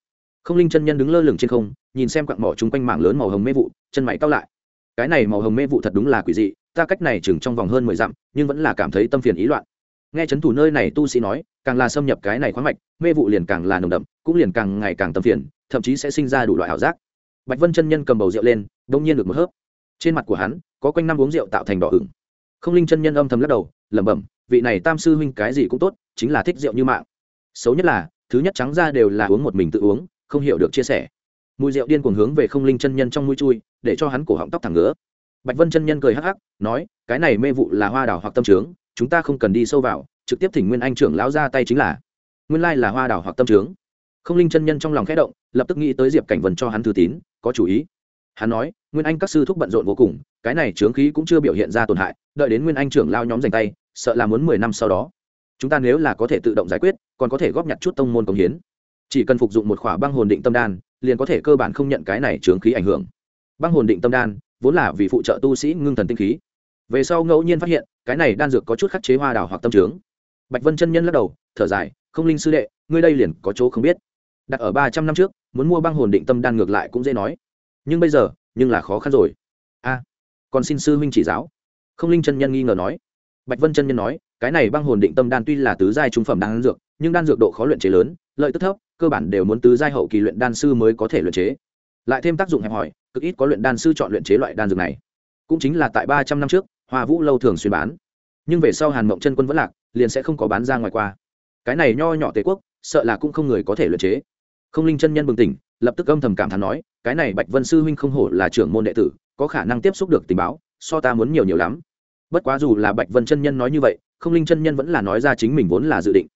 không linh chân nhân đứng lơ lửng trên không, nhìn xem quặng mỏ chung quanh mảng lớn màu hồng mê vụ, chân mày cao lại. Cái này màu hồng mê vụ thật đúng là quỷ dị, ta cách này chừng trong vòng hơn mười dặm, nhưng vẫn là cảm thấy tâm phiền ý loạn. Nghe c h ấ n thủ nơi này tu sĩ nói, càng là xâm nhập cái này khoáng mạch, mê vụ liền càng là nồng đậm, cũng liền càng ngày càng tâm phiền, thậm chí sẽ sinh ra đủ loại ảo giác. Bạch vân chân nhân cầm bầu rượu lên, đông nhiên được một hớp. Trên mặt của hắn, có quanh năm uống rượu tạo thành đỏ ửng. Không linh chân nhân âm thầm lắc đầu, lẩm bẩm, vị này tam sư huynh cái gì cũng tốt, chính là thích rượu như mạng. Xấu nhất là, thứ nhất trắng ra đều là uống một mình tự uống không hiểu được chia sẻ. Mùi rượu điên cuồng hướng về không linh chân nhân trong mũi chui, để cho hắn cổ họng tóc thẳng ngứa. Bạch vân chân nhân cười hắc hắc, nói, cái này mê vụ là hoa đảo hoặc tâm trướng, chúng ta không cần đi sâu vào, trực tiếp thỉnh nguyên anh trưởng lão ra tay chính là. Nguyên lai là hoa đảo hoặc tâm trướng. Không linh chân nhân trong lòng khẽ động, lập tức nghĩ tới diệp cảnh vân cho hắn thư tín, có chủ ý. Hắn nói, nguyên anh các sư thúc bận rộn vô cùng, cái này trướng khí cũng chưa biểu hiện ra tổn hại, đợi đến nguyên anh trưởng lao nhóm giành tay, sợ là muốn mười năm sau đó. Chúng ta nếu là có thể tự động giải quyết, còn có thể góp nhặt chút tông môn công hiến chỉ cần phục dụng một khỏa băng hồn định tâm đan, liền có thể cơ bản không nhận cái này trướng khí ảnh hưởng. Băng hồn định tâm đan, vốn là vì phụ trợ tu sĩ ngưng thần tinh khí. Về sau ngẫu nhiên phát hiện, cái này đan dược có chút khắc chế hoa đào hoặc tâm trướng bạch vân chân nhân lắc đầu, thở dài, không linh sư đệ, ngươi đây liền có chỗ không biết. Đặt ở ba trăm năm trước, muốn mua băng hồn định tâm đan ngược lại cũng dễ nói. Nhưng bây giờ, nhưng là khó khăn rồi. A, còn xin sư huynh chỉ giáo. Không linh chân nhân nghi ngờ nói. Bạch vân chân nhân nói, cái này băng hồn định tâm đan tuy là tứ giai trung phẩm đan dược, nhưng đan dược độ khó luyện chế lớn lợi tức thấp, cơ bản đều muốn tứ giai hậu kỳ luyện đan sư mới có thể luyện chế. Lại thêm tác dụng hẹp hòi, cực ít có luyện đan sư chọn luyện chế loại đan dược này. Cũng chính là tại ba trăm năm trước, hoa vũ lâu thường xuyên bán. Nhưng về sau hàn mộng chân quân vẫn lạc, liền sẽ không có bán ra ngoài qua. Cái này nho nhỏ tề quốc, sợ là cũng không người có thể luyện chế. Không linh chân nhân bừng tỉnh, lập tức âm thầm cảm thán nói, cái này bạch vân sư huynh không hổ là trưởng môn đệ tử, có khả năng tiếp xúc được tình báo, so ta muốn nhiều nhiều lắm. Bất quá dù là bạch vân chân nhân nói như vậy, không linh chân nhân vẫn là nói ra chính mình vốn là dự định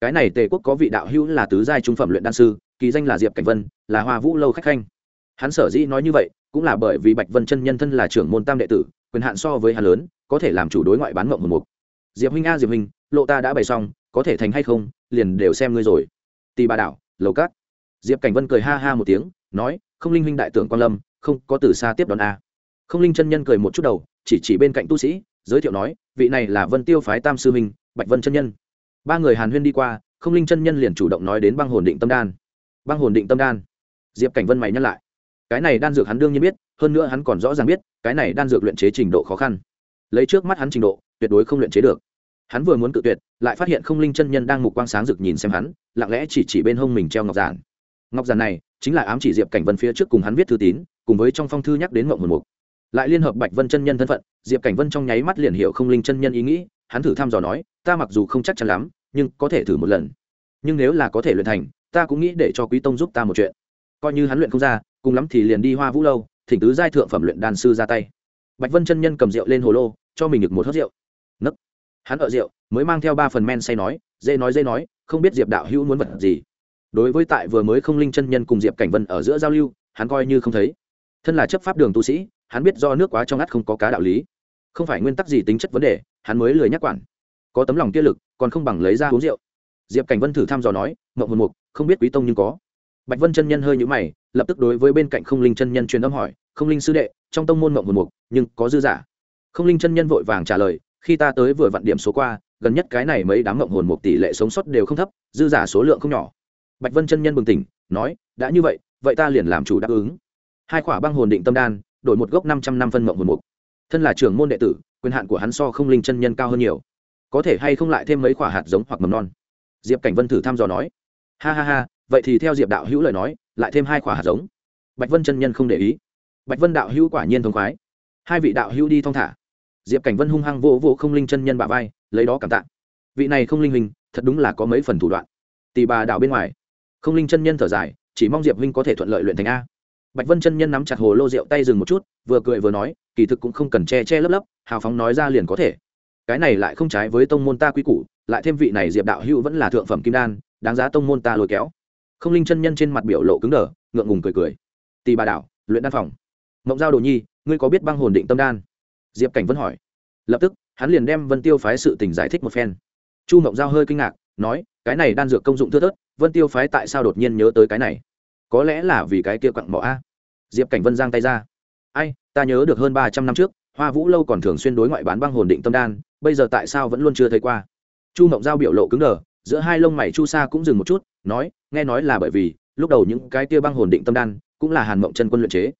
cái này tề quốc có vị đạo hữu là tứ giai trung phẩm luyện đan sư, kỳ danh là diệp cảnh vân, là hoa vũ lâu khách khanh. Hắn sở dĩ nói như vậy, cũng là bởi vì bạch vân chân nhân thân là trưởng môn tam đệ tử, quyền hạn so với hắn lớn, có thể làm chủ đối ngoại bán mộng một mục. Diệp huynh a, diệp huynh, lộ ta đã bày xong, có thể thành hay không, liền đều xem ngươi rồi. Tì bà đảo, lầu cát. Diệp cảnh vân cười ha ha một tiếng, nói, không linh huynh đại tưởng quan lâm, không có từ xa tiếp đón a. Không linh chân nhân cười một chút đầu, chỉ chỉ bên cạnh tu sĩ, giới thiệu nói, vị này là vân tiêu phái tam sư huynh, bạch vân chân nhân ba người hàn huyên đi qua, không linh chân nhân liền chủ động nói đến băng hồn định tâm đan. Băng hồn định tâm đan. Diệp cảnh vân mày nhắc lại. Cái này đan dược hắn đương nhiên biết, hơn nữa hắn còn rõ ràng biết, cái này đan dược luyện chế trình độ khó khăn. Lấy trước mắt hắn trình độ, tuyệt đối không luyện chế được. Hắn vừa muốn cự tuyệt, lại phát hiện không linh chân nhân đang mục quang sáng rực nhìn xem hắn, lặng lẽ chỉ chỉ bên hông mình treo ngọc giản. Ngọc giản này, chính là ám chỉ diệp cảnh vân phía trước cùng hắn viết thư tín, cùng với trong phong thư nhắc đến mộng hồn mục. Lại liên hợp bạch vân chân nhân thân phận, diệp cảnh vân trong nháy mắt liền hiểu không linh chân nhân ý nghĩ, hắn thử thăm dò nói ta mặc dù không chắc chắn lắm, nhưng có thể thử một lần. Nhưng nếu là có thể luyện thành, ta cũng nghĩ để cho quý tông giúp ta một chuyện. Coi như hắn luyện không ra, cùng lắm thì liền đi hoa vũ lâu, thỉnh tứ giai thượng phẩm luyện đan sư ra tay. Bạch vân chân nhân cầm rượu lên hồ lô, cho mình được một hớt rượu. Nấc. Hắn ở rượu, mới mang theo ba phần men say nói, dễ nói dễ nói, không biết diệp đạo hữu muốn vật gì. Đối với tại vừa mới không linh chân nhân cùng diệp cảnh vân ở giữa giao lưu, hắn coi như không thấy. Thân là chấp pháp đường tu sĩ, hắn biết do nước quá trong ngắt không có cá đạo lý. Không phải nguyên tắc gì tính chất vấn đề, hắn mới lười nhắc quản có tấm lòng kia lực, còn không bằng lấy ra uống rượu. Diệp cảnh vân thử thăm dò nói mậu hồn mục, không biết quý tông nhưng có. Bạch vân chân nhân hơi nhũ mày, lập tức đối với bên cạnh không linh chân nhân truyền âm hỏi, không linh sư đệ, trong tông môn mậu hồn mục, nhưng có dư giả? Không linh chân nhân vội vàng trả lời, khi ta tới vừa vặn điểm số qua, gần nhất cái này mấy đám mậu hồn mục tỷ lệ sống sót đều không thấp, dư giả số lượng không nhỏ. Bạch vân chân nhân bừng tỉnh, nói, đã như vậy vậy ta liền làm chủ đáp ứng. Hai khỏa băng hồn định tâm đan, đổi một gốc năm trăm năm phân mộng hồn mục. Thân là trưởng môn đệ tử, quyền hạn của hắn so không linh chân nhân cao hơn nhiều có thể hay không lại thêm mấy quả hạt giống hoặc mầm non? Diệp cảnh vân thử thăm dò nói. Ha ha ha, vậy thì theo diệp đạo hữu lời nói, lại thêm hai quả hạt giống. Bạch vân chân nhân không để ý. Bạch vân đạo hữu quả nhiên thông khoái. Hai vị đạo hữu đi thong thả. Diệp cảnh vân hung hăng vô vô không linh chân nhân bả vai, lấy đó cảm tạ. Vị này không linh hình thật đúng là có mấy phần thủ đoạn. Tì bà đạo bên ngoài. Không linh chân nhân thở dài, chỉ mong diệp huynh có thể thuận lợi luyện thành a. Bạch vân chân nhân nắm chặt hồ lô rượu tay dừng một chút, vừa cười vừa nói, kỳ thực cũng không cần che che lấp lấp, hào phóng nói ra liền có thể cái này lại không trái với tông môn ta quy củ, lại thêm vị này diệp đạo hữu vẫn là thượng phẩm kim đan, đáng giá tông môn ta lôi kéo. Không linh chân nhân trên mặt biểu lộ cứng đờ, ngượng ngùng cười cười. Tì bà đảo luyện đan phòng. Mộng giao đồ nhi, ngươi có biết băng hồn định tâm đan? Diệp cảnh vẫn hỏi. Lập tức, hắn liền đem vân tiêu phái sự tình giải thích một phen. Chu mộng giao hơi kinh ngạc, nói, cái này đan dược công dụng thưa thớt, vân tiêu phái tại sao đột nhiên nhớ tới cái này? Có lẽ là vì cái kia quặng mỏ a. Diệp cảnh vân giang tay ra. Ai, ta nhớ được hơn ba trăm năm trước, hoa vũ lâu còn thường xuyên đối ngoại bán băng hồn định tâm đan bây giờ tại sao vẫn luôn chưa thấy qua? Chu mộng giao biểu lộ cứng đờ, giữa hai lông mày chu sa cũng dừng một chút, nói, nghe nói là bởi vì, lúc đầu những cái tia băng hồn định tâm đan, cũng là hàn mộng chân quân luyện chế.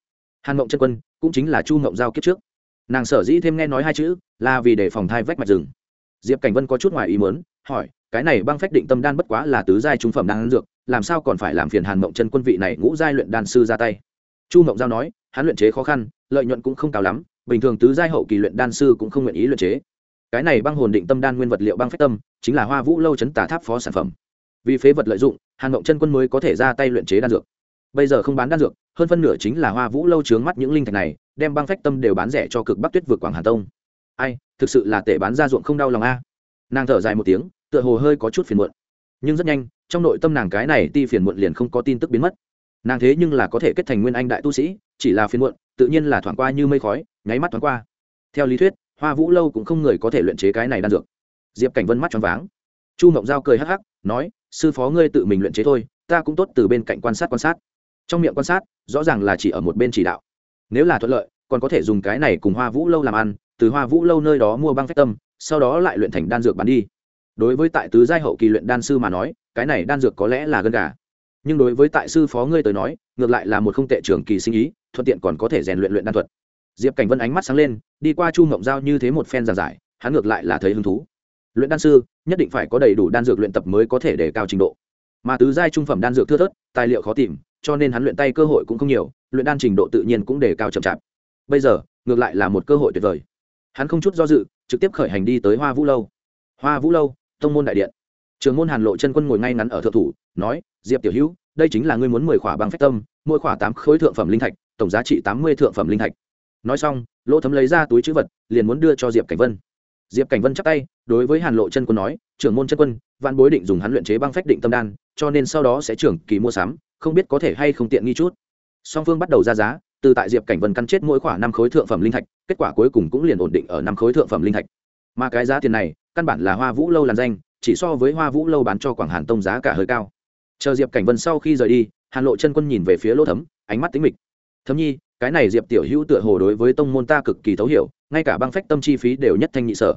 Hàn mộng chân quân cũng chính là chu mộng giao kiếp trước. Nàng sở dĩ thêm nghe nói hai chữ, là vì để phòng thai vách mạch rừng. Diệp cảnh vân có chút ngoài ý mớn hỏi, cái này băng phách định tâm đan bất quá là tứ giai trung phẩm đan dược, làm sao còn phải làm phiền hàn mộng chân quân vị này ngũ giai luyện đan sư ra tay? Chu mộng giao nói, hắn luyện chế khó khăn, lợi nhuận cũng không cao lắm, bình thường tứ giai hậu kỳ luyện đan sư cũng không nguyện ý luyện chế cái này băng hồn định tâm đan nguyên vật liệu băng phách tâm, chính là hoa vũ lâu chấn tà tháp phó sản phẩm. Vì phế vật lợi dụng, hàn mộng chân quân mới có thể ra tay luyện chế đan dược. Bây giờ không bán đan dược, hơn phân nửa chính là hoa vũ lâu trướng mắt những linh thạch này, đem băng phách tâm đều bán rẻ cho cực bắc tuyết vượt quảng hà tông. Ai, thực sự là tệ bán ra ruộng không đau lòng a. Nàng thở dài một tiếng, tựa hồ hơi có chút phiền muộn. Nhưng rất nhanh, trong nội tâm nàng cái này ti phiền muộn liền không có tin tức biến mất. Nàng thế nhưng là có thể kết thành nguyên anh đại tu sĩ, chỉ là phiền muộn, tự nhiên là thoảng qua như mây khói, nháy mắt thoáng qua. Theo lý thuyết hoa vũ lâu cũng không người có thể luyện chế cái này đan dược. Diệp cảnh vân mắt choáng váng. Chu mộng giao cười hắc hắc, nói, sư phó ngươi tự mình luyện chế thôi, ta cũng tốt từ bên cạnh quan sát quan sát. Trong miệng quan sát, rõ ràng là chỉ ở một bên chỉ đạo. Nếu là thuận lợi, còn có thể dùng cái này cùng hoa vũ lâu làm ăn, từ hoa vũ lâu nơi đó mua băng phách tâm, sau đó lại luyện thành đan dược bán đi. Đối với tại tứ giai hậu kỳ luyện đan sư mà nói, cái này đan dược có lẽ là gân gà. Nhưng đối với tại sư phó ngươi tới nói, ngược lại là một không tệ trưởng kỳ sinh ý, thuận tiện còn có thể rèn luyện luyện đan thuật diệp cảnh vân ánh mắt sáng lên, đi qua chu mộng giao như thế một phen giàn giải, hắn ngược lại là thấy hứng thú. Luyện đan sư, nhất định phải có đầy đủ đan dược luyện tập mới có thể đề cao trình độ. Mà tứ giai trung phẩm đan dược thưa thớt, tài liệu khó tìm, cho nên hắn luyện tay cơ hội cũng không nhiều, luyện đan trình độ tự nhiên cũng đề cao chậm chạp. Bây giờ, ngược lại là một cơ hội tuyệt vời. Hắn không chút do dự, trực tiếp khởi hành đi tới hoa vũ lâu. Hoa vũ lâu, tông môn đại điện. Trường môn hàn lộ chân quân ngồi ngay ngắn ở thượng thủ, nói, diệp tiểu hữu, đây chính là ngươi muốn mười khỏa bằng phách tâm, mỗi khỏa tám khối thượng phẩm linh thạch, tổng giá trị tám mươi thượng phẩm linh thạch nói xong, lỗ thấm lấy ra túi chữ vật, liền muốn đưa cho diệp cảnh vân. Diệp cảnh vân chắp tay, đối với hàn lộ chân quân nói, trưởng môn chân quân văn bối định dùng hắn luyện chế băng phách định tâm đan, cho nên sau đó sẽ trưởng kỳ mua sắm, không biết có thể hay không tiện nghi chút. Song phương bắt đầu ra giá, từ tại diệp cảnh vân căn chết mỗi khoảng năm khối thượng phẩm linh thạch, kết quả cuối cùng cũng liền ổn định ở năm khối thượng phẩm linh thạch. Mà cái giá tiền này, căn bản là hoa vũ lâu làn danh, chỉ so với hoa vũ lâu bán cho quảng hàn tông giá cả hơi cao. Chờ diệp cảnh vân sau khi rời đi, hàn lộ chân quân nhìn về phía lỗ thấm, ánh mắt tính mịch thấm nhi, cái này diệp tiểu hữu tựa hồ đối với tông môn ta cực kỳ thấu hiểu, ngay cả băng phách tâm chi phí đều nhất thanh nhị sở.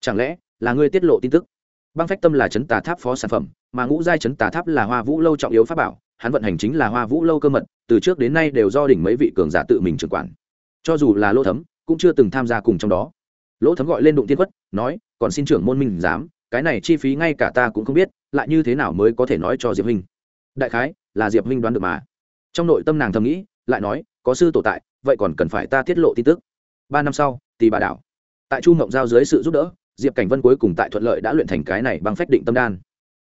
Chẳng lẽ là ngươi tiết lộ tin tức? Băng phách tâm là chấn tà tháp phó sản phẩm, mà ngũ giai chấn tà tháp là hoa vũ lâu trọng yếu pháp bảo, hắn vận hành chính là hoa vũ lâu cơ mật, từ trước đến nay đều do đỉnh mấy vị cường giả tự mình trưởng quản. Cho dù là lỗ thấm, cũng chưa từng tham gia cùng trong đó. Lỗ thấm gọi lên đụng tiên quất, nói, còn xin trưởng môn minh dám, cái này chi phí ngay cả ta cũng không biết, lại như thế nào mới có thể nói cho diệp huynh? Đại khái là diệp huynh đoán được mà. Trong nội tâm nàng thầm nghĩ lại nói, có sư tổ tại, vậy còn cần phải ta tiết lộ tin tức. Ba năm sau tì bà đảo, tại chu mộng giao dưới sự giúp đỡ, diệp cảnh vân cuối cùng tại thuận lợi đã luyện thành cái này bằng phách định tâm đan.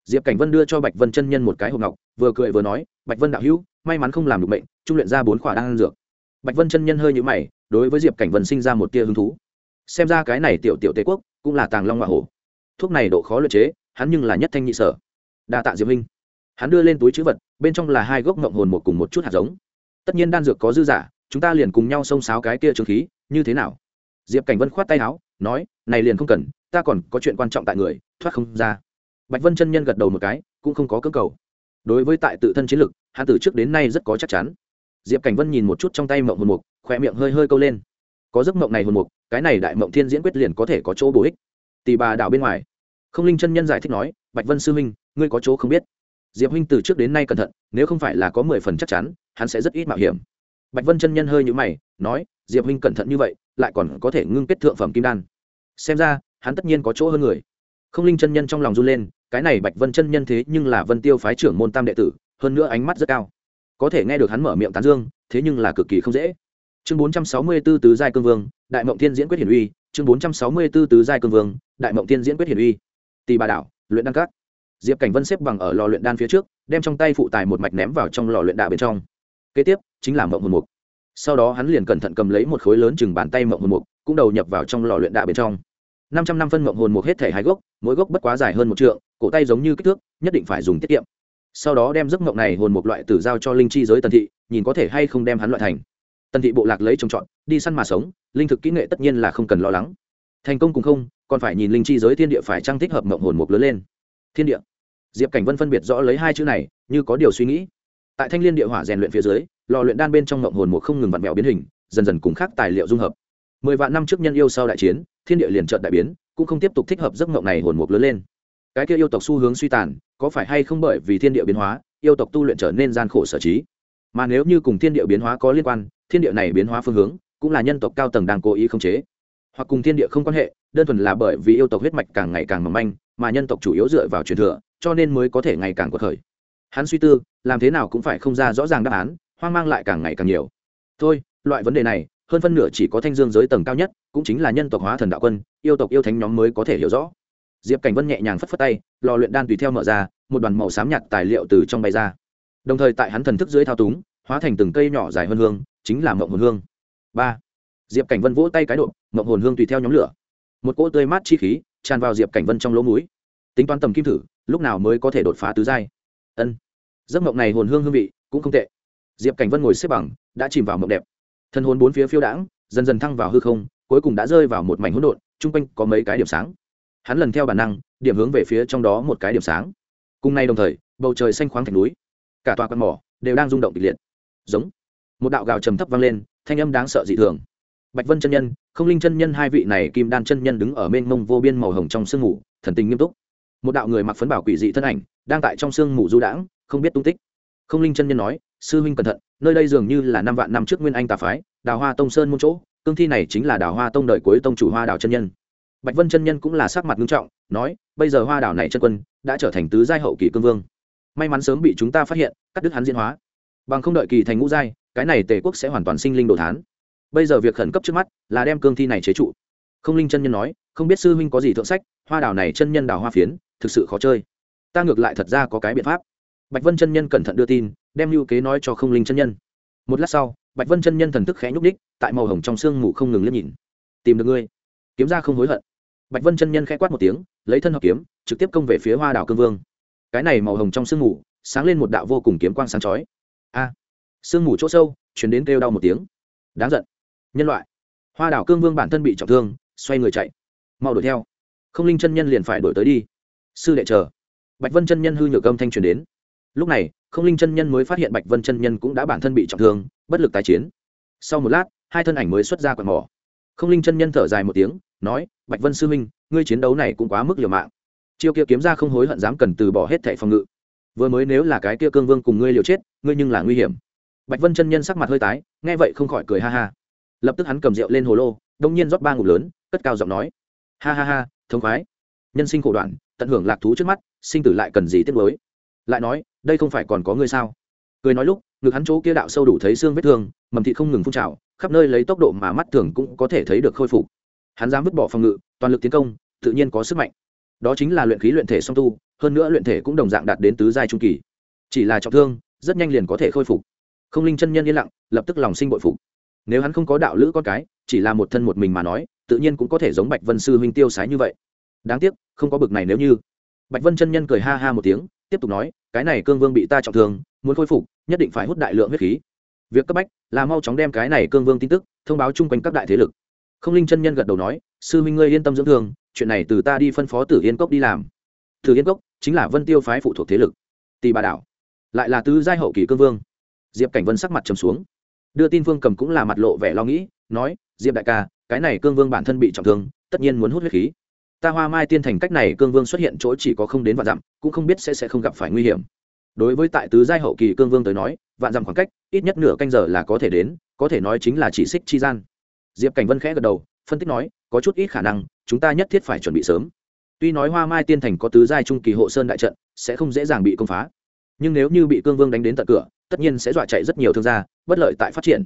Diệp cảnh vân đưa cho bạch vân chân nhân một cái hộp ngọc, vừa cười vừa nói, bạch vân đạo hữu, may mắn không làm được bệnh trung luyện ra bốn khỏa đan dược. Bạch vân chân nhân hơi nhũ mày, đối với diệp cảnh vân sinh ra một tia hứng thú. Xem ra cái này tiểu tiểu tề quốc cũng là tàng long hoa hổ. Thuốc này độ khó luyện chế, hắn nhưng là nhất thanh nhị sở. Đa tạ diệp minh hắn đưa lên túi chữ vật, bên trong là hai gốc ngộng hồn một cùng một chút hạt giống tất nhiên đan dược có dư giả, chúng ta liền cùng nhau xông xáo cái kia trường khí, như thế nào? Diệp cảnh vân khoát tay áo, nói, này liền không cần, ta còn có chuyện quan trọng tại người, thoát không ra. Bạch vân chân nhân gật đầu một cái, cũng không có cơ cầu. Đối với tại tự thân chiến lực, hắn từ trước đến nay rất có chắc chắn. Diệp cảnh vân nhìn một chút trong tay mộng hồn mục khỏe miệng hơi hơi câu lên. Có giấc mộng này hồn mục, cái này đại mộng thiên diễn quyết liền có thể có chỗ bổ ích. Tỷ bà đảo bên ngoài. Không linh chân nhân giải thích nói, bạch vân sư minh ngươi có chỗ không biết diệp huynh từ trước đến nay cẩn thận, nếu không phải là có mười phần chắc chắn, hắn sẽ rất ít mạo hiểm. Bạch vân chân nhân hơi nhũ mày, nói, diệp huynh cẩn thận như vậy, lại còn có thể ngưng kết thượng phẩm kim đan. Xem ra, hắn tất nhiên có chỗ hơn người. Không linh chân nhân trong lòng run lên, cái này bạch vân chân nhân thế nhưng là vân tiêu phái trưởng môn tam đệ tử, hơn nữa ánh mắt rất cao. Có thể nghe được hắn mở miệng tán dương, thế nhưng là cực kỳ không dễ. Chương bốn trăm sáu mươi 464 tứ giai cương vương, đại mộng thiên diễn quyết hiển uy. Chương bốn trăm sáu mươi 464 tứ giai cương vương, đại mộng thiên diễn quyết hiển uy. Tì bà đảo, luyện đan cát diệp cảnh vân xếp bằng ở lò luyện đan phía trước, đem trong tay phụ tài một mạch ném vào trong lò luyện đạ bên trong. Kế tiếp, chính là mộng hồn mục. Sau đó hắn liền cẩn thận cầm lấy một khối lớn chừng bàn tay mộng hồn mục, cũng đầu nhập vào trong lò luyện đạ bên trong. Năm trăm năm phân mộng hồn mục hết thể hai gốc, mỗi gốc bất quá dài hơn một trượng, cổ tay giống như kích thước, nhất định phải dùng tiết kiệm. Sau đó đem giấc mộng này hồn mục loại tử giao cho linh chi giới tần thị, nhìn có thể hay không đem hắn loại thành. Tần thị bộ lạc lấy trồng trọt, đi săn mà sống, linh thực kỹ nghệ tất nhiên là không cần lo lắng. Thành công cùng không, còn phải nhìn linh chi giới thiên địa phải trang thích hợp mộng hồn mục lớn lên thiên địa. Diệp cảnh vân phân biệt rõ lấy hai chữ này, như có điều suy nghĩ. Tại thanh liên địa hỏa rèn luyện phía dưới, lò luyện đan bên trong ngộng hồn một không ngừng vặn vẹo biến hình, dần dần cùng khác tài liệu dung hợp. Mười vạn năm trước nhân yêu sau đại chiến, thiên địa liền trợt đại biến, cũng không tiếp tục thích hợp giấc ngộng này hồn mục lớn lên. Cái kia yêu tộc xu hướng suy tàn, có phải hay không bởi vì thiên địa biến hóa, yêu tộc tu luyện trở nên gian khổ sở trí? Mà nếu như cùng thiên địa biến hóa có liên quan, thiên địa này biến hóa phương hướng, cũng là nhân tộc cao tầng đang cố ý khống chế. Hoặc cùng thiên địa không quan hệ, đơn thuần là bởi vì yêu tộc huyết mạch càng ngày càng mỏng manh mà nhân tộc chủ yếu dựa vào truyền thừa, cho nên mới có thể ngày càng cuộc khởi. Hắn suy tư, làm thế nào cũng phải không ra rõ ràng đáp án, hoang mang lại càng ngày càng nhiều. Thôi, loại vấn đề này, hơn phân nửa chỉ có thanh dương giới tầng cao nhất, cũng chính là nhân tộc hóa thần đạo quân, yêu tộc yêu thánh nhóm mới có thể hiểu rõ. Diệp cảnh vân nhẹ nhàng phất phất tay, lò luyện đan tùy theo mở ra, một đoàn màu xám nhạt tài liệu từ trong bay ra. Đồng thời tại hắn thần thức dưới thao túng, hóa thành từng cây nhỏ dài hơn hương, chính là mộng hồn hương. Ba. Diệp cảnh vân vỗ tay cái độ, mộng hồn hương tùy theo nhóm lửa. Một cỗ tươi mát chi khí tràn vào diệp cảnh vân trong lỗ mũi. Tính toán tầm kim thử, lúc nào mới có thể đột phá tứ giai? Ân. Giấc mộng này hồn hương hương vị cũng không tệ. Diệp cảnh vân ngồi xếp bằng, đã chìm vào mộng đẹp. Thân hồn bốn phía phiêu đãng, dần dần thăng vào hư không, cuối cùng đã rơi vào một mảnh hỗn độn, chung quanh có mấy cái điểm sáng. Hắn lần theo bản năng, điểm hướng về phía trong đó một cái điểm sáng. Cùng nay đồng thời, bầu trời xanh khoáng thành núi. Cả tòa con mỏ đều đang rung động kịch liệt. Giống. Một đạo gào trầm thấp vang lên, thanh âm đáng sợ dị thường bạch vân chân nhân, không linh chân nhân hai vị này kim đan chân nhân đứng ở mênh mông vô biên màu hồng trong sương mù, thần tình nghiêm túc. Một đạo người mặc phấn bảo quỷ dị thân ảnh đang tại trong sương mù du đãng, không biết tung tích. Không linh chân nhân nói, sư huynh cẩn thận, nơi đây dường như là năm vạn năm trước nguyên anh tà phái, đào hoa tông sơn môn chỗ, cương thi này chính là đào hoa tông đời cuối tông chủ hoa đào chân nhân. Bạch vân chân nhân cũng là sắc mặt nghiêm trọng, nói, bây giờ hoa đào này chân quân đã trở thành tứ giai hậu kỳ cương vương. May mắn sớm bị chúng ta phát hiện, cắt đứt hắn diễn hóa. Bằng không đợi kỳ thành ngũ giai, cái này tề quốc sẽ hoàn toàn sinh linh đồ thán bây giờ việc khẩn cấp trước mắt là đem cương thi này chế trụ. Không linh chân nhân nói, không biết sư huynh có gì thượng sách, hoa đào này chân nhân đào hoa phiến, thực sự khó chơi. Ta ngược lại thật ra có cái biện pháp. Bạch vân chân nhân cẩn thận đưa tin, đem lưu kế nói cho không linh chân nhân. Một lát sau, bạch vân chân nhân thần thức khẽ nhúc ních tại màu hồng trong sương mù không ngừng liếc nhìn. Tìm được ngươi. Kiếm ra không hối hận. Bạch vân chân nhân khẽ quát một tiếng, lấy thân hợp kiếm, trực tiếp công về phía hoa đảo cương vương. Cái này màu hồng trong sương mù, sáng lên một đạo vô cùng kiếm quang sáng chói. A. Sương mù chỗ sâu chuyển đến kêu đau một tiếng. Đáng giận nhân loại. Hoa đảo cương vương bản thân bị trọng thương, xoay người chạy. Mau đuổi theo. Không linh chân nhân liền phải đuổi tới đi. Sư đệ chờ. Bạch vân chân nhân hư nhược âm thanh truyền đến. Lúc này, không linh chân nhân mới phát hiện bạch vân chân nhân cũng đã bản thân bị trọng thương, bất lực tái chiến. Sau một lát, hai thân ảnh mới xuất ra quạt mỏ. Không linh chân nhân thở dài một tiếng, nói, bạch vân sư minh ngươi chiến đấu này cũng quá mức liều mạng. Chiêu kia kiếm ra không hối hận dám cần từ bỏ hết thẻ phòng ngự. Vừa mới nếu là cái kia cương vương cùng ngươi liều chết, ngươi nhưng là nguy hiểm. Bạch vân chân nhân sắc mặt hơi tái, nghe vậy không khỏi cười ha ha lập tức hắn cầm rượu lên hồ lô, đông nhiên rót ba ngụm lớn, cất cao giọng nói. Ha ha ha thống khoái. Nhân sinh khổ đoạn, tận hưởng lạc thú trước mắt, sinh tử lại cần gì tiếc mới lại nói, đây không phải còn có ngươi sao? Cười nói lúc, ngực hắn chỗ kia đạo sâu đủ thấy xương vết thương, mầm thịt không ngừng phun trào, khắp nơi lấy tốc độ mà mắt thường cũng có thể thấy được khôi phục. Hắn dám vứt bỏ phòng ngự, toàn lực tiến công, tự nhiên có sức mạnh. Đó chính là luyện khí luyện thể song tu, hơn nữa luyện thể cũng đồng dạng đạt đến tứ giai trung kỳ. Chỉ là trọng thương, rất nhanh liền có thể khôi phục. Không linh chân nhân yên lặng, lập tức lòng sinh bội phục nếu hắn không có đạo lữ con cái, chỉ là một thân một mình mà nói, tự nhiên cũng có thể giống bạch vân sư huynh tiêu sái như vậy. Đáng tiếc, không có bực này nếu như. Bạch vân chân nhân cười ha ha một tiếng, tiếp tục nói, cái này cương vương bị ta trọng thương, muốn khôi phục, nhất định phải hút đại lượng huyết khí. Việc cấp bách là mau chóng đem cái này cương vương tin tức thông báo chung quanh các đại thế lực. Không linh chân nhân gật đầu nói, sư huynh ngươi yên tâm dưỡng thương, chuyện này từ ta đi phân phó tử yên cốc đi làm. Tử yên cốc chính là vân tiêu phái phụ thuộc thế lực. Tì bà đảo lại là tứ giai hậu kỳ cương vương. Diệp cảnh vân sắc mặt trầm xuống đưa tin vương cầm cũng là mặt lộ vẻ lo nghĩ, nói, diệp đại ca, cái này cương vương bản thân bị trọng thương, tất nhiên muốn hút huyết khí. Ta hoa mai tiên thành cách này cương vương xuất hiện chỗ chỉ có không đến vạn dặm, cũng không biết sẽ sẽ không gặp phải nguy hiểm. Đối với tại tứ giai hậu kỳ cương vương tới nói, vạn dặm khoảng cách, ít nhất nửa canh giờ là có thể đến, có thể nói chính là chỉ xích chi gian. Diệp cảnh vân khẽ gật đầu, phân tích nói, có chút ít khả năng, chúng ta nhất thiết phải chuẩn bị sớm. Tuy nói hoa mai tiên thành có tứ giai trung kỳ hộ sơn đại trận, sẽ không dễ dàng bị công phá. Nhưng nếu như bị cương vương đánh đến tận cửa tất nhiên sẽ dọa chạy rất nhiều thương gia, bất lợi tại phát triển.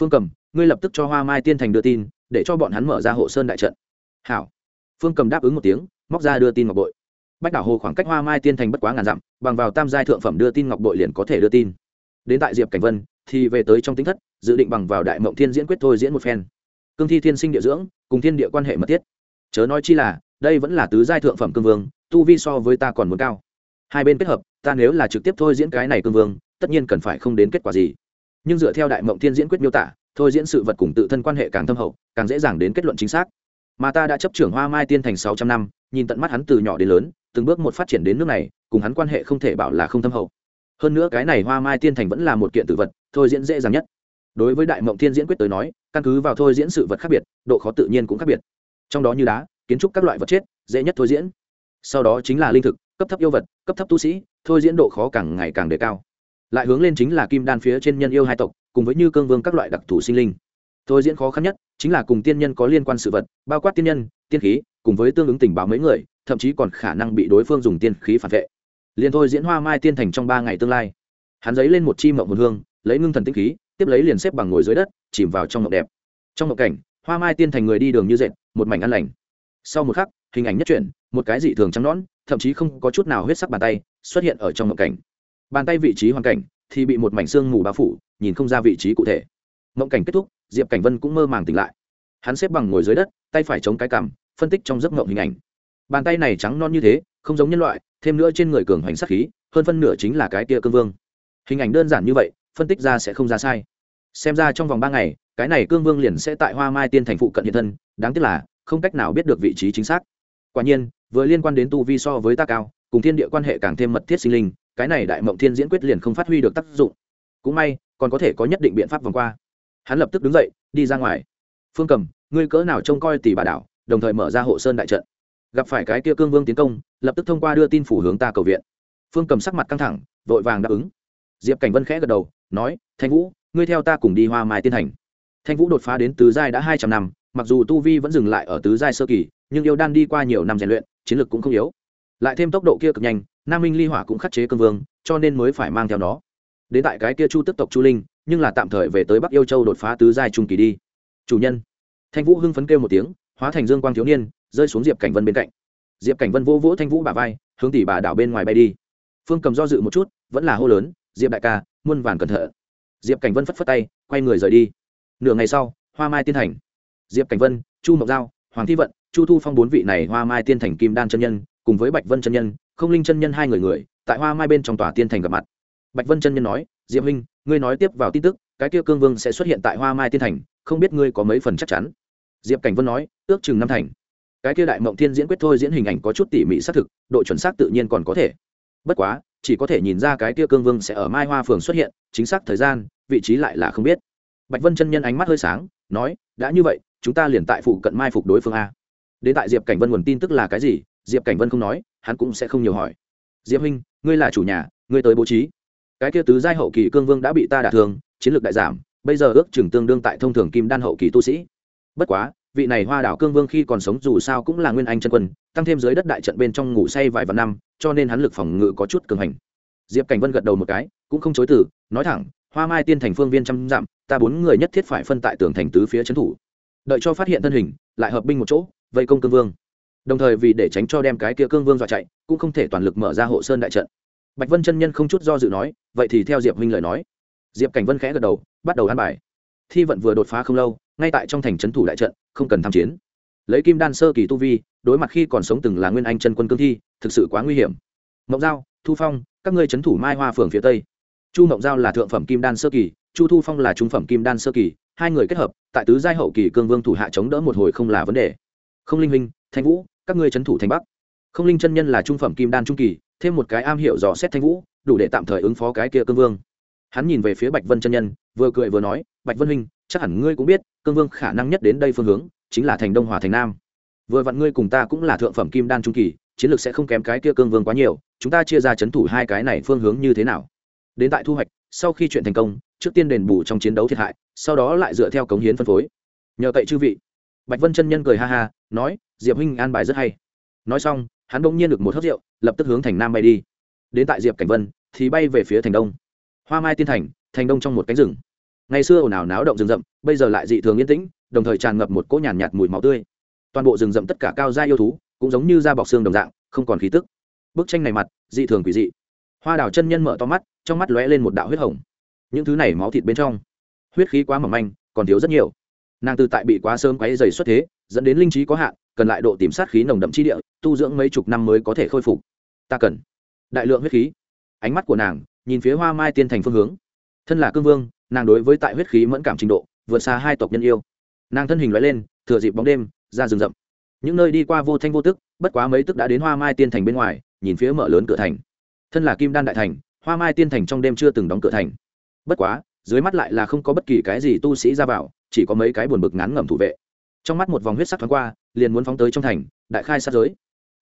Phương cầm, ngươi lập tức cho hoa mai tiên thành đưa tin, để cho bọn hắn mở ra hộ sơn đại trận. Hảo. Phương cầm đáp ứng một tiếng, móc ra đưa tin ngọc bội. Bách đảo hồ khoảng cách hoa mai tiên thành bất quá ngàn dặm, bằng vào tam giai thượng phẩm đưa tin ngọc bội liền có thể đưa tin. Đến tại diệp cảnh vân, thì về tới trong tính thất, dự định bằng vào đại mộng thiên diễn quyết thôi diễn một phen. Cương thi thiên sinh địa dưỡng, cùng thiên địa quan hệ mật thiết. Chớ nói chi là, đây vẫn là tứ giai thượng phẩm cương vương, tu vi so với ta còn muốn cao. Hai bên kết hợp, ta nếu là trực tiếp thôi diễn cái này cương vương tất nhiên cần phải không đến kết quả gì. Nhưng dựa theo đại mộng thiên diễn quyết miêu tả, thôi diễn sự vật cùng tự thân quan hệ càng thâm hậu, càng dễ dàng đến kết luận chính xác. Mà ta đã chấp trưởng hoa mai tiên thành sáu trăm năm, nhìn tận mắt hắn từ nhỏ đến lớn, từng bước một phát triển đến nước này, cùng hắn quan hệ không thể bảo là không thâm hậu. Hơn nữa cái này hoa mai tiên thành vẫn là một kiện tự vật, thôi diễn dễ dàng nhất. Đối với đại mộng thiên diễn quyết tới nói, căn cứ vào thôi diễn sự vật khác biệt, độ khó tự nhiên cũng khác biệt. Trong đó như đá, kiến trúc các loại vật chết, dễ nhất thôi diễn. Sau đó chính là linh thực, cấp thấp yêu vật, cấp thấp tu sĩ, thôi diễn độ khó càng ngày càng đề cao lại hướng lên chính là kim đan phía trên nhân yêu hai tộc, cùng với như cương vương các loại đặc thù sinh linh. Thôi diễn khó khăn nhất chính là cùng tiên nhân có liên quan sự vật, bao quát tiên nhân, tiên khí, cùng với tương ứng tình báo mấy người, thậm chí còn khả năng bị đối phương dùng tiên khí phản vệ. Liền thôi diễn hoa mai tiên thành trong ba ngày tương lai. Hắn giấy lên một chi mộng hồn hương, lấy ngưng thần tinh khí, tiếp lấy liền xếp bằng ngồi dưới đất, chìm vào trong mộng đẹp. Trong mộng cảnh, hoa mai tiên thành người đi đường như dệt, một mảnh ăn lành. Sau một khắc, hình ảnh nhất chuyển, một cái dị thường trắng nõn, thậm chí không có chút nào huyết sắc bàn tay, xuất hiện ở trong mộng cảnh bàn tay vị trí hoàn cảnh thì bị một mảnh xương mù bao phủ, nhìn không ra vị trí cụ thể. Mộng cảnh kết thúc, diệp cảnh vân cũng mơ màng tỉnh lại. Hắn xếp bằng ngồi dưới đất, tay phải chống cái cằm, phân tích trong giấc mộng hình ảnh. Bàn tay này trắng non như thế, không giống nhân loại, thêm nữa trên người cường hoành sắc khí, hơn phân nửa chính là cái kia cương vương. Hình ảnh đơn giản như vậy, phân tích ra sẽ không ra sai. Xem ra trong vòng ba ngày, cái này cương vương liền sẽ tại hoa mai tiên thành phụ cận hiện thân, đáng tiếc là, không cách nào biết được vị trí chính xác. Quả nhiên, vừa liên quan đến tu vi so với ta cao, cùng thiên địa quan hệ càng thêm mật thiết sinh linh cái này đại mộng thiên diễn quyết liền không phát huy được tác dụng. Cũng may, còn có thể có nhất định biện pháp vòng qua. Hắn lập tức đứng dậy, đi ra ngoài. Phương cầm, ngươi cỡ nào trông coi tỷ bà đảo, đồng thời mở ra hộ sơn đại trận. Gặp phải cái kia cương vương tiến công, lập tức thông qua đưa tin phủ hướng ta cầu viện. Phương cầm sắc mặt căng thẳng, vội vàng đáp ứng. Diệp cảnh vân khẽ gật đầu, nói, thanh vũ, ngươi theo ta cùng đi hoa mai tiên hành. Thanh vũ đột phá đến tứ giai đã hai trăm năm, mặc dù tu vi vẫn dừng lại ở tứ giai sơ kỳ, nhưng yêu đan đi qua nhiều năm rèn luyện, chiến lược cũng không yếu. Lại thêm tốc độ kia cực nhanh nam minh ly hỏa cũng khắc chế cương vương, cho nên mới phải mang theo nó. Đến tại cái kia chu tức tộc chu linh, nhưng là tạm thời về tới bắc yêu châu đột phá tứ giai trung kỳ đi. Chủ nhân. Thanh vũ hưng phấn kêu một tiếng, hóa thành dương quang thiếu niên, rơi xuống diệp cảnh vân bên cạnh. Diệp cảnh vân vỗ vỗ thanh vũ bà vai, hướng tỷ bà đảo bên ngoài bay đi. Phương cầm do dự một chút, vẫn là hô lớn, diệp đại ca, muôn vàn cẩn thận. Diệp cảnh vân phất phất tay, quay người rời đi. Nửa ngày sau, hoa mai tiên thành. Diệp cảnh vân, chu mộc giao, hoàng thi vận, chu thu phong bốn vị này hoa mai tiên thành kim đan chân nhân, cùng với bạch vân chân nhân không linh chân nhân hai người người, tại hoa mai bên trong tòa tiên thành gặp mặt. Bạch vân chân nhân nói, diệp huynh, ngươi nói tiếp vào tin tức, cái kia cương vương sẽ xuất hiện tại hoa mai tiên thành, không biết ngươi có mấy phần chắc chắn? Diệp cảnh vân nói, ước chừng năm thành. Cái kia đại mộng thiên diễn quyết thôi diễn hình ảnh có chút tỉ mỉ xác thực, độ chuẩn xác tự nhiên còn có thể. Bất quá, chỉ có thể nhìn ra cái kia cương vương sẽ ở mai hoa phường xuất hiện, chính xác thời gian, vị trí lại là không biết. Bạch vân chân nhân ánh mắt hơi sáng, nói, đã như vậy, chúng ta liền tại phụ cận mai phục đối phương a. Đến tại diệp cảnh vân nguồn tin tức là cái gì diệp cảnh vân không nói, hắn cũng sẽ không nhiều hỏi. Diệp huynh, ngươi là chủ nhà, ngươi tới bố trí. Cái kia tứ giai hậu kỳ cương vương đã bị ta đả thương, chiến lược đại giảm, bây giờ ước chừng tương đương tại thông thường kim đan hậu kỳ tu sĩ. Bất quá, vị này hoa đảo cương vương khi còn sống dù sao cũng là nguyên anh chân quân, tăng thêm dưới đất đại trận bên trong ngủ say vài vạn năm, cho nên hắn lực phòng ngự có chút cường hành. Diệp cảnh vân gật đầu một cái, cũng không chối từ, nói thẳng, hoa mai tiên thành phương viên trăm dặm, ta bốn người nhất thiết phải phân tại tường thành tứ phía trấn thủ. Đợi cho phát hiện thân hình, lại hợp binh một chỗ, vây công cương vương đồng thời vì để tránh cho đem cái kia cương vương dọa chạy, cũng không thể toàn lực mở ra hộ sơn đại trận. Bạch vân chân nhân không chút do dự nói, vậy thì theo diệp huynh lời nói. Diệp cảnh vân khẽ gật đầu, bắt đầu an bài. Thi vận vừa đột phá không lâu, ngay tại trong thành trấn thủ đại trận, không cần tham chiến. Lấy kim đan sơ kỳ tu vi, đối mặt khi còn sống từng là nguyên anh chân quân cương thi, thực sự quá nguy hiểm. Mộng giao, thu phong, các ngươi trấn thủ mai hoa phường phía tây. Chu mộng giao là thượng phẩm kim đan sơ kỳ, chu thu phong là trung phẩm kim đan sơ kỳ, hai người kết hợp, tại tứ giai hậu kỳ cương vương thủ hạ chống đỡ một hồi không là vấn đề. Không linh minh thanh vũ các ngươi trấn thủ thành bắc. Không linh chân nhân là trung phẩm kim đan trung kỳ, thêm một cái am hiểu dò xét thanh vũ, đủ để tạm thời ứng phó cái kia cương vương. Hắn nhìn về phía bạch vân chân nhân, vừa cười vừa nói, bạch vân huynh, chắc hẳn ngươi cũng biết, cương vương khả năng nhất đến đây phương hướng, chính là thành đông hòa thành nam. Vừa vặn ngươi cùng ta cũng là thượng phẩm kim đan trung kỳ, chiến lược sẽ không kém cái kia cương vương quá nhiều, chúng ta chia ra c h ấ n thủ hai cái này phương hướng như thế nào? Đến tại thu hoạch, sau khi chuyện thành công, trước tiên đền bù trong chiến đấu thiệt hại, sau đó lại dựa theo cống hiến phân phối. Nhờ cậy chư vị bạch vân chân nhân cười ha ha nói diệp huynh an bài rất hay. Nói xong hắn bỗng nhiên được một hớt rượu lập tức hướng thành nam bay đi. Đến tại diệp cảnh vân thì bay về phía thành đông. Hoa mai tiên thành thành đông trong một cánh rừng. Ngày xưa ồn ào náo động rừng rậm bây giờ lại dị thường yên tĩnh đồng thời tràn ngập một cỗ nhàn nhạt, nhạt mùi máu tươi. Toàn bộ rừng rậm tất cả cao gia yêu thú cũng giống như da bọc xương đồng dạng không còn khí tức. Bức tranh này mặt dị thường quỷ dị. Hoa đào chân nhân mở to mắt trong mắt lóe lên một đạo huyết hồng. Những thứ này máu thịt bên trong huyết khí quá mỏng manh còn thiếu rất nhiều nàng từ tại bị quá sớm quấy dày xuất thế, dẫn đến linh trí có hạn, cần lại độ tìm sát khí nồng đậm chi địa, tu dưỡng mấy chục năm mới có thể khôi phục. Ta cần đại lượng huyết khí. Ánh mắt của nàng nhìn phía hoa mai tiên thành phương hướng. Thân là cương vương, nàng đối với tại huyết khí mẫn cảm trình độ, vượt xa hai tộc nhân yêu. Nàng thân hình loại lên, thừa dịp bóng đêm, ra rừng rậm. Những nơi đi qua vô thanh vô tức, bất quá mấy tức đã đến hoa mai tiên thành bên ngoài, nhìn phía mở lớn cửa thành. Thân là kim đan đại thành, hoa mai tiên thành trong đêm chưa từng đóng cửa thành. Bất quá, dưới mắt lại là không có bất kỳ cái gì tu sĩ ra vào chỉ có mấy cái buồn bực ngắn ngẩm thủ vệ. Trong mắt một vòng huyết sắc thoáng qua, liền muốn phóng tới trong thành, đại khai sát giới.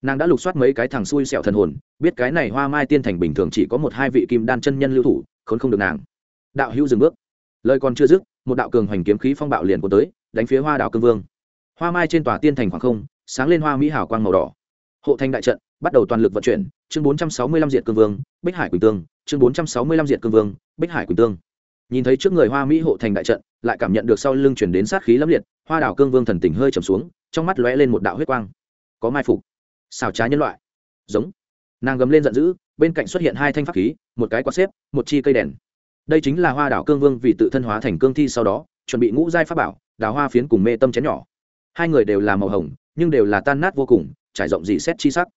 Nàng đã lục soát mấy cái thằng xui xẻo thần hồn, biết cái này hoa mai tiên thành bình thường chỉ có một hai vị kim đan chân nhân lưu thủ, khốn không được nàng. Đạo hữu dừng bước. Lời còn chưa dứt, một đạo cường hoành kiếm khí phong bạo liền của tới, đánh phía hoa đảo cương vương. Hoa mai trên tòa tiên thành khoảng không, sáng lên hoa mỹ hảo quang màu đỏ. Hộ thành đại trận, bắt đầu toàn lực vận chuyển, chương bốn trăm sáu mươi lăm diện cương vương, bích hải quỳnh tương, chương bốn trăm sáu mươi lăm diện cương vương, bích hải quỳnh tương. Nhìn thấy trước người hoa mỹ hộ thành đại trận lại cảm nhận được sau lưng chuyển đến sát khí lâm liệt, hoa đảo cương vương thần tình hơi trầm xuống, trong mắt lóe lên một đạo huyết quang. Có mai phục. Xào trá nhân loại. Giống. Nàng gầm lên giận dữ, bên cạnh xuất hiện hai thanh pháp khí, một cái quạt xếp, một chi cây đèn. Đây chính là hoa đảo cương vương vì tự thân hóa thành cương thi sau đó, chuẩn bị ngũ giai pháp bảo, đào hoa phiến cùng mê tâm chén nhỏ. Hai người đều là màu hồng, nhưng đều là tan nát vô cùng, trải rộng dị xét chi sắc.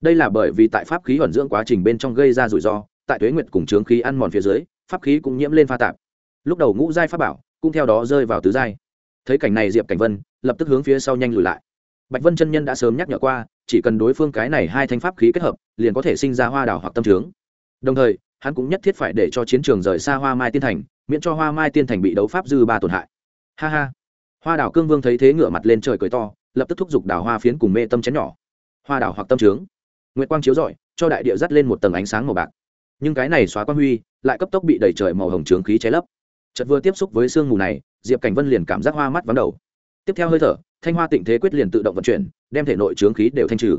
Đây là bởi vì tại pháp khí ẩn dưỡng quá trình bên trong gây ra rủi ro, tại tuế nguyệt cùng trướng khí ăn mòn phía dưới, pháp khí cũng nhiễm lên pha tạp. Lúc đầu ngũ giai pháp bảo cũng theo đó rơi vào tứ giai. Thấy cảnh này diệp cảnh vân lập tức hướng phía sau nhanh lùi lại. Bạch vân chân nhân đã sớm nhắc nhở qua, chỉ cần đối phương cái này hai thanh pháp khí kết hợp, liền có thể sinh ra hoa đảo hoặc tâm trướng. Đồng thời, hắn cũng nhất thiết phải để cho chiến trường rời xa hoa mai tiên thành, miễn cho hoa mai tiên thành bị đấu pháp dư ba tổn hại. Ha ha. Hoa đảo cương vương thấy thế ngửa mặt lên trời cười to, lập tức thúc giục đảo hoa phiến cùng mê tâm chén nhỏ. Hoa đảo hoặc tâm trướng. Nguyệt quang chiếu rọi, cho đại địa dắt lên một tầng ánh sáng màu bạc. Nhưng cái này xóa quang huy, lại cấp tốc bị đẩy trời màu hồng trướng khí cháy lấp chật vừa tiếp xúc với sương mù này, diệp cảnh vân liền cảm giác hoa mắt vắng đầu. Tiếp theo hơi thở, thanh hoa tịnh thế quyết liền tự động vận chuyển, đem thể nội trướng khí đều thanh trừ.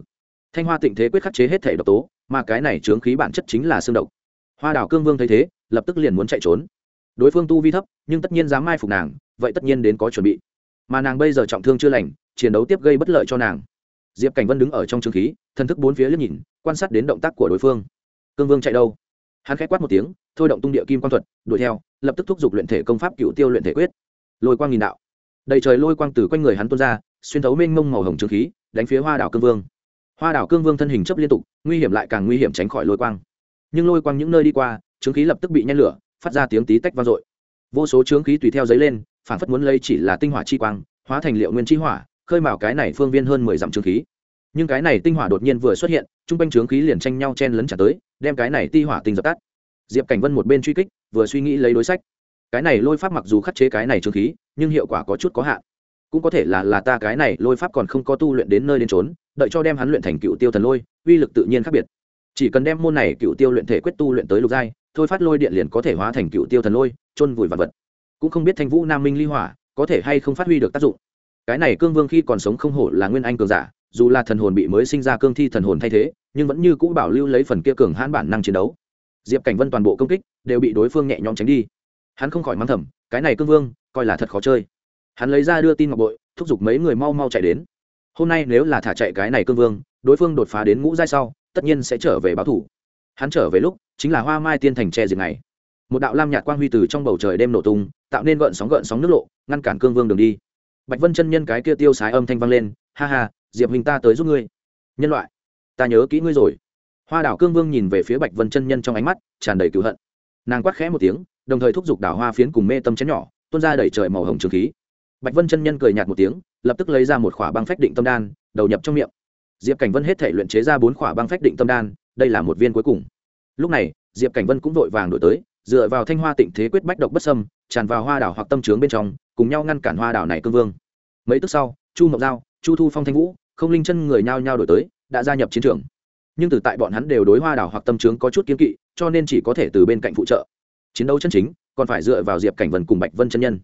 Thanh hoa tịnh thế quyết khắc chế hết thể độc tố, mà cái này trướng khí bản chất chính là xương độc. Hoa đảo cương vương thấy thế, lập tức liền muốn chạy trốn. Đối phương tu vi thấp, nhưng tất nhiên dám mai phục nàng, vậy tất nhiên đến có chuẩn bị. Mà nàng bây giờ trọng thương chưa lành, chiến đấu tiếp gây bất lợi cho nàng. Diệp cảnh vân đứng ở trong trướng khí thân thức bốn phía liếc nhìn, quan sát đến động tác của đối phương. Cương vương chạy đâu? Hắn k h á c quát một tiếng, thôi động tung địa kim quang thuật, đuổi theo lập tức thúc giục luyện thể công pháp cựu tiêu luyện thể quyết. Lôi quang nghìn đạo. Đầy trời lôi quang từ quanh người hắn tuôn ra, xuyên thấu mênh mông màu hồng trương khí, đánh phía hoa đảo cương vương. Hoa đảo cương vương thân hình chấp liên tục, nguy hiểm lại càng nguy hiểm tránh khỏi lôi quang. Nhưng lôi quang những nơi đi qua trương khí lập tức bị nhen lửa, phát ra tiếng tí tách vang dội. Vô số trương khí tùy theo giấy lên, phản phất muốn lấy chỉ là tinh hỏa chi quang, hóa thành liệu nguyên chi hỏa, khơi mào cái này phương viên hơn mười dặm trương khí. Nhưng cái này tinh hỏa đột nhiên vừa xuất hiện, trung quanh trướng khí liền tranh nhau chen lấn trả tới, đem cái này ti hỏa tinh dập tắt diệp cảnh vân một bên truy kích, vừa suy nghĩ lấy đối sách. Cái này lôi pháp mặc dù khắc chế cái này trướng khí, nhưng hiệu quả có chút có hạn. Cũng có thể là là ta cái này lôi pháp còn không có tu luyện đến nơi đến trốn đợi cho đem hắn luyện thành cựu tiêu thần lôi, uy lực tự nhiên khác biệt. Chỉ cần đem môn này cựu tiêu luyện thể quyết tu luyện tới lục giai, thôi phát lôi điện liền có thể hóa thành cựu tiêu thần lôi, chôn vùi vật vật. Cũng không biết thanh vũ nam minh ly hỏa, có thể hay không phát huy được tác dụng. Cái này cương vương khi còn sống không hổ là nguyên anh cường giả, dù là thần hồn bị mới sinh ra cương thi thần hồn thay thế, nhưng vẫn như cũ bảo lưu lấy phần kia cường hãn bản năng chiến đấu diệp cảnh vân toàn bộ công kích đều bị đối phương nhẹ nhõm tránh đi hắn không khỏi mắng thầm cái này cương vương coi là thật khó chơi hắn lấy ra đưa tin ngọc bội thúc giục mấy người mau mau chạy đến hôm nay nếu là thả chạy cái này cương vương đối phương đột phá đến ngũ giai sau tất nhiên sẽ trở về báo thủ hắn trở về lúc chính là hoa mai tiên thành tre diệt này một đạo lam nhạt quang huy từ trong bầu trời đêm nổ tung tạo nên gợn sóng gợn sóng nước lộ ngăn cản cương vương đường đi bạch vân chân nhân cái kia tiêu sái âm thanh vang lên ha ha diệp hình ta tới giúp ngươi nhân loại ta nhớ kỹ ngươi rồi hoa đảo cương vương nhìn về phía bạch vân chân nhân trong ánh mắt tràn đầy cựu hận. Nàng quát khẽ một tiếng, đồng thời thúc giục đảo hoa phiến cùng mê tâm chén nhỏ, tuôn ra đẩy trời màu hồng trường khí. Bạch vân chân nhân cười nhạt một tiếng, lập tức lấy ra một khỏa băng phách định tâm đan, đầu nhập trong miệng. Diệp cảnh vân hết thể luyện chế ra bốn khỏa băng phách định tâm đan, đây là một viên cuối cùng. Lúc này, diệp cảnh vân cũng vội vàng đổi tới, dựa vào thanh hoa tịnh thế quyết bách độc bất sâm tràn vào hoa đảo hoặc tâm trướng bên trong, cùng nhau ngăn cản hoa đảo này cương vương. Mấy tức sau, chu mộc giao, chu thu phong thanh vũ, không linh chân người nhao nhao đổi tới, đã gia nhập chiến trường nhưng từ tại bọn hắn đều đối hoa đảo hoặc tâm trướng có chút kiên kỵ, cho nên chỉ có thể từ bên cạnh phụ trợ. Chiến đấu chân chính, còn phải dựa vào diệp cảnh vân cùng bạch vân chân nhân.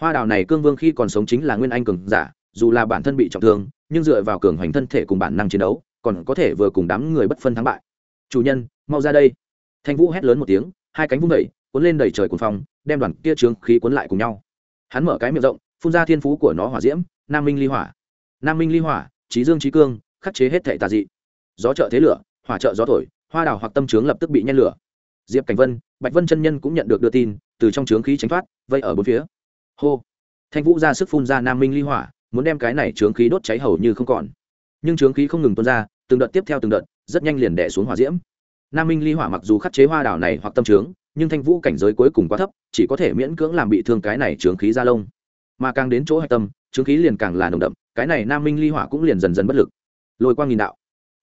Hoa đảo này cương vương khi còn sống chính là nguyên anh cường giả, dù là bản thân bị trọng thương, nhưng dựa vào cường hoành thân thể cùng bản năng chiến đấu, còn có thể vừa cùng đám người bất phân thắng bại. Chủ nhân, mau ra đây. Thanh vũ hét lớn một tiếng, hai cánh vung vẩy cuốn lên đầy trời cuồng phong, đem đoàn kia trướng khí cuốn lại cùng nhau. Hắn mở cái miệng rộng, phun ra thiên phú của nó hỏa diễm, nam minh ly hỏa. Nam minh ly hỏa trí dương trí cương, khắc chế hết thệ tà dị gió trợ thế lửa, hỏa trợ gió thổi, hoa đào hoặc tâm trướng lập tức bị nhen lửa. Diệp cảnh vân, bạch vân chân nhân cũng nhận được đưa tin, từ trong trướng khí tránh thoát, vây ở bốn phía. Hô! Thanh vũ ra sức phun ra nam minh ly hỏa, muốn đem cái này trướng khí đốt cháy hầu như không còn. Nhưng trướng khí không ngừng tuôn ra, từng đợt tiếp theo từng đợt, rất nhanh liền đẻ xuống hỏa diễm. Nam minh ly hỏa mặc dù khắc chế hoa đảo này hoặc tâm trướng, nhưng thanh vũ cảnh giới cuối cùng quá thấp, chỉ có thể miễn cưỡng làm bị thương cái này trướng khí ra lông. Mà càng đến chỗ hạch tâm, trướng khí liền càng là nồng đậm, cái này nam minh ly hỏa cũng liền dần dần bất lực. Lôi quang nghìn đạo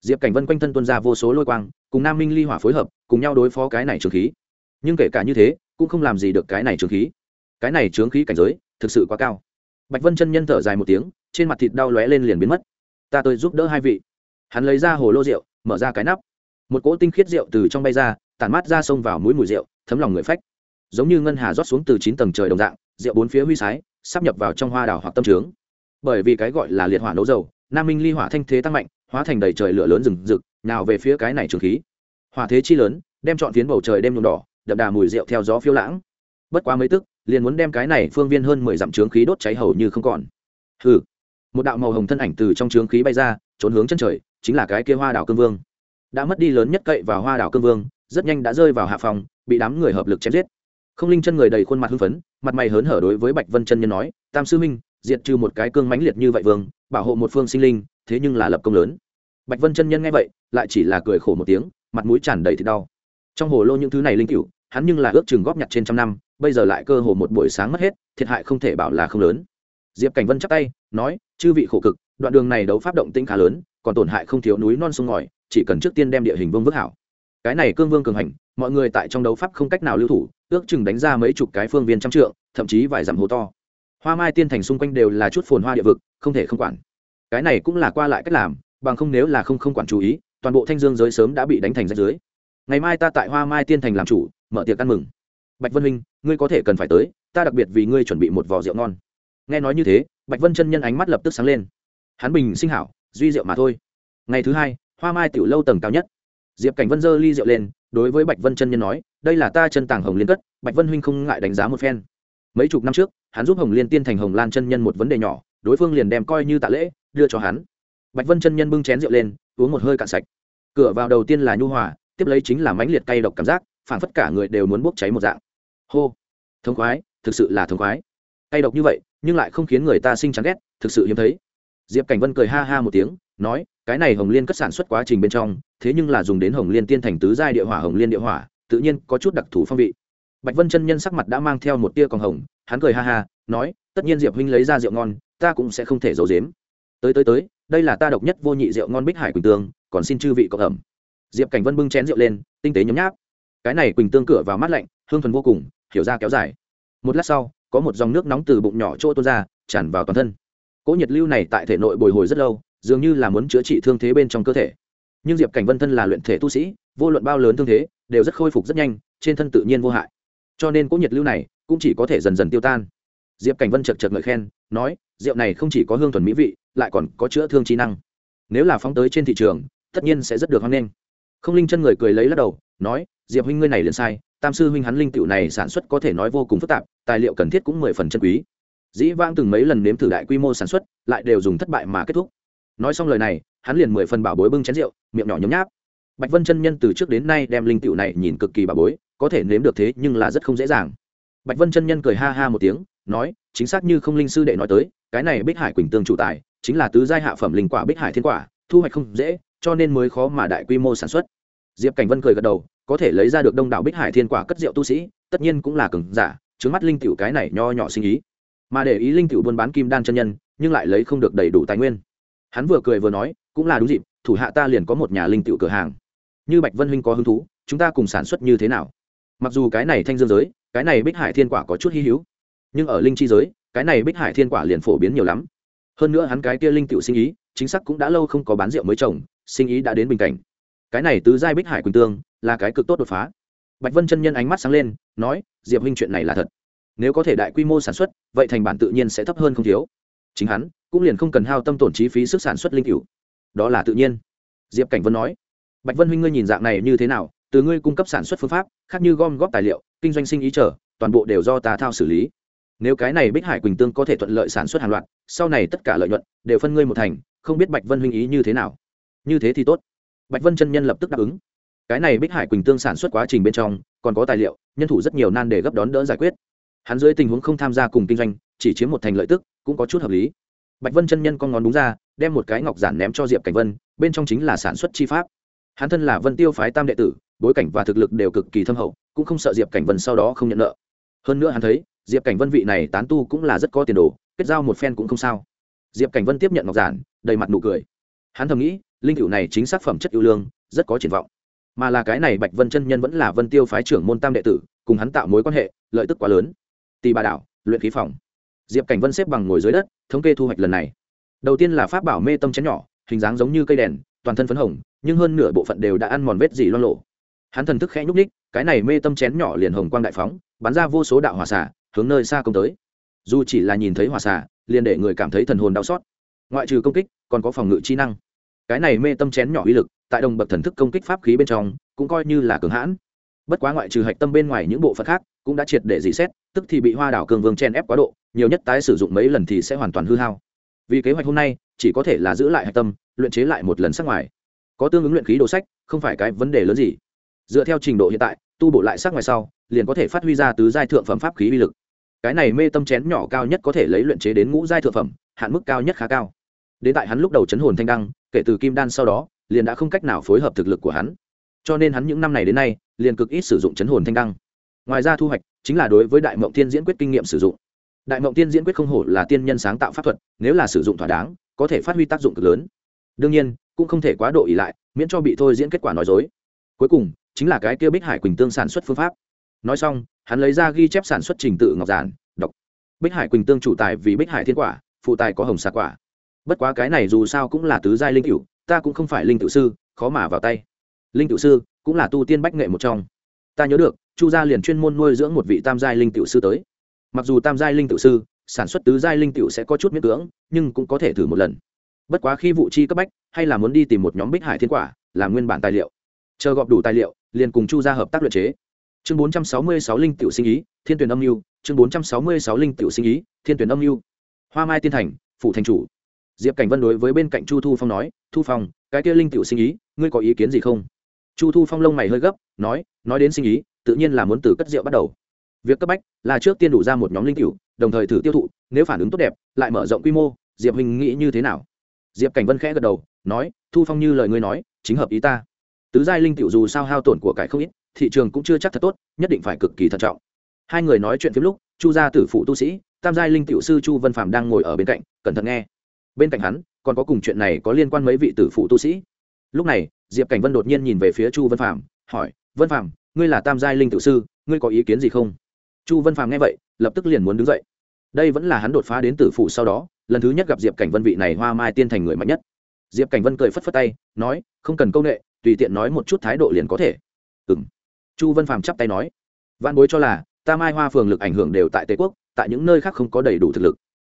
diệp cảnh vân quanh thân tuân ra vô số lôi quang cùng nam minh ly hỏa phối hợp cùng nhau đối phó cái này trường khí nhưng kể cả như thế cũng không làm gì được cái này trường khí cái này trướng khí cảnh giới thực sự quá cao bạch vân chân nhân thở dài một tiếng trên mặt thịt đau lóe lên liền biến mất ta tôi giúp đỡ hai vị hắn lấy ra hồ lô rượu mở ra cái nắp một cỗ tinh khiết rượu từ trong bay ra tản mát ra sông vào mũi mùi rượu thấm lòng người phách giống như ngân hà rót xuống từ chín tầng trời đồng dạng rượu bốn phía huy sái sắp nhập vào trong hoa đảo hoặc tâm trướng bởi vì cái gọi là liệt hỏa nấu dầu nam minh ly hỏa thanh thế tăng mạnh hóa thành đầy trời lửa lớn rừng rực, nào về phía cái này trường khí. Hòa thế chi lớn, đem chọn phiến bầu trời đem nhuộm đỏ, đậm đà mùi rượu theo gió phiêu lãng. Bất quá mấy tức, liền muốn đem cái này phương viên hơn mười dặm trướng khí đốt cháy hầu như không còn. Hừ. Một đạo màu hồng thân ảnh từ trong trướng khí bay ra, trốn hướng chân trời, chính là cái kia hoa đảo cương vương. Đã mất đi lớn nhất cậy vào hoa đảo cương vương, rất nhanh đã rơi vào hạ phòng, bị đám người hợp lực chém giết. Không linh chân người đầy khuôn mặt hưng phấn, mặt mày hớn hở đối với bạch vân chân nhân nói, tam sư minh diệt trừ một cái cương mãnh liệt như vậy vương, bảo hộ một phương sinh linh thế nhưng là lập công lớn. Bạch vân chân nhân nghe vậy, lại chỉ là cười khổ một tiếng, mặt mũi tràn đầy thì đau. Trong hồ lô những thứ này linh cựu hắn nhưng là ước chừng góp nhặt trên trăm năm, bây giờ lại cơ hồ một buổi sáng mất hết, thiệt hại không thể bảo là không lớn. Diệp cảnh vân chắp tay, nói, chư vị khổ cực, đoạn đường này đấu pháp động tĩnh khá lớn, còn tổn hại không thiếu núi non sông ngòi, chỉ cần trước tiên đem địa hình vương vức hảo. Cái này cương vương cường hành, mọi người tại trong đấu pháp không cách nào lưu thủ, ước chừng đánh ra mấy chục cái phương viên trăm trượng, thậm chí vài dặm hố to. Hoa mai tiên thành xung quanh đều là chút phồn hoa địa vực, không thể không quản cái này cũng là qua lại cách làm, bằng không nếu là không không quản chú ý, toàn bộ thanh dương giới sớm đã bị đánh thành rách dưới ngày mai ta tại hoa mai tiên thành làm chủ, mở tiệc ăn mừng. Bạch vân huynh, ngươi có thể cần phải tới, ta đặc biệt vì ngươi chuẩn bị một vò rượu ngon. Nghe nói như thế, bạch vân chân nhân ánh mắt lập tức sáng lên. Hắn bình sinh hảo, duy rượu mà thôi. Ngày thứ hai, hoa mai tiểu lâu tầng cao nhất. Diệp cảnh vân dơ ly rượu lên, đối với bạch vân chân nhân nói, đây là ta chân tàng hồng liên cất, bạch vân huynh không ngại đánh giá một phen. Mấy chục năm trước, hắn giúp hồng liên tiên thành hồng lan chân nhân một vấn đề nhỏ, đối phương liền đem coi như tạ lễ đưa cho hắn. Bạch vân chân nhân bưng chén rượu lên, uống một hơi cạn sạch. Cửa vào đầu tiên là nhu hòa, tiếp lấy chính là mãnh liệt cay độc cảm giác phản phất cả người đều muốn bốc cháy một dạng. Hô! Thống khoái, thực sự là thống khoái. Cay độc như vậy, nhưng lại không khiến người ta sinh chán ghét, thực sự hiếm thấy. Diệp cảnh vân cười ha ha một tiếng, nói, cái này hồng liên cất sản xuất quá trình bên trong, thế nhưng là dùng đến hồng liên tiên thành tứ giai địa hỏa, hồng liên địa hỏa, tự nhiên có chút đặc thù phong vị. Bạch vân chân nhân sắc mặt đã mang theo một tia còn hồng, hắn cười ha ha, nói, tất nhiên diệp huynh lấy ra rượu ngon, ta cũng sẽ không thể giấu dếm tới tới tới, đây là ta độc nhất vô nhị rượu ngon bích hải quỳnh tương, còn xin chư vị cộng ẩm. Diệp cảnh vân bưng chén rượu lên, tinh tế nhấm nháp. Cái này quỳnh tương cửa vào mát lạnh, hương thuần vô cùng, hiểu ra kéo dài. Một lát sau, có một dòng nước nóng từ bụng nhỏ chỗ tuôn ra, tràn vào toàn thân. Cỗ nhiệt lưu này tại thể nội bồi hồi rất lâu, dường như là muốn chữa trị thương thế bên trong cơ thể. Nhưng diệp cảnh vân thân là luyện thể tu sĩ, vô luận bao lớn thương thế, đều rất khôi phục rất nhanh, trên thân tự nhiên vô hại. Cho nên cỗ nhiệt lưu này cũng chỉ có thể dần dần tiêu tan. Diệp cảnh vân chật chật ngợi khen, nói, rượu này không chỉ có hương thuần mỹ vị lại còn có chữa thương trí năng. Nếu là phóng tới trên thị trường, tất nhiên sẽ rất được hoan nghênh. Không linh chân người cười lấy lắc đầu, nói, diệp huynh ngươi này liền sai, tam sư huynh hắn linh tựu này sản xuất có thể nói vô cùng phức tạp, tài liệu cần thiết cũng mười phần chân quý. Dĩ vãng từng mấy lần nếm thử đại quy mô sản xuất, lại đều dùng thất bại mà kết thúc. Nói xong lời này, hắn liền mười phần bảo bối bưng chén rượu, miệng nhỏ nhấm nháp. Bạch vân chân nhân từ trước đến nay đem linh tựu này nhìn cực kỳ bảo bối, có thể nếm được thế nhưng là rất không dễ dàng. Bạch vân chân nhân cười ha ha một tiếng nói, chính xác như không linh sư đệ nói tới, cái này bích hải quỳnh tương chủ tài, chính là tứ giai hạ phẩm linh quả bích hải thiên quả, thu hoạch không dễ, cho nên mới khó mà đại quy mô sản xuất. Diệp cảnh vân cười gật đầu, có thể lấy ra được đông đảo bích hải thiên quả cất rượu tu sĩ, tất nhiên cũng là cường giả trứng mắt linh tiểu cái này nho nhỏ sinh ý. Mà để ý linh tiểu buôn bán kim đan chân nhân, nhưng lại lấy không được đầy đủ tài nguyên. Hắn vừa cười vừa nói, cũng là đúng dịp, thủ hạ ta liền có một nhà linh tiểu cửa hàng. Như bạch vân huynh có hứng thú, chúng ta cùng sản xuất như thế nào? Mặc dù cái này thanh dương giới, cái này bích hải thiên quả có chút hy hữu nhưng ở linh chi giới, cái này bích hải thiên quả liền phổ biến nhiều lắm. Hơn nữa hắn cái kia linh tiểu sinh ý, chính xác cũng đã lâu không có bán rượu mới trồng, sinh ý đã đến bình cảnh. Cái này tứ giai bích hải quỳnh tương, là cái cực tốt đột phá. Bạch vân chân nhân ánh mắt sáng lên, nói, diệp huynh chuyện này là thật. Nếu có thể đại quy mô sản xuất, vậy thành bản tự nhiên sẽ thấp hơn không thiếu. Chính hắn, cũng liền không cần hao tâm tổn chi phí sức sản xuất linh cựu đó là tự nhiên. Diệp cảnh vân nói, bạch vân huynh ngươi nhìn dạng này như thế nào? Từ ngươi cung cấp sản xuất phương pháp, khác như gom góp tài liệu, kinh doanh sinh ý trở toàn bộ đều do ta thao xử lý nếu cái này bích hải quỳnh tương có thể thuận lợi sản xuất hàng loạt, sau này tất cả lợi nhuận đều phân ngươi một thành, không biết bạch vân huynh ý như thế nào. Như thế thì tốt. Bạch vân chân nhân lập tức đáp ứng. Cái này bích hải quỳnh tương sản xuất quá trình bên trong, còn có tài liệu, nhân thủ rất nhiều nan để gấp đón đỡ giải quyết. Hắn dưới tình huống không tham gia cùng kinh doanh, chỉ chiếm một thành lợi tức, cũng có chút hợp lý. Bạch vân chân nhân con ngón đúng ra, đem một cái ngọc giản ném cho diệp cảnh vân, bên trong chính là sản xuất chi pháp. Hắn thân là vân tiêu phái tam đệ tử, bối cảnh và thực lực đều cực kỳ thâm hậu, cũng không sợ diệp cảnh vân sau đó không nhận nợ. Hơn nữa hắn thấy diệp cảnh vân vị này tán tu cũng là rất có tiền đồ kết giao một phen cũng không sao diệp cảnh vân tiếp nhận ngọc giản đầy mặt nụ cười hắn thầm nghĩ linh cựu này chính xác phẩm chất ưu lương rất có triển vọng mà là cái này bạch vân chân nhân vẫn là vân tiêu phái trưởng môn tam đệ tử cùng hắn tạo mối quan hệ lợi tức quá lớn tì bà đảo luyện khí phòng diệp cảnh vân xếp bằng ngồi dưới đất thống kê thu hoạch lần này đầu tiên là pháp bảo mê tâm chén nhỏ hình dáng giống như cây đèn toàn thân phấn hồng nhưng hơn nửa bộ phận đều đã ăn mòn vết dỉ loan lộ hắn thần thức khẽ nhúc ních cái này mê tâm chén nhỏ liền hồng quang đại phóng bắn ra vô số đạo hòa xả hướng nơi xa công tới. Dù chỉ là nhìn thấy hòa xả liền để người cảm thấy thần hồn đau xót. Ngoại trừ công kích, còn có phòng ngự chi năng. Cái này mê tâm chén nhỏ uy lực, tại đồng bậc thần thức công kích pháp khí bên trong, cũng coi như là cường hãn. Bất quá ngoại trừ hạch tâm bên ngoài những bộ phận khác, cũng đã triệt để dì xét, tức thì bị hoa đảo cường vương chen ép quá độ, nhiều nhất tái sử dụng mấy lần thì sẽ hoàn toàn hư hao. Vì kế hoạch hôm nay, chỉ có thể là giữ lại hạch tâm, luyện chế lại một lần sắc ngoài. Có tương ứng luyện khí đồ sách, không phải cái vấn đề lớn gì. Dựa theo trình độ hiện tại, tu bổ lại sắc ngoài sau, liền có thể phát huy ra tứ giai thượng phẩm pháp khí uy lực cái này mê tâm chén nhỏ cao nhất có thể lấy luyện chế đến ngũ giai thượng phẩm, hạn mức cao nhất khá cao. Đến tại hắn lúc đầu chấn hồn thanh đăng, kể từ kim đan sau đó, liền đã không cách nào phối hợp thực lực của hắn. Cho nên hắn những năm này đến nay, liền cực ít sử dụng chấn hồn thanh đăng. Ngoài ra thu hoạch chính là đối với đại mộng tiên diễn quyết kinh nghiệm sử dụng. Đại mộng tiên diễn quyết không hổ là tiên nhân sáng tạo pháp thuật, nếu là sử dụng thỏa đáng, có thể phát huy tác dụng cực lớn. Đương nhiên, cũng không thể quá độ ỉ lại, miễn cho bị thôi diễn kết quả nói dối. Cuối cùng, chính là cái kia bích hải quỳnh tương sản xuất phương pháp. Nói xong hắn lấy ra ghi chép sản xuất trình tự ngọc giản, đọc. Bích hải quỳnh tương chủ tài vì bích hải thiên quả, phụ tài có hồng xà quả. Bất quá cái này dù sao cũng là tứ giai linh cựu ta cũng không phải linh cựu sư, khó mà vào tay. Linh cựu sư cũng là tu tiên bách nghệ một trong. Ta nhớ được, chu gia liền chuyên môn nuôi dưỡng một vị tam giai linh cựu sư tới. Mặc dù tam giai linh cựu sư, sản xuất tứ giai linh cựu sẽ có chút miễn cưỡng, nhưng cũng có thể thử một lần. Bất quá khi vụ chi cấp bách, hay là muốn đi tìm một nhóm bích hải thiên quả làm nguyên bản tài liệu. Chờ gọp đủ tài liệu, liền cùng chu gia hợp tác luyện chế chương bốn trăm sáu mươi sáu linh tiểu sinh ý, thiên tuyển âm mưu, chương bốn trăm sáu mươi sáu linh tiểu sinh ý, thiên tuyển âm mưu. Hoa mai tiên thành, phủ thành chủ. Diệp cảnh vân đối với bên cạnh chu thu phong nói, thu phong, cái kia linh tiểu sinh ý, ngươi có ý kiến gì không? Chu thu phong lông mày hơi gấp, nói nói đến sinh ý, tự nhiên là muốn từ cất rượu bắt đầu. Việc cấp bách là trước tiên đủ ra một nhóm linh cựu đồng thời thử tiêu thụ, nếu phản ứng tốt đẹp, lại mở rộng quy mô, diệp huynh nghĩ như thế nào? Diệp cảnh vân khẽ gật đầu, nói, thu phong như lời ngươi nói, chính hợp ý ta. Tứ giai linh cựu dù sao hao tổn của cải không ít thị trường cũng chưa chắc thật tốt, nhất định phải cực kỳ thận trọng. Hai người nói chuyện phim lúc, chu gia tử phụ tu sĩ, tam giai linh tiểu sư chu vân phạm đang ngồi ở bên cạnh, cẩn thận nghe. Bên cạnh hắn, còn có cùng chuyện này có liên quan mấy vị tử phụ tu sĩ. Lúc này, diệp cảnh vân đột nhiên nhìn về phía chu vân phạm hỏi, vân phạm ngươi là tam giai linh tiểu sư, ngươi có ý kiến gì không? Chu vân phạm nghe vậy, lập tức liền muốn đứng dậy. Đây vẫn là hắn đột phá đến tử phụ sau đó, lần thứ nhất gặp diệp cảnh vân vị này hoa mai tiên thành người mạnh nhất. Diệp cảnh vân cười phất phất tay, nói, không cần câu nghệ tùy tiện nói một chút thái độ liền có thể. Ừ m chu vân phàm chắp tay nói văn bối cho là, ta mai hoa phường lực ảnh hưởng đều tại tề quốc, tại những nơi khác không có đầy đủ thực lực.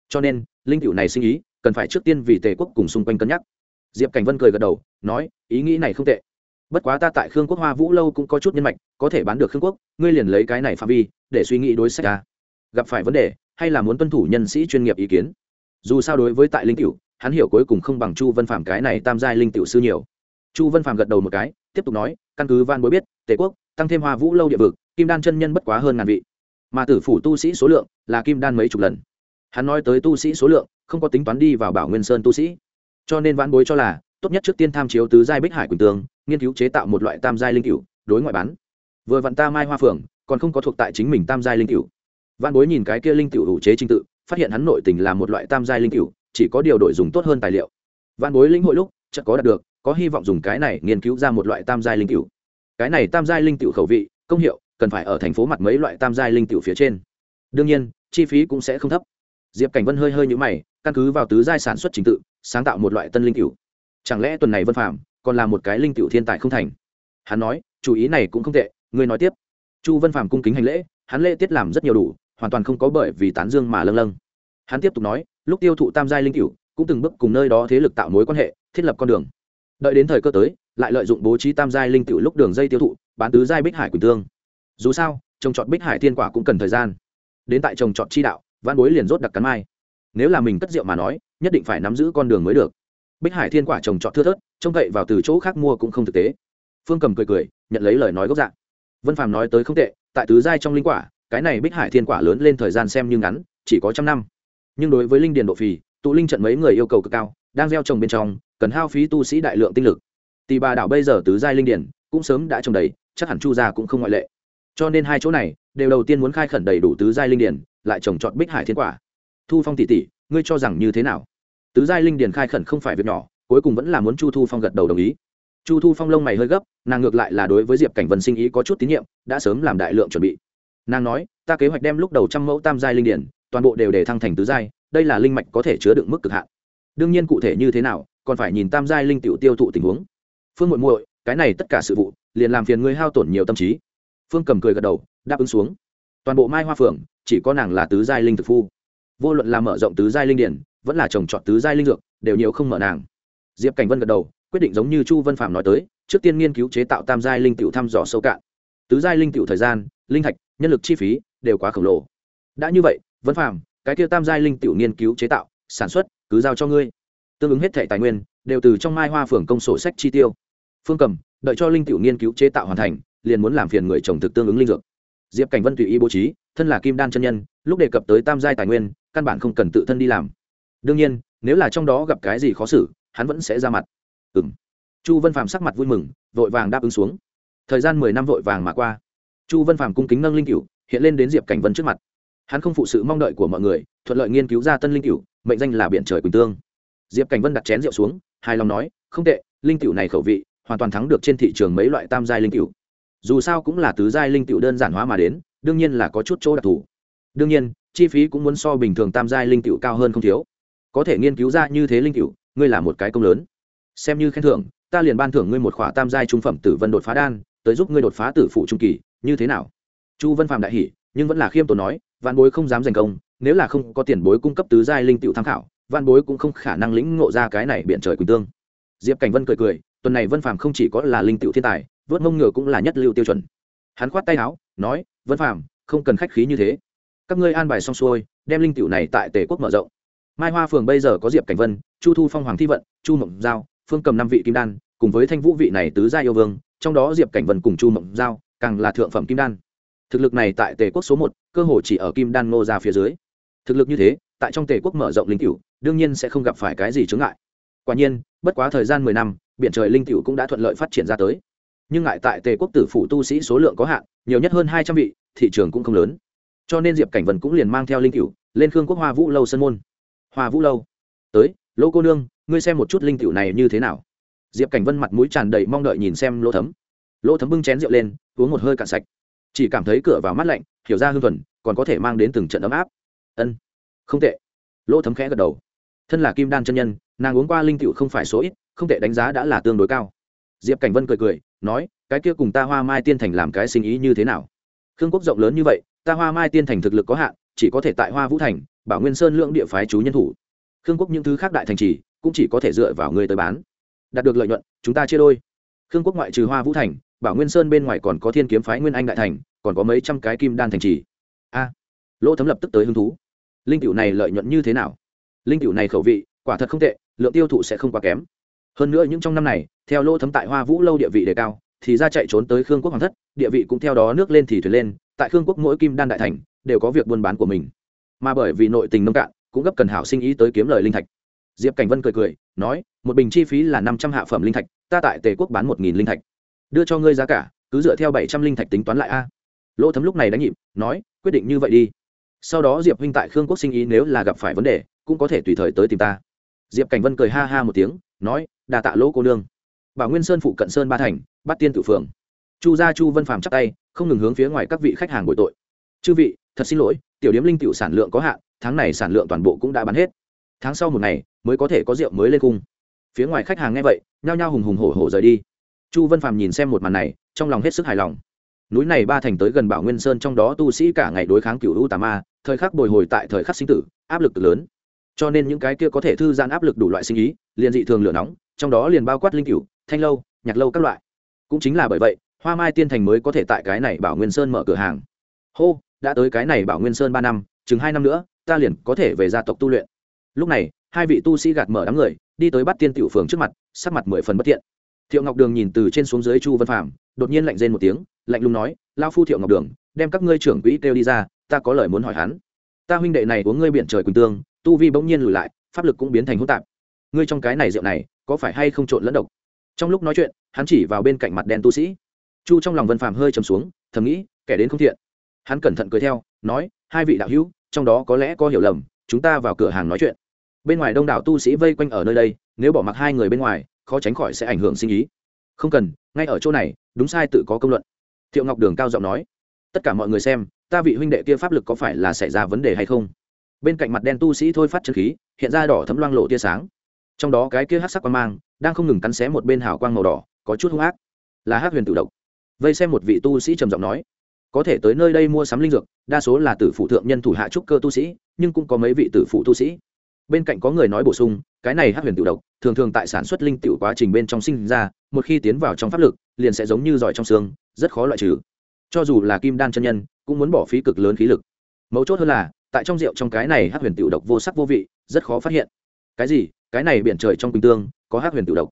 Cho nên, linh cựu này sinh ý, cần phải trước tiên vì tề quốc cùng xung quanh cân nhắc. Diệp cảnh vân cười gật đầu, nói, ý nghĩ này không tệ. Bất quá ta tại khương quốc hoa vũ lâu cũng có chút nhân mạch, có thể bán được khương quốc, ngươi liền lấy cái này phạm vi, để suy nghĩ đối sách ta. Gặp phải vấn đề, hay là muốn tuân thủ nhân sĩ chuyên nghiệp ý kiến. Dù sao đối với tại linh cựu hắn hiểu cuối cùng không bằng chu vân phạm cái này tam giai linh cựu sư nhiều. Chu vân phạm gật đầu một cái, tiếp tục nói, căn cứ van bối biết, tề quốc tăng thêm hoa vũ lâu địa vực, kim đan chân nhân bất quá hơn ngàn vị. Mà tử phủ tu sĩ số lượng là kim đan mấy chục lần. Hắn nói tới tu sĩ số lượng, không có tính toán đi vào bảo nguyên sơn tu sĩ. Cho nên vãn bối cho là, tốt nhất trước tiên tham chiếu tứ giai bích hải quỳnh tường, nghiên cứu chế tạo một loại tam giai linh cựu đối ngoại bán. Vừa vặn ta mai hoa phượng, còn không có thuộc tại chính mình tam giai linh cựu vãn bối nhìn cái kia linh cựu hữu chế trình tự, phát hiện hắn nội tình là một loại tam giai linh cựu chỉ có điều đổi dùng tốt hơn tài liệu. Vãn bối linh hội lúc, chợt có đạt được, có hy vọng dùng cái này nghiên cứu ra một loại tam giai linh cựu cái này tam giai linh tiểu khẩu vị, công hiệu, cần phải ở thành phố mặt mấy loại tam giai linh tiểu phía trên. Đương nhiên, chi phí cũng sẽ không thấp. Diệp cảnh vân hơi hơi nhũ mày, căn cứ vào tứ giai sản xuất trình tự, sáng tạo một loại tân linh tiểu. Chẳng lẽ tuần này vân phạm còn là một cái linh tiểu thiên tài không thành? Hắn nói, chủ ý này cũng không tệ, ngươi nói tiếp. Chu vân phạm cung kính hành lễ, hắn lễ tiết làm rất nhiều đủ, hoàn toàn không có bởi vì tán dương mà lâng lâng. Hắn tiếp tục nói, lúc tiêu thụ tam giai linh cựu cũng từng bước cùng nơi đó thế lực tạo mối quan hệ, thiết lập con đường. Đợi đến thời cơ tới lại lợi dụng bố trí tam giai linh tiểu lúc đường dây tiêu thụ, bán tứ giai bích hải quỳnh tương. Dù sao, trồng trọt bích hải thiên quả cũng cần thời gian. Đến tại trồng trọt chi đạo văn bối liền rốt đặc cắn mai. Nếu là mình cất rượu mà nói, nhất định phải nắm giữ con đường mới được. Bích hải thiên quả trồng trọt thưa thớt, trông cậy vào từ chỗ khác mua cũng không thực tế. Phương cầm cười cười, nhận lấy lời nói gốc dạng vân phàm nói tới không tệ, tại tứ giai trong linh quả, cái này bích hải thiên quả lớn lên thời gian xem như ngắn, chỉ có trăm năm. Nhưng đối với linh điền độ phì, tụ linh trận mấy người yêu cầu cực cao, đang gieo trồng bên trong, cần hao phí tu sĩ đại lượng tinh lực tì bà đảo bây giờ tứ giai linh điển, cũng sớm đã trồng đầy, chắc hẳn chu gia cũng không ngoại lệ. Cho nên hai chỗ này, đều đầu tiên muốn khai khẩn đầy đủ tứ giai linh điển, lại trồng trọt bích hải thiên quả. Thu phong tỷ tỷ, ngươi cho rằng như thế nào? Tứ giai linh điển khai khẩn không phải việc nhỏ, cuối cùng vẫn là muốn chu thu phong gật đầu đồng ý. Chu thu phong lông mày hơi gấp, nàng ngược lại là đối với diệp cảnh vân sinh ý có chút tín nhiệm, đã sớm làm đại lượng chuẩn bị. Nàng nói, ta kế hoạch đem lúc đầu trăm mẫu tam giai linh điển, toàn bộ đều để thăng thành tứ giai, đây là linh mạch có thể chứa đựng mức cực hạn. Đương nhiên cụ thể như thế nào, còn phải nhìn tam giai linh tiểu tiêu thụ tình huống phương muội muội, cái này tất cả sự vụ, liền làm phiền ngươi hao tổn nhiều tâm trí. Phương cầm cười gật đầu, đáp ứng xuống. Toàn bộ mai hoa phượng, chỉ có nàng là tứ giai linh thực phu. Vô luận là mở rộng tứ giai linh điển, vẫn là trồng trọt tứ giai linh dược, đều nhiều không mở nàng. Diệp cảnh vân gật đầu, quyết định giống như chu vân phạm nói tới, trước tiên nghiên cứu chế tạo tam giai linh tiểu thăm dò sâu cạn. Tứ giai linh tiểu thời gian, linh thạch, nhân lực chi phí, đều quá khổng lồ. Đã như vậy, vân phạm, cái kia tam giai linh tiểu nghiên cứu chế tạo, sản xuất, cứ giao cho ngươi. Tương ứng hết thẻ tài nguyên, đều từ trong mai hoa phường công sổ sách chi tiêu phương cầm, đợi cho linh tiểu nghiên cứu chế tạo hoàn thành, liền muốn làm phiền người trồng thực tương ứng linh dược. Diệp cảnh vân tùy ý bố trí, thân là kim đan chân nhân, lúc đề cập tới tam giai tài nguyên, căn bản không cần tự thân đi làm. Đương nhiên, nếu là trong đó gặp cái gì khó xử, hắn vẫn sẽ ra mặt. Ừ m chu vân phàm sắc mặt vui mừng, vội vàng đáp ứng xuống. Thời gian mười năm vội vàng mà qua. Chu vân phàm cung kính nâng linh cựu hiện lên đến diệp cảnh vân trước mặt. Hắn không phụ sự mong đợi của mọi người, thuận lợi nghiên cứu ra tân linh cựu mệnh danh là biện trời quỳnh tương. Diệp cảnh vân đặt chén rượu xuống, hài lòng nói, không tệ, linh cựu này khẩu vị hoàn toàn thắng được trên thị trường mấy loại tam giai linh cựu dù sao cũng là tứ giai linh cựu đơn giản hóa mà đến, đương nhiên là có chút chỗ đặc thù. Đương nhiên, chi phí cũng muốn so bình thường tam giai linh cựu cao hơn không thiếu. Có thể nghiên cứu ra như thế linh cựu ngươi là một cái công lớn. Xem như khen thưởng, ta liền ban thưởng ngươi một khỏa tam giai trung phẩm tử vân đột phá đan, tới giúp ngươi đột phá tử phụ trung kỳ, như thế nào? Chu vân phạm đại hỷ nhưng vẫn là khiêm tốn nói văn bối không dám giành công, nếu là không có tiền bối cung cấp tứ giai linh cựu tham khảo văn bối cũng không khả năng lĩnh ngộ ra cái này biện trời quỳnh tương. Diệp cảnh vân cười cười tuần này vân phàm không chỉ có là linh cựu thiên tài, vớt mông ngựa cũng là nhất lưu tiêu chuẩn. Hắn khoát tay áo, nói, vân phàm, không cần khách khí như thế. Các ngươi an bài xong xuôi, đem linh cựu này tại tề quốc mở rộng. Mai hoa phường bây giờ có diệp cảnh vân, chu thu phong hoàng thi vận, chu mộng giao, phương cầm năm vị kim đan, cùng với thanh vũ vị này tứ gia yêu vương, trong đó diệp cảnh vân cùng chu mộng giao càng là thượng phẩm kim đan. Thực lực này tại tề quốc số một, cơ hồ chỉ ở kim đan ngô ra phía dưới. Thực lực như thế, tại trong tề quốc mở rộng linh cựu đương nhiên sẽ không gặp phải cái gì chướng ngại. Quả nhiên, bất quá thời gian mười năm biển trời linh tiểu cũng đã thuận lợi phát triển ra tới. Nhưng ngại tại tề quốc tử phủ tu sĩ số lượng có hạn, nhiều nhất hơn hai trăm vị, thị trường cũng không lớn. Cho nên diệp cảnh vân cũng liền mang theo linh cựu lên khương quốc hoa vũ lâu sân môn. Hoa vũ lâu? Tới lỗ cô nương, ngươi xem một chút linh cựu này như thế nào? Diệp cảnh vân mặt mũi tràn đầy mong đợi nhìn xem lỗ thấm. Lỗ thấm bưng chén rượu lên, uống một hơi cạn sạch. Chỉ cảm thấy cửa vào mắt lạnh, hiểu ra hương thuần, còn có thể mang đến từng trận ấm áp. Ân, không tệ. Lỗ thấm khẽ gật đầu. Thân là kim đan chân nhân, nàng uống qua linh cựu không phải số ít không tệ đánh giá đã là tương đối cao. Diệp cảnh vân cười cười, nói, cái kia cùng ta hoa mai tiên thành làm cái sinh ý như thế nào? Khương quốc rộng lớn như vậy, ta hoa mai tiên thành thực lực có hạn, chỉ có thể tại hoa vũ thành, bảo nguyên sơn lượng địa phái chú nhân thủ. Khương quốc những thứ khác đại thành trì, cũng chỉ có thể dựa vào người tới bán. Đạt được lợi nhuận, chúng ta chia đôi. Khương quốc ngoại trừ hoa vũ thành, bảo nguyên sơn bên ngoài còn có thiên kiếm phái nguyên anh đại thành, còn có mấy trăm cái kim đan thành trì. A, lỗ thấm lập tức tới hứng thú. Linh cựu này lợi nhuận như thế nào? Linh cựu này khẩu vị, quả thật không tệ, lượng tiêu thụ sẽ không quá kém hơn nữa những trong năm này, theo lỗ thấm tại hoa vũ lâu địa vị đề cao, thì ra chạy trốn tới khương quốc hoàng thất, địa vị cũng theo đó nước lên thì thuyền lên, tại khương quốc mỗi kim đan đại thành, đều có việc buôn bán của mình. Mà bởi vì nội tình nông cạn, cũng gấp cần hảo sinh ý tới kiếm lời linh thạch. Diệp cảnh vân cười cười, nói, một bình chi phí là năm trăm hạ phẩm linh thạch, ta tại tề quốc bán một nghìn linh thạch. Đưa cho ngươi giá cả, cứ dựa theo bảy trăm linh thạch tính toán lại a. Lỗ thấm lúc này đánh nhịp, nói, quyết định như vậy đi. Sau đó diệp huynh tại khương quốc sinh ý nếu là gặp phải vấn đề, cũng có thể tùy thời tới tìm ta diệp cảnh vân cười ha ha một tiếng, nói đà tạ lỗ cô nương. Bảo nguyên sơn phụ cận sơn ba thành, bắt tiên tự phường. Chu gia chu vân phàm chắc tay, không ngừng hướng phía ngoài các vị khách hàng bội tội. Chư vị, thật xin lỗi, tiểu điếm linh tiểu sản lượng có hạn, tháng này sản lượng toàn bộ cũng đã bán hết. Tháng sau một ngày, mới có thể có rượu mới lên cung. Phía ngoài khách hàng nghe vậy, nhao nhao hùng hùng hổ hổ rời đi. Chu vân phàm nhìn xem một màn này, trong lòng hết sức hài lòng. Núi này ba thành tới gần bảo nguyên sơn trong đó tu sĩ cả ngày đối kháng cựu u tà ma, thời khắc bồi hồi tại thời khắc sinh tử, áp lực lớn cho nên những cái kia có thể thư giãn áp lực đủ loại sinh ý, liền dị thường lửa nóng, trong đó liền bao quát linh cửu, thanh lâu, nhạc lâu các loại. Cũng chính là bởi vậy, hoa mai tiên thành mới có thể tại cái này bảo nguyên sơn mở cửa hàng. Hô, đã tới cái này bảo nguyên sơn ba năm, chừng hai năm nữa, ta liền có thể về gia tộc tu luyện. Lúc này, hai vị tu sĩ gạt mở đám người, đi tới bắt tiên tiểu phường trước mặt, sắc mặt mười phần bất thiện. Thiệu ngọc đường nhìn từ trên xuống dưới chu văn phạm đột nhiên lạnh rên một tiếng, lạnh lùng nói lao phu thiệu ngọc đường, đem các ngươi trưởng quỹ kêu đi ra, ta có lời muốn hỏi hắn. Ta huynh đệ này uống ngươi biển trời quỳnh tương tu vi bỗng nhiên lùi lại, pháp lực cũng biến thành hỗn tạp. Ngươi trong cái này rượu này, có phải hay không trộn lẫn độc? Trong lúc nói chuyện, hắn chỉ vào bên cạnh mặt đen tu sĩ. Chu trong lòng vân phàm hơi trầm xuống, thầm nghĩ, kẻ đến không thiện. Hắn cẩn thận cười theo, nói, hai vị đạo hữu, trong đó có lẽ có hiểu lầm, chúng ta vào cửa hàng nói chuyện. Bên ngoài đông đảo tu sĩ vây quanh ở nơi đây, nếu bỏ mặc hai người bên ngoài, khó tránh khỏi sẽ ảnh hưởng sinh ý. Không cần, ngay ở chỗ này, đúng sai tự có công luận. Thiệu ngọc đường cao giọng nói, tất cả mọi người xem, ta vị huynh đệ kia pháp lực có phải là xảy ra vấn đề hay không? Bên cạnh mặt đen tu sĩ thôi phát chân khí, hiện ra đỏ thấm loang lộ tia sáng. Trong đó cái kia hát sắc quang mang đang không ngừng cắn xé một bên hào quang màu đỏ, có chút hung ác. Là hát huyền tự độc. Vây xem một vị tu sĩ trầm giọng nói, có thể tới nơi đây mua sắm linh dược, đa số là tử phụ thượng nhân thủ hạ trúc cơ tu sĩ, nhưng cũng có mấy vị tử phụ tu sĩ. Bên cạnh có người nói bổ sung, cái này hát huyền tự độc, thường thường tại sản xuất linh tự quá trình bên trong sinh ra, một khi tiến vào trong pháp lực, liền sẽ giống như giỏi trong xương, rất khó loại trừ. Cho dù là kim đan chân nhân, cũng muốn bỏ phí cực lớn khí lực. Mấu chốt hơn là tại trong rượu trong cái này hát huyền tiểu độc vô sắc vô vị, rất khó phát hiện. Cái gì? Cái này biển trời trong quỳnh tương, có hát huyền tiểu độc.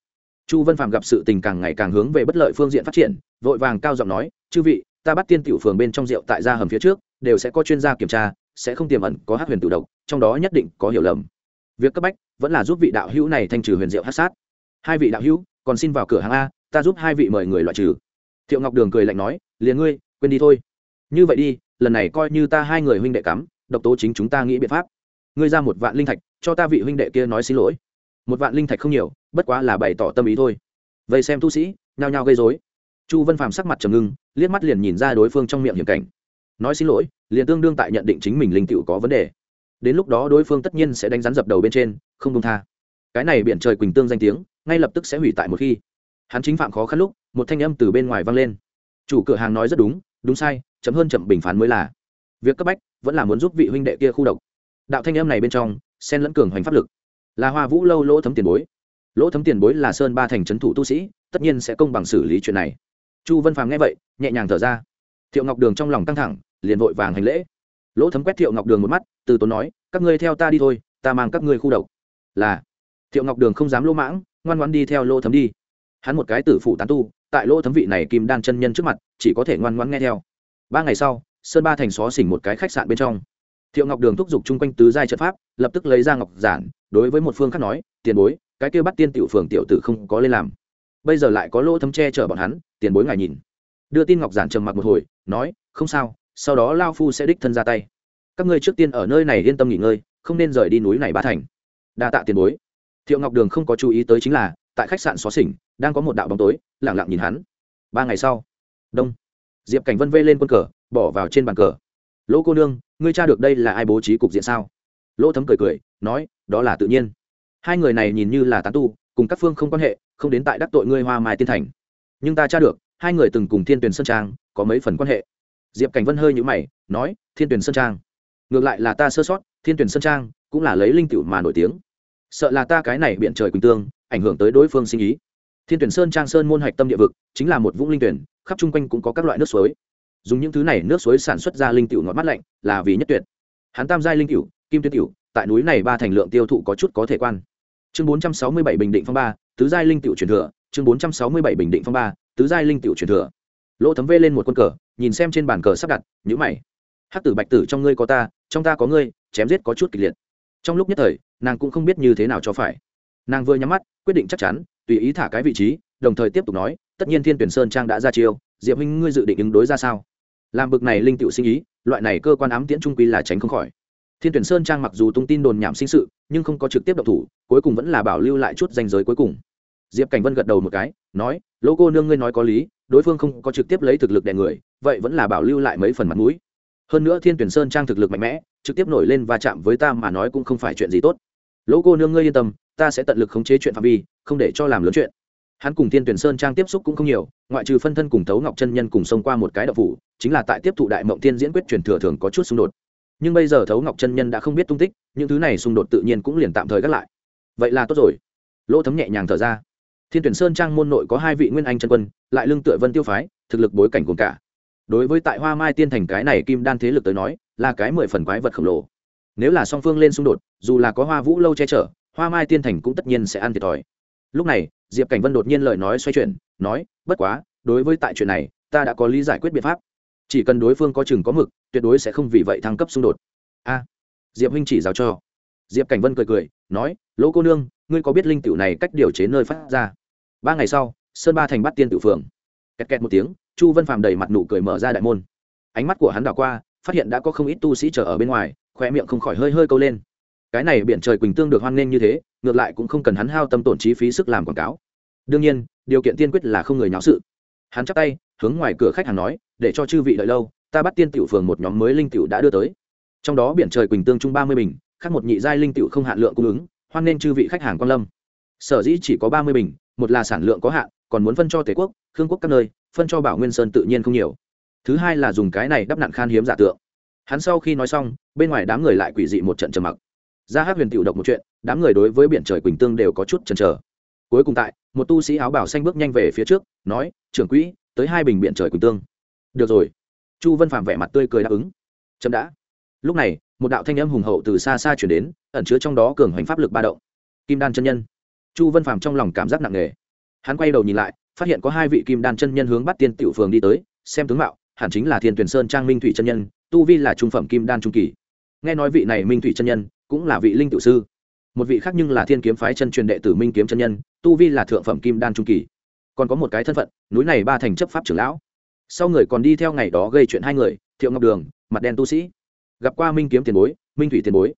Chu vân phạm gặp sự tình càng ngày càng hướng về bất lợi phương diện phát triển, vội vàng cao giọng nói, chư vị, ta bắt tiên tiểu phường bên trong rượu tại gia hầm phía trước, đều sẽ có chuyên gia kiểm tra, sẽ không tiềm ẩn có hát huyền tiểu độc, trong đó nhất định có hiểu lầm. Việc cấp bách vẫn là giúp vị đạo hữu này thanh trừ huyền diệu hát sát. Hai vị đạo hữu, còn xin vào cửa hàng a, ta giúp hai vị mời người loại trừ. Thiệu ngọc đường cười lạnh nói, liền ngươi, quên đi thôi. Như vậy đi, lần này coi như ta hai người huynh đệ cắm độc tố chính chúng ta nghĩ biện pháp. Ngươi ra một vạn linh thạch, cho ta vị huynh đệ kia nói xin lỗi. Một vạn linh thạch không nhiều, bất quá là bày tỏ tâm ý thôi. Vậy xem tu sĩ, nhao nhao gây dối chu vân phàm sắc mặt trầm ngưng, liếc mắt liền nhìn ra đối phương trong miệng hiểm cảnh. Nói xin lỗi, liền tương đương tại nhận định chính mình linh tựu có vấn đề. Đến lúc đó đối phương tất nhiên sẽ đánh rắn dập đầu bên trên, không công tha. Cái này biển trời quỳnh tương danh tiếng, ngay lập tức sẽ hủy tại một khi. Hắn chính phạm khó khăn lúc, một thanh âm từ bên ngoài vang lên. Chủ cửa hàng nói rất đúng đúng sai chấm hơn chậm bình phán mới là việc cấp bách vẫn là muốn giúp vị huynh đệ kia khu độc. Đạo thanh âm này bên trong sen lẫn cường hoành pháp lực. Là hoa vũ lâu lỗ thấm tiền bối. Lỗ thấm tiền bối là sơn ba thành trấn thủ tu sĩ, tất nhiên sẽ công bằng xử lý chuyện này. Chu vân phàm nghe vậy, nhẹ nhàng thở ra. Thiệu ngọc đường trong lòng căng thẳng, liền vội vàng hành lễ. Lỗ thấm quét thiệu ngọc đường một mắt, từ tốn nói, các ngươi theo ta đi thôi, ta mang các ngươi khu độc. Là, thiệu ngọc đường không dám lỗ mãng, ngoan ngoan đi theo lỗ thấm đi. Hắn một cái tử phụ tán tu, tại lỗ thấm vị này kim đan chân nhân trước mặt, chỉ có thể ngoan ngoan nghe theo. Ba ngày sau sơn ba thành xó xỉnh một cái khách sạn bên trong. Thiệu ngọc đường thúc giục chung quanh tứ giai trận pháp, lập tức lấy ra ngọc giản, đối với một phương khác nói, tiền bối, cái kêu bắt tiên tiểu phường tiểu tử không có lên làm. Bây giờ lại có lỗ thấm che chở bọn hắn, tiền bối ngài nhìn. Đưa tin ngọc giản trầm mặc một hồi, nói, không sao, sau đó lao phu sẽ đích thân ra tay. Các ngươi trước tiên ở nơi này yên tâm nghỉ ngơi, không nên rời đi núi này ba thành. Đa tạ tiền bối. Thiệu ngọc đường không có chú ý tới chính là, tại khách sạn xó xỉnh, đang có một đạo bóng tối lẳng lặng nhìn hắn. Ba ngày sau, đông, diệp cảnh vân vây lên quân cờ bỏ vào trên bàn cờ. Lỗ cô nương, ngươi tra được đây là ai bố trí cục diện sao? Lỗ thấm cười cười, nói, đó là tự nhiên. Hai người này nhìn như là tán tu, cùng các phương không quan hệ, không đến tại đắc tội ngươi hoa mai tiên thành. Nhưng ta tra được, hai người từng cùng thiên tuyển sơn trang có mấy phần quan hệ. Diệp cảnh vân hơi nhũ mày, nói, thiên tuyển sơn trang? Ngược lại là ta sơ sót, thiên tuyển sơn trang cũng là lấy linh cựu mà nổi tiếng. Sợ là ta cái này biện trời quỳnh tương, ảnh hưởng tới đối phương sinh ý. Thiên tuyển sơn trang sơn môn hạch tâm địa vực, chính là một vũng linh tuyển, khắp chung quanh cũng có các loại nước suối dùng những thứ này nước suối sản xuất ra linh tiểu ngọt mắt lạnh, là vì nhất tuyệt. Hắn tam giai linh tiểu, kim tuyên tiểu, tại núi này ba thành lượng tiêu thụ có chút có thể quan. Chương bốn trăm sáu mươi bảy bình định phong ba, tứ giai linh tiểu truyền thừa. Chương bốn trăm sáu mươi bảy bình định phong ba, tứ giai linh tiểu truyền thừa. Lỗ thấm vê lên một quân cờ, nhìn xem trên bàn cờ sắp đặt nhữ mày. Hắc tử bạch tử trong ngươi có ta, trong ta có ngươi, chém giết có chút kịch liệt. Trong lúc nhất thời, nàng cũng không biết như thế nào cho phải. Nàng vừa nhắm mắt, quyết định chắc chắn, tùy ý thả cái vị trí, đồng thời tiếp tục nói, tất nhiên thiên tuyển sơn trang đã ra chiêu, diệp huynh ngươi dự định ứng đối ra sao? Làm bực này linh tựu sinh ý, loại này cơ quan ám tiễn trung quy là tránh không khỏi. Thiên tuyển sơn trang mặc dù tung tin đồn nhảm sinh sự, nhưng không có trực tiếp độc thủ, cuối cùng vẫn là bảo lưu lại chút danh giới cuối cùng. Diệp cảnh vân gật đầu một cái, nói, lỗ cô nương ngươi nói có lý, đối phương không có trực tiếp lấy thực lực đè người, vậy vẫn là bảo lưu lại mấy phần mặt mũi. Hơn nữa thiên tuyển sơn trang thực lực mạnh mẽ, trực tiếp nổi lên và chạm với ta mà nói cũng không phải chuyện gì tốt. Lỗ cô nương ngươi yên tâm, ta sẽ tận lực khống chế chuyện phạm vi, không để cho làm lớn chuyện hắn cùng thiên tuyển sơn trang tiếp xúc cũng không nhiều, ngoại trừ phân thân cùng thấu ngọc chân nhân cùng xông qua một cái đậu phủ, chính là tại tiếp thụ đại mộng tiên diễn quyết truyền thừa thường có chút xung đột. Nhưng bây giờ thấu ngọc chân nhân đã không biết tung tích, những thứ này xung đột tự nhiên cũng liền tạm thời gác lại. Vậy là tốt rồi. Lỗ thấm nhẹ nhàng thở ra. Thiên tuyển sơn trang môn nội có hai vị nguyên anh chân quân, lại lương tựa vân tiêu phái, thực lực bối cảnh cùng cả. Đối với tại hoa mai tiên thành cái này kim đan thế lực tới nói, là cái mười phần quái vật khổng lồ. Nếu là song phương lên xung đột, dù là có hoa vũ lâu che chở, hoa mai tiên thành cũng tất nhiên sẽ ăn thiệt thòi. Lúc này diệp cảnh vân đột nhiên lời nói xoay chuyển, nói, bất quá, đối với tại chuyện này, ta đã có lý giải quyết biện pháp. Chỉ cần đối phương có chừng có mực, tuyệt đối sẽ không vì vậy thăng cấp xung đột. A. Diệp huynh chỉ giáo cho. Diệp cảnh vân cười cười, nói, lỗ cô nương, ngươi có biết linh tiểu này cách điều chế nơi phát ra? Ba ngày sau, sơn ba thành bắt tiên tự phường. Kẹt kẹt một tiếng, chu vân phàm đầy mặt nụ cười mở ra đại môn. Ánh mắt của hắn đảo qua, phát hiện đã có không ít tu sĩ chờ ở bên ngoài khoe miệng không khỏi hơi hơi câu lên. Cái này biển trời quỳnh tương được hoan nghênh như thế ngược lại cũng không cần hắn hao tâm tổn chi phí sức làm quảng cáo. Đương nhiên, điều kiện tiên quyết là không người nháo sự. Hắn chắp tay, hướng ngoài cửa khách hàng nói, để cho chư vị đợi lâu, ta bắt tiên tiểu phường một nhóm mới linh tiểu đã đưa tới. Trong đó biển trời quỳnh tương trung ba mươi bình, khác một nhị giai linh tiểu không hạn lượng cung ứng, hoan nên chư vị khách hàng quan lâm. Sở dĩ chỉ có ba mươi bình, một là sản lượng có hạn, còn muốn phân cho tề quốc, khương quốc các nơi, phân cho bảo nguyên sơn tự nhiên không nhiều. Thứ hai là dùng cái này đắp nặn khan hiếm giả tượng. Hắn sau khi nói xong, bên ngoài đám người lại quỷ dị một trận trầm mặc ra hát huyền tiểu độc một chuyện, đám người đối với biển trời quỳnh tương đều có chút chần chờ. Cuối cùng tại, một tu sĩ áo bảo xanh bước nhanh về phía trước, nói, trưởng quỹ, tới hai bình biển trời quỳnh tương. Được rồi. Chu vân phạm vẻ mặt tươi cười đáp ứng. Chậm đã. Lúc này, một đạo thanh âm hùng hậu từ xa xa chuyển đến, ẩn chứa trong đó cường hoành pháp lực ba động. Kim đan chân nhân. Chu vân phạm trong lòng cảm giác nặng nề. Hắn quay đầu nhìn lại, phát hiện có hai vị kim đan chân nhân hướng bắt tiên tiểu phường đi tới, xem tướng mạo, hẳn chính là thiên tuyển sơn trang minh thủy chân nhân, tu vi là trung phẩm kim đan trung kỳ. Nghe nói vị này minh thủy chân nhân cũng là vị linh tự sư. Một vị khác nhưng là thiên kiếm phái chân truyền đệ tử minh kiếm chân nhân, tu vi là thượng phẩm kim đan trung kỳ. Còn có một cái thân phận, núi này ba thành chấp pháp trưởng lão. Sau người còn đi theo ngày đó gây chuyện hai người, thiệu ngọc đường, mặt đen tu sĩ. Gặp qua minh kiếm tiền bối, minh thủy tiền bối.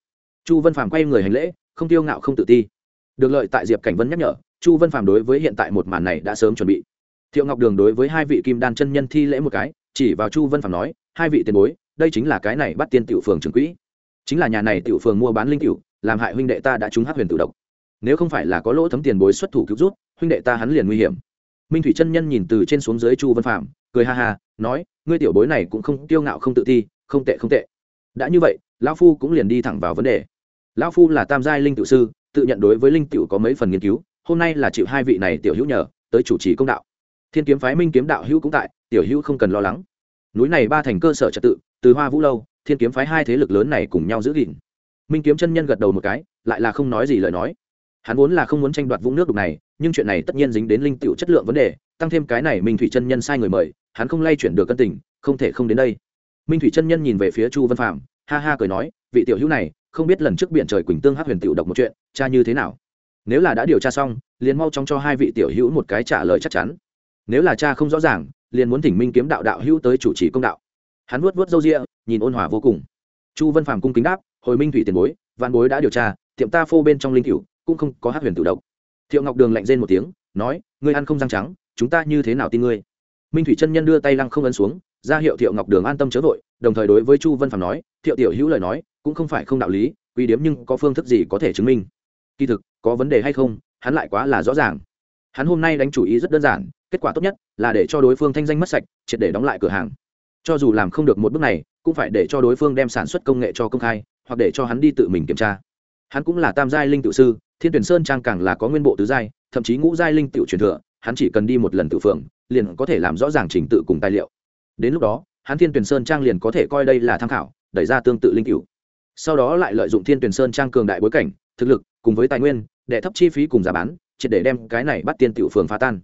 Chu vân phàm quay người hành lễ, không tiêu ngạo không tự ti. Được lợi tại diệp cảnh vân nhắc nhở, chu vân phàm đối với hiện tại một màn này đã sớm chuẩn bị. Thiệu ngọc đường đối với hai vị kim đan chân nhân thi lễ một cái, chỉ vào chu vân phàm nói, hai vị tiền bối, đây chính là cái này bắt tiên tiểu phường trường quỹ chính là nhà này tiểu phường mua bán linh tiểu, làm hại huynh đệ ta đã trúng hát huyền tự độc. Nếu không phải là có lỗ thấm tiền bối xuất thủ cứu rút huynh đệ ta hắn liền nguy hiểm. Minh thủy chân nhân nhìn từ trên xuống dưới chu văn phạm cười ha ha, nói, ngươi tiểu bối này cũng không kiêu ngạo không tự ti, không tệ không tệ. Đã như vậy, lão phu cũng liền đi thẳng vào vấn đề. Lão phu là tam giai linh tự sư, tự nhận đối với linh tiểu có mấy phần nghiên cứu, hôm nay là chịu hai vị này tiểu hữu nhờ, tới chủ trì công đạo. Thiên kiếm phái minh kiếm đạo hữu cũng tại, tiểu hữu không cần lo lắng. Núi này ba thành cơ sở trật tự, từ hoa vũ lâu thiên kiếm phái hai thế lực lớn này cùng nhau giữ gìn. Minh kiếm chân nhân gật đầu một cái, lại là không nói gì lời nói. Hắn vốn là không muốn tranh đoạt vũng nước đục này, nhưng chuyện này tất nhiên dính đến linh tiểu chất lượng vấn đề, tăng thêm cái này minh thủy chân nhân sai người mời, hắn không lay chuyển được cân tình, không thể không đến đây. Minh thủy chân nhân nhìn về phía chu Văn phạm ha ha cười nói, vị tiểu hữu này, không biết lần trước biển trời quỳnh tương hát huyền tiểu độc một chuyện, cha như thế nào? Nếu là đã điều tra xong, liền mau chóng cho hai vị tiểu hữu một cái trả lời chắc chắn. Nếu là cha không rõ ràng, liền muốn thỉnh minh kiếm đạo đạo hữu tới chủ trì công đạo hắn vuốt vuốt râu ria, nhìn ôn hòa vô cùng. Chu vân phàm cung kính đáp, hồi minh thủy tiền bối văn bối đã điều tra, tiệm ta phô bên trong linh cửu, cũng không có hát huyền tự độc. Thiệu ngọc đường lạnh rên một tiếng, nói, ngươi ăn không răng trắng, chúng ta như thế nào tin ngươi? Minh thủy chân nhân đưa tay lăng không ấn xuống, ra hiệu thiệu ngọc đường an tâm chớ vội, đồng thời đối với chu vân phàm nói, thiệu tiểu hữu lời nói, cũng không phải không đạo lý, quy điếm nhưng có phương thức gì có thể chứng minh? Kỳ thực, có vấn đề hay không, hắn lại quá là rõ ràng. Hắn hôm nay đánh chủ ý rất đơn giản, kết quả tốt nhất là để cho đối phương thanh danh mất sạch, triệt để đóng lại cửa hàng cho dù làm không được một bước này cũng phải để cho đối phương đem sản xuất công nghệ cho công khai hoặc để cho hắn đi tự mình kiểm tra. Hắn cũng là tam giai linh tự sư thiên tuyển sơn trang càng là có nguyên bộ tứ giai thậm chí ngũ giai linh tự truyền thừa hắn chỉ cần đi một lần tự phường, liền có thể làm rõ ràng trình tự cùng tài liệu. Đến lúc đó hắn thiên tuyển sơn trang liền có thể coi đây là tham khảo đẩy ra tương tự linh cựu sau đó lại lợi dụng thiên tuyển sơn trang cường đại bối cảnh thực lực cùng với tài nguyên để thấp chi phí cùng giá bán triệt để đem cái này bắt tiên tiểu phường phá tan.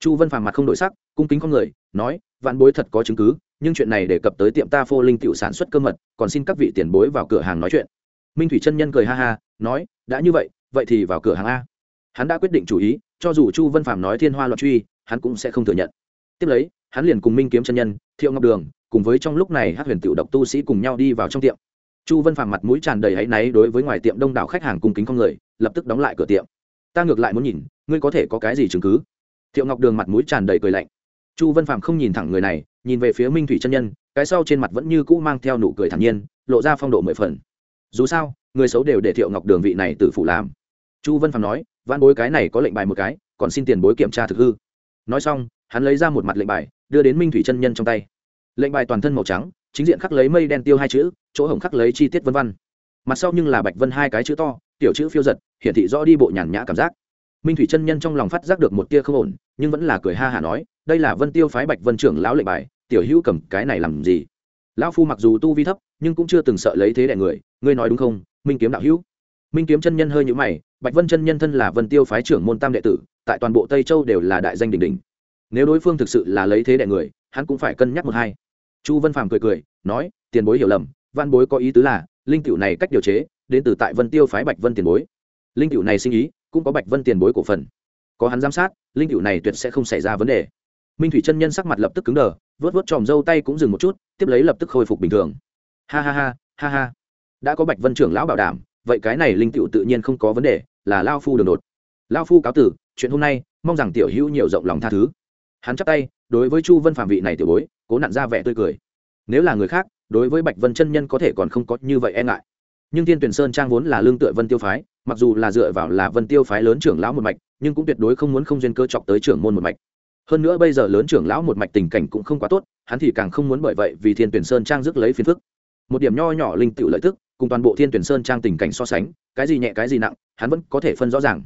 Chu vân phàm mặt không đổi sắc cung kính con người nói vạn bối thật có chứng cứ nhưng chuyện này đề cập tới tiệm ta phô linh tiểu sản xuất cơ mật, còn xin các vị tiền bối vào cửa hàng nói chuyện. Minh thủy chân nhân cười ha ha, nói, đã như vậy vậy thì vào cửa hàng a. Hắn đã quyết định chủ ý, cho dù chu vân phàm nói thiên hoa loạn truy, hắn cũng sẽ không thừa nhận. Tiếp lấy, hắn liền cùng minh kiếm chân nhân, thiệu ngọc đường, cùng với trong lúc này hát huyền tiểu độc tu sĩ cùng nhau đi vào trong tiệm. Chu vân phàm mặt mũi tràn đầy hãy náy đối với ngoài tiệm đông đảo khách hàng cung kính con người, lập tức đóng lại cửa tiệm. Ta ngược lại muốn nhìn, ngươi có thể có cái gì chứng cứ? Thiệu ngọc đường mặt mũi tràn đầy cười lạnh. Chu vân phàm không nhìn thẳng người này nhìn về phía minh thủy chân nhân, cái sau trên mặt vẫn như cũ mang theo nụ cười thản nhiên, lộ ra phong độ mười phần. Dù sao, người xấu đều để thiệu ngọc đường vị này tự phụ làm. Chu vân phạm nói văn bối cái này có lệnh bài một cái, còn xin tiền bối kiểm tra thực hư. Nói xong, hắn lấy ra một mặt lệnh bài, đưa đến minh thủy chân nhân trong tay. Lệnh bài toàn thân màu trắng, chính diện khắc lấy mây đen tiêu hai chữ, chỗ hổng khắc lấy chi tiết vân văn mặt sau nhưng là bạch vân hai cái chữ to, tiểu chữ phiêu giật, hiển thị rõ đi bộ nhàn nhã cảm giác. Minh thủy chân nhân trong lòng phát giác được một tia không ổn, nhưng vẫn là cười ha hả nói, đây là vân tiêu phái bạch vân trưởng lão lệnh bài tiểu hữu cầm cái này làm gì? Lão phu mặc dù tu vi thấp, nhưng cũng chưa từng sợ lấy thế đại người. Ngươi nói đúng không? Minh kiếm đạo hữu. Minh kiếm chân nhân hơi nhũ mày, bạch vân chân nhân thân là vân tiêu phái trưởng môn tam đệ tử, tại toàn bộ tây châu đều là đại danh đình đình. nếu đối phương thực sự là lấy thế đại người, hắn cũng phải cân nhắc một hai. Chu vân phàm cười cười, nói, tiền bối hiểu lầm, văn bối có ý tứ là, linh cựu này cách điều chế, đến từ tại vân tiêu phái bạch vân tiền bối. Linh cựu này sinh ý, cũng có bạch vân tiền bối cổ phần. Có hắn giám sát, linh cựu này tuyệt sẽ không xảy ra vấn đề minh thủy chân nhân sắc mặt lập tức cứng đờ vớt vớt tròm dâu tay cũng dừng một chút, tiếp lấy lập tức khôi phục bình thường. Ha ha ha ha ha. Đã có bạch vân trưởng lão bảo đảm, vậy cái này linh tựu tự nhiên không có vấn đề, là lao phu đường đột. Lao phu cáo tử, chuyện hôm nay, mong rằng tiểu hữu nhiều rộng lòng tha thứ. Hắn chắp tay, đối với chu vân phạm vị này tiểu bối, cố nặn ra vẻ tươi cười. Nếu là người khác, đối với bạch vân chân nhân có thể còn không có như vậy e ngại. Nhưng thiên tuyển sơn trang vốn là lương tựa vân tiêu phái, mặc dù là dựa vào là vân tiêu phái lớn trưởng lão một mạch, nhưng cũng tuyệt đối không muốn không duyên cơ chọc tới trưởng môn một mạch hơn nữa bây giờ lớn trưởng lão một mạch tình cảnh cũng không quá tốt, hắn thì càng không muốn bởi vậy vì thiên tuyển sơn trang rước lấy phiền phức. Một điểm nho nhỏ linh tự lợi tức, cùng toàn bộ thiên tuyển sơn trang tình cảnh so sánh, cái gì nhẹ cái gì nặng, hắn vẫn có thể phân rõ ràng.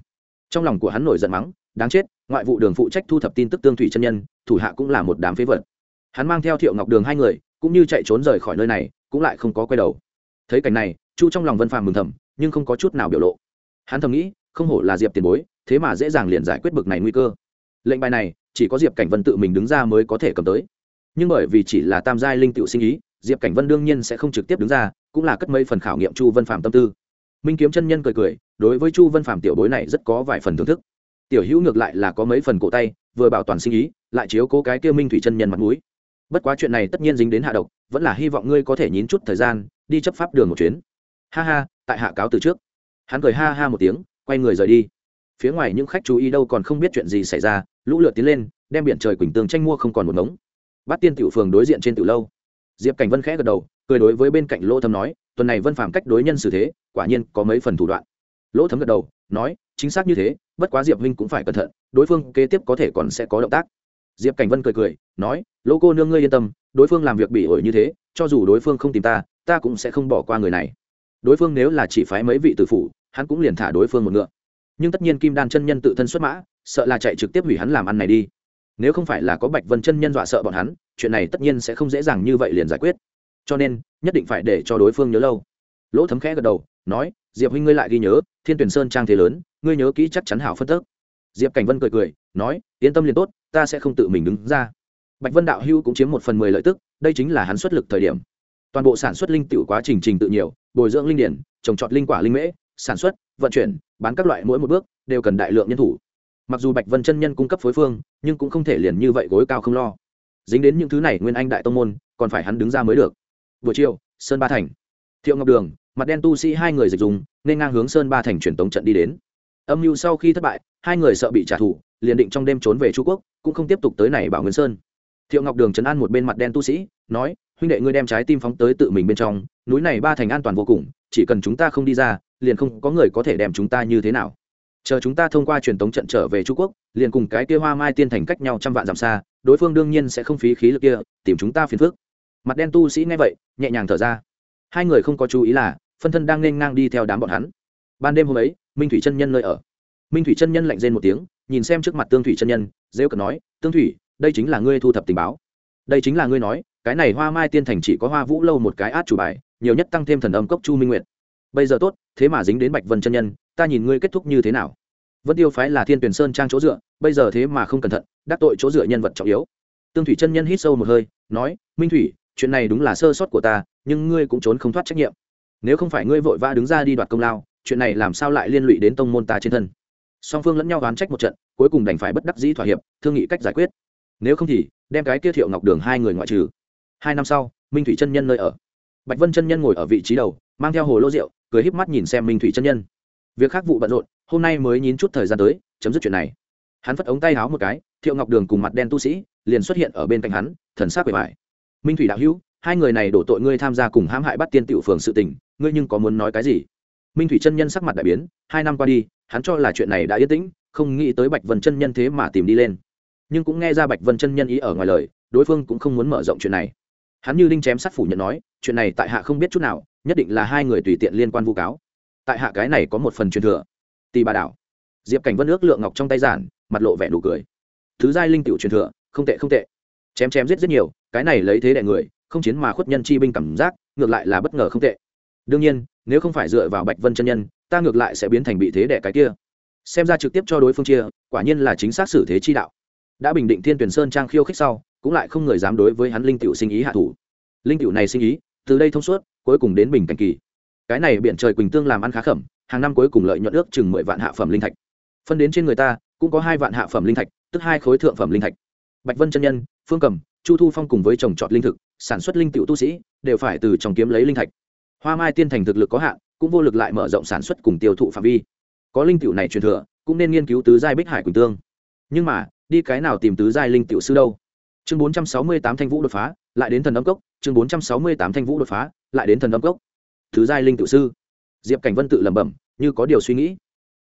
Trong lòng của hắn nổi giận mắng, đáng chết, ngoại vụ đường phụ trách thu thập tin tức tương thủy chân nhân, thủ hạ cũng là một đám phế vật. Hắn mang theo thiệu ngọc đường hai người, cũng như chạy trốn rời khỏi nơi này, cũng lại không có quay đầu. Thấy cảnh này, chu trong lòng vân phàm mừng thầm, nhưng không có chút nào biểu lộ. Hắn thầm nghĩ, không hổ là diệp tiền bối, thế mà dễ dàng liền giải quyết bực này nguy cơ. Lệnh bài này chỉ có diệp cảnh vân tự mình đứng ra mới có thể cầm tới. Nhưng bởi vì chỉ là tam giai linh tự sinh ý, diệp cảnh vân đương nhiên sẽ không trực tiếp đứng ra, cũng là cất mấy phần khảo nghiệm chu vân phạm tâm tư. Minh kiếm chân nhân cười cười, đối với chu vân phạm tiểu bối này rất có vài phần thưởng thức. Tiểu hữu ngược lại là có mấy phần cổ tay, vừa bảo toàn sinh ý, lại chiếu cố cái kia minh thủy chân nhân mặt mũi. Bất quá chuyện này tất nhiên dính đến hạ độc, vẫn là hy vọng ngươi có thể nhín chút thời gian, đi chấp pháp đường một chuyến. Ha ha, tại hạ cáo từ trước. Hắn cười ha ha một tiếng, quay người rời đi phía ngoài những khách chú ý đâu còn không biết chuyện gì xảy ra, lũ lượt tiến lên, đem biển trời quỳnh tường tranh mua không còn một ngống. Bắt tiên tiểu phường đối diện trên tiểu lâu. Diệp cảnh vân khẽ gật đầu, cười đối với bên cạnh lỗ thấm nói, tuần này vân phạm cách đối nhân xử thế, quả nhiên có mấy phần thủ đoạn. Lỗ thấm gật đầu, nói, chính xác như thế, bất quá diệp huynh cũng phải cẩn thận, đối phương kế tiếp có thể còn sẽ có động tác. Diệp cảnh vân cười cười, nói, lỗ cô nương ngươi yên tâm, đối phương làm việc bị ổi như thế, cho dù đối phương không tìm ta ta cũng sẽ không bỏ qua người này. Đối phương nếu là chỉ phái mấy vị tử phủ, hắn cũng liền thả đối phương một ngựa nhưng tất nhiên kim đan chân nhân tự thân xuất mã, sợ là chạy trực tiếp hủy hắn làm ăn này đi. Nếu không phải là có bạch vân chân nhân dọa sợ bọn hắn, chuyện này tất nhiên sẽ không dễ dàng như vậy liền giải quyết. Cho nên, nhất định phải để cho đối phương nhớ lâu. Lỗ thấm khẽ gật đầu, nói, diệp huynh ngươi lại ghi nhớ, thiên tuyển sơn trang thế lớn, ngươi nhớ kỹ chắc chắn hảo phân tức. Diệp cảnh vân cười cười, nói, yên tâm liền tốt, ta sẽ không tự mình đứng ra. Bạch vân đạo hưu cũng chiếm một phần mười lợi tức, đây chính là hắn xuất lực thời điểm. Toàn bộ sản xuất linh tiểu quá trình trình tự nhiều, bồi dưỡng linh điển, trồng trọt linh quả linh mễ, sản xuất, vận chuyển bán các loại mỗi một bước, đều cần đại lượng nhân thủ. Mặc dù bạch vân chân nhân cung cấp phối phương, nhưng cũng không thể liền như vậy gối cao không lo. Dính đến những thứ này nguyên anh đại tông môn, còn phải hắn đứng ra mới được. Buổi chiều, sơn ba thành. Thiệu ngọc đường, mặt đen tu sĩ hai người dịch dùng, nên ngang hướng sơn ba thành truyền tống trận đi đến. Âm mưu sau khi thất bại, hai người sợ bị trả thù, liền định trong đêm trốn về trung quốc, cũng không tiếp tục tới này bảo nguyên sơn. Thiệu ngọc đường chấn an một bên mặt đen tu sĩ, nói, huynh đệ ngươi đem trái tim phóng tới tự mình bên trong, núi này ba thành an toàn vô cùng chỉ cần chúng ta không đi ra, liền không có người có thể đem chúng ta như thế nào. Chờ chúng ta thông qua truyền tống trận trở về trung quốc, liền cùng cái kia hoa mai tiên thành cách nhau trăm vạn dặm xa, đối phương đương nhiên sẽ không phí khí lực kia, tìm chúng ta phiền phước mặt đen tu sĩ nghe vậy, nhẹ nhàng thở ra. Hai người không có chú ý là, phân thân đang nên ngang đi theo đám bọn hắn. Ban đêm hôm ấy, minh thủy chân nhân nơi ở. Minh thủy chân nhân lạnh rên một tiếng, nhìn xem trước mặt tương thủy chân nhân dễ cận nói, tương thủy, đây chính là ngươi thu thập tình báo. Đây chính là ngươi nói cái này hoa mai tiên thành chỉ có hoa vũ lâu một cái át chủ bài, nhiều nhất tăng thêm thần âm cốc chu minh nguyện bây giờ tốt, thế mà dính đến bạch vân chân nhân, ta nhìn ngươi kết thúc như thế nào? Vân tiêu phái là thiên tuyển sơn trang chỗ dựa, bây giờ thế mà không cẩn thận, đắc tội chỗ dựa nhân vật trọng yếu. Tương thủy chân nhân hít sâu một hơi, nói, minh thủy, chuyện này đúng là sơ sót của ta, nhưng ngươi cũng trốn không thoát trách nhiệm. Nếu không phải ngươi vội vã đứng ra đi đoạt công lao, chuyện này làm sao lại liên lụy đến tông môn ta trên thân? Song phương lẫn nhau oán trách một trận, cuối cùng đành phải bất đắc dĩ thỏa hiệp, thương nghị cách giải quyết. Nếu không thì, đem cái kia thiệu ngọc đường hai người ngoại trừ hai năm sau, minh thủy chân nhân nơi ở. Bạch vân chân nhân ngồi ở vị trí đầu, mang theo hồ lô rượu, cười híp mắt nhìn xem minh thủy chân nhân. Việc khác vụ bận rộn, hôm nay mới nhín chút thời gian tới, chấm dứt chuyện này. Hắn phất ống tay háo một cái, thiệu ngọc đường cùng mặt đen tu sĩ, liền xuất hiện ở bên cạnh hắn, thần sắc bề mại minh thủy đạo hữu, hai người này đổ tội ngươi tham gia cùng hãm hại bắt tiên tiểu phường sự tình, ngươi nhưng có muốn nói cái gì? Minh thủy chân nhân sắc mặt đại biến, hai năm qua đi, hắn cho là chuyện này đã yên tĩnh, không nghĩ tới bạch vân chân nhân thế mà tìm đi lên. Nhưng cũng nghe ra bạch vân chân nhân ý ở ngoài lời, đối phương cũng không muốn mở rộng chuyện này hắn như linh chém sát phủ nhận nói, chuyện này tại hạ không biết chút nào, nhất định là hai người tùy tiện liên quan vu cáo. Tại hạ cái này có một phần truyền thừa. Tì bà đảo. Diệp cảnh vân ước lượng ngọc trong tay giản, mặt lộ vẻ nụ cười. Thứ giai linh tiểu truyền thừa, không tệ không tệ. Chém chém giết rất nhiều, cái này lấy thế đại người, không chiến mà khuất nhân chi binh cảm giác, ngược lại là bất ngờ không tệ. Đương nhiên, nếu không phải dựa vào bạch vân chân nhân, ta ngược lại sẽ biến thành bị thế đẻ cái kia. Xem ra trực tiếp cho đối phương chia, quả nhiên là chính xác xử thế chi đạo. Đã bình định thiên tuyển sơn trang khiêu khích sau cũng lại không người dám đối với hắn linh tiểu sinh ý hạ thủ. Linh tiểu này sinh ý, từ đây thông suốt, cuối cùng đến bình cảnh kỳ. Cái này biện trời quỳnh tương làm ăn khá khẩm, hàng năm cuối cùng lợi nhuận ước chừng mười vạn hạ phẩm linh thạch. Phân đến trên người ta, cũng có hai vạn hạ phẩm linh thạch, tức hai khối thượng phẩm linh thạch. Bạch vân chân nhân, phương cầm chu thu phong cùng với trồng trọt linh thực, sản xuất linh tiểu tu sĩ, đều phải từ trong kiếm lấy linh thạch. Hoa mai tiên thành thực lực có hạn, cũng vô lực lại mở rộng sản xuất cùng tiêu thụ phạm vi. Có linh tiểu này truyền thừa, cũng nên nghiên cứu tứ giai bích hải quỳnh tương. Nhưng mà, đi cái nào tìm tứ giai linh tiểu sư đâu? Chương bốn trăm sáu mươi tám thanh vũ đột phá, lại đến thần âm cốc. Chương bốn trăm sáu mươi tám thanh vũ đột phá, lại đến thần âm cốc. Thứ giai linh tiểu sư. Diệp cảnh vân tự lẩm bẩm, như có điều suy nghĩ.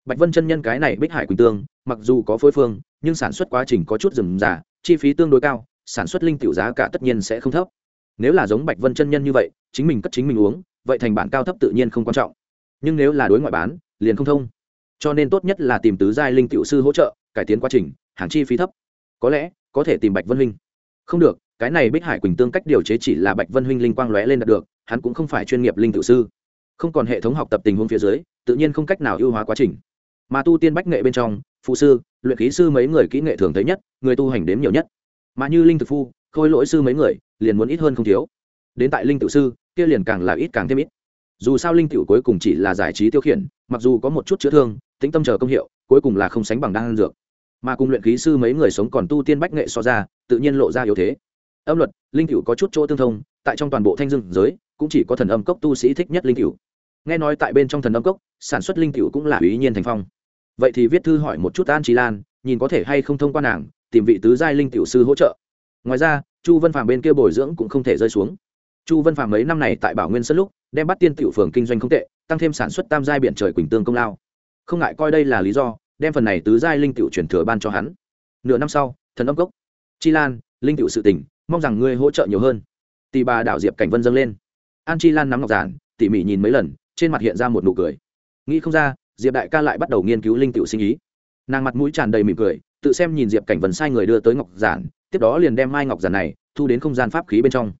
Bạch vân chân nhân cái này bích hải quỳnh tương, mặc dù có phối phương, nhưng sản xuất quá trình có chút rườm rà, chi phí tương đối cao, sản xuất linh tiểu giá cả tất nhiên sẽ không thấp. Nếu là giống bạch vân chân nhân như vậy, chính mình cất chính mình uống, vậy thành bản cao thấp tự nhiên không quan trọng. Nhưng nếu là đối ngoại bán, liền không thông. Cho nên tốt nhất là tìm tứ giai linh tiểu sư hỗ trợ, cải tiến quá trình, hàng chi phí thấp. Có lẽ, có thể tìm bạch vân huynh không được, cái này bích hải quỳnh tương cách điều chế chỉ là bạch vân huynh linh quang lóe lên đạt được, hắn cũng không phải chuyên nghiệp linh Tự sư. Không còn hệ thống học tập tình huống phía dưới, tự nhiên không cách nào ưu hóa quá trình. Mà tu tiên bách nghệ bên trong, phụ sư, luyện khí sư mấy người kỹ nghệ thường thấy nhất, người tu hành đếm nhiều nhất. Mà như linh thực phu, khôi lỗi sư mấy người, liền muốn ít hơn không thiếu. Đến tại linh tự sư, kia liền càng là ít càng thêm ít. Dù sao linh tiểu cuối cùng chỉ là giải trí tiêu khiển, mặc dù có một chút chữa thương tính tâm chờ công hiệu, cuối cùng là không sánh bằng đan dược mà cùng luyện khí sư mấy người sống còn tu tiên bách nghệ so ra, tự nhiên lộ ra yếu thế. Âm luật, linh cựu có chút chỗ tương thông, tại trong toàn bộ thanh dương giới, cũng chỉ có thần âm cốc tu sĩ thích nhất linh cựu nghe nói tại bên trong thần âm cốc, sản xuất linh cựu cũng là ý nhiên thành phong. Vậy thì viết thư hỏi một chút an trí lan, nhìn có thể hay không thông qua nàng, tìm vị tứ giai linh tiểu sư hỗ trợ. Ngoài ra, chu vân phàm bên kia bồi dưỡng cũng không thể rơi xuống. Chu vân phàm mấy năm này tại bảo nguyên sân lúc, đem bắt tiên tiểu phường kinh doanh không tệ, tăng thêm sản xuất tam giai biển trời quỳnh tương công lao. Không ngại coi đây là lý do đem phần này tứ giai linh tiểu truyền thừa ban cho hắn. Nửa năm sau, thần âm cốc. Chi lan, linh tiểu sự tỉnh mong rằng ngươi hỗ trợ nhiều hơn. Tì bà đảo diệp cảnh vân dâng lên. An chi lan nắm ngọc giản, tỉ mỉ nhìn mấy lần, trên mặt hiện ra một nụ cười. Nghĩ không ra, diệp đại ca lại bắt đầu nghiên cứu linh tiểu sinh ý. Nàng mặt mũi tràn đầy mỉm cười, tự xem nhìn diệp cảnh vân sai người đưa tới ngọc giản, tiếp đó liền đem mai ngọc giản này thu đến không gian pháp khí bên trong.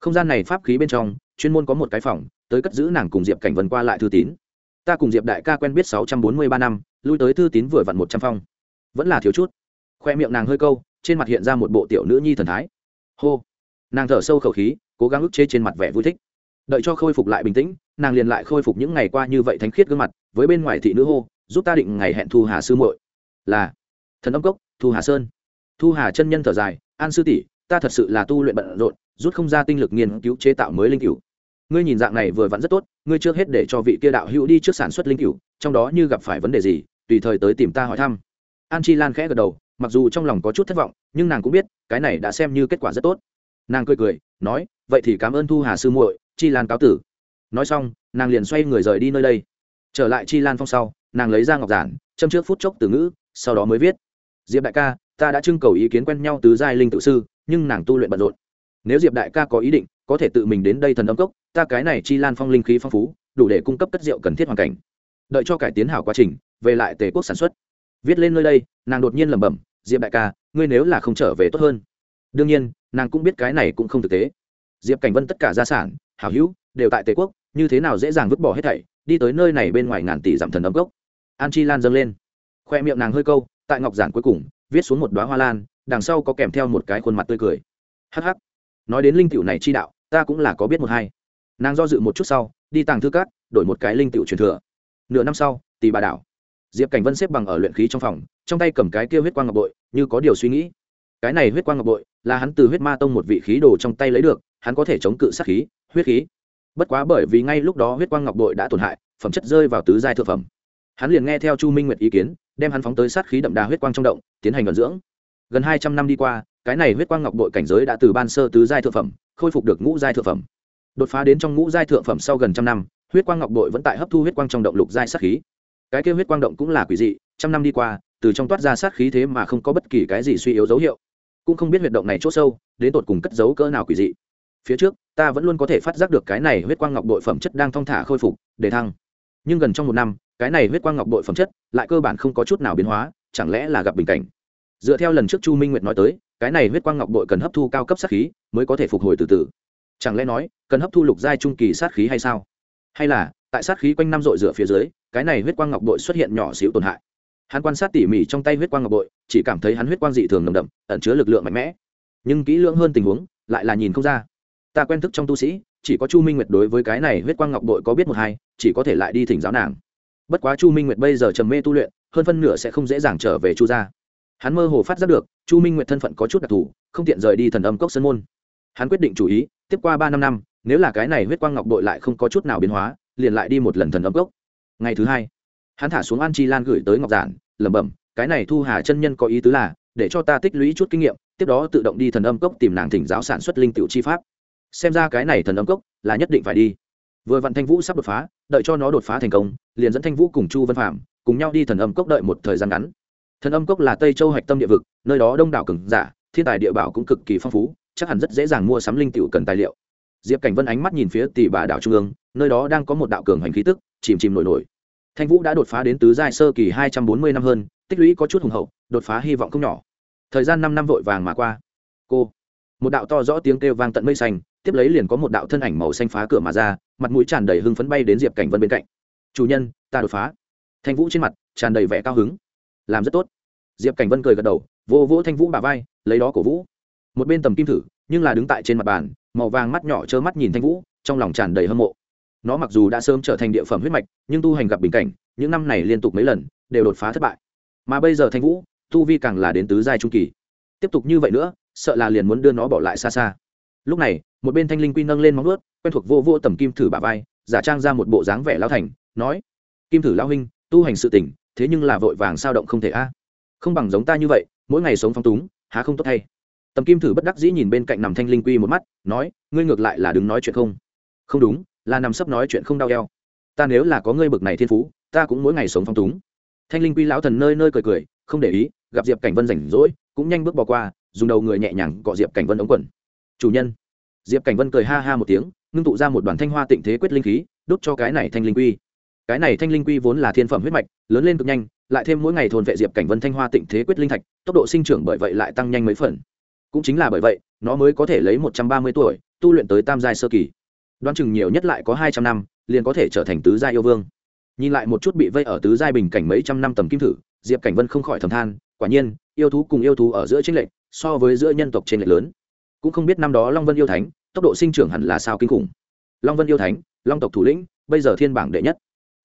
Không gian này pháp khí bên trong, chuyên môn có một cái phòng, tới cất giữ nàng cùng diệp cảnh vân qua lại thư tín. Ta cùng diệp đại ca quen biết sáu trăm bốn mươi ba năm lui tới thư tín vừa vặn một trăm phong. Vẫn là thiếu chút. Khoe miệng nàng hơi câu, trên mặt hiện ra một bộ tiểu nữ nhi thần thái. Hô. Nàng thở sâu khẩu khí, cố gắng ức chế trên mặt vẻ vui thích. Đợi cho khôi phục lại bình tĩnh, nàng liền lại khôi phục những ngày qua như vậy thánh khiết gương mặt, với bên ngoài thị nữ hô, giúp ta định ngày hẹn thu hà sư muội. Là. Thần âm cốc, thu hà sơn. Thu hà chân nhân thở dài, an sư tỷ, ta thật sự là tu luyện bận rộn, rút không ra tinh lực nghiên cứu chế tạo mới linh cửu. Ngươi nhìn dạng này vừa vặn rất tốt, ngươi trước hết để cho vị kia đạo hữu đi trước sản xuất linh cửu, trong đó như gặp phải vấn đề gì tùy thời tới tìm ta hỏi thăm. An chi lan khẽ gật đầu, mặc dù trong lòng có chút thất vọng, nhưng nàng cũng biết, cái này đã xem như kết quả rất tốt. Nàng cười cười, nói, vậy thì cảm ơn thu hà sư muội, chi lan cáo tử. Nói xong, nàng liền xoay người rời đi nơi đây. Trở lại chi lan phong sau, nàng lấy ra ngọc giản, châm trước phút chốc từ ngữ, sau đó mới viết, diệp đại ca, ta đã trưng cầu ý kiến quen nhau từ giai linh tự sư, nhưng nàng tu luyện bận rộn. Nếu diệp đại ca có ý định, có thể tự mình đến đây thần âm cốc, ta cái này chi lan phong linh khí phong phú, đủ để cung cấp cất rượu cần thiết hoàn cảnh. Đợi cho cải tiến hảo quá trình về lại tề quốc sản xuất. Viết lên nơi đây, nàng đột nhiên lẩm bẩm, diệp đại ca, ngươi nếu là không trở về tốt hơn. Đương nhiên, nàng cũng biết cái này cũng không thực tế. Diệp cảnh vân tất cả gia sản, hảo hữu, đều tại tề quốc, như thế nào dễ dàng vứt bỏ hết thảy, đi tới nơi này bên ngoài ngàn tỷ dặm thần ấm gốc an chi lan dâng lên. Khoe miệng nàng hơi câu, tại ngọc giản cuối cùng, viết xuống một đoá hoa lan, đằng sau có kèm theo một cái khuôn mặt tươi cười. Hh nói đến linh tiểu này chi đạo, ta cũng là có biết một hai. Nàng do dự một chút sau, đi tàng thư cát đổi một cái linh tiểu truyền thừa. Nửa năm sau tỷ bà đảo diệp cảnh vân xếp bằng ở luyện khí trong phòng, trong tay cầm cái kia huyết quang ngọc bội, như có điều suy nghĩ. Cái này huyết quang ngọc bội, là hắn từ huyết ma tông một vị khí đồ trong tay lấy được, hắn có thể chống cự sát khí, huyết khí. Bất quá bởi vì ngay lúc đó huyết quang ngọc bội đã tổn hại, phẩm chất rơi vào tứ giai thượng phẩm. Hắn liền nghe theo chu minh nguyệt ý kiến, đem hắn phóng tới sát khí đậm đà huyết quang trong động, tiến hành vận dưỡng. Gần hai trăm năm đi qua, cái này huyết quang ngọc bội cảnh giới đã từ ban sơ tứ giai thượng phẩm, khôi phục được ngũ giai thượng phẩm. Đột phá đến trong ngũ giai thượng phẩm sau gần trăm năm, huyết quang ngọc bội vẫn tại hấp thu huyết quang trong động lục giai sát khí cái kêu huyết quang động cũng là quỷ dị, trăm năm đi qua, từ trong toát ra sát khí thế mà không có bất kỳ cái gì suy yếu dấu hiệu. Cũng không biết huyệt động này c h ỗ sâu, đến tột cùng cất dấu cỡ nào quỷ dị. Phía trước, ta vẫn luôn có thể phát giác được cái này huyết quang ngọc đội phẩm chất đang thong thả khôi phục, để thăng. Nhưng gần trong một năm, cái này huyết quang ngọc đội phẩm chất lại cơ bản không có chút nào biến hóa, chẳng lẽ là gặp bình cảnh? Dựa theo lần trước chu minh nguyệt nói tới, cái này huyết quang ngọc đội cần hấp thu cao cấp sát khí mới có thể phục hồi từ từ. Chẳng lẽ nói, cần hấp thu lục giai trung kỳ sát khí hay sao? Hay là, tại sát khí quanh năm dội rửa phía dưới cái này huyết quang ngọc bội xuất hiện nhỏ xíu tổn hại. Hắn quan sát tỉ mỉ trong tay huyết quang ngọc bội, chỉ cảm thấy hắn huyết quang dị thường nồng đậm, ẩn chứa lực lượng mạnh mẽ. Nhưng kỹ lưỡng hơn tình huống, lại là nhìn không ra. Ta quen thức trong tu sĩ, chỉ có chu minh nguyệt đối với cái này huyết quang ngọc bội có biết một hai, chỉ có thể lại đi thỉnh giáo nàng. Bất quá chu minh nguyệt bây giờ trầm mê tu luyện, hơn phân nửa sẽ không dễ dàng trở về chu gia. Hắn mơ hồ phát giác được, chu minh nguyệt thân phận có chút đặc thù, không tiện rời đi thần âm cốc sơn môn. Hắn quyết định chủ ý, tiếp qua ba năm năm, nếu là cái này huyết quang ngọc bội lại không có chút nào biến hóa, liền lại đi một lần thần âm cốc ngày thứ hai, hắn thả xuống an chi lan gửi tới ngọc giản, lẩm bẩm, cái này thu hà chân nhân có ý tứ là, để cho ta tích lũy chút kinh nghiệm, tiếp đó tự động đi thần âm cốc tìm nàng thỉnh giáo sản xuất linh tiểu chi pháp. Xem ra cái này thần âm cốc là nhất định phải đi. Vừa vặn thanh vũ sắp đột phá, đợi cho nó đột phá thành công, liền dẫn thanh vũ cùng chu Văn phạm cùng nhau đi thần âm cốc đợi một thời gian ngắn. Thần âm cốc là tây châu hạch tâm địa vực, nơi đó đông đảo cường giả, thiên tài địa bảo cũng cực kỳ phong phú, chắc hẳn rất dễ dàng mua sắm linh tiểu cần tài liệu. Diệp cảnh vân ánh mắt nhìn phía tỷ bà đảo trung ương, nơi đó đang có một đạo cường hành khí tức chìm chìm nổi nổi. Thanh vũ đã đột phá đến tứ giai sơ kỳ hai trăm bốn mươi năm hơn, tích lũy có chút hùng hậu, đột phá hy vọng không nhỏ. Thời gian năm năm vội vàng mà qua. Cô, một đạo to rõ tiếng kêu vang tận mây xanh, tiếp lấy liền có một đạo thân ảnh màu xanh phá cửa mà ra, mặt mũi tràn đầy hưng phấn bay đến diệp cảnh vân bên cạnh. Chủ nhân, ta đột phá. Thanh vũ trên mặt tràn đầy vẻ cao hứng. Làm rất tốt. Diệp cảnh vân cười gật đầu vô vỗ thanh vũ bà vai, lấy đó cổ vũ. Một bên tầm kim thử, nhưng là đứng tại trên mặt bàn, màu vàng mắt nhỏ trơ mắt nhìn thanh vũ, trong lòng tràn đầy hâm mộ nó mặc dù đã sớm trở thành địa phẩm huyết mạch, nhưng tu hành gặp bình cảnh, những năm này liên tục mấy lần, đều đột phá thất bại. Mà bây giờ thanh vũ, tu vi càng là đến tứ giai trung kỳ. Tiếp tục như vậy nữa, sợ là liền muốn đưa nó bỏ lại xa xa. Lúc này, một bên thanh linh quy nâng lên móng ướt quen thuộc vô vô tầm kim thử bà vai, giả trang ra một bộ dáng vẻ lao thành, nói, kim thử lao huynh, tu hành sự tỉnh thế nhưng là vội vàng sao động không thể a? Không bằng giống ta như vậy, mỗi ngày sống phong túng, há không tốt thay? tầm kim thử bất đắc dĩ nhìn bên cạnh nằm thanh linh quy một mắt, nói, ngươi ngược lại là đứng nói chuyện không? Không đúng là nằm sấp nói chuyện không đau eo. Ta nếu là có ngươi bực này thiên phú, ta cũng mỗi ngày sống phong túng. Thanh linh quy lão thần nơi nơi cười cười, không để ý, gặp diệp cảnh vân rảnh rỗi, cũng nhanh bước bỏ qua, dùng đầu người nhẹ nhàng cọ diệp cảnh vân ống quần. Chủ nhân. Diệp cảnh vân cười ha ha một tiếng, ngưng tụ ra một đoàn thanh hoa tịnh thế quyết linh khí, đốt cho cái này thanh linh quy. Cái này thanh linh quy vốn là thiên phẩm huyết mạch, lớn lên cực nhanh, lại thêm mỗi ngày thôn vệ diệp cảnh vân thanh hoa tịnh thế quyết linh thạch, tốc độ sinh trưởng bởi vậy lại tăng nhanh mấy phần. Cũng chính là bởi vậy, nó mới có thể lấy một trăm ba mươi tuổi, tu luyện tới tam giai sơ kỳ đoán chừng nhiều nhất lại có hai trăm năm, liền có thể trở thành tứ giai yêu vương. Nhìn lại một chút bị vây ở tứ giai bình cảnh mấy trăm năm tầm kim thử, diệp cảnh vân không khỏi thầm than, quả nhiên, yêu thú cùng yêu thú ở giữa tranh lệch, so với giữa nhân tộc trên lệch lớn. Cũng không biết năm đó long vân yêu thánh, tốc độ sinh trưởng hẳn là sao kinh khủng. Long vân yêu thánh, long tộc thủ lĩnh, bây giờ thiên bảng đệ nhất.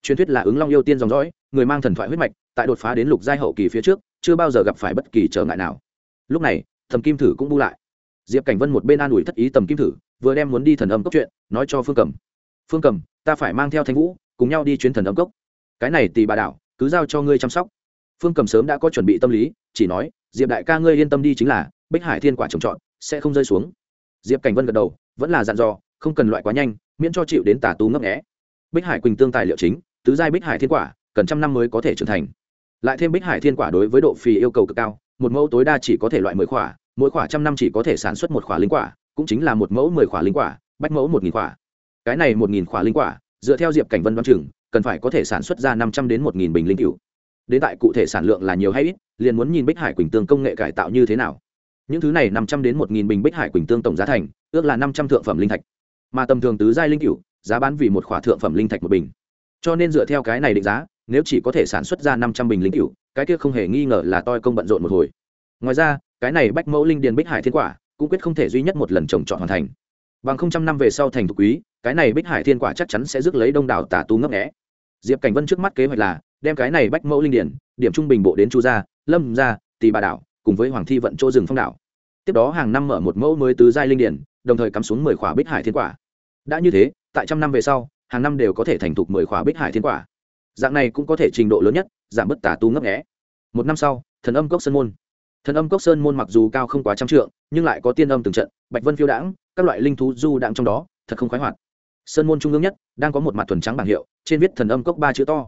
Truyền thuyết là ứng long yêu tiên dòng dõi, người mang thần thoại huyết mạch, tại đột phá đến lục giai hậu kỳ phía trước, chưa bao giờ gặp phải bất kỳ trở ngại nào. Lúc này thầm kim thử cũng bu lại. Diệp cảnh vân một bên an ủi thất ý tầm kim thử vừa đem muốn đi thần âm cốc chuyện, nói cho phương cầm. Phương cầm, ta phải mang theo thanh vũ, cùng nhau đi chuyến thần âm cốc. Cái này tì bà đạo cứ giao cho ngươi chăm sóc. Phương cầm sớm đã có chuẩn bị tâm lý, chỉ nói, diệp đại ca ngươi yên tâm đi chính là, bích hải thiên quả trồng trọt, sẽ không rơi xuống. Diệp cảnh vân gật đầu, vẫn là dặn dò, không cần loại quá nhanh, miễn cho chịu đến tà tú ngấp nghẽ bích hải quỳnh tương tài liệu chính, tứ giai bích hải thiên quả, cần trăm năm mới có thể trưởng thành. Lại thêm bích hải thiên quả đối với độ phì yêu cầu cực cao, một mẫu tối đa chỉ có thể loại mười khỏa, mỗi khỏa trăm năm chỉ có thể sản xuất một khỏa linh quả cũng chính là một mẫu mười khỏa linh quả, bách mẫu một nghìn khỏa. Cái này một nghìn khỏa linh quả, dựa theo diệp cảnh vân đoán chừng, cần phải có thể sản xuất ra năm trăm đến một nghìn bình linh cựu đến tại cụ thể sản lượng là nhiều hay ít, liền muốn nhìn bích hải quỳnh tương công nghệ cải tạo như thế nào. Những thứ này năm trăm đến một nghìn bình bích hải quỳnh tương tổng giá thành, ước là năm trăm thượng phẩm linh thạch. Mà tầm thường tứ giai linh cựu giá bán vì một khỏa thượng phẩm linh thạch một bình. Cho nên dựa theo cái này định giá, nếu chỉ có thể sản xuất ra năm trăm bình linh cựu cái kia không hề nghi ngờ là toi công bận rộn một hồi. Ngoài ra, cái này bách mẫu linh điền bích hải thiên quả cũng quyết không thể duy nhất một lần trồng trọt hoàn thành. Bằng không trăm năm về sau thành thục quý, cái này bích hải thiên quả chắc chắn sẽ rước lấy đông đảo tả tu ngấp nghẽ diệp cảnh vân trước mắt kế hoạch là đem cái này bách mẫu linh điển, điểm trung bình bộ đến chu gia, lâm gia tì bà đảo, cùng với hoàng thi vận chỗ rừng phong đảo. Tiếp đó hàng năm mở một mẫu mới tứ giai linh điển, đồng thời cắm xuống mười khỏa bích hải thiên quả. Đã như thế, tại trăm năm về sau, hàng năm đều có thể thành thục mười khỏa bích hải thiên quả. Dạng này cũng có thể trình độ lớn nhất, giảm bớt tả tu ngấp nghẽ một năm sau, thần âm cốc sơn môn thần âm cốc sơn môn mặc dù cao không quá trăm trượng, nhưng lại có tiên âm từng trận, bạch vân phiêu đãng, các loại linh thú du đãng trong đó, thật không khoái hoạt. Sơn môn trung ương nhất, đang có một mặt thuần trắng bảng hiệu, trên viết thần âm cốc ba chữ to.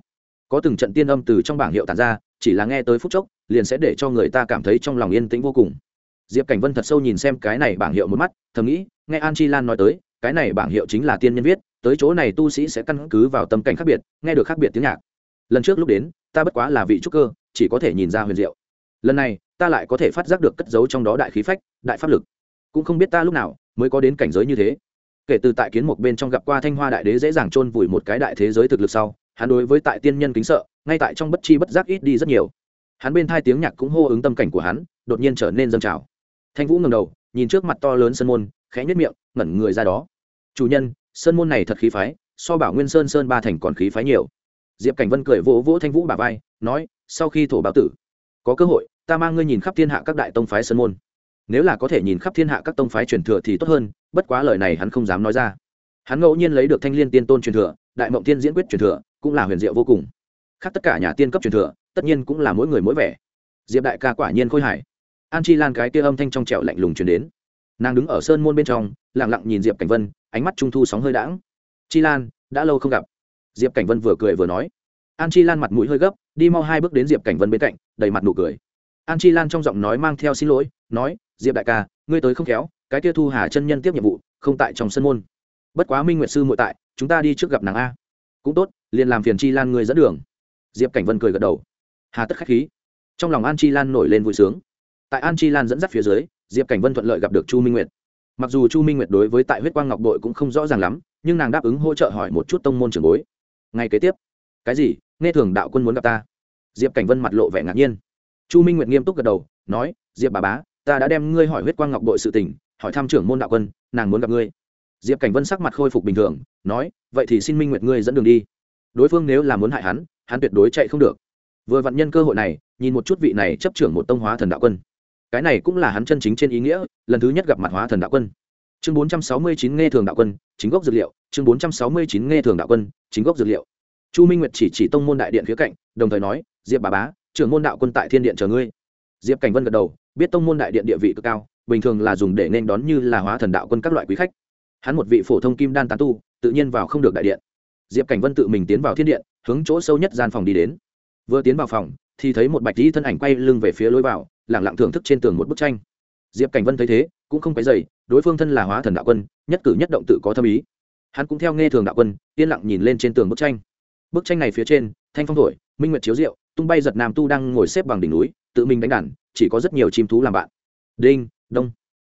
Có từng trận tiên âm từ trong bảng hiệu tàn ra, chỉ là nghe tới phút chốc, liền sẽ để cho người ta cảm thấy trong lòng yên tĩnh vô cùng. Diệp cảnh vân thật sâu nhìn xem cái này bảng hiệu một mắt, thầm nghĩ, nghe an chi lan nói tới, cái này bảng hiệu chính là tiên nhân viết, tới chỗ này tu sĩ sẽ căn cứ vào tâm cảnh khác biệt, nghe được khác biệt tiếng nhạc. Lần trước lúc đến, ta bất quá là vị trúc cơ, chỉ có thể nhìn ra huyền diệu lần này, ta lại có thể phát giác được cất giấu trong đó đại khí phách, đại pháp lực. Cũng không biết ta lúc nào mới có đến cảnh giới như thế. Kể từ tại kiến một bên trong gặp qua thanh hoa đại đế dễ dàng chôn vùi một cái đại thế giới thực lực sau, hắn đối với tại tiên nhân kính sợ, ngay tại trong bất chi bất giác ít đi rất nhiều. Hắn bên thai tiếng nhạc cũng hô ứng tâm cảnh của hắn, đột nhiên trở nên dâng trào. Thanh vũ ngầm đầu, nhìn trước mặt to lớn sân môn, khẽ nhất miệng, ngẩn người ra đó. Chủ nhân sân môn này thật khí phái, so bảo nguyên sơn sơn ba thành còn khí phái nhiều. Diệp cảnh vân cười vỗ vỗ thanh vũ bà vai, nói, sau khi thổ báo tử có cơ hội, ta mang ngươi nhìn khắp thiên hạ các đại tông phái sơn môn. Nếu là có thể nhìn khắp thiên hạ các tông phái truyền thừa thì tốt hơn, bất quá lời này hắn không dám nói ra. Hắn ngẫu nhiên lấy được thanh liên tiên tôn truyền thừa, đại mộng tiên diễn quyết truyền thừa, cũng là huyền diệu vô cùng. Khác tất cả nhà tiên cấp truyền thừa, tất nhiên cũng là mỗi người mỗi vẻ. Diệp đại ca quả nhiên khôi hải an chi lan cái kia âm thanh trong trẹo lạnh lùng truyền đến. Nàng đứng ở sơn môn bên trong lẳng lặng nhìn diệp cảnh vân, ánh mắt trung thu sóng hơi đãng. Chi lan, đã lâu không gặp. Diệp cảnh vân vừa cười vừa nói. An chi lan mặt mũi hơi gấp, đi mau hai bước đến diệp cảnh vân bên cạnh đầy mặt nụ cười. An chi lan trong giọng nói mang theo xin lỗi, nói, diệp đại ca, ngươi tới không khéo, cái kia thu hà chân nhân tiếp nhiệm vụ, không tại trong sân môn. Bất quá minh nguyệt sư muội tại, chúng ta đi trước gặp nàng a. Cũng tốt, liền làm phiền chi lan ngươi dẫn đường. Diệp cảnh vân cười gật đầu. Hà tất khách khí. Trong lòng an chi lan nổi lên vui sướng. Tại an chi lan dẫn dắt phía dưới, diệp cảnh vân thuận lợi gặp được chu minh nguyệt. Mặc dù chu minh nguyệt đối với tại huyết quang ngọc đội cũng không rõ ràng lắm, nhưng nàng đáp ứng hỗ trợ hỏi một chút tông môn trường bối. Ngay kế tiếp. Cái gì? Nghe thường đạo quân muốn gặp ta diệp cảnh vân mặt lộ vẻ ngạc nhiên. Chu minh nguyệt nghiêm túc gật đầu, nói, diệp bà bá, ta đã đem ngươi hỏi huyết quang ngọc đội sự tình, hỏi tham trưởng môn đạo quân, nàng muốn gặp ngươi. Diệp cảnh vân sắc mặt khôi phục bình thường, nói, vậy thì xin minh nguyệt ngươi dẫn đường đi. Đối phương nếu là muốn hại hắn hắn tuyệt đối chạy không được. Vừa vặn nhân cơ hội này, nhìn một chút vị này chấp trưởng một tông hóa thần đạo quân. Cái này cũng là hắn chân chính trên ý nghĩa, lần thứ nhất gặp mặt hóa thần đạo quân. Chương bốn trăm sáu mươi chín nghe thường đạo quân, chính gốc dược liệu, chương bốn trăm sáu mươi chín nghe thường đạo quân, chính gốc dược liệu. Chu minh nguyệt chỉ chỉ tông môn đại điện phía cạnh đồng thời nói, diệp bà bá, trưởng môn đạo quân tại thiên điện chờ ngươi. Diệp cảnh vân gật đầu, biết tông môn đại điện địa vị cực cao, bình thường là dùng để nên đón như là hóa thần đạo quân các loại quý khách. Hắn một vị phổ thông kim đan tán tu, tự nhiên vào không được đại điện. Diệp cảnh vân tự mình tiến vào thiên điện, hướng chỗ sâu nhất gian phòng đi đến. Vừa tiến vào phòng, thì thấy một bạch dĩ thân ảnh quay lưng về phía lối vào lẳng lặng thưởng thức trên tường một bức tranh. Diệp cảnh vân thấy thế, cũng không cái dày đối phương thân là hóa thần đạo quân, nhất cử nhất động tự có thâm ý. Hắn cũng theo nghe thường đạo quân, yên lặng nhìn lên trên tường bức tranh. Bức tranh này phía trên, thanh phong thổi minh nguyệt chiếu rượu, tung bay giật nam tu đang ngồi xếp bằng đỉnh núi, tự mình đánh đàn, chỉ có rất nhiều chim thú làm bạn. Đinh, đông.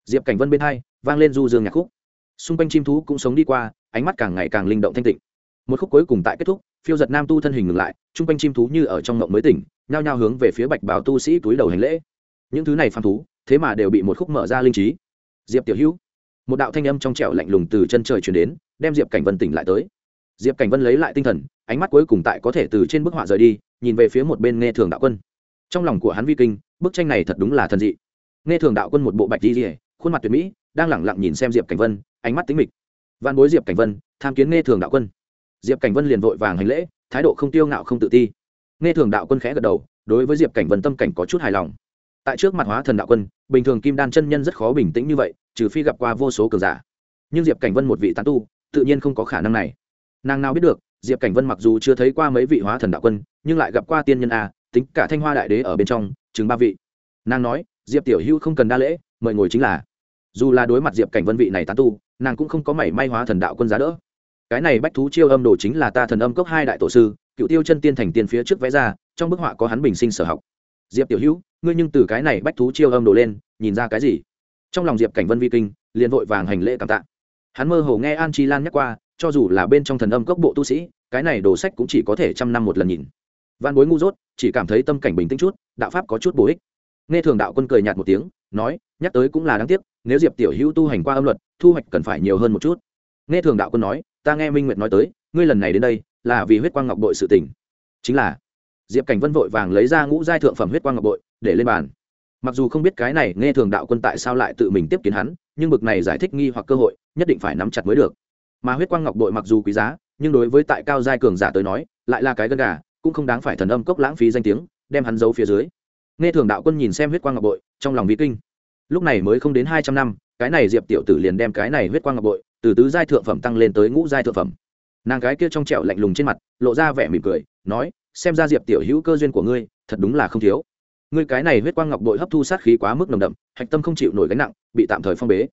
Diệp cảnh vân bên hai, vang lên du dương nhạc khúc. Xung quanh chim thú cũng sống đi qua, ánh mắt càng ngày càng linh động thanh tịnh. Một khúc cuối cùng tại kết thúc, phiêu giật nam tu thân hình ngừng lại chung quanh chim thú như ở trong ngộng mới tỉnh, nhao nhao hướng về phía bạch bảo tu sĩ túi đầu hành lễ. Những thứ này phàm thú, thế mà đều bị một khúc mở ra linh trí. Diệp tiểu hữu, một đạo thanh âm trong trẻo lạnh lùng từ chân trời chuyển đến, đem diệp cảnh vân tỉnh lại tới diệp cảnh vân lấy lại tinh thần, ánh mắt cuối cùng tại có thể từ trên bức họa rời đi, nhìn về phía một bên nghe thường đạo quân. Trong lòng của hắn vi kinh, bức tranh này thật đúng là thần dị. Nghe thường đạo quân một bộ bạch di rỉa khuôn mặt tuyệt mỹ, đang lẳng lặng nhìn xem diệp cảnh vân, ánh mắt tính mịch. Văn bối diệp cảnh vân, tham kiến nghe thường đạo quân. Diệp cảnh vân liền vội vàng hành lễ, thái độ không tiêu ngạo không tự ti. Nghe thường đạo quân khẽ gật đầu, đối với diệp cảnh vân tâm cảnh có chút hài lòng. Tại trước mặt hóa thần đạo quân, bình thường kim đan chân nhân rất khó bình tĩnh như vậy, trừ phi gặp qua vô số cường giả. Nhưng diệp cảnh vân một vị tán tu, tự nhiên không có khả năng này nàng nào biết được, diệp cảnh vân mặc dù chưa thấy qua mấy vị hóa thần đạo quân, nhưng lại gặp qua tiên nhân a, tính cả thanh hoa đại đế ở bên trong, chừng ba vị. Nàng nói, diệp tiểu hữu không cần đa lễ, mời ngồi chính là. Dù là đối mặt diệp cảnh vân vị này tán tu, nàng cũng không có mảy may hóa thần đạo quân giá đỡ. Cái này bách thú chiêu âm đồ chính là ta thần âm cốc hai đại tổ sư, cựu tiêu chân tiên thành tiên phía trước vẽ ra, trong bức họa có hắn bình sinh sở học. Diệp tiểu hữu, ngươi nhưng từ cái này bách thú chiêu âm đồ lên, nhìn ra cái gì? Trong lòng diệp cảnh vân vi kinh, liền vội vàng hành lễ cảm tạ. Hắn mơ hồ nghe an chi lan nhắc qua cho dù là bên trong thần âm cốc bộ tu sĩ, cái này đồ sách cũng chỉ có thể trăm năm một lần nhìn. Văn bối ngu dốt, chỉ cảm thấy tâm cảnh bình tĩnh chút, đạo pháp có chút bổ ích. Nghe thường đạo quân cười nhạt một tiếng, nói, nhắc tới cũng là đáng tiếc, nếu diệp tiểu hữu tu hành qua âm luật, thu hoạch cần phải nhiều hơn một chút. Nghe thường đạo quân nói, ta nghe minh nguyệt nói tới, ngươi lần này đến đây, là vì huyết quang ngọc bội sự tình. Chính là, diệp cảnh vân vội vàng lấy ra ngũ giai thượng phẩm huyết quang ngọc bội, để lên bàn. Mặc dù không biết cái này nghe thường đạo quân tại sao lại tự mình tiếp kiến hắn, nhưng bực này giải thích nghi hoặc cơ hội, nhất định phải nắm chặt mới được mà huyết quang ngọc bội mặc dù quý giá, nhưng đối với tại cao giai cường giả tới nói, lại là cái gân gà, cũng không đáng phải thần âm cốc lãng phí danh tiếng, đem hắn giấu phía dưới. Nghe thường đạo quân nhìn xem huyết quang ngọc bội trong lòng vi kinh. Lúc này mới không đến hai trăm năm, cái này diệp tiểu tử liền đem cái này huyết quang ngọc bội từ tứ giai thượng phẩm tăng lên tới ngũ giai thượng phẩm. Nàng cái kia trong trẹo lạnh lùng trên mặt, lộ ra vẻ mỉm cười, nói, xem ra diệp tiểu hữu cơ duyên của ngươi, thật đúng là không thiếu. Ngươi cái này huyết quang ngọc bội hấp thu sát khí quá mức nồng đậm, hạch tâm không chịu nổi gánh nặng, bị tạm thời phong bế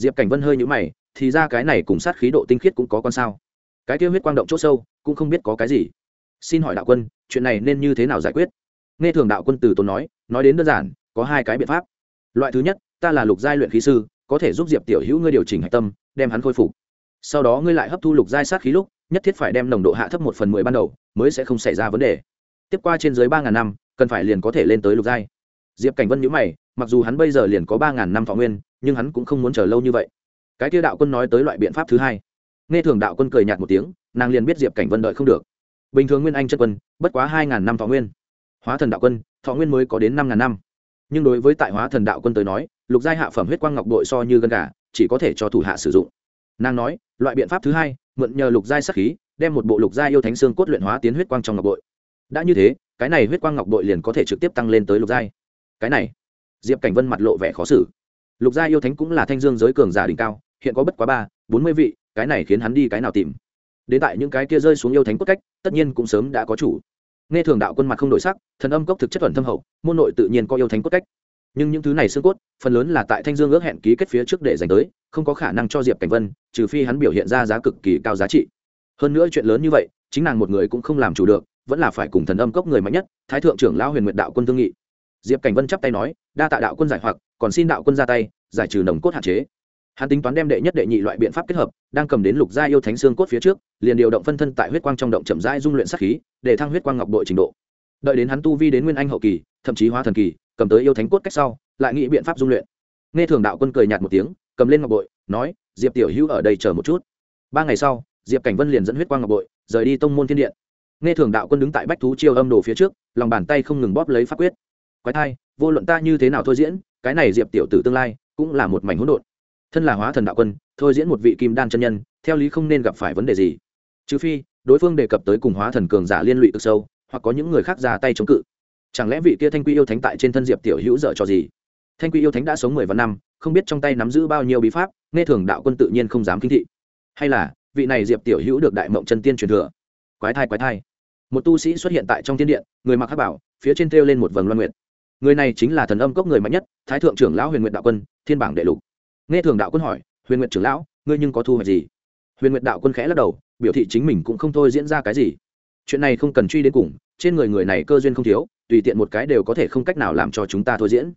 diệp cảnh vân hơi nhũ mày, thì ra cái này cùng sát khí độ tinh khiết cũng có con sao? Cái kia huyết quang động c h ỗ sâu, cũng không biết có cái gì. Xin hỏi đạo quân, chuyện này nên như thế nào giải quyết? Nghe thường đạo quân từ tốn nói nói đến đơn giản, có hai cái biện pháp. Loại thứ nhất, ta là lục giai luyện khí sư, có thể giúp diệp tiểu hữu ngươi điều chỉnh hạch tâm, đem hắn khôi phục. Sau đó ngươi lại hấp thu lục giai sát khí lúc, nhất thiết phải đem nồng độ hạ thấp một phần mười ban đầu, mới sẽ không xảy ra vấn đề. Tiếp qua trên dưới ba ngàn năm, cần phải liền có thể lên tới lục giai. Diệp cảnh vân nhữ mày mặc dù hắn bây giờ liền có ba ngàn năm thọ nguyên, nhưng hắn cũng không muốn chờ lâu như vậy. Cái kia đạo quân nói tới loại biện pháp thứ hai. Nghe thường đạo quân cười nhạt một tiếng, nàng liền biết diệp cảnh vân đợi không được. Bình thường nguyên anh chất quân, bất quá hai ngàn năm thọ nguyên. Hóa thần đạo quân, thọ nguyên mới có đến năm ngàn năm. Nhưng đối với tại hóa thần đạo quân tới nói, lục giai hạ phẩm huyết quang ngọc đội so như gân gà, chỉ có thể cho thủ hạ sử dụng. Nàng nói, loại biện pháp thứ hai, mượn nhờ lục giai sắc khí, đem một bộ lục giai yêu thánh xương cốt luyện hóa tiến huyết quang trong ngọc bội. Đã như thế, cái này huyết quang ngọc bội liền có thể trực tiếp tăng lên tới lục giai. Cái này diệp cảnh vân mặt lộ vẻ khó xử lục giai yêu thánh cũng là thanh dương giới cường giả đỉnh cao hiện có bất quá ba bốn mươi vị cái này khiến hắn đi cái nào tìm đến tại những cái kia rơi xuống yêu thánh cốt cách tất nhiên cũng sớm đã có chủ nghe thường đạo quân mặt không đổi sắc thần âm cốc thực chất thuần thâm hậu môn nội tự nhiên có yêu thánh cốt cách nhưng những thứ này xương cốt phần lớn là tại thanh dương ước hẹn ký kết phía trước để dành tới không có khả năng cho diệp cảnh vân trừ phi hắn biểu hiện ra giá cực kỳ cao giá trị hơn nữa chuyện lớn như vậy chính nàng một người cũng không làm chủ được vẫn là phải cùng thần âm cốc người mạnh nhất thái thượng trưởng lão huyền nguyệt đạo quân thương nghị diệp cảnh vân chắp tay nói, đa tạ đạo quân giải hoặc, còn xin đạo quân ra tay, giải trừ nồng cốt hạn chế. Hắn tính toán đem đệ nhất đệ nhị loại biện pháp kết hợp, đang cầm đến lục gia yêu thánh xương cốt phía trước, liền điều động phân thân tại huyết quang trong động chậm rãi dung luyện sát khí, để thăng huyết quang ngọc đội trình độ. Đợi đến hắn tu vi đến nguyên anh hậu kỳ, thậm chí hóa thần kỳ, cầm tới yêu thánh cốt cách sau, lại nghĩ biện pháp dung luyện. Nghe thường đạo quân cười nhạt một tiếng, cầm lên ngọc bội, nói, diệp tiểu hữu ở đây chờ một chút. Ba ngày sau, diệp cảnh vân liền dẫn huyết quang ngọc bội, rời đi tông môn thiên điện. Nghe thường đạo quân đứng tại bách thú chiêu âm đồ phía trước, lòng bàn tay không ngừng bóp lấy pháp quyết quái thai, vô luận ta như thế nào thôi diễn, cái này diệp tiểu tử tương lai cũng là một mảnh hỗn độn. Thân là hóa thần đạo quân, thôi diễn một vị kim đan chân nhân, theo lý không nên gặp phải vấn đề gì. Trừ phi, đối phương đề cập tới cùng hóa thần cường giả liên lụy cực sâu, hoặc có những người khác ra tay chống cự. Chẳng lẽ vị kia thanh quy yêu thánh tại trên thân diệp tiểu hữu dở cho gì? Thanh quy yêu thánh đã sống mười vạn năm, không biết trong tay nắm giữ bao nhiêu bí pháp, nghe thường đạo quân tự nhiên không dám kinh thị. Hay là, vị này diệp tiểu hữu được đại mộng chân tiên truyền thừa? Quái thai quái thai. Một tu sĩ xuất hiện tại trong thiên điện, người mặc hát bảo, phía trên thêu lên một vầng loan nguyện người này chính là thần âm cốc người mạnh nhất, thái thượng trưởng lão huyền nguyện đạo quân, thiên bảng đệ lục. Nghe thường đạo quân hỏi, huyền nguyện trưởng lão, ngươi nhưng có thu hoạch gì? Huyền nguyện đạo quân khẽ lắc đầu, biểu thị chính mình cũng không thôi diễn ra cái gì. Chuyện này không cần truy đến cùng, trên người người này cơ duyên không thiếu, tùy tiện một cái đều có thể không cách nào làm cho chúng ta thôi diễn.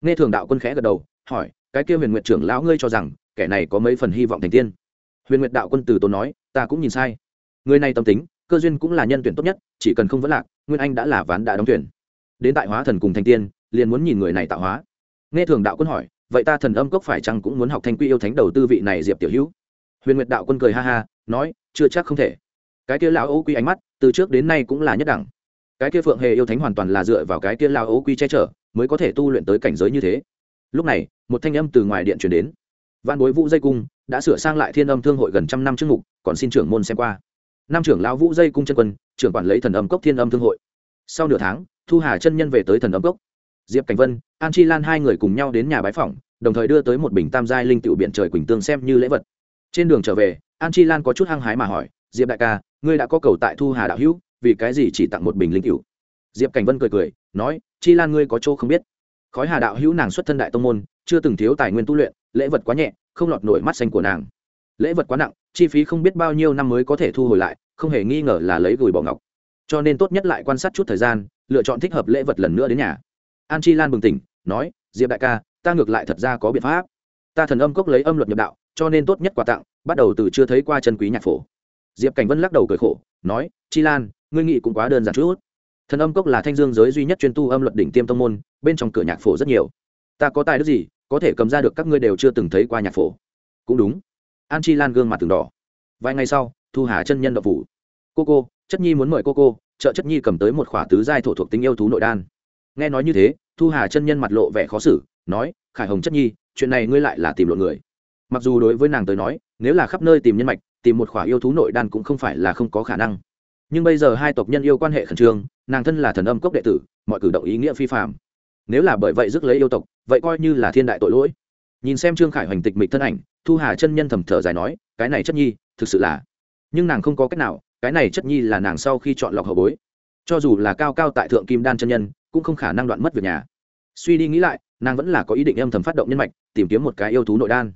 Nghe thường đạo quân khẽ gật đầu, hỏi, cái kia huyền nguyệt trưởng lão ngươi cho rằng, kẻ này có mấy phần hy vọng thành tiên? Huyền nguyệt đạo quân từ tốn nói, ta cũng nhìn sai. Người này tâm tính, cơ duyên cũng là nhân tuyển tốt nhất, chỉ cần không vấn lạc, nguyên anh đã là ván đã đóng tuyển đến tại hóa thần cùng thành tiên, liền muốn nhìn người này tạo hóa. Nghe thường đạo quân hỏi, vậy ta thần âm cốc phải chăng cũng muốn học thanh quy yêu thánh đầu tư vị này diệp tiểu hữu? Huyền nguyệt đạo quân cười ha ha, nói, chưa chắc không thể. Cái kia lão ô quy ánh mắt, từ trước đến nay cũng là nhất đẳng. Cái kia phượng hề yêu thánh hoàn toàn là dựa vào cái kia lão ô quy che chở, mới có thể tu luyện tới cảnh giới như thế. Lúc này, một thanh âm từ ngoài điện truyền đến. Văn bối vũ dây cung đã sửa sang lại thiên âm thương hội gần trăm năm trước mục, còn xin trưởng môn xem qua. Nam trưởng lão vũ dây cung chân quân, trưởng quản lấy thần âm cốc thiên âm thương hội. Sau nửa tháng thu hà chân nhân về tới thần ấm cốc diệp cảnh vân, an chi lan hai người cùng nhau đến nhà bái phỏng, đồng thời đưa tới một bình tam giai linh tựu biện trời quỳnh tương xem như lễ vật. Trên đường trở về, an chi lan có chút hăng hái mà hỏi, diệp đại ca, ngươi đã có cầu tại thu hà đạo hữu, vì cái gì chỉ tặng một bình linh cựu diệp cảnh vân cười cười, nói, chi lan ngươi có chỗ không biết. Khói hà đạo hữu nàng xuất thân đại tông môn, chưa từng thiếu tài nguyên tu luyện, lễ vật quá nhẹ, không lọt nổi mắt xanh của nàng. Lễ vật quá nặng, chi phí không biết bao nhiêu năm mới có thể thu hồi lại, không hề nghi ngờ là lấy gửi bỏ ngọc. Cho nên tốt nhất lại quan sát chút thời gian lựa chọn thích hợp lễ vật lần nữa đến nhà. An chi lan bừng tỉnh, nói, diệp đại ca, ta ngược lại thật ra có biện pháp. Ta thần âm cốc lấy âm luật nhập đạo, cho nên tốt nhất quà tặng, bắt đầu từ chưa thấy qua chân quý nhạc phổ. Diệp cảnh vân lắc đầu cười khổ, nói, chi lan, ngươi nghĩ cũng quá đơn giản chút. Thần âm cốc là thanh dương giới duy nhất chuyên tu âm luật đỉnh tiêm tông môn, bên trong cửa nhạc phổ rất nhiều. Ta có tài đức gì, có thể cầm ra được các ngươi đều chưa từng thấy qua nhạc phổ. Cũng đúng. An chi lan gương mặt từng đỏ. Vài ngày sau, thu hà chân nhân đậu phủ. Cô cô, chất nhi muốn mời cô cô trợ chất nhi cầm tới một khỏa tứ giai thổ thuộc tính yêu thú nội đan. Nghe nói như thế, thu hà chân nhân mặt lộ vẻ khó xử, nói, khải hồng chất nhi, chuyện này ngươi lại là tìm lộn người. Mặc dù đối với nàng tới nói, nếu là khắp nơi tìm nhân mạch, tìm một khỏa yêu thú nội đan cũng không phải là không có khả năng. Nhưng bây giờ hai tộc nhân yêu quan hệ khẩn trương, nàng thân là thần âm cốc đệ tử, mọi cử động ý nghĩa phi phạm nếu là bởi vậy rước lấy yêu tộc, vậy coi như là thiên đại tội lỗi. Nhìn xem trương khải hoành tịch mịch thân ảnh, thu hà chân nhân thầm thở dài nói, cái này chất nhi, thực sự là. Nhưng nàng không có cách nào cái này chất nhi là nàng sau khi chọn lọc hậu bối. Cho dù là cao cao tại thượng kim đan chân nhân, cũng không khả năng đoạn mất việc nhà. Suy đi nghĩ lại, nàng vẫn là có ý định âm thầm phát động nhân mạch, tìm kiếm một cái yêu thú nội đan.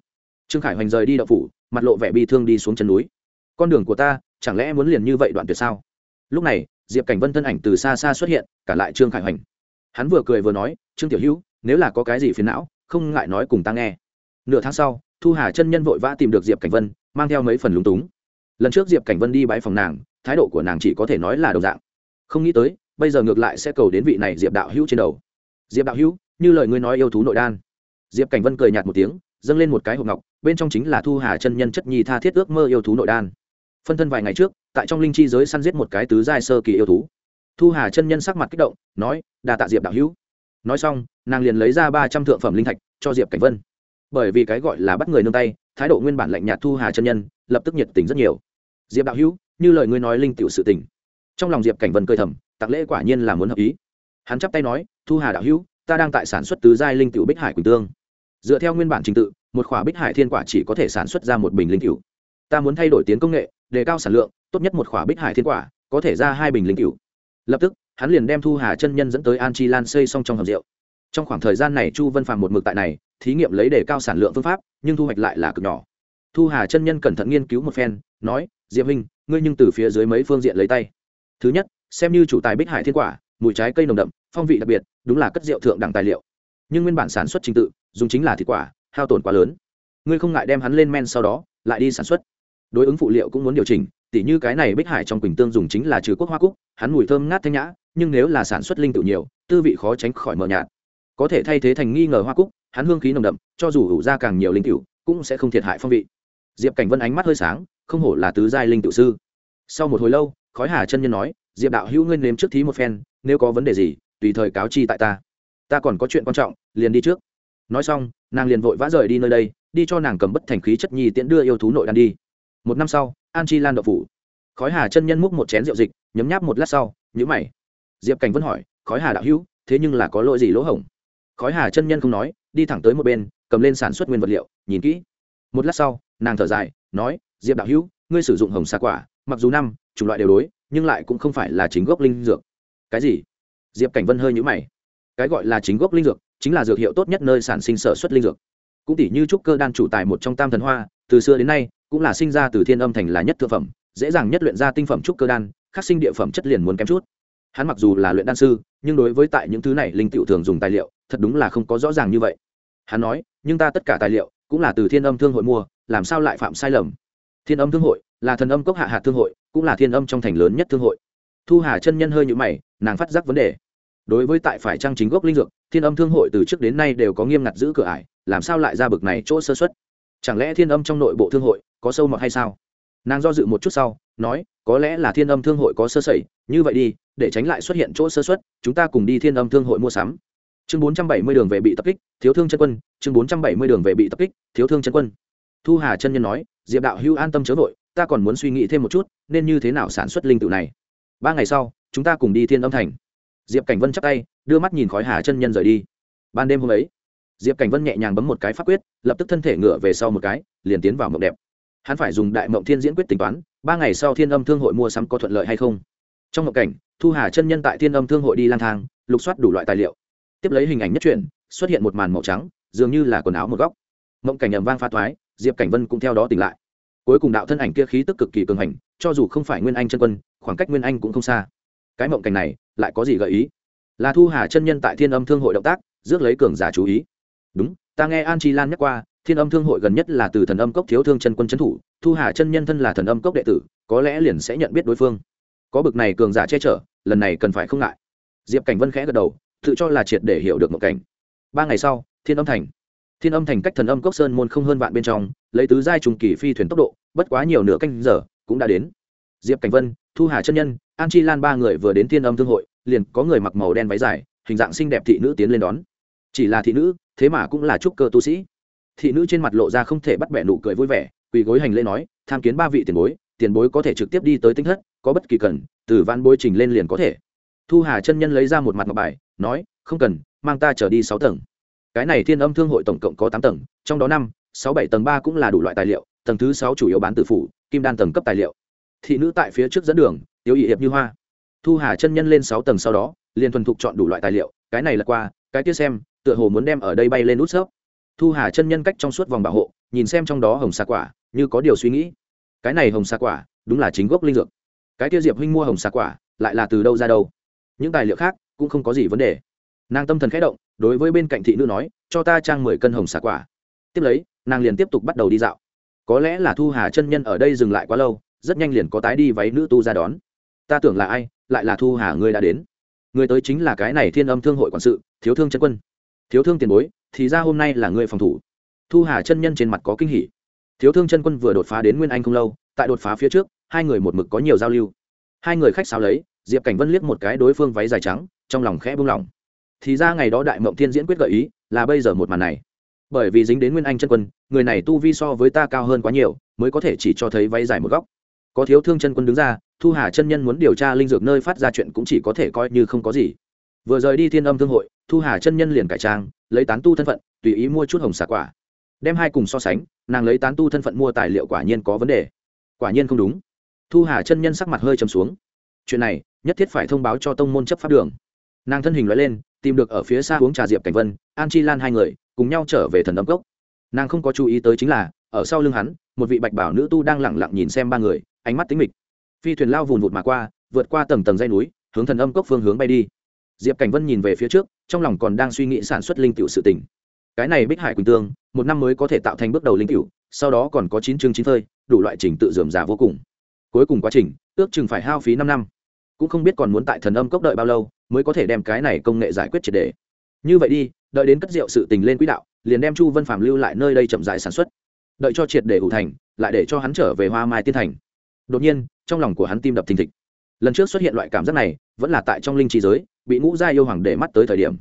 Trương khải hoành rời đi đậu phủ, mặt lộ vẻ bi thương đi xuống chân núi. Con đường của ta, chẳng lẽ muốn liền như vậy đoạn tuyệt sao? Lúc này, diệp cảnh vân thân ảnh từ xa xa xuất hiện, cả lại trương khải hoành. Hắn vừa cười vừa nói, trương tiểu hữu, nếu là có cái gì phiền não, không ngại nói cùng ta nghe. Nửa tháng sau, thu hà chân nhân vội vã tìm được diệp cảnh vân, mang theo mấy phần lúng túng lần trước diệp cảnh vân đi bãi phòng nàng, thái độ của nàng chỉ có thể nói là đồng dạng. Không nghĩ tới, bây giờ ngược lại sẽ cầu đến vị này diệp đạo hữu trên đầu. Diệp đạo hữu, như lời ngươi nói yêu thú nội đan. Diệp cảnh vân cười nhạt một tiếng, dâng lên một cái hộp ngọc, bên trong chính là thu hà chân nhân chất nhi tha thiết ước mơ yêu thú nội đan. Phân thân vài ngày trước, tại trong linh chi giới săn giết một cái tứ giai sơ kỳ yêu thú. Thu hà chân nhân sắc mặt kích động, nói đà tạ diệp đạo hữu. Nói xong, nàng liền lấy ra ba trăm thượng phẩm linh thạch cho diệp cảnh vân bởi vì cái gọi là bắt người nương tay, thái độ nguyên bản lạnh nhạt thu hà chân nhân, lập tức nhiệt tình rất nhiều. Diệp đạo hữu, như lời ngươi nói linh tiểu sự tình. Trong lòng diệp cảnh vân cười thầm, tặng lễ quả nhiên là muốn hợp ý. Hắn chắp tay nói, thu hà đạo hữu, ta đang tại sản xuất tứ giai linh tiểu bích hải quỳnh tương. Dựa theo nguyên bản trình tự, một khỏa bích hải thiên quả chỉ có thể sản xuất ra một bình linh tiểu. Ta muốn thay đổi tiến công nghệ, đề cao sản lượng, tốt nhất một khỏa bích hải thiên quả, có thể ra hai bình linh tiểu. Lập tức, hắn liền đem thu hà chân nhân dẫn tới an chi lan xây xong trong hầm rượu. Trong khoảng thời gian này chu vân phàm một mực tại này thí nghiệm lấy đề cao sản lượng phương pháp, nhưng thu hoạch lại là cực nhỏ. Thu hà chân nhân cẩn thận nghiên cứu một phen, nói, diệp huynh, ngươi nhưng từ phía dưới mấy phương diện lấy tay. Thứ nhất, xem như chủ tài bích hải thiên quả, mùi trái cây nồng đậm, phong vị đặc biệt, đúng là cất rượu thượng đẳng tài liệu. Nhưng nguyên bản sản xuất trình tự, dùng chính là thịt quả, hao tổn quá lớn. Ngươi không ngại đem hắn lên men sau đó, lại đi sản xuất. Đối ứng phụ liệu cũng muốn điều chỉnh, tỉ như cái này bích hải trong quỳnh tương dùng chính là trừ quốc hoa cúc, hắn mùi thơm ngát thanh nhã, nhưng nếu là sản xuất linh tự nhiều, tư vị khó tránh khỏi mờ nhạt. Có thể thay thế thành nghi ngờ hoa cúc hắn hương khí nồng đậm, cho dù hủ ra càng nhiều linh cựu cũng sẽ không thiệt hại phong vị. Diệp cảnh vân ánh mắt hơi sáng, không hổ là tứ giai linh tự sư. Sau một hồi lâu, khói hà chân nhân nói, diệp đạo hữu ngươi nếm trước thí một phen, nếu có vấn đề gì, tùy thời cáo chi tại ta. Ta còn có chuyện quan trọng, liền đi trước. Nói xong, nàng liền vội vã rời đi nơi đây, đi cho nàng cầm bất thành khí chất nhi tiễn đưa yêu thú nội đan đi. Một năm sau, an chi lan đậu phủ. Khói hà chân nhân múc một chén rượu dịch, nhấm nháp một lát sau nhữ mày. Diệp cảnh vẫn hỏi, khói hà đạo hữu, thế nhưng là có lỗi gì lỗ hổng? Khói hà chân nhân không nói, đi thẳng tới một bên, cầm lên sản xuất nguyên vật liệu, nhìn kỹ. Một lát sau, nàng thở dài, nói, diệp đạo hữu, ngươi sử dụng hồng xà quả, mặc dù năm, chủng loại đều đối, nhưng lại cũng không phải là chính gốc linh dược. Cái gì? Diệp cảnh vân hơi nhũ mày. Cái gọi là chính gốc linh dược, chính là dược hiệu tốt nhất nơi sản sinh sở xuất linh dược. Cũng tỷ như trúc cơ đan chủ tài một trong tam thần hoa, từ xưa đến nay, cũng là sinh ra từ thiên âm thành là nhất thượng phẩm, dễ dàng nhất luyện ra tinh phẩm trúc cơ đan khắc sinh địa phẩm chất liền muốn kém chút hắn mặc dù là luyện đan sư, nhưng đối với tại những thứ này linh tiểu thường dùng tài liệu, thật đúng là không có rõ ràng như vậy. Hắn nói, nhưng ta tất cả tài liệu cũng là từ thiên âm thương hội mua, làm sao lại phạm sai lầm? Thiên âm thương hội là thần âm cốc hạ hạt thương hội, cũng là thiên âm trong thành lớn nhất thương hội. Thu hà chân nhân hơi nhũ mày, nàng phát giác vấn đề. Đối với tại phải trang chính gốc linh dược, thiên âm thương hội từ trước đến nay đều có nghiêm ngặt giữ cửa ải, làm sao lại ra bực này chỗ sơ xuất chẳng lẽ thiên âm trong nội bộ thương hội có sâu mọt hay sao? Nàng do dự một chút sau nói, có lẽ là thiên âm thương hội có sơ sẩy, như vậy đi, để tránh lại xuất hiện chỗ sơ xuất chúng ta cùng đi thiên âm thương hội mua sắm. Chương bốn trăm bảy mươi đường về bị tập kích, thiếu thương chân quân. Chương bốn trăm bảy mươi đường về bị tập kích, thiếu thương chân quân. Thu hà chân nhân nói, diệp đạo hưu an tâm chớ vội, ta còn muốn suy nghĩ thêm một chút, nên như thế nào sản xuất linh tự này. Ba ngày sau, chúng ta cùng đi thiên âm thành. Diệp cảnh vân chắc tay, đưa mắt nhìn khói hà chân nhân rời đi. Ban đêm hôm ấy, diệp cảnh vân nhẹ nhàng bấm một cái pháp quyết, lập tức thân thể ngựa về sau một cái, liền tiến vào mộng đẹp hắn phải dùng đại mộng thiên diễn quyết tính toán, ba ngày sau thiên âm thương hội mua sắm có thuận lợi hay không? Trong mộng cảnh, thu hà chân nhân tại thiên âm thương hội đi lang thang, lục soát đủ loại tài liệu. Tiếp lấy hình ảnh nhất truyện, xuất hiện một màn màu trắng, dường như là quần áo một góc. Mộng cảnh ầm vang pha thoái diệp cảnh vân cũng theo đó tỉnh lại. Cuối cùng đạo thân ảnh kia khí tức cực kỳ cường hành, cho dù không phải nguyên anh chân quân, khoảng cách nguyên anh cũng không xa. Cái mộng cảnh này, lại có gì gợi ý? Là thu hà chân nhân tại thiên âm thương hội động tác, rước lấy cường giả chú ý. Đúng, ta nghe an chi lan nhắc qua thiên âm thương hội gần nhất là từ thần âm cốc thiếu thương chân quân trấn thủ, thu hà chân nhân thân là thần âm cốc đệ tử, có lẽ liền sẽ nhận biết đối phương. Có bực này cường giả che chở, lần này cần phải không ngại. Diệp cảnh vân khẽ gật đầu, tự cho là triệt để hiểu được một cảnh. Ba ngày sau, thiên âm thành. Thiên âm thành cách thần âm cốc sơn môn không hơn vạn bên trong, lấy tứ giai trùng kỳ phi thuyền tốc độ, bất quá nhiều nửa canh giờ, cũng đã đến. Diệp cảnh vân, thu hà chân nhân, an chi lan ba người vừa đến thiên âm thương hội, liền có người mặc màu đen váy dài, hình dạng xinh đẹp thị nữ tiến lên đón. Chỉ là thị nữ, thế mà cũng là trúc cơ tu sĩ thị nữ trên mặt lộ ra không thể bắt bẻ nụ cười vui vẻ, quỳ gối hành lễ nói, tham kiến ba vị tiền bối tiền bối có thể trực tiếp đi tới tinh thất, có bất kỳ cần, từ văn bối trình lên liền có thể. Thu hà chân nhân lấy ra một mặt ngọc bài, nói, không cần, mang ta trở đi sáu tầng. Cái này thiên âm thương hội tổng cộng có tám tầng, trong đó năm, sáu, bảy tầng ba cũng là đủ loại tài liệu, tầng thứ sáu chủ yếu bán từ phủ, kim đan tầng cấp tài liệu. Thị nữ tại phía trước dẫn đường, yếu ỵ hiệp như hoa. Thu hà chân nhân lên sáu tầng sau đó, liền thuần thục chọn đủ loại tài liệu, cái này là qua, cái kia xem, tựa hồ muốn đem ở đây bay lên nút xớp thu hà chân nhân cách trong suốt vòng bảo hộ, nhìn xem trong đó hồng xà quả, như có điều suy nghĩ. Cái này hồng xà quả, đúng là chính gốc linh dược. Cái Tiêu diệp huynh mua hồng xà quả, lại là từ đâu ra đâu? Những tài liệu khác cũng không có gì vấn đề. Nàng tâm thần khẽ động, đối với bên cạnh thị nữ nói, cho ta trang mười cân hồng xà quả. Tiếp lấy, nàng liền tiếp tục bắt đầu đi dạo. Có lẽ là thu hà chân nhân ở đây dừng lại quá lâu, rất nhanh liền có tái đi váy nữ tu ra đón. Ta tưởng là ai, lại là thu hà ngươi đã đến. Người tới chính là cái này thiên âm thương hội quản sự, thiếu thương chân quân. Thiếu thương tiền bối thì ra hôm nay là người phòng thủ. Thu hà chân nhân trên mặt có kinh hỉ. Thiếu thương chân quân vừa đột phá đến nguyên anh không lâu, tại đột phá phía trước, hai người một mực có nhiều giao lưu. Hai người khách sáo lấy, diệp cảnh vân liếc một cái đối phương váy dài trắng, trong lòng khẽ buông lỏng. Thì ra ngày đó đại mộng thiên diễn quyết gợi ý, là bây giờ một màn này. Bởi vì dính đến nguyên anh chân quân, người này tu vi so với ta cao hơn quá nhiều, mới có thể chỉ cho thấy váy dài một góc. Có thiếu thương chân quân đứng ra, thu hà chân nhân muốn điều tra linh dược nơi phát ra chuyện cũng chỉ có thể coi như không có gì vừa rời đi thiên âm thương hội, thu hà chân nhân liền cải trang, lấy tán tu thân phận, tùy ý mua chút hồng xà quả. Đem hai cùng so sánh, nàng lấy tán tu thân phận mua tài liệu quả nhiên có vấn đề. Quả nhiên không đúng. Thu hà chân nhân sắc mặt hơi trầm xuống. Chuyện này, nhất thiết phải thông báo cho tông môn chấp pháp đường. Nàng thân hình loại lên, tìm được ở phía xa uống trà diệp cảnh vân, an chi lan hai người, cùng nhau trở về thần âm cốc. Nàng không có chú ý tới chính là, ở sau lưng hắn, một vị bạch bảo nữ tu đang lẳng lặng nhìn xem ba người, ánh mắt tính mịch. Phi thuyền lao vùn vụt mà qua, vượt qua tầng tầng dây núi, hướng thần âm cốc phương hướng bay đi diệp cảnh vân nhìn về phía trước, trong lòng còn đang suy nghĩ sản xuất linh tiểu sự tỉnh cái này bích hải quỳnh tương, một năm mới có thể tạo thành bước đầu linh tiểu, sau đó còn có chín chương chín phơi, đủ loại trình tự dườm già vô cùng. Cuối cùng quá trình, ước chừng phải hao phí năm năm. Cũng không biết còn muốn tại thần âm cốc đợi bao lâu, mới có thể đem cái này công nghệ giải quyết triệt đề. Như vậy đi, đợi đến cất rượu sự tình lên quỹ đạo, liền đem chu vân phạm lưu lại nơi đây chậm dài sản xuất. Đợi cho triệt để hủ thành, lại để cho hắn trở về hoa mai tiên thành. Đột nhiên, trong lòng của hắn tim đập thình thịch. Lần trước xuất hiện loại cảm giác này, vẫn là tại trong linh trí giới bị ngũ gia yêu hoàng để mắt tới thời điểm.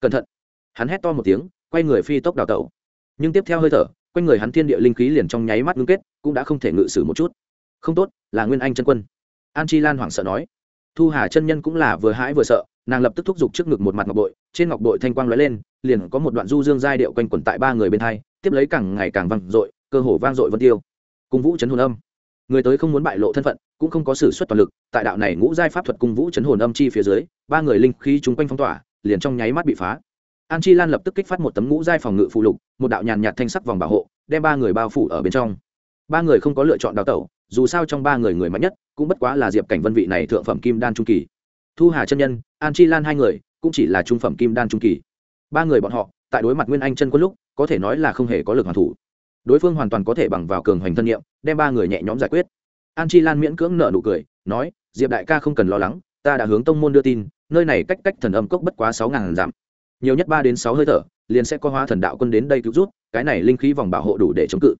Cẩn thận. Hắn hét to một tiếng, quay người phi tốc đào tẩu. Nhưng tiếp theo hơi thở, quanh người hắn thiên địa linh khí liền trong nháy mắt ngưng kết, cũng đã không thể ngự sử một chút. Không tốt, là nguyên anh chân quân. An chi lan hoảng sợ nói. Thu hà chân nhân cũng là vừa hãi vừa sợ, nàng lập tức thúc giục trước ngực một mặt ngọc bội, trên ngọc bội thanh quang lóe lên, liền có một đoạn du dương giai điệu quanh quẩn tại ba người bên hai, tiếp lấy càng ngày càng vang dội, cơ hồ vang dội vân tiêu. Cùng vũ chấn hồn âm. Người tới không muốn bại lộ thân phận cũng không có sự xuất toàn lực, tại đạo này ngũ giai pháp thuật cung vũ chấn hồn âm chi phía dưới, ba người linh khí chung quanh phong tỏa, liền trong nháy mắt bị phá. An chi lan lập tức kích phát một tấm ngũ giai phòng ngự phụ lục, một đạo nhàn nhạt thanh sắc vòng bảo hộ, đem ba người bao phủ ở bên trong. Ba người không có lựa chọn đào tẩu, dù sao trong ba người người mạnh nhất, cũng bất quá là diệp cảnh vân vị này thượng phẩm kim đan trung kỳ. Thu hà chân nhân, an chi lan hai người, cũng chỉ là trung phẩm kim đan trung kỳ. Ba người bọn họ, tại đối mặt nguyên anh chân quân lúc, có thể nói là không hề có lực hoàn thủ. Đối phương hoàn toàn có thể bằng vào cường hoành thân nhiệm, đem ba người nhẹ nhõm giải quyết an chi lan miễn cưỡng nợ nụ cười, nói, diệp đại ca không cần lo lắng, ta đã hướng tông môn đưa tin, nơi này cách cách thần âm cốc bất quá sáu ngàn dặm. Nhiều nhất ba đến sáu hơi thở, liền sẽ có hóa thần đạo quân đến đây cứu rút cái này linh khí vòng bảo hộ đủ để chống cự.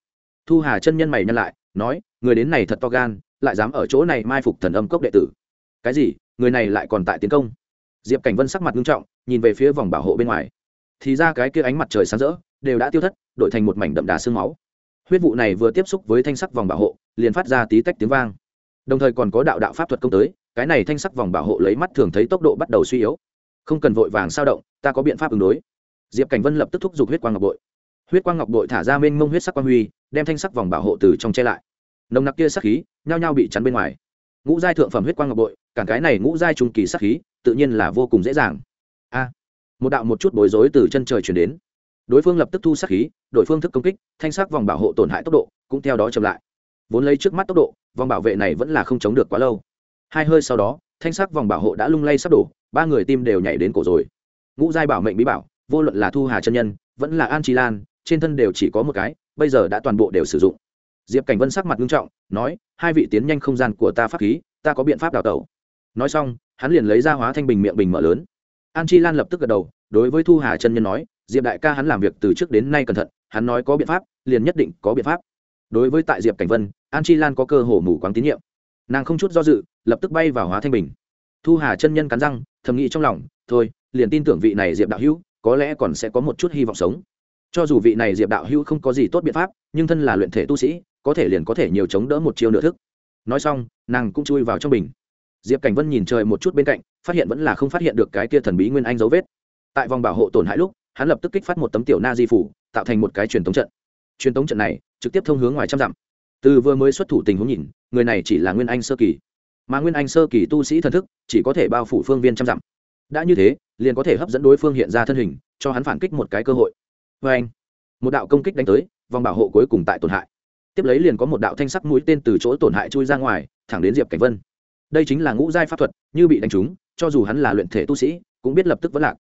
Thu hà chân nhân mày nhân lại, nói, người đến này thật to gan, lại dám ở chỗ này mai phục thần âm cốc đệ tử. Cái gì? Người này lại còn tại tiến công? Diệp cảnh vân sắc mặt nghiêm trọng, nhìn về phía vòng bảo hộ bên ngoài. Thì ra cái kia ánh mặt trời sáng rỡ, đều đã tiêu thất, đổi thành một mảnh đậm đà sương máu. Huyết vụ này vừa tiếp xúc với thanh sắc vòng bảo hộ liền phát ra tí tách tiếng vang. Đồng thời còn có đạo đạo pháp thuật công tới, cái này thanh sắc vòng bảo hộ lấy mắt thường thấy tốc độ bắt đầu suy yếu. Không cần vội vàng sao động, ta có biện pháp ứng đối. Diệp cảnh vân lập tức thúc giục huyết quang ngọc bội. Huyết quang ngọc bội thả ra mênh mông huyết sắc quang huy, đem thanh sắc vòng bảo hộ từ trong che lại. Nồng nặc kia sắc khí, nhao nhao bị chắn bên ngoài. Ngũ giai thượng phẩm huyết quang ngọc bội cản cái này ngũ giai trung kỳ sắc khí, tự nhiên là vô cùng dễ dàng. A! Một đạo một chút bối rối từ chân trời chuyển đến. Đối phương lập tức thu sắc khí, đổi phương thức công kích, thanh sắc vòng bảo hộ tổn hại tốc độ cũng theo đó chậm lại vốn lấy trước mắt tốc độ, vòng bảo vệ này vẫn là không chống được quá lâu. Hai hơi sau đó, thanh sắc vòng bảo hộ đã lung lay sắp đổ, ba người tim đều nhảy đến cổ rồi. Ngũ giai bảo mệnh bí bảo, vô luận là thu hà chân nhân, vẫn là an chi lan, trên thân đều chỉ có một cái, bây giờ đã toàn bộ đều sử dụng. Diệp cảnh vân sắc mặt nghiêm trọng, nói, hai vị tiến nhanh không gian của ta pháp khí, ta có biện pháp đào tẩu. Nói xong, hắn liền lấy ra hóa thanh bình miệng bình mở lớn. An chi lan lập tức gật đầu, đối với thu hà chân nhân nói, diệp đại ca hắn làm việc từ trước đến nay cẩn thận, hắn nói có biện pháp, liền nhất định có biện pháp. Đối với tại diệp cảnh vân an chi lan có cơ hồ mù quáng tín nhiệm. Nàng không chút do dự, lập tức bay vào hóa thanh bình. Thu hà chân nhân cắn răng, thầm nghĩ trong lòng, thôi, liền tin tưởng vị này diệp đạo hữu, có lẽ còn sẽ có một chút hy vọng sống. Cho dù vị này diệp đạo hữu không có gì tốt biện pháp, nhưng thân là luyện thể tu sĩ, có thể liền có thể nhiều chống đỡ một chiêu nửa thức. Nói xong, nàng cũng chui vào trong bình. Diệp cảnh vân nhìn trời một chút bên cạnh, phát hiện vẫn là không phát hiện được cái kia thần bí nguyên anh dấu vết. Tại vòng bảo hộ tổn hại lúc, hắn lập tức kích phát một tấm tiểu na di phủ, tạo thành một cái truyền tống trận. Truyền tống trận này, trực tiếp thông hướng ngoài trăm dặm từ vừa mới xuất thủ tình huống nhìn, người này chỉ là nguyên anh sơ kỳ. Mà nguyên anh sơ kỳ tu sĩ thần thức, chỉ có thể bao phủ phương viên trăm dặm. Đã như thế, liền có thể hấp dẫn đối phương hiện ra thân hình, cho hắn phản kích một cái cơ hội. Vê anh, một đạo công kích đánh tới, vòng bảo hộ cuối cùng tại tổn hại. Tiếp lấy liền có một đạo thanh sắc mũi tên từ chỗ tổn hại chui ra ngoài, thẳng đến diệp cảnh vân. Đây chính là ngũ giai pháp thuật, như bị đánh trúng, cho dù hắn là luyện thể tu sĩ, cũng biết lập tức vẫn lạc.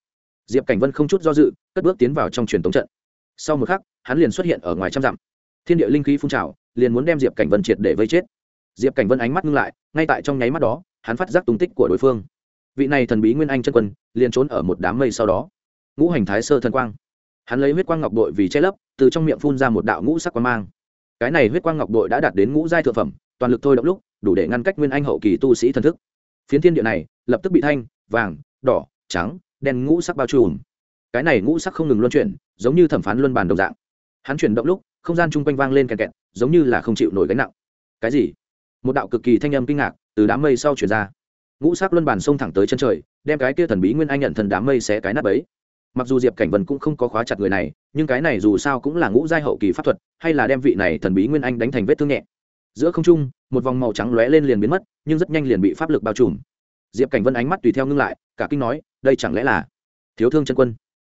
Diệp cảnh vân không chút do dự, cất bước tiến vào trong truyền tống trận. Sau một khắc, hắn liền xuất hiện ở ngoài trăm dặm. Thiên địa linh khí phun trào liền muốn đem diệp cảnh vân triệt để vây chết. Diệp cảnh vân ánh mắt ngưng lại, ngay tại trong nháy mắt đó, hắn phát giác tung tích của đối phương. Vị này thần bí nguyên anh chân quân, liền trốn ở một đám mây sau đó. Ngũ hành thái sơ thần quang. Hắn lấy huyết quang ngọc đội vì che lấp, từ trong miệng phun ra một đạo ngũ sắc quang mang. Cái này huyết quang ngọc đội đã đạt đến ngũ giai thượng phẩm, toàn lực thôi động lúc, đủ để ngăn cách nguyên anh hậu kỳ tu sĩ thần thức. Phiến thiên địa này, lập tức bị thanh, vàng, đỏ, trắng, đen ngũ sắc bao trùm. Cái này ngũ sắc không ngừng luân chuyển, giống như thẩm phán luân bàn đồng dạng. Hắn chuyển động lúc không gian chung quanh vang lên kẹt kẹt, giống như là không chịu nổi gánh nặng. Cái gì? Một đạo cực kỳ thanh âm kinh ngạc từ đám mây sau chuyển ra. Ngũ sắc luân bàn xông thẳng tới chân trời, đem cái kia thần bí nguyên anh nhận thần đám mây xé cái nắp ấy. Mặc dù diệp cảnh vân cũng không có khóa chặt người này, nhưng cái này dù sao cũng là ngũ giai hậu kỳ pháp thuật, hay là đem vị này thần bí nguyên anh đánh thành vết thương nhẹ. Giữa không trung, một vòng màu trắng lóe lên liền biến mất, nhưng rất nhanh liền bị pháp lực bao trùm. Diệp cảnh vân ánh mắt tùy theo ngưng lại, cả kinh nói, đây chẳng lẽ là thiếu thương chân quân?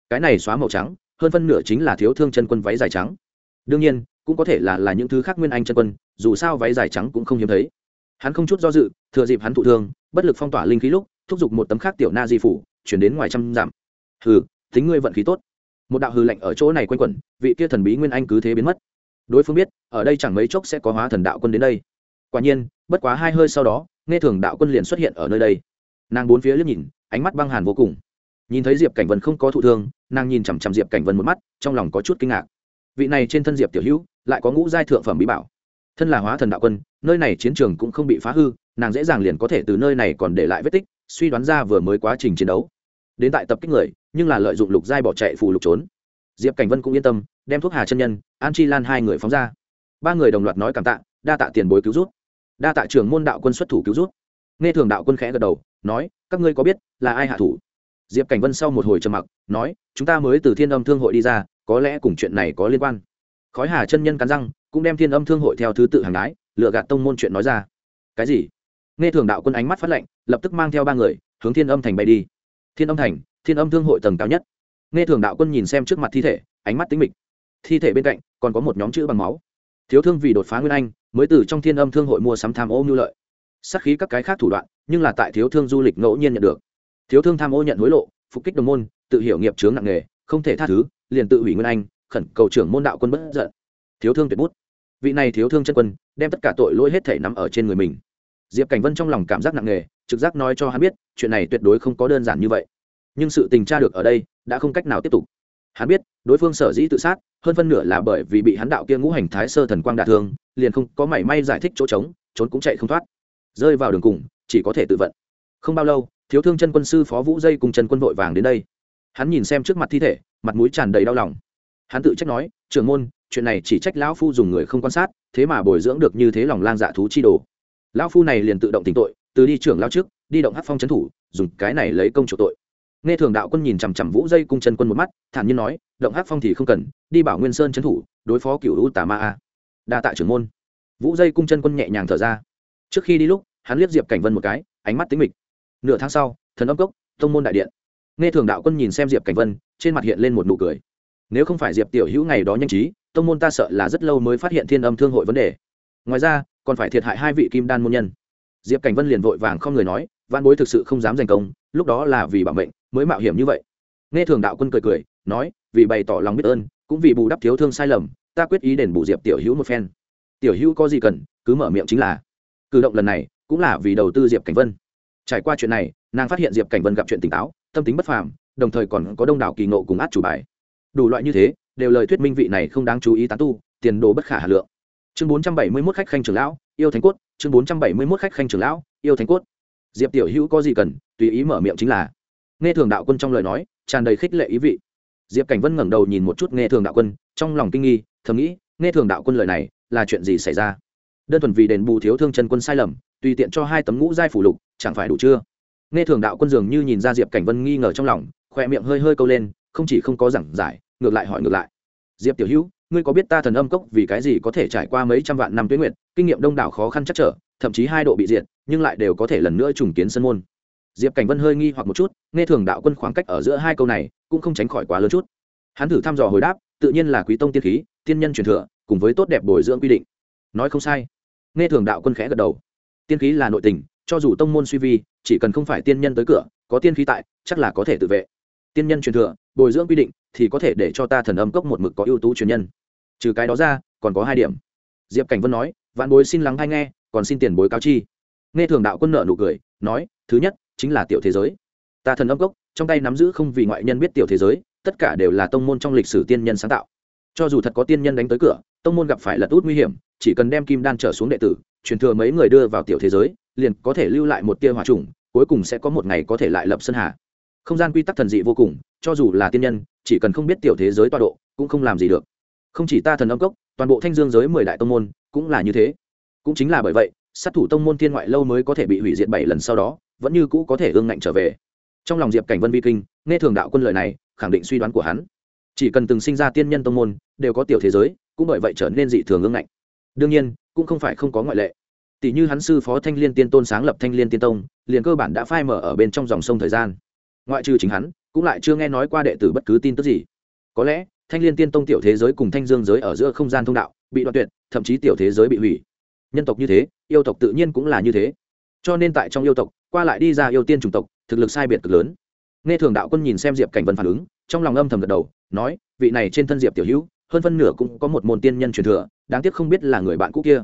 Cái này xóa màu trắng, hơn phân nửa chính là thiếu thương chân quân váy dài trắng đương nhiên, cũng có thể là là những thứ khác nguyên anh chân quân, dù sao váy dài trắng cũng không hiếm thấy. Hắn không chút do dự, thừa dịp hắn thụ thương, bất lực phong tỏa linh khí lúc, thúc giục một tấm khác tiểu na di phủ, chuyển đến ngoài trăm giảm hừ, tính ngươi vận khí tốt. Một đạo hư lệnh ở chỗ này quanh quẩn, vị kia thần bí nguyên anh cứ thế biến mất. Đối phương biết, ở đây chẳng mấy chốc sẽ có hóa thần đạo quân đến đây. Quả nhiên, bất quá hai hơi sau đó, nghe thường đạo quân liền xuất hiện ở nơi đây. Nàng bốn phía liếc nhìn, ánh mắt băng hàn vô cùng. Nhìn thấy diệp cảnh vân không có thụ thương, nàng nhìn chằm chằm diệp cảnh vân một mắt, trong lòng có chút kinh ngạc vị này trên thân diệp tiểu hữu lại có ngũ giai thượng phẩm bí bảo. Thân là hóa thần đạo quân, nơi này chiến trường cũng không bị phá hư, nàng dễ dàng liền có thể từ nơi này còn để lại vết tích, suy đoán ra vừa mới quá trình chiến đấu. Đến tại tập kích người, nhưng là lợi dụng lục giai bỏ chạy phù lục trốn. Diệp cảnh vân cũng yên tâm, đem thuốc hà chân nhân, an chi lan hai người phóng ra. Ba người đồng loạt nói cảm tạ, đa tạ tiền bối cứu rút đa tạ trưởng môn đạo quân xuất thủ cứu rút nghe thường đạo quân khẽ gật đầu, nói, các ngươi có biết là ai hạ thủ? Diệp cảnh vân sau một hồi trầm mặc, nói, chúng ta mới từ thiên âm thương hội đi ra có lẽ cùng chuyện này có liên quan. Khói hà chân nhân cắn răng, cũng đem thiên âm thương hội theo thứ tự hàng đái, lựa gạt tông môn chuyện nói ra. Cái gì? Nghe thường đạo quân ánh mắt phát lệnh, lập tức mang theo ba người, hướng thiên âm thành bay đi. Thiên âm thành, thiên âm thương hội tầng cao nhất. Nghe thường đạo quân nhìn xem trước mặt thi thể, ánh mắt tính mịch. Thi thể bên cạnh, còn có một nhóm chữ bằng máu. Thiếu thương vì đột phá nguyên anh, mới từ trong thiên âm thương hội mua sắm tham ô mưu lợi. Sát khí các cái khác thủ đoạn, nhưng là tại thiếu thương du lịch ngẫu nhiên nhận được. Thiếu thương tham ô nhận hối lộ, phục kích đồng môn, tự hiểu nghiệp chướng nặng nghề không thể tha thứ, liền tự hủy nguyên anh, khẩn cầu trưởng môn đạo quân bất giận. Thiếu thương tuyệt bút. Vị này thiếu thương chân quân, đem tất cả tội lỗi hết thể nằm ở trên người mình. Diệp cảnh vân trong lòng cảm giác nặng nề, trực giác nói cho hắn biết, chuyện này tuyệt đối không có đơn giản như vậy. Nhưng sự tình tra được ở đây, đã không cách nào tiếp tục. Hắn biết, đối phương sở dĩ tự sát, hơn phân nửa là bởi vì bị hắn đạo kia ngũ hành thái sơ thần quang đả thương, liền không có mảy may giải thích chỗ trống, trốn cũng chạy không thoát. Rơi vào đường cùng, chỉ có thể tự vận. Không bao lâu, thiếu thương chân quân sư phó vũ dây cùng chân quân vội vàng đến đây hắn nhìn xem trước mặt thi thể, mặt mũi tràn đầy đau lòng. Hắn tự trách nói, trưởng môn, chuyện này chỉ trách lão phu dùng người không quan sát, thế mà bồi dưỡng được như thế lòng lang dạ thú chi đồ. Lão phu này liền tự động tỉnh tội, từ đi trưởng lao trước, đi động hát phong trấn thủ, dùng cái này lấy công chủ tội. Nghe thường đạo quân nhìn chằm chằm vũ dây cung chân quân một mắt, thản nhiên nói, động hát phong thì không cần, đi bảo nguyên sơn trấn thủ, đối phó cựu u tà ma a. Đa tạ trưởng môn. Vũ dây cung chân quân nhẹ nhàng thở ra. Trước khi đi lúc, hắn liếc diệp cảnh vân một cái, ánh mắt tính mịch. Nửa tháng sau, thần âm cốc, tông môn đại điện nghe thường đạo quân nhìn xem diệp cảnh vân trên mặt hiện lên một nụ cười nếu không phải diệp tiểu hữu ngày đó nhanh trí tông môn ta sợ là rất lâu mới phát hiện thiên âm thương hội vấn đề ngoài ra còn phải thiệt hại hai vị kim đan môn nhân diệp cảnh vân liền vội vàng không người nói văn bối thực sự không dám giành công lúc đó là vì bảo mệnh mới mạo hiểm như vậy nghe thường đạo quân cười cười nói vì bày tỏ lòng biết ơn cũng vì bù đắp thiếu thương sai lầm ta quyết ý đền bù diệp tiểu hữu một phen tiểu hữu có gì cần cứ mở miệng chính là cử động lần này cũng là vì đầu tư diệp cảnh vân trải qua chuyện này nàng phát hiện diệp cảnh vân gặp chuyện tỉnh táo tâm tính bất phàm, đồng thời còn có đông đảo kỳ nộ cùng át chủ bài. Đủ loại như thế, đều lời thuyết minh vị này không đáng chú ý tán tu, tiền đồ bất khả hà lượng. Chương bốn trăm bảy mươi mốt khách khanh trưởng lão, yêu thánh cốt. Chương bốn trăm bảy mươi mốt khách khanh trưởng lão, yêu thánh cốt. Diệp tiểu hữu có gì cần, tùy ý mở miệng chính là. Nghe thường đạo quân trong lời nói, tràn đầy khích lệ ý vị. Diệp cảnh vân ngẩng đầu nhìn một chút nghe thường đạo quân, trong lòng kinh nghi, thầm nghĩ, nghe thường đạo quân lời này, là chuyện gì xảy ra? Đơn thuần vì đền bù thiếu thương chân quân sai lầm, tùy tiện cho hai tấm ngũ giai phủ lục, chẳng phải đủ chưa? Nghe thường đạo quân dường như nhìn ra diệp cảnh vân nghi ngờ trong lòng, khoe miệng hơi hơi câu lên, không chỉ không có giảng giải, ngược lại hỏi ngược lại. Diệp tiểu hữu, ngươi có biết ta thần âm cốc vì cái gì có thể trải qua mấy trăm vạn năm tuyến nguyện kinh nghiệm đông đảo khó khăn chắc trở, thậm chí hai độ bị diệt, nhưng lại đều có thể lần nữa trùng kiến sân môn. Diệp cảnh vân hơi nghi hoặc một chút, nghe thường đạo quân khoảng cách ở giữa hai câu này, cũng không tránh khỏi quá lớn chút. Hắn thử thăm dò hồi đáp, tự nhiên là quý tông tiên khí, tiên nhân truyền thừa, cùng với tốt đẹp bồi dưỡng quy định. Nói không sai. Nghe thường đạo quân khẽ gật đầu. Tiên khí là nội tình, cho dù tông môn suy vi chỉ cần không phải tiên nhân tới cửa, có tiên khí tại, chắc là có thể tự vệ. Tiên nhân truyền thừa, bồi dưỡng quy định, thì có thể để cho ta thần âm cốc một mực có ưu tú truyền nhân. Trừ cái đó ra, còn có hai điểm. Diệp cảnh vân nói, vạn bối xin lắng hay nghe, còn xin tiền bối cao chi. Nghe thường đạo quân nợ nụ cười, nói, thứ nhất, chính là tiểu thế giới. Ta thần âm cốc, trong tay nắm giữ không vì ngoại nhân biết tiểu thế giới, tất cả đều là tông môn trong lịch sử tiên nhân sáng tạo. Cho dù thật có tiên nhân đánh tới cửa, tông môn gặp phải lật út nguy hiểm, chỉ cần đem kim đan trở xuống đệ tử, truyền thừa mấy người đưa vào tiểu thế giới liền có thể lưu lại một tia hòa trùng cuối cùng sẽ có một ngày có thể lại lập sân hà. Không gian quy tắc thần dị vô cùng, cho dù là tiên nhân, chỉ cần không biết tiểu thế giới tọa độ, cũng không làm gì được. Không chỉ ta thần âm cốc, toàn bộ thanh dương giới mười đại tông môn cũng là như thế. Cũng chính là bởi vậy, sát thủ tông môn tiên ngoại lâu mới có thể bị hủy diệt bảy lần sau đó, vẫn như cũ có thể ương ngạnh trở về. Trong lòng diệp cảnh vân vi kinh, nghe thường đạo quân lời này, khẳng định suy đoán của hắn. Chỉ cần từng sinh ra tiên nhân tông môn, đều có tiểu thế giới, cũng bởi vậy trở nên dị thường ương ngạnh. Đương nhiên, cũng không phải không có ngoại lệ tỷ như hắn sư phó thanh liên tiên tôn sáng lập thanh liên tiên tông, liền cơ bản đã phai mở ở bên trong dòng sông thời gian. Ngoại trừ chính hắn, cũng lại chưa nghe nói qua đệ tử bất cứ tin tức gì. Có lẽ, thanh liên tiên tông tiểu thế giới cùng thanh dương giới ở giữa không gian thông đạo, bị đoạn tuyệt, thậm chí tiểu thế giới bị hủy. Nhân tộc như thế, yêu tộc tự nhiên cũng là như thế. Cho nên tại trong yêu tộc, qua lại đi ra yêu tiên chủng tộc, thực lực sai biệt cực lớn. Nghe thường đạo quân nhìn xem diệp cảnh vân phản ứng, trong lòng âm thầm gật đầu, nói, vị này trên thân diệp tiểu hữu, hơn phân nửa cũng có một môn tiên nhân truyền thừa, đáng tiếc không biết là người bạn cũ kia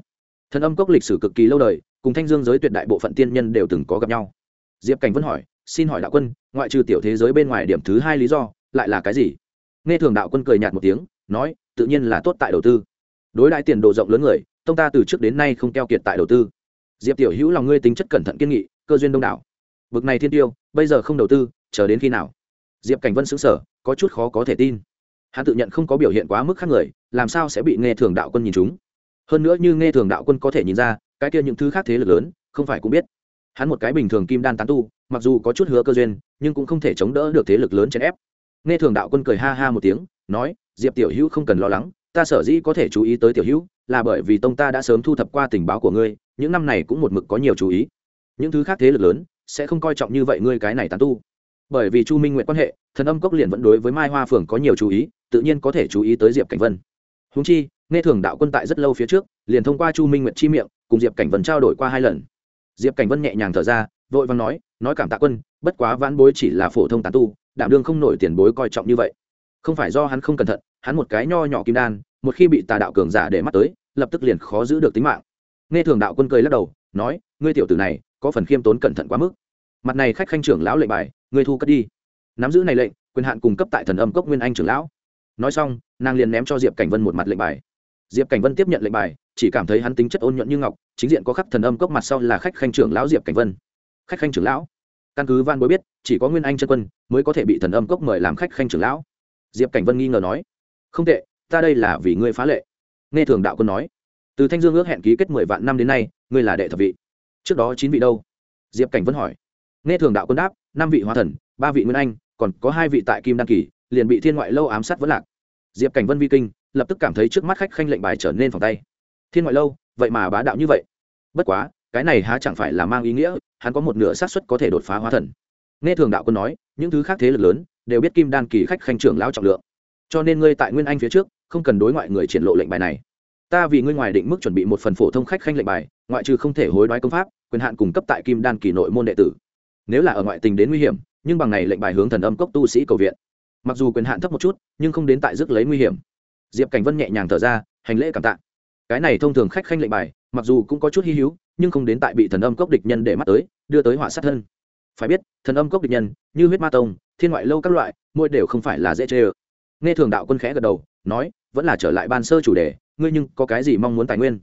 thần âm cốc lịch sử cực kỳ lâu đời, cùng thanh dương giới tuyệt đại bộ phận tiên nhân đều từng có gặp nhau. Diệp cảnh vẫn hỏi, xin hỏi đạo quân, ngoại trừ tiểu thế giới bên ngoài điểm thứ hai lý do, lại là cái gì? Nghe thường đạo quân cười nhạt một tiếng, nói, tự nhiên là tốt tại đầu tư. Đối đại tiền đồ rộng lớn người, tông ta từ trước đến nay không keo kiệt tại đầu tư. Diệp tiểu hữu lòng ngươi tính chất cẩn thận kiên nghị, cơ duyên đông đảo. Bực này thiên tiêu, bây giờ không đầu tư, chờ đến khi nào? Diệp cảnh vân xứng sở có chút khó có thể tin. Hắn tự nhận không có biểu hiện quá mức khác người, làm sao sẽ bị nghe thường đạo quân nhìn chúng? Hơn nữa như nghe thường đạo quân có thể nhìn ra, cái kia những thứ khác thế lực lớn, không phải cũng biết. Hắn một cái bình thường kim đan tán tu, mặc dù có chút hứa cơ duyên, nhưng cũng không thể chống đỡ được thế lực lớn chèn ép. Nghe thường đạo quân cười ha ha một tiếng, nói, diệp tiểu hữu không cần lo lắng, ta sở dĩ có thể chú ý tới tiểu hữu, là bởi vì tông ta đã sớm thu thập qua tình báo của ngươi, những năm này cũng một mực có nhiều chú ý. Những thứ khác thế lực lớn, sẽ không coi trọng như vậy ngươi cái này tán tu. Bởi vì chu minh nguyện quan hệ, thần âm cốc liền vẫn đối với mai hoa phường có nhiều chú ý, tự nhiên có thể chú ý tới diệp cảnh vân. Húng chi nghe thường đạo quân tại rất lâu phía trước, liền thông qua chu minh nguyện chi miệng, cùng diệp cảnh vân trao đổi qua hai lần. Diệp cảnh vân nhẹ nhàng thở ra, vội vàng nói nói cảm tạ quân, bất quá vãn bối chỉ là phổ thông tán tu đảm đương không nổi tiền bối coi trọng như vậy. Không phải do hắn không cẩn thận, hắn một cái nho nhỏ kim đan, một khi bị tà đạo cường giả để mắt tới, lập tức liền khó giữ được tính mạng. Nghe thường đạo quân cười lắc đầu, nói, ngươi tiểu tử này, có phần khiêm tốn cẩn thận quá mức. Mặt này khách khanh trưởng lão lệnh bài, ngươi thu cất đi. Nắm giữ này lệnh, quyền hạn cung cấp tại thần âm cốc nguyên anh trưởng lão. Nói xong, nàng liền ném cho diệp cảnh vân một mặt lệnh bài diệp cảnh vân tiếp nhận lệnh bài, chỉ cảm thấy hắn tính chất ôn nhuận như ngọc, chính diện có khắc thần âm cốc mặt sau là khách khanh trưởng lão diệp cảnh vân. Khách khanh trưởng lão? Căn cứ van bối biết, chỉ có nguyên anh chân quân mới có thể bị thần âm cốc mời làm khách khanh trưởng lão. Diệp cảnh vân nghi ngờ nói. Không tệ, ta đây là vì ngươi phá lệ. Nghe thường đạo quân nói. Từ thanh dương ước hẹn ký kết mười vạn năm đến nay, ngươi là đệ thập vị. Trước đó chín vị đâu? Diệp cảnh vân hỏi. Nghe thường đạo quân đáp, năm vị hóa thần, ba vị nguyên anh, còn có hai vị tại kim đăng kỳ, liền bị thiên ngoại lâu ám sát vẫn lạc. Diệp cảnh vân vi kinh lập tức cảm thấy trước mắt khách khanh lệnh bài trở nên phòng tay. Thiên ngoại lâu, vậy mà bá đạo như vậy. Bất quá, cái này há chẳng phải là mang ý nghĩa, hắn có một nửa xác suất có thể đột phá hóa thần. Nghe thường đạo quân nói, những thứ khác thế lực lớn đều biết kim đan kỳ khách khanh trưởng lão trọng lượng. Cho nên ngươi tại nguyên anh phía trước, không cần đối ngoại người triển lộ lệnh bài này. Ta vì ngươi ngoài định mức chuẩn bị một phần phổ thông khách khanh lệnh bài, ngoại trừ không thể hối đoái công pháp, quyền hạn cung cấp tại kim đan kỳ nội môn đệ tử. Nếu là ở ngoại tình đến nguy hiểm, nhưng bằng này lệnh bài hướng thần âm cốc tu sĩ cầu viện. Mặc dù quyền hạn thấp một chút, nhưng không đến tại rước lấy nguy hiểm diệp cảnh vân nhẹ nhàng thở ra, hành lễ cảm tạ. Cái này thông thường khách khanh lệnh bài, mặc dù cũng có chút hy hữu, nhưng không đến tại bị thần âm cốc địch nhân để mắt tới, đưa tới họa sát thân. Phải biết, thần âm cốc địch nhân, như huyết ma tông, thiên ngoại lâu các loại, mỗi đều không phải là dễ chê ơ. Nghe thường đạo quân khẽ gật đầu, nói, vẫn là trở lại ban sơ chủ đề, ngươi nhưng có cái gì mong muốn tài nguyên?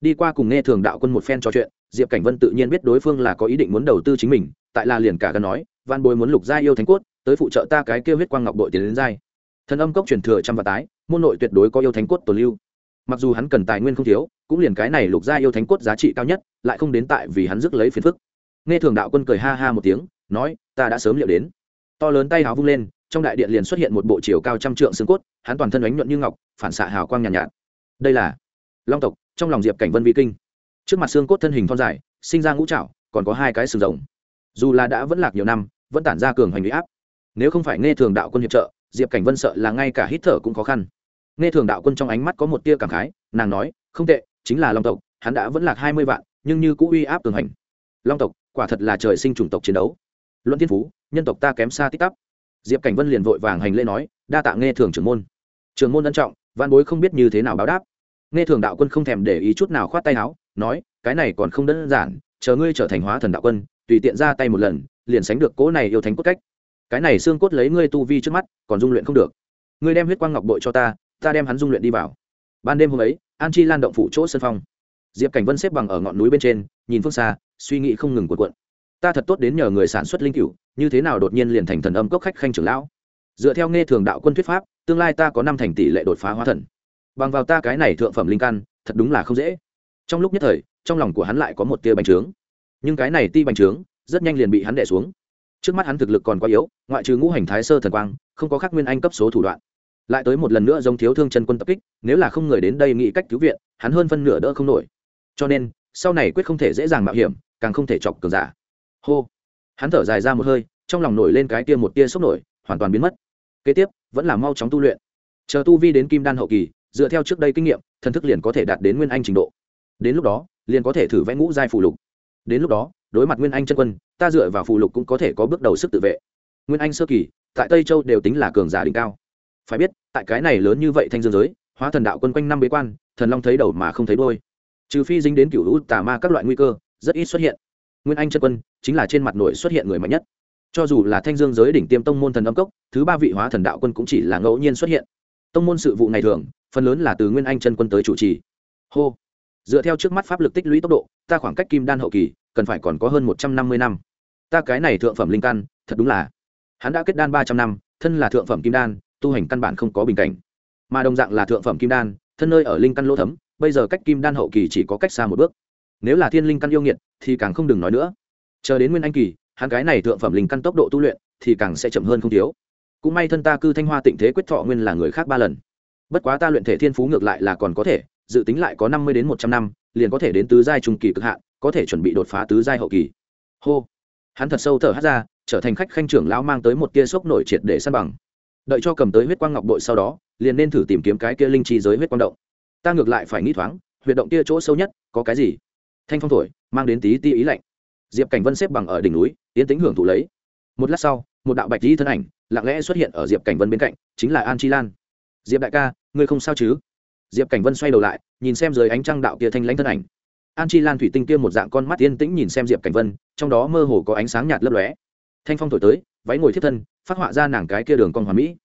Đi qua cùng nghe thường đạo quân một phen trò chuyện, diệp cảnh vân tự nhiên biết đối phương là có ý định muốn đầu tư chính mình, tại là liền cả gần nói, văn bối muốn lục gia yêu thánh cốt, tới phụ trợ ta cái kêu huyết quang ngọc đội tiến đến giai thần âm cốc truyền thừa trăm và tái môn nội tuyệt đối có yêu thánh cốt tồn lưu. Mặc dù hắn cần tài nguyên không thiếu cũng liền cái này lục gia yêu thánh cốt giá trị cao nhất lại không đến tại vì hắn rước lấy phiền phức. Nghe thường đạo quân cười ha ha một tiếng nói ta đã sớm liệu đến. To lớn tay háo vung lên trong đại điện liền xuất hiện một bộ chiều cao trăm trượng xương cốt hắn toàn thân ánh nhuận như ngọc phản xạ hào quang nhàn nhạt, nhạt. Đây là long tộc trong lòng diệp cảnh vân vi kinh. Trước mặt xương cốt thân hình thon dài sinh ra ngũ trạo còn có hai cái sừng rồng. Dù là đã vẫn lạc nhiều năm vẫn tản ra cường hành huy áp. Nếu không phải nghe thường đạo quân hiệp trợ diệp cảnh vân sợ là ngay cả hít thở cũng khó khăn nghe thường đạo quân trong ánh mắt có một tia cảm khái nàng nói không tệ chính là long tộc hắn đã vẫn lạc hai mươi vạn nhưng như cũ uy áp cường hành long tộc quả thật là trời sinh chủng tộc chiến đấu luận thiên phú nhân tộc ta kém xa tích tắp diệp cảnh vân liền vội vàng hành lễ nói đa tạ nghe thường trưởng môn trưởng môn ân trọng văn bối không biết như thế nào báo đáp nghe thường đạo quân không thèm để ý chút nào khoát tay áo nói cái này còn không đơn giản chờ ngươi trở thành hóa thần đạo quân tùy tiện ra tay một lần liền sánh được cỗ này yêu thánh cốt cách cái này xương cốt lấy ngươi tu vi trước mắt, còn dung luyện không được. Ngươi đem huyết quang ngọc bội cho ta ta đem hắn dung luyện đi vào. Ban đêm hôm ấy, an chi lan động phủ chỗ sân phong diệp cảnh vân xếp bằng ở ngọn núi bên trên, nhìn phương xa, suy nghĩ không ngừng cuộn cuộn. Ta thật tốt đến nhờ người sản xuất linh cựu như thế nào đột nhiên liền thành thần âm cốc khách khanh trưởng lão? Dựa theo nghe thường đạo quân thuyết pháp, tương lai ta có năm thành tỷ lệ đột phá hóa thần. Bằng vào ta cái này thượng phẩm linh căn, thật đúng là không dễ. Trong lúc nhất thời, trong lòng của hắn lại có một tia bành trướng. Nhưng cái này ti bành trướng, rất nhanh liền bị hắn đẻ xuống trước mắt hắn thực lực còn quá yếu, ngoại trừ ngũ hành thái sơ thần quang, không có khắc nguyên anh cấp số thủ đoạn. Lại tới một lần nữa giống thiếu thương chân quân tập kích, nếu là không người đến đây nghĩ cách cứu viện, hắn hơn phân nửa đỡ không nổi. Cho nên, sau này quyết không thể dễ dàng mạo hiểm, càng không thể chọc cường giả. Hô! Hắn thở dài ra một hơi, trong lòng nổi lên cái tia một tia sốc nổi, hoàn toàn biến mất. Kế tiếp, vẫn là mau chóng tu luyện. Chờ tu vi đến kim đan hậu kỳ, dựa theo trước đây kinh nghiệm, thần thức liền có thể đạt đến nguyên anh trình độ. Đến lúc đó, liền có thể thử vẽ ngũ giai phụ lục. Đến lúc đó đối mặt nguyên anh chân quân, ta dựa vào phụ lục cũng có thể có bước đầu sức tự vệ. Nguyên anh sơ kỳ, tại tây châu đều tính là cường giả đỉnh cao. Phải biết, tại cái này lớn như vậy thanh dương giới, hóa thần đạo quân quanh năm bế quan, thần long thấy đầu mà không thấy đôi trừ phi dính đến cựu lũ tà ma các loại nguy cơ, rất ít xuất hiện. Nguyên anh chân quân chính là trên mặt nội xuất hiện người mạnh nhất. Cho dù là thanh dương giới đỉnh tiêm tông môn thần âm cốc, thứ ba vị hóa thần đạo quân cũng chỉ là ngẫu nhiên xuất hiện. Tông môn sự vụ ngày thường, phần lớn là từ nguyên anh chân quân tới chủ trì. Hô. Dựa theo trước mắt pháp lực tích lũy tốc độ, ta khoảng cách kim đan hậu kỳ cần phải còn có hơn một trăm năm mươi năm. Ta cái này thượng phẩm linh căn, thật đúng là, hắn đã kết đan ba trăm năm, thân là thượng phẩm kim đan, tu hành căn bản không có bình cảnh. Mà đồng dạng là thượng phẩm kim đan, thân nơi ở linh căn lỗ thấm, bây giờ cách kim đan hậu kỳ chỉ có cách xa một bước. Nếu là thiên linh căn yêu nghiệt, thì càng không đừng nói nữa. Chờ đến nguyên anh kỳ, hắn cái này thượng phẩm linh căn tốc độ tu luyện, thì càng sẽ chậm hơn không thiếu. Cũng may thân ta cư thanh hoa tịnh thế quyết thọ nguyên là người khác ba lần. Bất quá ta luyện thể thiên phú ngược lại là còn có thể, dự tính lại có năm mươi đến một trăm năm liền có thể đến tứ giai trung kỳ cực hạn, có thể chuẩn bị đột phá tứ giai hậu kỳ. Hô. Hắn thật sâu thở hắt ra, trở thành khách khanh trưởng lão mang tới một tia sốc nổi triệt để săn bằng. Đợi cho cầm tới huyết quang ngọc bội sau đó, liền nên thử tìm kiếm cái kia linh chi giới huyết quang động. Ta ngược lại phải nghĩ thoáng, huyệt động kia chỗ sâu nhất, có cái gì? Thanh phong thổi, mang đến tí ti ý lạnh. Diệp cảnh vân xếp bằng ở đỉnh núi tiến tính hưởng thụ lấy. Một lát sau, một đạo bạch di thân ảnh, lặng lẽ xuất hiện ở diệp cảnh vân bên cạnh, chính là an chi lan. Diệp đại ca, ngươi không sao chứ? Diệp cảnh vân xoay đầu lại, nhìn xem dưới ánh trăng đạo kia thanh lãnh thân ảnh. An chi lan thủy tinh kia một dạng con mắt yên tĩnh nhìn xem diệp cảnh vân, trong đó mơ hồ có ánh sáng nhạt lấp lóe. Thanh phong thổi tới, váy ngồi thiết thân, phát họa ra nàng cái kia đường con hoàn mỹ.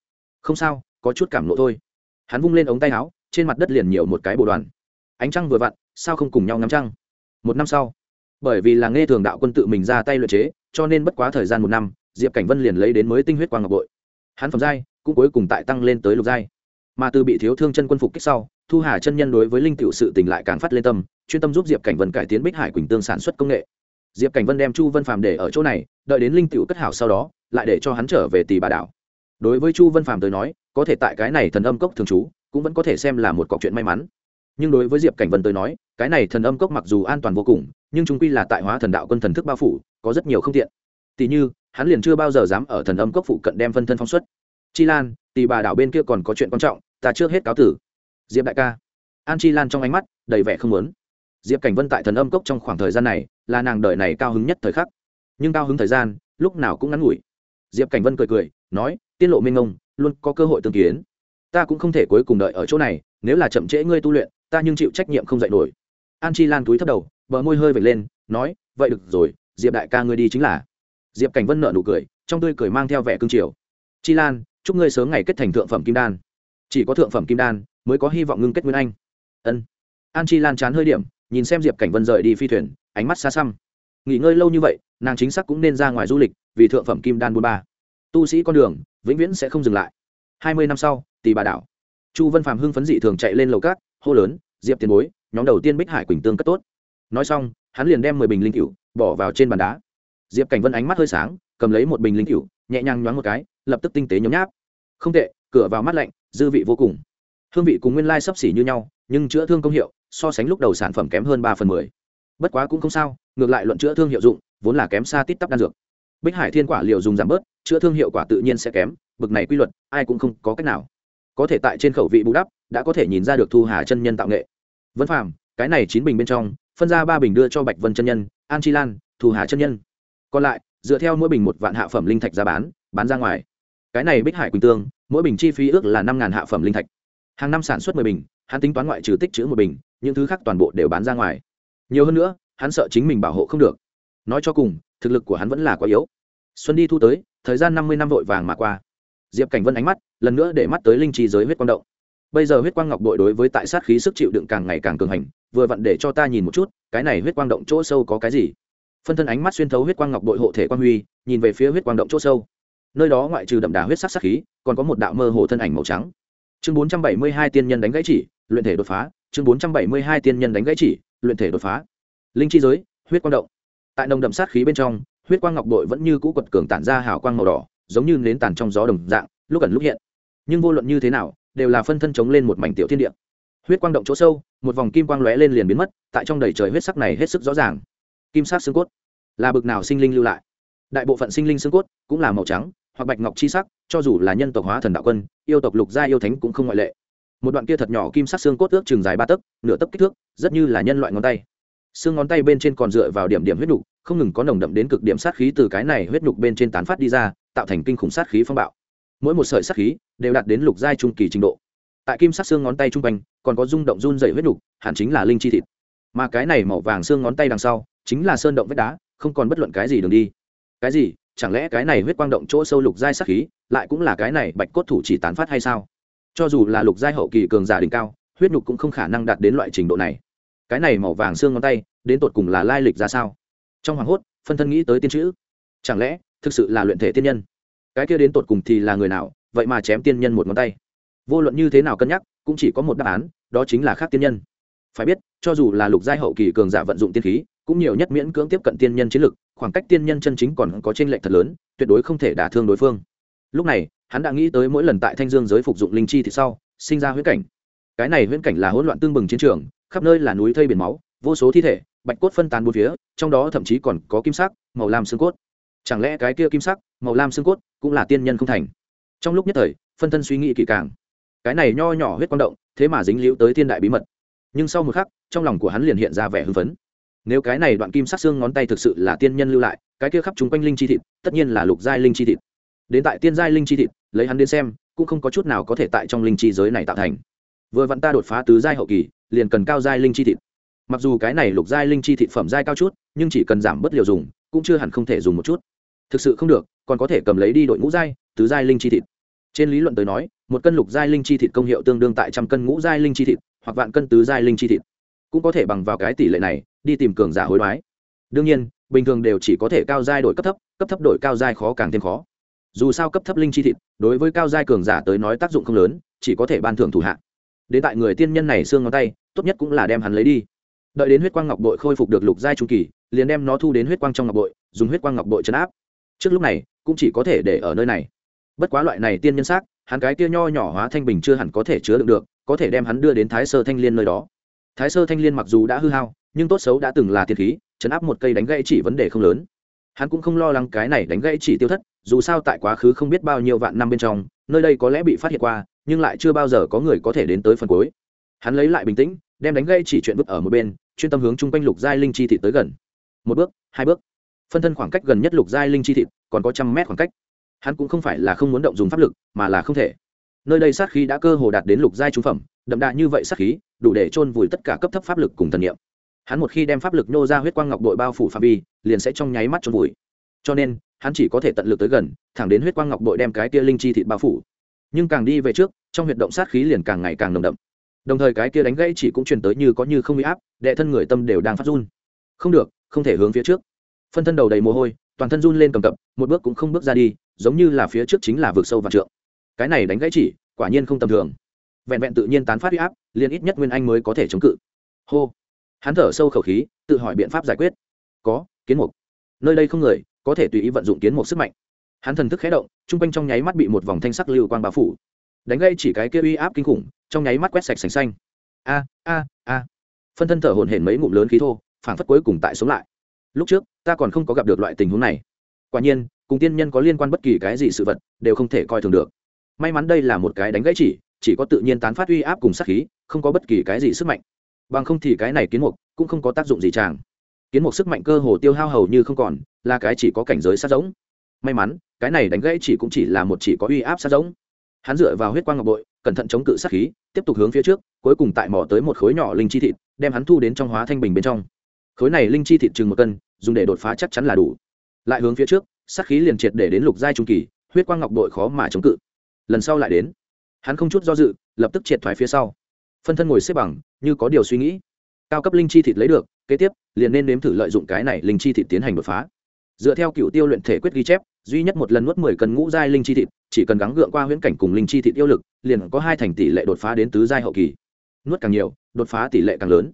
Không sao, có chút cảm lộ thôi. Hắn vung lên ống tay áo, trên mặt đất liền nhiều một cái bộ đoàn. Ánh trăng vừa vặn, sao không cùng nhau ngắm trăng? Một năm sau, bởi vì là nghe thường đạo quân tự mình ra tay luyện chế, cho nên bất quá thời gian một năm, diệp cảnh vân liền lấy đến mới tinh huyết quang ngọc bội. Hắn phẩm giai cũng cuối cùng tại tăng lên tới lục giai mà từ bị thiếu thương chân quân phục kích sau, thu hà chân nhân đối với linh tiểu sự tình lại càng phát lên tâm, chuyên tâm giúp diệp cảnh vân cải tiến bích hải quỳnh tương sản xuất công nghệ. Diệp cảnh vân đem chu vân phàm để ở chỗ này, đợi đến linh tiểu cất hảo sau đó, lại để cho hắn trở về tỷ bà đảo. Đối với chu vân phàm tới nói, có thể tại cái này thần âm cốc thường trú, cũng vẫn có thể xem là một cọc chuyện may mắn. Nhưng đối với diệp cảnh vân tới nói, cái này thần âm cốc mặc dù an toàn vô cùng, nhưng chúng quy là tại hóa thần đạo quân thần thức bao phủ, có rất nhiều không tiện. Tỷ như, hắn liền chưa bao giờ dám ở thần âm cốc phụ cận đem phân thân phóng xuất. Chi lan tỷ bà đảo bên kia còn có chuyện quan trọng ta trước hết cáo tử. Diệp đại ca. An chi lan trong ánh mắt đầy vẻ không muốn. diệp cảnh vân tại thần âm cốc trong khoảng thời gian này là nàng đợi này cao hứng nhất thời khắc. Nhưng cao hứng thời gian lúc nào cũng ngắn ngủi. Diệp cảnh vân cười cười nói tiết lộ minh ông, luôn có cơ hội tương kiến. Ta cũng không thể cuối cùng đợi ở chỗ này nếu là chậm trễ ngươi tu luyện ta nhưng chịu trách nhiệm không dạy nổi. An chi lan túi thấp đầu bờ môi hơi vệt lên nói vậy được rồi diệp đại ca ngươi đi chính là. Diệp cảnh vân nợ nụ cười trong tươi cười mang theo vẻ cương triều chi lan chúc ngươi sớm ngày kết thành thượng phẩm kim đan. Chỉ có thượng phẩm kim đan mới có hy vọng ngưng kết nguyên anh. Ân. An chi lan chán hơi điểm, nhìn xem diệp cảnh vân rời đi phi thuyền, ánh mắt xa xăm. Nghỉ ngơi lâu như vậy, nàng chính xác cũng nên ra ngoài du lịch, vì thượng phẩm kim đan bôn ba. Tu sĩ con đường, vĩnh viễn sẽ không dừng lại. Hai mươi năm sau tỷ bà đảo. Chu vân phàm hưng phấn dị thường chạy lên lầu cát, hô lớn, diệp tiền bối, nhóm đầu tiên bích hải quỳnh tương cất tốt. Nói xong, hắn liền đem mười bình linh cựu bỏ vào trên bàn đá. Diệp cảnh vân ánh mắt hơi sáng, cầm lấy một bình linh cựu nhẹ nhàng nhoáng một cái, lập tức tinh tế nhấm nháp không tệ, cửa vào mắt lạnh, dư vị vô cùng. Hương vị cùng nguyên lai sấp xỉ như nhau, nhưng chữa thương công hiệu, so sánh lúc đầu sản phẩm kém hơn ba phần mười. Bất quá cũng không sao, ngược lại luận chữa thương hiệu dụng, vốn là kém xa tít tắp đan dược. Bích hải thiên quả liều dùng giảm bớt, chữa thương hiệu quả tự nhiên sẽ kém, bực này quy luật, ai cũng không có cách nào. Có thể tại trên khẩu vị bù đắp, đã có thể nhìn ra được thu hà chân nhân tạo nghệ. Vân phàm, cái này chín bình bên trong, phân ra ba bình đưa cho bạch vân chân nhân, an chi lan, thu hà chân nhân. Còn lại, dựa theo mỗi bình một vạn hạ phẩm linh thạch ra bán bán ra ngoài cái này bích hải quỳnh tương, mỗi bình chi phí ước là năm hạ phẩm linh thạch. Hàng năm sản xuất mười bình, hắn tính toán ngoại trừ tích chữ một bình, những thứ khác toàn bộ đều bán ra ngoài. Nhiều hơn nữa, hắn sợ chính mình bảo hộ không được. Nói cho cùng, thực lực của hắn vẫn là quá yếu. Xuân đi thu tới, thời gian năm mươi năm vội vàng mà qua. Diệp cảnh vân ánh mắt, lần nữa để mắt tới linh trí giới huyết quang động. Bây giờ huyết quang ngọc bội đối với tại sát khí sức chịu đựng càng ngày càng cường hành, vừa vặn để cho ta nhìn một chút, cái này huyết quang động chỗ sâu có cái gì? Phân thân ánh mắt xuyên thấu huyết quang ngọc bội hộ thể quang huy, nhìn về phía huyết quang động chỗ sâu nơi đó ngoại trừ đậm đà huyết sắc sắc khí, còn có một đạo mơ hồ thân ảnh màu trắng. Chương bốn trăm bảy mươi hai tiên nhân đánh gãy chỉ, luyện thể đột phá. Chương bốn trăm bảy mươi hai tiên nhân đánh gãy chỉ, luyện thể đột phá. Linh chi giới, huyết quang động. Tại nồng đậm sát khí bên trong, huyết quang ngọc bội vẫn như cũ quật cường tản ra hào quang màu đỏ, giống như nến tàn trong gió đồng dạng, lúc ẩn lúc hiện. Nhưng vô luận như thế nào, đều là phân thân chống lên một mảnh tiểu thiên địa. Huyết quang động chỗ sâu, một vòng kim quang lóe lên liền biến mất, tại trong đầy trời huyết sắc này hết sức rõ ràng. Kim sắc xương cốt. Là bực nào sinh linh lưu lại? Đại bộ phận sinh linh xương cốt cũng là màu trắng hoặc bạch ngọc chi sắc, cho dù là nhân tộc hóa thần đạo quân, yêu tộc lục gia yêu thánh cũng không ngoại lệ. Một đoạn kia thật nhỏ kim sắc xương cốt ước chừng dài ba tấc, nửa tấc kích thước, rất như là nhân loại ngón tay. Xương ngón tay bên trên còn dựa vào điểm điểm huyết nhục, không ngừng có nồng đậm đến cực điểm sát khí từ cái này huyết nhục bên trên tán phát đi ra, tạo thành kinh khủng sát khí phong bạo. Mỗi một sợi sát khí đều đạt đến lục giai trung kỳ trình độ. Tại kim sắc xương ngón tay trung quanh, còn có rung động run dày huyết nhục, hẳn chính là linh chi thịt. Mà cái này màu vàng xương ngón tay đằng sau, chính là sơn động vách đá, không còn bất luận cái gì đường đi. Cái gì? Chẳng lẽ cái này huyết quang động chỗ sâu lục giai sát khí lại cũng là cái này bạch cốt thủ chỉ tán phát hay sao? Cho dù là lục giai hậu kỳ cường giả đỉnh cao, huyết nhục cũng không khả năng đạt đến loại trình độ này. Cái này màu vàng xương ngón tay, đến tột cùng là lai lịch ra sao? Trong hoàng hốt, phân thân nghĩ tới tiên chữ. Chẳng lẽ, thực sự là luyện thể tiên nhân? Cái kia đến tột cùng thì là người nào, vậy mà chém tiên nhân một ngón tay? Vô luận như thế nào cân nhắc, cũng chỉ có một đáp án, đó chính là khác tiên nhân. Phải biết, cho dù là lục giai hậu kỳ cường giả vận dụng tiên khí, cũng nhiều nhất miễn cưỡng tiếp cận tiên nhân chiến lực khoảng cách tiên nhân chân chính còn có trên lệch thật lớn, tuyệt đối không thể đả thương đối phương. Lúc này, hắn đã nghĩ tới mỗi lần tại thanh dương giới phục dụng linh chi thì sau, sinh ra huyễn cảnh. Cái này huyễn cảnh là hỗn loạn tương bừng chiến trường, khắp nơi là núi thây biển máu, vô số thi thể, bạch cốt phân tán bốn phía, trong đó thậm chí còn có kim sắc, màu lam xương cốt. Chẳng lẽ cái kia kim sắc, màu lam xương cốt cũng là tiên nhân không thành? Trong lúc nhất thời, phân thân suy nghĩ kỹ càng. Cái này nho nhỏ huyết quang động, thế mà dính liễu tới thiên đại bí mật. Nhưng sau một khắc, trong lòng của hắn liền hiện ra vẻ hưng phấn nếu cái này đoạn kim sắc xương ngón tay thực sự là tiên nhân lưu lại cái kia khắp chúng quanh linh chi thịt tất nhiên là lục giai linh chi thịt đến tại tiên giai linh chi thịt lấy hắn đến xem cũng không có chút nào có thể tại trong linh chi giới này tạo thành vừa vặn ta đột phá tứ giai hậu kỳ liền cần cao giai linh chi thịt mặc dù cái này lục giai linh chi thịt phẩm giai cao chút nhưng chỉ cần giảm bớt liều dùng cũng chưa hẳn không thể dùng một chút thực sự không được còn có thể cầm lấy đi đội ngũ giai tứ giai linh chi thịt trên lý luận tới nói một cân lục giai linh chi thịt công hiệu tương đương tại trăm cân ngũ giai linh chi thịt hoặc vạn cân tứ giai linh chi thịt cũng có thể bằng vào cái tỷ lệ này đi tìm cường giả hối đoái. Đương nhiên, bình thường đều chỉ có thể cao giai đổi cấp thấp cấp thấp đổi cao giai khó càng thêm khó. Dù sao cấp thấp linh chi thịt, đối với cao giai cường giả tới nói tác dụng không lớn, chỉ có thể ban thưởng thủ hạ đến tại người tiên nhân này xương ngón tay, tốt nhất cũng là đem hắn lấy đi. Đợi đến huyết quang ngọc bội khôi phục được lục giai trung kỳ, liền đem nó thu đến huyết quang trong ngọc bội, dùng huyết quang ngọc bội chấn áp. Trước lúc này, cũng chỉ có thể để ở nơi này. Bất quá loại này tiên nhân xác, hắn cái kia nho nhỏ hóa thanh bình chưa hẳn có thể chứa đựng được, có thể đem hắn đưa đến thái sơ thanh liên nơi đó. Thái sơ thanh liên mặc dù đã hư hao nhưng tốt xấu đã từng là thiên khí, chấn áp một cây đánh gãy chỉ vấn đề không lớn. Hắn cũng không lo lắng cái này đánh gãy chỉ tiêu thất, dù sao tại quá khứ không biết bao nhiêu vạn năm bên trong, nơi đây có lẽ bị phát hiện qua, nhưng lại chưa bao giờ có người có thể đến tới phần cuối. Hắn lấy lại bình tĩnh, đem đánh gãy chỉ chuyện vứt ở một bên, chuyên tâm hướng chung quanh lục giai linh chi thị tới gần. Một bước, hai bước. Phân thân khoảng cách gần nhất lục giai linh chi thịt, còn có trăm mét khoảng cách. Hắn cũng không phải là không muốn động dùng pháp lực, mà là không thể. Nơi đây sát khí đã cơ hồ đạt đến lục giai trung phẩm, đậm đà như vậy sát khí, đủ để chôn vùi tất cả cấp thấp pháp lực cùng thần niệm hắn một khi đem pháp lực nô ra huyết quang ngọc đội bao phủ phạm vi, liền sẽ trong nháy mắt chôn vùi. Cho nên, hắn chỉ có thể tận lực tới gần, thẳng đến huyết quang ngọc đội đem cái kia linh chi thịt bao phủ. Nhưng càng đi về trước, trong huyệt động sát khí liền càng ngày càng nồng đậm. Đồng thời cái kia đánh gãy chỉ cũng truyền tới như có như không bị áp, đệ thân người tâm đều đang phát run. Không được, không thể hướng phía trước. Phân thân đầu đầy mồ hôi, toàn thân run lên cầm cập, một bước cũng không bước ra đi, giống như là phía trước chính là vực sâu và trượng. Cái này đánh gãy chỉ, quả nhiên không tầm thường. Vẹn vẹn tự nhiên tán phát huy áp, liền ít nhất nguyên anh mới có thể chống cự. Hô hắn thở sâu khẩu khí, tự hỏi biện pháp giải quyết. Có, kiến mục. Nơi đây không người, có thể tùy ý vận dụng kiến mục sức mạnh. Hắn thần thức khé động t r u n g quanh trong nháy mắt bị một vòng thanh sắc lưu quang bao phủ. Đánh gây chỉ cái kia uy áp kinh khủng, trong nháy mắt quét sạch sành xanh. A a a. Phân thân thở hồn hển mấy ngụm lớn khí thô phản phất cuối cùng tại sống lại. Lúc trước, ta còn không có gặp được loại tình huống này. Quả nhiên, cùng tiên nhân có liên quan bất kỳ cái gì sự vật, đều không thể coi thường được. May mắn đây là một cái đánh gãy chỉ chỉ có tự nhiên tán phát uy áp cùng sát khí, không có bất kỳ cái gì sức mạnh bằng không thì cái này kiến mục cũng không có tác dụng gì chàng. Kiến mục sức mạnh cơ hồ tiêu hao hầu như không còn, là cái chỉ có cảnh giới sát giống. May mắn, cái này đánh gãy chỉ cũng chỉ là một chỉ có uy áp sát giống. Hắn dựa vào huyết quang ngọc bội, cẩn thận chống cự sát khí, tiếp tục hướng phía trước, cuối cùng tại mỏ tới một khối nhỏ linh chi thịt, đem hắn thu đến trong hóa thanh bình bên trong. Khối này linh chi thịt chừng một cân, dùng để đột phá chắc chắn là đủ. Lại hướng phía trước, sát khí liền triệt để đến lục giai trung kỳ, huyết quang ngọc bội khó mà chống cự. Lần sau lại đến. Hắn không chút do dự, lập tức triệt thoái phía sau phân thân ngồi xếp bằng, như có điều suy nghĩ. Cao cấp linh chi thịt lấy được, kế tiếp, liền nên nếm thử lợi dụng cái này linh chi thịt tiến hành đột phá. Dựa theo cựu tiêu luyện thể quyết ghi chép, duy nhất một lần nuốt mười cân ngũ giai linh chi thịt, chỉ cần gắng gượng qua huyễn cảnh cùng linh chi thịt yêu lực, liền có hai thành tỷ lệ đột phá đến tứ giai hậu kỳ. Nuốt càng nhiều, đột phá tỷ lệ càng lớn.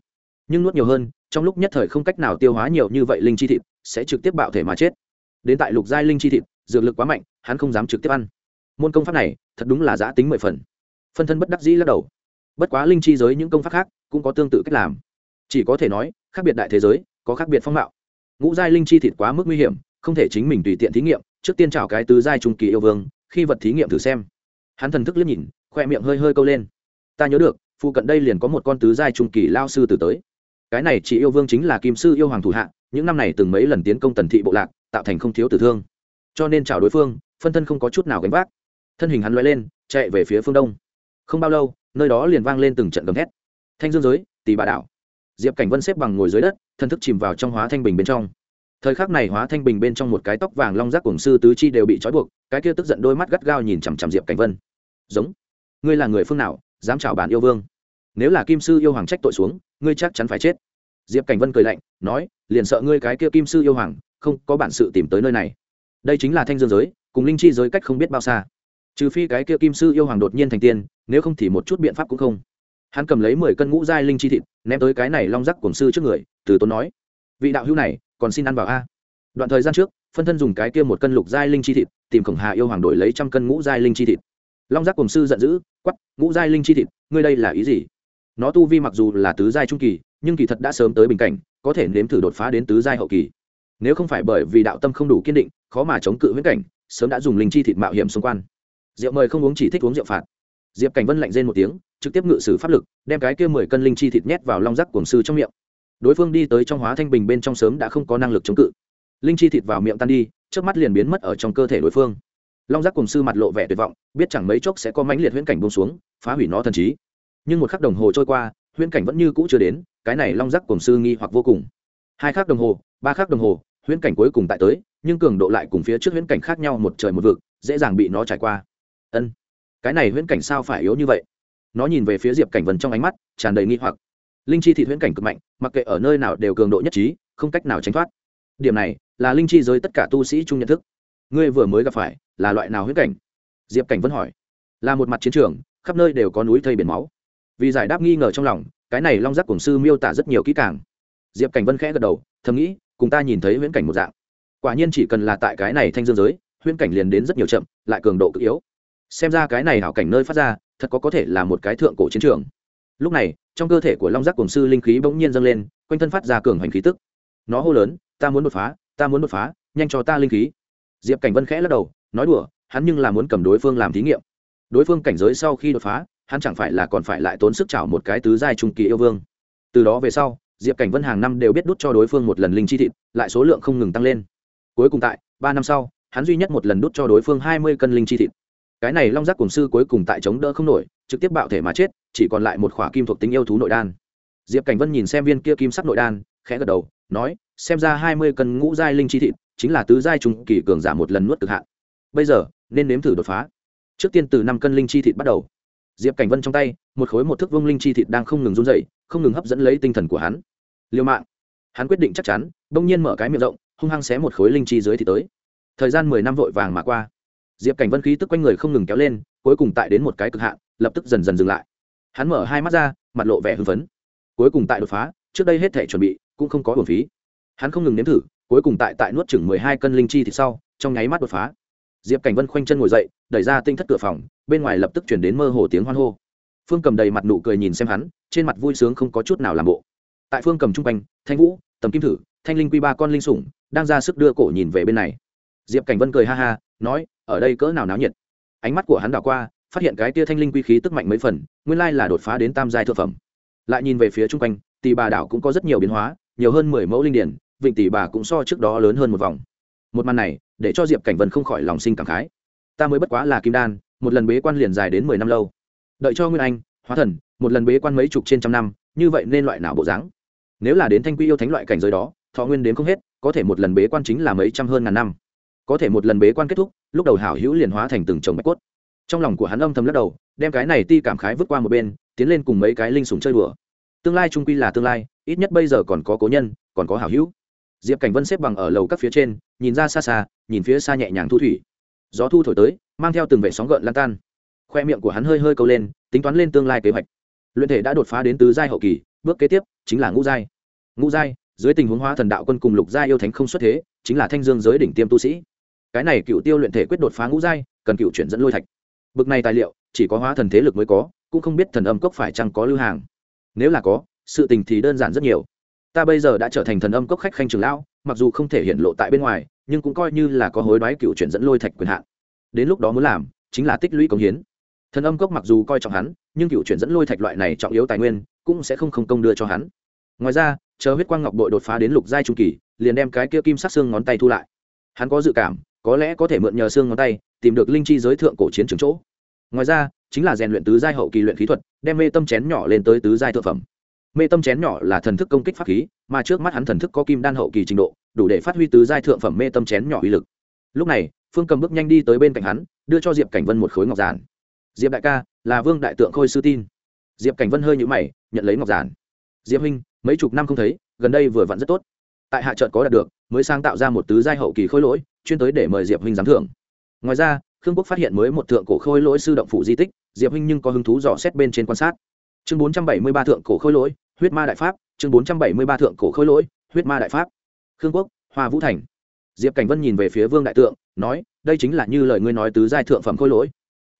Nhưng nuốt nhiều hơn, trong lúc nhất thời không cách nào tiêu hóa nhiều như vậy linh chi thịt, sẽ trực tiếp bạo thể mà chết. Đến tại lục giai linh chi thịt, dược lực quá mạnh, hắn không dám trực tiếp ăn. Môn công pháp này, thật đúng là giã tính mười phần. Phân thân bất đắc dĩ lắc đầu bất quá linh chi giới những công pháp khác cũng có tương tự cách làm. Chỉ có thể nói, khác biệt đại thế giới, có khác biệt phong mạo. Ngũ giai linh chi thịt quá mức nguy hiểm, không thể chính mình tùy tiện thí nghiệm, trước tiên chào cái tứ giai trung kỳ yêu vương, khi vật thí nghiệm thử xem. Hắn thần thức liếc nhìn, khoe miệng hơi hơi câu lên. Ta nhớ được, phụ cận đây liền có một con tứ giai trung kỳ lao sư từ tới. Cái này chỉ yêu vương chính là kim sư yêu hoàng thủ hạ, những năm này từng mấy lần tiến công tần thị bộ lạc, tạo thành không thiếu tử thương. Cho nên chào đối phương, phân thân không có chút nào gánh vác. Thân hình hắn loay lên, chạy về phía phương đông. Không bao lâu nơi đó liền vang lên từng trận gầm thét. Thanh dương giới tỷ bà đảo. Diệp cảnh vân xếp bằng ngồi dưới đất, thân thức chìm vào trong hóa thanh bình bên trong. Thời khắc này hóa thanh bình bên trong một cái tóc vàng long giác cổng sư tứ chi đều bị trói buộc, cái kia tức giận đôi mắt gắt gao nhìn chằm chằm diệp cảnh vân. Giống, ngươi là người phương nào, dám chào bản yêu vương? Nếu là kim sư yêu hoàng trách tội xuống, ngươi chắc chắn phải chết. Diệp cảnh vân cười lạnh, nói, liền sợ ngươi cái kia kim sư yêu hoàng không có bản sự tìm tới nơi này. Đây chính là thanh dương giới, cùng linh chi giới cách không biết bao xa trừ phi cái kia kim sư yêu hoàng đột nhiên thành tiên, nếu không thì một chút biện pháp cũng không. Hắn cầm lấy mười cân ngũ giai linh chi thịt, ném tới cái này long rắc cổng sư trước người, từ tốn nói, vị đạo hữu này, còn xin ăn vào a. Đoạn thời gian trước, phân thân dùng cái kia một cân lục giai linh chi thịt, tìm khổng hà yêu hoàng đổi lấy trăm cân ngũ giai linh chi thịt. Long giác cổng sư giận dữ quắp ngũ giai linh chi thịt, ngươi đây là ý gì? Nó tu vi mặc dù là tứ giai trung kỳ, nhưng kỳ thật đã sớm tới bình cảnh, có thể nếm thử đột phá đến tứ giai hậu kỳ. Nếu không phải bởi vì đạo tâm không đủ kiên định, khó mà chống cự huyết cảnh, sớm đã dùng linh chi thịt mạo hiểm xung quanh rượu mời không uống chỉ thích uống rượu phạt. Diệp cảnh vân lạnh rên một tiếng, trực tiếp ngự sử pháp lực, đem cái kia mười cân linh chi thịt nhét vào long rắc cuồng sư trong miệng. Đối phương đi tới trong hóa thanh bình bên trong sớm đã không có năng lực chống cự. Linh chi thịt vào miệng tan đi trước mắt liền biến mất ở trong cơ thể đối phương. Long giác cùng sư mặt lộ vẻ tuyệt vọng, biết chẳng mấy chốc sẽ có mãnh liệt huyễn cảnh bông xuống, phá hủy nó thần trí. Nhưng một khắc đồng hồ trôi qua, huyễn cảnh vẫn như cũ chưa đến, cái này long giác cùng sư nghi hoặc vô cùng. Hai khắc đồng hồ, ba khắc đồng hồ, huyễn cảnh cuối cùng tại tới, nhưng cường độ lại cùng phía trước huyễn cảnh khác nhau một trời một vực, dễ dàng bị nó trải qua ân cái này huyễn cảnh sao phải yếu như vậy nó nhìn về phía diệp cảnh vân trong ánh mắt tràn đầy nghi hoặc linh chi thị huyễn cảnh cực mạnh mặc kệ ở nơi nào đều cường độ nhất trí không cách nào tránh thoát điểm này là linh chi giới tất cả tu sĩ chung nhận thức ngươi vừa mới gặp phải là loại nào huyễn cảnh diệp cảnh vân hỏi là một mặt chiến trường khắp nơi đều có núi thây biển máu vì giải đáp nghi ngờ trong lòng cái này long giác cổng sư miêu tả rất nhiều kỹ càng diệp cảnh vân khẽ gật đầu thầm nghĩ cùng ta nhìn thấy huyễn cảnh một dạng quả nhiên chỉ cần là tại cái này thanh dương giới huyễn cảnh liền đến rất nhiều chậm lại cường độ cực yếu xem ra cái này hảo cảnh nơi phát ra, thật có có thể là một cái thượng cổ chiến trường. Lúc này, trong cơ thể của long giác cổng sư linh khí bỗng nhiên dâng lên, quanh thân phát ra cường hoành khí tức. Nó hô lớn, ta muốn đột phá, ta muốn đột phá, nhanh cho ta linh khí. Diệp cảnh vân khẽ lắc đầu, nói đùa, hắn nhưng là muốn cầm đối phương làm thí nghiệm. Đối phương cảnh giới sau khi đột phá, hắn chẳng phải là còn phải lại tốn sức chảo một cái tứ giai trung kỳ yêu vương. Từ đó về sau, diệp cảnh vân hàng năm đều biết đút cho đối phương một lần linh chi thịt, lại số lượng không ngừng tăng lên. Cuối cùng tại ba năm sau, hắn duy nhất một lần đút cho đối phương hai mươi cân linh chi thịt cái này long giác cổng sư cuối cùng tại chống đỡ không nổi, trực tiếp bạo thể mà chết, chỉ còn lại một khỏa kim thuộc tính yêu thú nội đan. Diệp cảnh vân nhìn xem viên kia kim sắc nội đan, khẽ gật đầu, nói, xem ra hai mươi cân ngũ giai linh chi thịt, chính là tứ giai trung kỳ cường giả một lần nuốt cực hạn. Bây giờ, nên nếm thử đột phá. Trước tiên từ năm cân linh chi thịt bắt đầu. Diệp cảnh vân trong tay, một khối một thước vương linh chi thịt đang không ngừng run dậy không ngừng hấp dẫn lấy tinh thần của hắn. Liêu mạng. Hắn quyết định chắc chắn, bỗng nhiên mở cái miệng rộng, hung hăng xé một khối linh chi dưới thì tới. Thời gian mười năm vội vàng mà qua diệp cảnh vân khí tức quanh người không ngừng kéo lên cuối cùng tại đến một cái cực hạn lập tức dần dần dừng lại hắn mở hai mắt ra mặt lộ vẻ hưng phấn cuối cùng tại đột phá trước đây hết thể chuẩn bị cũng không có hồn phí hắn không ngừng nếm thử cuối cùng tại tại nuốt chừng mười hai cân linh chi thịt sau trong nháy mắt đột phá diệp cảnh vân khoanh chân ngồi dậy đẩy ra tinh thất cửa phòng bên ngoài lập tức chuyển đến mơ hồ tiếng hoan hô phương cầm đầy mặt nụ cười nhìn xem hắn trên mặt vui sướng không có chút nào làm bộ tại phương cầm t r quanh thanh vũ tầm kim thử thanh linh quy ba con linh sủng đang ra sức đưa cổ nhìn về bên này diệp cảnh vân cười ha ha, nói, ở đây cỡ nào náo nhiệt? Ánh mắt của hắn đảo qua, phát hiện cái tia thanh linh quy khí tức mạnh mấy phần, nguyên lai là đột phá đến tam giai thượng phẩm. Lại nhìn về phía chung quanh tì bà đảo cũng có rất nhiều biến hóa, nhiều hơn mười mẫu linh điển, vịnh tỷ bà cũng so trước đó lớn hơn một vòng. Một màn này, để cho diệp cảnh vân không khỏi lòng sinh cảm khái. Ta mới bất quá là kim đan, một lần bế quan liền dài đến mười năm lâu. Đợi cho nguyên anh, hóa thần, một lần bế quan mấy chục trên trăm năm, như vậy nên loại nào bộ dáng? Nếu là đến thanh quy yêu thánh loại cảnh giới đó, thọ nguyên đến không hết, có thể một lần bế quan chính là mấy trăm hơn ngàn năm có thể một lần bế quan kết thúc, lúc đầu hảo hữu liền hóa thành từng chồng bạch cốt. Trong lòng của hắn âm thầm lắc đầu, đem cái này ti cảm khái vứt qua một bên, tiến lên cùng mấy cái linh sùng chơi đùa. Tương lai trung quy là tương lai, ít nhất bây giờ còn có cố nhân, còn có hảo hữu. Diệp cảnh vân xếp bằng ở lầu các phía trên, nhìn ra xa xa, nhìn phía xa nhẹ nhàng thu thủy. Gió thu thổi tới, mang theo từng vệ sóng gợn lan tan. Khoe miệng của hắn hơi hơi câu lên, tính toán lên tương lai kế hoạch. Luyện thể đã đột phá đến tứ giai hậu kỳ, bước kế tiếp chính là ngũ giai. Ngũ giai, dưới tình huống hóa thần đạo quân cùng lục gia yêu thánh không xuất thế, chính là thanh dương giới đỉnh tiêm tu sĩ cái này cựu tiêu luyện thể quyết đột phá ngũ giai, cần cựu chuyển dẫn lôi thạch. Bực này tài liệu, chỉ có hóa thần thế lực mới có, cũng không biết thần âm cốc phải chăng có lưu hàng. Nếu là có, sự tình thì đơn giản rất nhiều. Ta bây giờ đã trở thành thần âm cốc khách khanh trường lão, mặc dù không thể hiện lộ tại bên ngoài, nhưng cũng coi như là có hối đoái cựu chuyển dẫn lôi thạch quyền hạn. Đến lúc đó muốn làm, chính là tích lũy công hiến. Thần âm cốc mặc dù coi trọng hắn, nhưng cựu chuyển dẫn lôi thạch loại này trọng yếu tài nguyên, cũng sẽ không không công đưa cho hắn. Ngoài ra, chờ huyết quang ngọc bội đột phá đến lục giai trung kỳ, liền đem cái kia kim sắc xương ngón tay thu lại. Hắn có dự cảm có lẽ có thể mượn nhờ xương ngón tay, tìm được linh chi giới thượng cổ chiến trường chỗ. Ngoài ra, chính là rèn luyện tứ giai hậu kỳ luyện khí thuật, đem mê tâm chén nhỏ lên tới tứ giai thượng phẩm. Mê tâm chén nhỏ là thần thức công kích pháp khí, mà trước mắt hắn thần thức có kim đan hậu kỳ trình độ, đủ để phát huy tứ giai thượng phẩm mê tâm chén nhỏ uy lực. Lúc này, phương cầm bước nhanh đi tới bên cạnh hắn, đưa cho diệp cảnh vân một khối ngọc giản. Diệp đại ca, là vương đại tượng khôi sư tin. Diệp cảnh vân hơi nhũ mày, nhận lấy ngọc giản. Diệp huynh, mấy chục năm không thấy, gần đây vừa vặn rất tốt. Tại hạ trợt có đạt được, mới sáng tạo ra một tứ giai hậu kỳ khôi lỗi chuyên tới để mời diệp huynh giám thưởng. Ngoài ra, khương quốc phát hiện mới một thượng cổ khôi lỗi sư động phụ di tích, diệp huynh nhưng có hứng thú dò xét bên trên quan sát. Chương bốn trăm bảy mươi ba thượng cổ khôi lỗi, huyết ma đại pháp. Chương bốn trăm bảy mươi ba thượng cổ khôi lỗi, huyết ma đại pháp. Khương quốc, hoa vũ thành. Diệp cảnh vân nhìn về phía vương đại tượng, nói, đây chính là như lời ngươi nói tứ giai thượng phẩm khôi lỗi.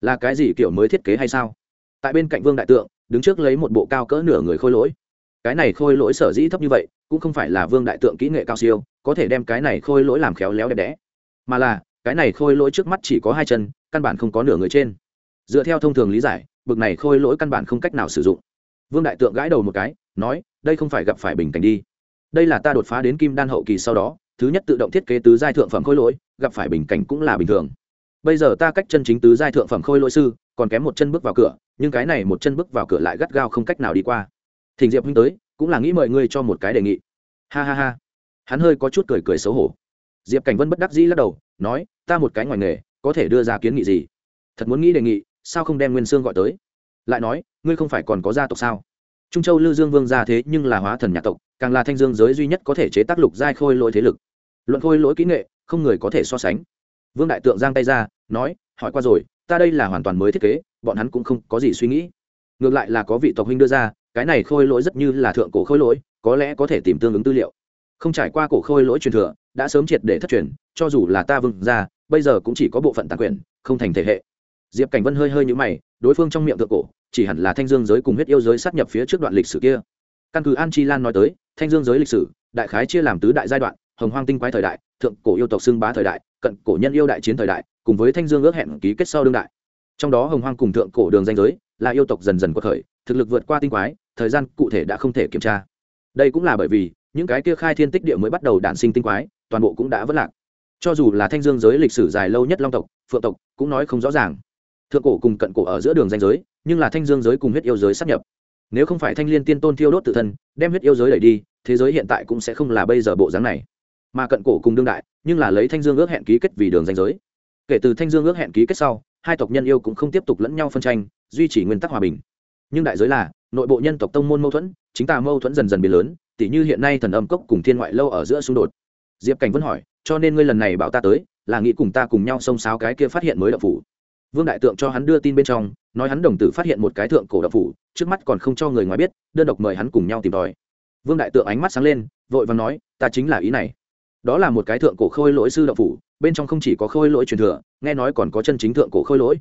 Là cái gì kiểu mới thiết kế hay sao? Tại bên cạnh vương đại tượng, đứng trước lấy một bộ cao cỡ nửa người khôi lỗi. Cái này khôi lỗi sở dĩ thấp như vậy, cũng không phải là vương đại tượng kỹ nghệ cao siêu, có thể đem cái này khôi lỗi làm khéo léo đẹp đẽ mà là, cái này khôi lỗi trước mắt chỉ có hai chân, căn bản không có nửa người trên. Dựa theo thông thường lý giải, bực này khôi lỗi căn bản không cách nào sử dụng. Vương đại tượng gãi đầu một cái, nói, đây không phải gặp phải bình cảnh đi. Đây là ta đột phá đến kim đan hậu kỳ sau đó, thứ nhất tự động thiết kế tứ giai thượng phẩm khôi lỗi, gặp phải bình cảnh cũng là bình thường. Bây giờ ta cách chân chính tứ giai thượng phẩm khôi lỗi sư, còn kém một chân bước vào cửa, nhưng cái này một chân bước vào cửa lại gắt gao không cách nào đi qua. Thỉnh diệp huynh tới, cũng là nghĩ mời ngươi cho một cái đề nghị. Ha ha ha. Hắn hơi có chút cười cười xấu hổ diệp cảnh vân bất đắc dĩ lắc đầu, nói, ta một cái ngoài nghề, có thể đưa ra kiến nghị gì? Thật muốn nghĩ đề nghị, sao không đem nguyên sương gọi tới? Lại nói, ngươi không phải còn có gia tộc sao? Trung châu lư dương vương gia thế nhưng là hóa thần nhà tộc, càng là thanh dương giới duy nhất có thể chế tác lục giai khôi lỗi thế lực. Luận khôi lỗi kỹ nghệ, không người có thể so sánh. Vương đại tượng giang tay ra, nói, hỏi qua rồi, ta đây là hoàn toàn mới thiết kế, bọn hắn cũng không có gì suy nghĩ. Ngược lại là có vị tộc huynh đưa ra, cái này khôi lỗi rất như là thượng cổ khôi lỗi, có lẽ có thể tìm tương ứng tư liệu không trải qua cổ khôi lỗi truyền thừa, đã sớm triệt để thất truyền, cho dù là ta vương ra bây giờ cũng chỉ có bộ phận tàn quyền, không thành thể hệ. Diệp cảnh vân hơi hơi nhũ mày, đối phương trong miệng thượng cổ, chỉ hẳn là thanh dương giới cùng huyết yêu giới sát nhập phía trước đoạn lịch sử kia. Căn cứ an chi lan nói tới, thanh dương giới lịch sử, đại khái chia làm tứ đại giai đoạn, hồng hoang tinh quái thời đại, thượng cổ yêu tộc xưng bá thời đại, cận cổ nhân yêu đại chiến thời đại, cùng với thanh dương ước hẹn ký kết sau đương đại. Trong đó hồng hoang cùng thượng cổ đường danh giới, là yêu tộc dần dần quật khởi, thực lực vượt qua tinh quái, thời gian cụ thể đã không thể kiểm tra. Đây cũng là bởi vì những cái kia khai thiên tích địa mới bắt đầu đản sinh tinh quái, toàn bộ cũng đã vất lạc. Cho dù là thanh dương giới lịch sử dài lâu nhất long tộc, phượng tộc cũng nói không rõ ràng. Thượng cổ cùng cận cổ ở giữa đường danh giới, nhưng là thanh dương giới cùng huyết yêu giới sắp nhập. Nếu không phải thanh liên tiên tôn thiêu đốt tự thân, đem huyết yêu giới đẩy đi, thế giới hiện tại cũng sẽ không là bây giờ bộ dáng này. Mà cận cổ cùng đương đại, nhưng là lấy thanh dương ước hẹn ký kết vì đường danh giới. Kể từ thanh dương ước hẹn ký kết sau, hai tộc nhân yêu cũng không tiếp tục lẫn nhau phân tranh, duy trì nguyên tắc hòa bình. Nhưng đại giới là, nội bộ nhân tộc tông môn mâu thuẫn, chính tà mâu thuẫn dần dần biến lớn tỉ như hiện nay thần âm cốc cùng thiên ngoại lâu ở giữa xung đột. Diệp cảnh vẫn hỏi, cho nên ngươi lần này bảo ta tới, là nghĩ cùng ta cùng nhau xông xáo cái kia phát hiện mới đậu phủ? Vương đại tượng cho hắn đưa tin bên trong, nói hắn đồng tử phát hiện một cái thượng cổ đậu phủ, trước mắt còn không cho người ngoài biết, đơn độc mời hắn cùng nhau tìm tòi. Vương đại tượng ánh mắt sáng lên, vội và nói, ta chính là ý này. Đó là một cái thượng cổ khôi lỗi sư đậu phủ, bên trong không chỉ có khôi lỗi truyền thừa, nghe nói còn có chân chính thượng cổ khôi lỗi.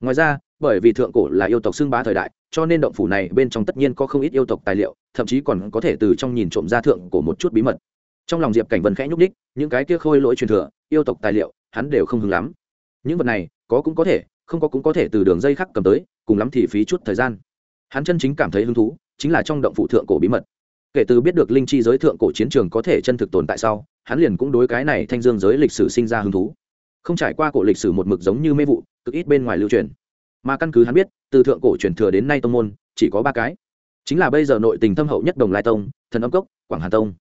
Ngoài ra bởi vì thượng cổ là yêu tộc xưng bá thời đại, cho nên động phủ này bên trong tất nhiên có không ít yêu tộc tài liệu, thậm chí còn có thể từ trong nhìn trộm ra thượng cổ một chút bí mật. Trong lòng diệp cảnh vân khẽ nhúc ních những cái kia khôi lỗi truyền thừa, yêu tộc tài liệu, hắn đều không hứng lắm. Những vật này, có cũng có thể, không có cũng có thể từ đường dây khác cầm tới, cùng lắm thì phí chút thời gian. Hắn chân chính cảm thấy hứng thú, chính là trong động phủ thượng cổ bí mật. Kể từ biết được linh chi giới thượng cổ chiến trường có thể chân thực tồn tại sau, hắn liền cũng đối cái này thanh dương giới lịch sử sinh ra hứng thú. Không trải qua cổ lịch sử một mực giống như mê vụ, cực ít bên ngoài lưu truyền mà căn cứ hắn biết, từ thượng cổ truyền thừa đến nay tông môn, chỉ có ba cái. Chính là bây giờ nội tình thâm hậu nhất đồng lai tông, thần âm cốc, quảng hà tông.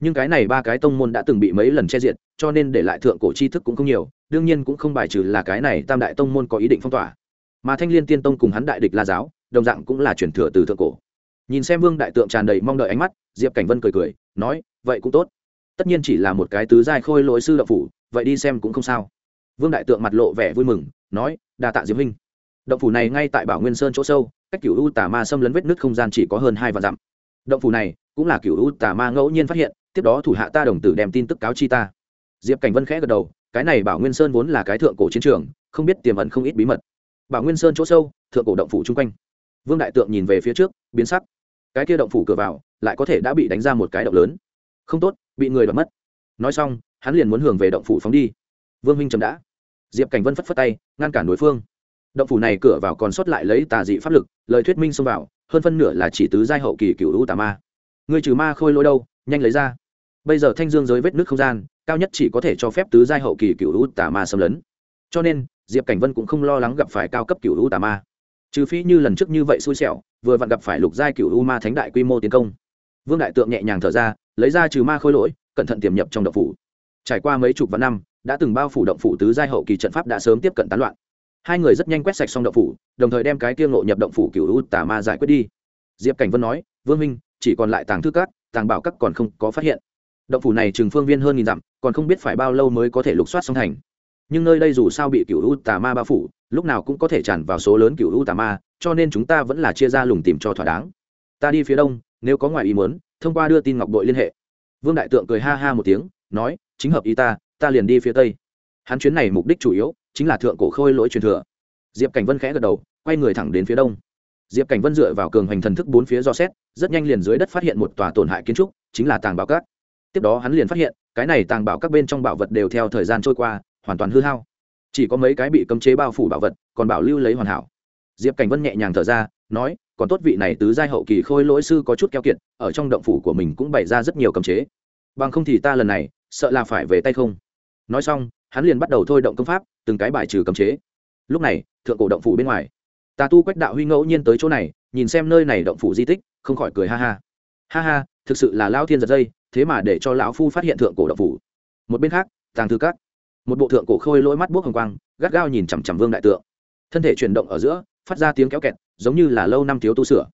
Nhưng cái này ba cái tông môn đã từng bị mấy lần che diện cho nên để lại thượng cổ tri thức cũng không nhiều, đương nhiên cũng không bài trừ là cái này tam đại tông môn có ý định phong tỏa. Mà thanh liên tiên tông cùng hắn đại địch la giáo, đồng dạng cũng là truyền thừa từ thượng cổ. Nhìn xem vương đại tượng tràn đầy mong đợi ánh mắt, diệp cảnh vân cười cười, nói, vậy cũng tốt. Tất nhiên chỉ là một cái tứ giai khôi lỗi sư đậu phủ, vậy đi xem cũng không sao. Vương đại tượng mặt lộ vẻ vui mừng, nói, đa tạ diễm huynh động phủ này ngay tại bảo nguyên sơn chỗ sâu, cách cựu u tà ma xâm lấn vết nứt không gian chỉ có hơn hai vạn dặm. Động phủ này cũng là cựu u tà ma ngẫu nhiên phát hiện, tiếp đó thủ hạ ta đồng tử đem tin tức cáo chi ta. Diệp cảnh vân khẽ gật đầu, cái này bảo nguyên sơn vốn là cái thượng cổ chiến trường, không biết tiềm ẩn không ít bí mật. Bảo nguyên sơn chỗ sâu, thượng cổ động phủ chung quanh. Vương đại tượng nhìn về phía trước, biến sắc. Cái kia động phủ cửa vào, lại có thể đã bị đánh ra một cái động lớn. Không tốt, bị người đoạt mất. Nói xong, hắn liền muốn hưởng về động phủ phóng đi. Vương minh trầm đã. Diệp cảnh vân phất phất tay, ngăn cản đối phương động phủ này cửa vào còn sót lại lấy tà dị pháp lực, lời thuyết minh xông vào, hơn phân nửa là chỉ tứ giai hậu kỳ cựu u tà ma. Người trừ ma khôi lỗi đâu, nhanh lấy ra. Bây giờ thanh dương giới vết nước không gian, cao nhất chỉ có thể cho phép tứ giai hậu kỳ cựu u tà ma xâm lấn. Cho nên, diệp cảnh vân cũng không lo lắng gặp phải cao cấp cựu u tà ma. Trừ phi như lần trước như vậy xui xẻo, vừa vặn gặp phải lục giai cựu u ma thánh đại quy mô tiến công. Vương đại tượng nhẹ nhàng thở ra, lấy ra trừ ma khôi lỗi, cẩn thận tiềm nhập trong động phủ. Trải qua mấy chục vạn năm, đã từng bao phủ động phủ tứ giai hậu kỳ trận pháp đã sớm tiếp cận tán loạn hai người rất nhanh quét sạch xong động phủ, đồng thời đem cái kia ngộ nhập động phủ cựu u tà ma giải quyết đi. Diệp cảnh vân nói, vương minh chỉ còn lại tàng thư cát tàng bảo các còn không có phát hiện. Động phủ này chừng phương viên hơn nghìn dặm, còn không biết phải bao lâu mới có thể lục soát xong thành. Nhưng nơi đây dù sao bị cựu u tà ma bao phủ, lúc nào cũng có thể tràn vào số lớn cựu u tà ma, cho nên chúng ta vẫn là chia ra lùng tìm cho thỏa đáng. Ta đi phía đông, nếu có ngoài ý muốn, thông qua đưa tin ngọc đội liên hệ. Vương đại tượng cười ha ha một tiếng, nói, chính hợp ý ta ta liền đi phía tây. Hắn chuyến này mục đích chủ yếu chính là thượng cổ khôi lỗi truyền thừa. Diệp cảnh vân khẽ gật đầu, quay người thẳng đến phía đông. Diệp cảnh vân dựa vào cường hành thần thức bốn phía do xét, rất nhanh liền dưới đất phát hiện một tòa tổn hại kiến trúc, chính là tàng bảo các. Tiếp đó hắn liền phát hiện, cái này tàng bảo các bên trong bảo vật đều theo thời gian trôi qua, hoàn toàn hư hao. Chỉ có mấy cái bị cấm chế bao phủ bảo vật, còn bảo lưu lấy hoàn hảo. Diệp cảnh vân nhẹ nhàng thở ra, nói, còn tốt vị này tứ giai hậu kỳ khôi lỗi sư có chút keo kiệt, ở trong động phủ của mình cũng bày ra rất nhiều cấm chế. Bằng không thì ta lần này, sợ là phải về tay không. Nói xong hắn liền bắt đầu thôi động công pháp, từng cái bài trừ cấm chế. Lúc này, thượng cổ động phủ bên ngoài, tà tu quách đạo huy ngẫu nhiên tới chỗ này, nhìn xem nơi này động phủ di tích, không khỏi cười ha ha. Ha ha, thực sự là lão thiên giật dây, thế mà để cho lão phu phát hiện thượng cổ động phủ. Một bên khác, tàng thư cát một bộ thượng cổ khôi lỗi mắt buốc hồng quang, gắt gao nhìn chằm chằm vương đại tượng. Thân thể chuyển động ở giữa, phát ra tiếng kéo kẹt, giống như là lâu năm thiếu tu sửa.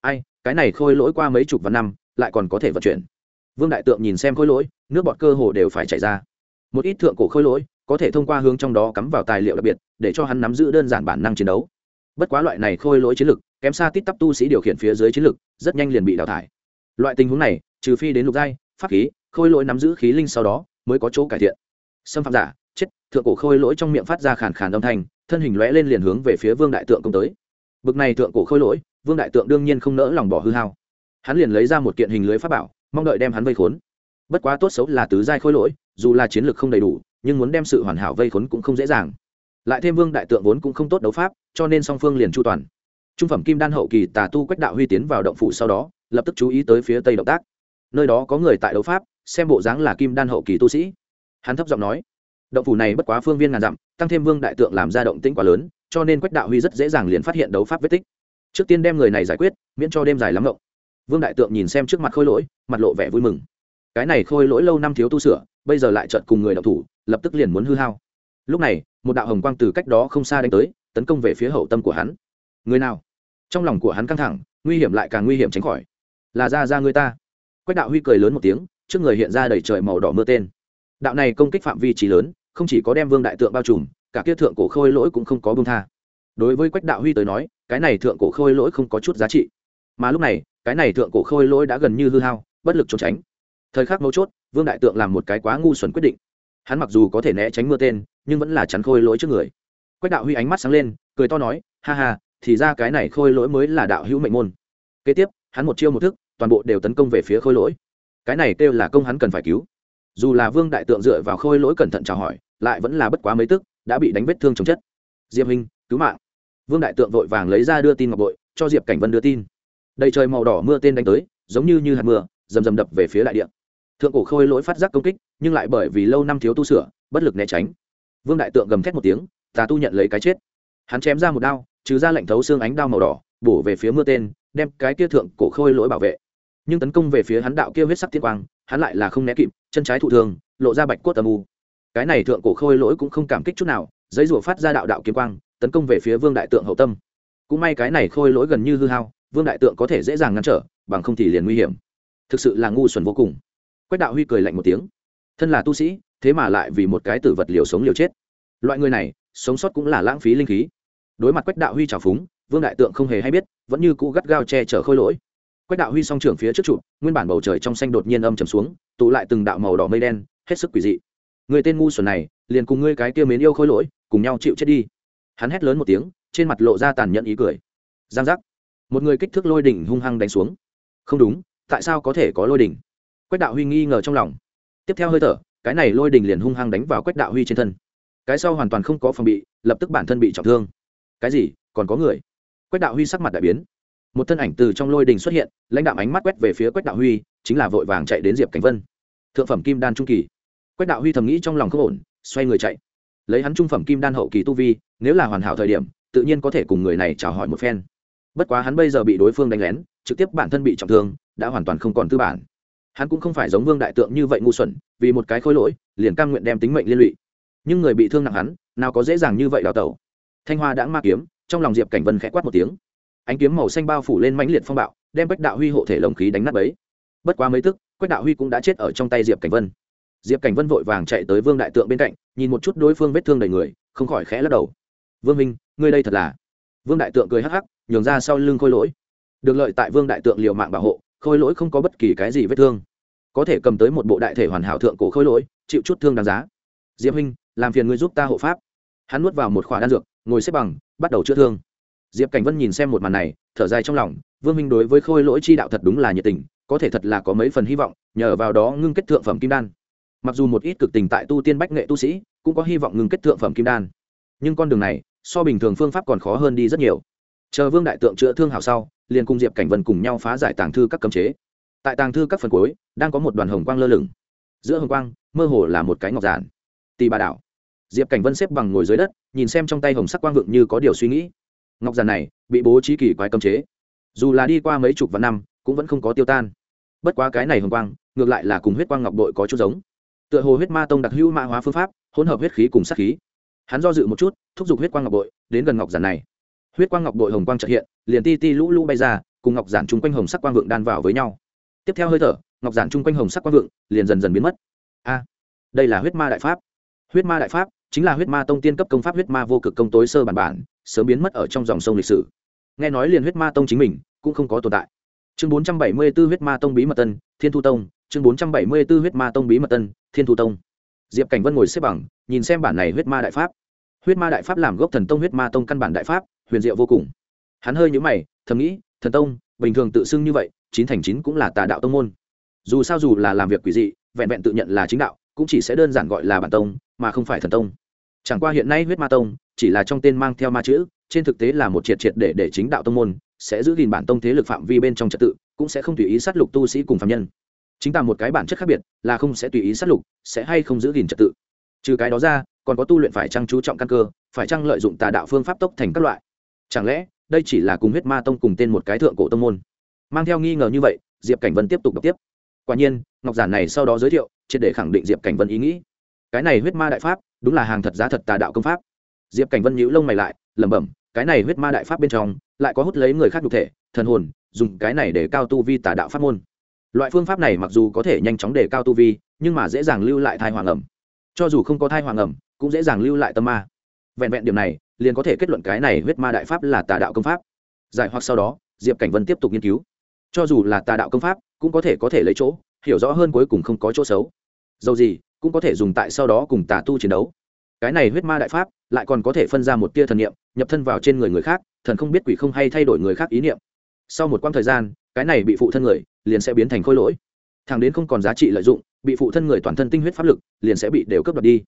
Ai, cái này khôi lỗi qua mấy chục vạn năm, lại còn có thể vận chuyển. Vương đại tượng nhìn xem khôi lỗi, nước bọt cơ hồ đều phải chảy ra một ít thượng cổ khôi lỗi, có thể thông qua hướng trong đó cắm vào tài liệu đặc biệt, để cho hắn nắm giữ đơn giản bản năng chiến đấu. Bất quá loại này khôi lỗi chiến lực kém xa tít tắp tu sĩ điều khiển phía dưới chiến lực rất nhanh liền bị đào thải. Loại tình huống này, trừ phi đến lục giai, pháp khí, khôi lỗi nắm giữ khí linh sau đó, mới có chỗ cải thiện. Xâm phạm giả, chết, thượng cổ khôi lỗi trong miệng phát ra khàn khàn âm thanh, thân hình lóe lên liền hướng về phía vương đại tượng công tới. Bực này thượng cổ khôi lỗi, vương đại tượng đương nhiên không nỡ lòng bỏ hư hao. Hắn liền lấy ra một kiện hình lưới pháp bảo, mong đợi đem hắn vây khốn bất quá tốt xấu là tứ giai khôi lỗi, dù là chiến lược không đầy đủ, nhưng muốn đem sự hoàn hảo vây khốn cũng không dễ dàng. Lại thêm vương đại tượng vốn cũng không tốt đấu pháp, cho nên song phương liền chu toàn. Trung phẩm kim đan hậu kỳ tà tu quách đạo huy tiến vào động phủ sau đó, lập tức chú ý tới phía tây động tác. Nơi đó có người tại đấu pháp, xem bộ dáng là kim đan hậu kỳ tu sĩ. Hắn thấp giọng nói, động phủ này bất quá phương viên ngàn dặm, tăng thêm vương đại tượng làm ra động tĩnh quá lớn, cho nên quách đạo huy rất dễ dàng liền phát hiện đấu pháp vết tích. Trước tiên đem người này giải quyết, miễn cho đêm dài lắm rộng vương đại tượng nhìn xem trước mặt khôi lỗi, mặt lộ vẻ vui mừng cái này khôi lỗi lâu năm thiếu tu sửa, bây giờ lại trợn cùng người đạo thủ, lập tức liền muốn hư hao. Lúc này, một đạo hồng quang từ cách đó không xa đánh tới, tấn công về phía hậu tâm của hắn. Người nào? Trong lòng của hắn căng thẳng, nguy hiểm lại càng nguy hiểm tránh khỏi. Là ra ra người ta. Quách đạo huy cười lớn một tiếng, trước người hiện ra đầy trời màu đỏ mưa tên. Đạo này công kích phạm vi trí lớn, không chỉ có đem vương đại tượng bao trùm, cả kia thượng cổ khôi lỗi cũng không có bông tha. Đối với quách đạo huy tới nói, cái này thượng cổ khôi lỗi không có chút giá trị. Mà lúc này, cái này thượng cổ khôi lỗi đã gần như hư hao, bất lực trốn tránh thời khắc mấu chốt, vương đại tượng làm một cái quá ngu xuẩn quyết định. Hắn mặc dù có thể né tránh mưa tên, nhưng vẫn là chắn khôi lỗi trước người. Quách đạo huy ánh mắt sáng lên, cười to nói, ha ha, thì ra cái này khôi lỗi mới là đạo hữu mệnh môn. Kế tiếp, hắn một chiêu một thức, toàn bộ đều tấn công về phía khôi lỗi. Cái này kêu là công hắn cần phải cứu. Dù là vương đại tượng dựa vào khôi lỗi cẩn thận chào hỏi, lại vẫn là bất quá mấy tức, đã bị đánh vết thương chồng chất. Diệp hình, cứu mạng. Vương đại tượng vội vàng lấy ra đưa tin ngọc bội, cho diệp cảnh vân đưa tin. Đầy trời màu đỏ mưa tên đánh tới, giống như như hạt mưa, rầm rầm đập về phía đại địa thượng cổ khôi lỗi phát giác công kích, nhưng lại bởi vì lâu năm thiếu tu sửa, bất lực né tránh. Vương đại tượng gầm thét một tiếng tà tu nhận lấy cái chết. Hắn chém ra một đao, trừ ra lệnh thấu xương ánh đao màu đỏ, bổ về phía mưa tên, đem cái kia thượng cổ khôi lỗi bảo vệ. Nhưng tấn công về phía hắn đạo kia huyết sắc tiên quang, hắn lại là không né kịp, chân trái thụ thường lộ ra bạch cốt âm u. Cái này thượng cổ khôi lỗi cũng không cảm kích chút nào, giấy rủa phát ra đạo đạo kiếm quang, tấn công về phía vương đại tượng hậu tâm. Cũng may cái này khôi lỗi gần như hư hao, vương đại tượng có thể dễ dàng ngăn trở, bằng không thì liền nguy hiểm. Thực sự là ngu xuẩn vô cùng quách đạo huy cười lạnh một tiếng. Thân là tu sĩ, thế mà lại vì một cái tử vật liều sống liều chết. Loại người này, sống sót cũng là lãng phí linh khí. Đối mặt quách đạo huy trào phúng, vương đại tượng không hề hay biết, vẫn như cũ gắt gao che chở khôi lỗi. Quách đạo huy song trưởng phía trước trụ, nguyên bản bầu trời trong xanh đột nhiên âm trầm xuống, tụ lại từng đạo màu đỏ mây đen, hết sức quỷ dị. Người tên ngu xuẩn này, liền cùng ngươi cái kia mến yêu khôi lỗi, cùng nhau chịu chết đi. Hắn hét lớn một tiếng, trên mặt lộ ra tàn nhẫn ý cười. Giang giác. Một người kích thước lôi đỉnh hung hăng đánh xuống. Không đúng, tại sao có thể có lôi đỉnh? Quách đạo huy nghi ngờ trong lòng. Tiếp theo hơi thở, cái này lôi Đình liền hung hăng đánh vào quách đạo huy trên thân. Cái sau hoàn toàn không có phòng bị, lập tức bản thân bị trọng thương. Cái gì? Còn có người? Quách đạo huy sắc mặt đại biến. Một thân ảnh từ trong lôi đình xuất hiện, lãnh đạo ánh mắt quét về phía quách đạo huy, chính là vội vàng chạy đến diệp cảnh vân. Thượng phẩm kim đan trung kỳ. Quách đạo huy thầm nghĩ trong lòng không ổn, xoay người chạy. Lấy hắn trung phẩm kim đan hậu kỳ tu vi, nếu là hoàn hảo thời điểm, tự nhiên có thể cùng người này chào hỏi một phen. Bất quá hắn bây giờ bị đối phương đánh lén, trực tiếp bản thân bị trọng thương, đã hoàn toàn không còn tư bản hắn cũng không phải giống vương đại tượng như vậy ngu xuẩn, vì một cái khối lỗi, liền cam nguyện đem tính mệnh liên lụy. Nhưng người bị thương nặng hắn, nào có dễ dàng như vậy đào tẩu. Thanh hoa đã ma kiếm, trong lòng diệp cảnh vân khẽ quát một tiếng. Ánh kiếm màu xanh bao phủ lên mãnh liệt phong bạo, đem quách đạo huy hộ thể lồng khí đánh nát bấy. Bất quá mấy tức, quách đạo huy cũng đã chết ở trong tay diệp cảnh vân. Diệp cảnh vân vội vàng chạy tới vương đại tượng bên cạnh, nhìn một chút đối phương vết thương đầy người, không khỏi khẽ lắc đầu. Vương minh, ngươi đây thật là vương đại tượng cười hắc hắc, nhường ra sau lưng khôi lỗi. Được lợi tại vương đại tượng liều mạng bảo hộ khôi lỗi không có bất kỳ cái gì vết thương. Có thể cầm tới một bộ đại thể hoàn hảo thượng cổ khôi lỗi, chịu chút thương đáng giá. Diệp huynh, làm phiền ngươi giúp ta hộ pháp. Hắn nuốt vào một khỏa đan dược, ngồi xếp bằng, bắt đầu chữa thương. Diệp cảnh vân nhìn xem một màn này, thở dài trong lòng, vương minh đối với khôi lỗi chi đạo thật đúng là nhiệt tình, có thể thật là có mấy phần hy vọng, nhờ vào đó ngưng kết thượng phẩm kim đan. Mặc dù một ít cực tình tại tu tiên bách nghệ tu sĩ, cũng có hy vọng ngưng kết thượng phẩm kim đan. Nhưng con đường này, so bình thường phương pháp còn khó hơn đi rất nhiều chờ vương đại tượng chữa thương hảo sau, liền cùng diệp cảnh vân cùng nhau phá giải tàng thư các cấm chế. Tại tàng thư các phần cuối, đang có một đoàn hồng quang lơ lửng. Giữa hồng quang, mơ hồ là một cái ngọc giản. Tì bà đảo. Diệp cảnh vân xếp bằng ngồi dưới đất, nhìn xem trong tay hồng sắc quang vượng như có điều suy nghĩ. Ngọc giản này, bị bố trí kỳ quái cấm chế. Dù là đi qua mấy chục vạn năm, cũng vẫn không có tiêu tan. Bất quá cái này hồng quang, ngược lại là cùng huyết quang ngọc đội có chút giống. Tựa hồ huyết ma tông đặc hữu mã hóa phương pháp, hỗn hợp huyết khí cùng sát khí. Hắn do dự một chút, thúc giục huyết quang ngọc bội đến gần ngọc giản này huyết quang ngọc đội hồng quang trợ hiện, liền ti ti lũ lũ bay ra, cùng ngọc giản chung quanh hồng sắc quang vượng đan vào với nhau. Tiếp theo hơi thở, ngọc giản chung quanh hồng sắc quang vượng liền dần dần biến mất. A, đây là huyết ma đại pháp. Huyết ma đại pháp chính là huyết ma tông tiên cấp công pháp huyết ma vô cực công tối sơ bản bản, sớm biến mất ở trong dòng sông lịch sử. Nghe nói liền huyết ma tông chính mình cũng không có tồn tại. Chương bốn trăm bảy mươi 474 huyết ma tông bí mật tân, thiên thu tông. Chương bốn trăm bảy mươi 474 huyết ma tông bí mật tân, thiên thu tông. Diệp cảnh vân ngồi xếp bằng, nhìn xem bản này huyết ma đại pháp. Huyết ma đại pháp làm gốc thần tông huyết ma tông căn bản đại pháp huyền diệu vô cùng. Hắn hơi nhũ mày, thầm nghĩ, thần tông, bình thường tự xưng như vậy, chín thành chín cũng là tà đạo tông môn. Dù sao dù là làm việc quỷ dị, vẹn vẹn tự nhận là chính đạo, cũng chỉ sẽ đơn giản gọi là bản tông, mà không phải thần tông. Chẳng qua hiện nay huyết ma tông, chỉ là trong tên mang theo ma chữ, trên thực tế là một triệt triệt để để chính đạo tông môn, sẽ giữ gìn bản tông thế lực phạm vi bên trong trật tự, cũng sẽ không tùy ý sát lục tu sĩ cùng phạm nhân. Chính là một cái bản chất khác biệt, là không sẽ tùy ý sát lục, sẽ hay không giữ gìn trật tự. Trừ cái đó ra, còn có tu luyện phải trăng chú trọng căn cơ, phải trăng lợi dụng tà đạo phương pháp tốc thành các loại chẳng lẽ, đây chỉ là cùng huyết ma tông cùng tên một cái thượng cổ tông môn? Mang theo nghi ngờ như vậy, diệp cảnh vân tiếp tục đọc tiếp. Quả nhiên, ngọc giản này sau đó giới thiệu, triệt để khẳng định diệp cảnh vân ý nghĩ. Cái này huyết ma đại pháp, đúng là hàng thật giá thật tà đạo công pháp. Diệp cảnh vân nhíu lông mày lại, lẩm bẩm, cái này huyết ma đại pháp bên trong, lại có hút lấy người khác nhục thể, thần hồn, dùng cái này để cao tu vi tà đạo pháp môn. Loại phương pháp này mặc dù có thể nhanh chóng để cao tu vi, nhưng mà dễ dàng lưu lại thai hoàng ẩm. Cho dù không có thai hoàng ẩm, cũng dễ dàng lưu lại tâm ma vẹn vẹn điểm này, liền có thể kết luận cái này huyết ma đại pháp là tà đạo công pháp. Giải hoặc sau đó, diệp cảnh vân tiếp tục nghiên cứu. Cho dù là tà đạo công pháp, cũng có thể có thể lấy chỗ, hiểu rõ hơn cuối cùng không có chỗ xấu. Dầu gì, cũng có thể dùng tại sau đó cùng tà tu chiến đấu. Cái này huyết ma đại pháp, lại còn có thể phân ra một tia thần niệm, nhập thân vào trên người người khác, thần không biết quỷ không hay thay đổi người khác ý niệm. Sau một quãng thời gian, cái này bị phụ thân người, liền sẽ biến thành khôi lỗi. Thằng đến không còn giá trị lợi dụng, bị phụ thân người toàn thân tinh huyết pháp lực, liền sẽ bị đều cướp đoạt đi.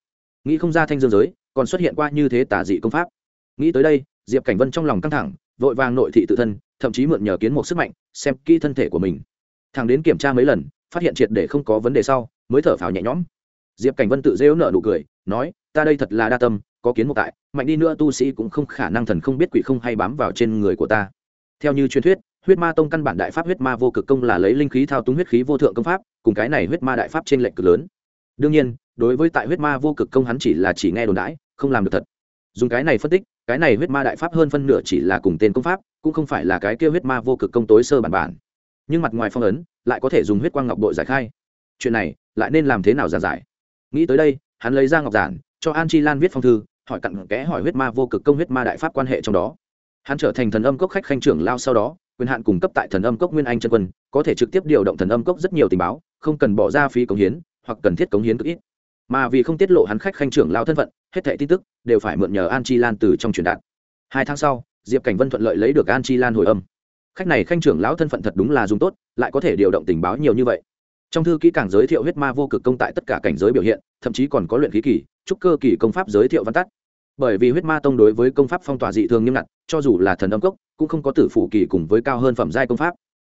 Nghĩ không ra thanh dương giới còn xuất hiện qua như thế tả dị công pháp. Nghĩ tới đây, diệp cảnh vân trong lòng căng thẳng, vội vàng nội thị tự thân, thậm chí mượn nhờ kiến một sức mạnh, xem kỹ thân thể của mình. Thằng đến kiểm tra mấy lần, phát hiện triệt để không có vấn đề sau, mới thở phào nhẹ nhõm. Diệp cảnh vân tự rêu nợ nụ cười, nói, ta đây thật là đa tâm, có kiến một tại, mạnh đi nữa tu sĩ cũng không khả năng thần không biết quỷ không hay bám vào trên người của ta. Theo như truyền thuyết, huyết ma tông căn bản đại pháp huyết ma vô cực công là lấy linh khí thao túng huyết khí vô thượng công pháp, cùng cái này huyết ma đại pháp trên lệnh cực lớn. Đương nhiên, đối với tại huyết ma vô cực công hắn chỉ là chỉ nghe đồn đãi không làm được thật. Dùng cái này phân tích, cái này huyết ma đại pháp hơn phân nửa chỉ là cùng tên công pháp, cũng không phải là cái kia huyết ma vô cực công tối sơ bản bản. Nhưng mặt ngoài phong ấn, lại có thể dùng huyết quang ngọc bội giải khai. Chuyện này, lại nên làm thế nào giả giải? Nghĩ tới đây, hắn lấy ra ngọc giản, cho an chi lan viết phong thư, hỏi cặn kẽ hỏi huyết ma vô cực công huyết ma đại pháp quan hệ trong đó. Hắn trở thành thần âm cốc khách khanh trưởng lao sau đó, quyền hạn cung cấp tại thần âm cốc nguyên anh chân quân, có thể trực tiếp điều động thần âm cốc rất nhiều tình báo, không cần bỏ ra phí cống hiến, hoặc cần thiết cống hiến cực ít mà vì không tiết lộ hắn khách khanh trưởng lao thân phận, hết thệ tin tức đều phải mượn nhờ an chi lan từ trong truyền đạt. Hai tháng sau, diệp cảnh vân thuận lợi lấy được an chi lan hồi âm. Khách này khanh trưởng lão thân phận thật đúng là dùng tốt, lại có thể điều động tình báo nhiều như vậy. Trong thư kỹ càng giới thiệu huyết ma vô cực công tại tất cả cảnh giới biểu hiện, thậm chí còn có luyện khí kỳ, trúc cơ kỳ công pháp giới thiệu văn tắt. Bởi vì huyết ma tông đối với công pháp phong tỏa dị thường nghiêm ngặt, cho dù là thần âm cốc, cũng không có tử phủ kỳ cùng với cao hơn phẩm giai công pháp.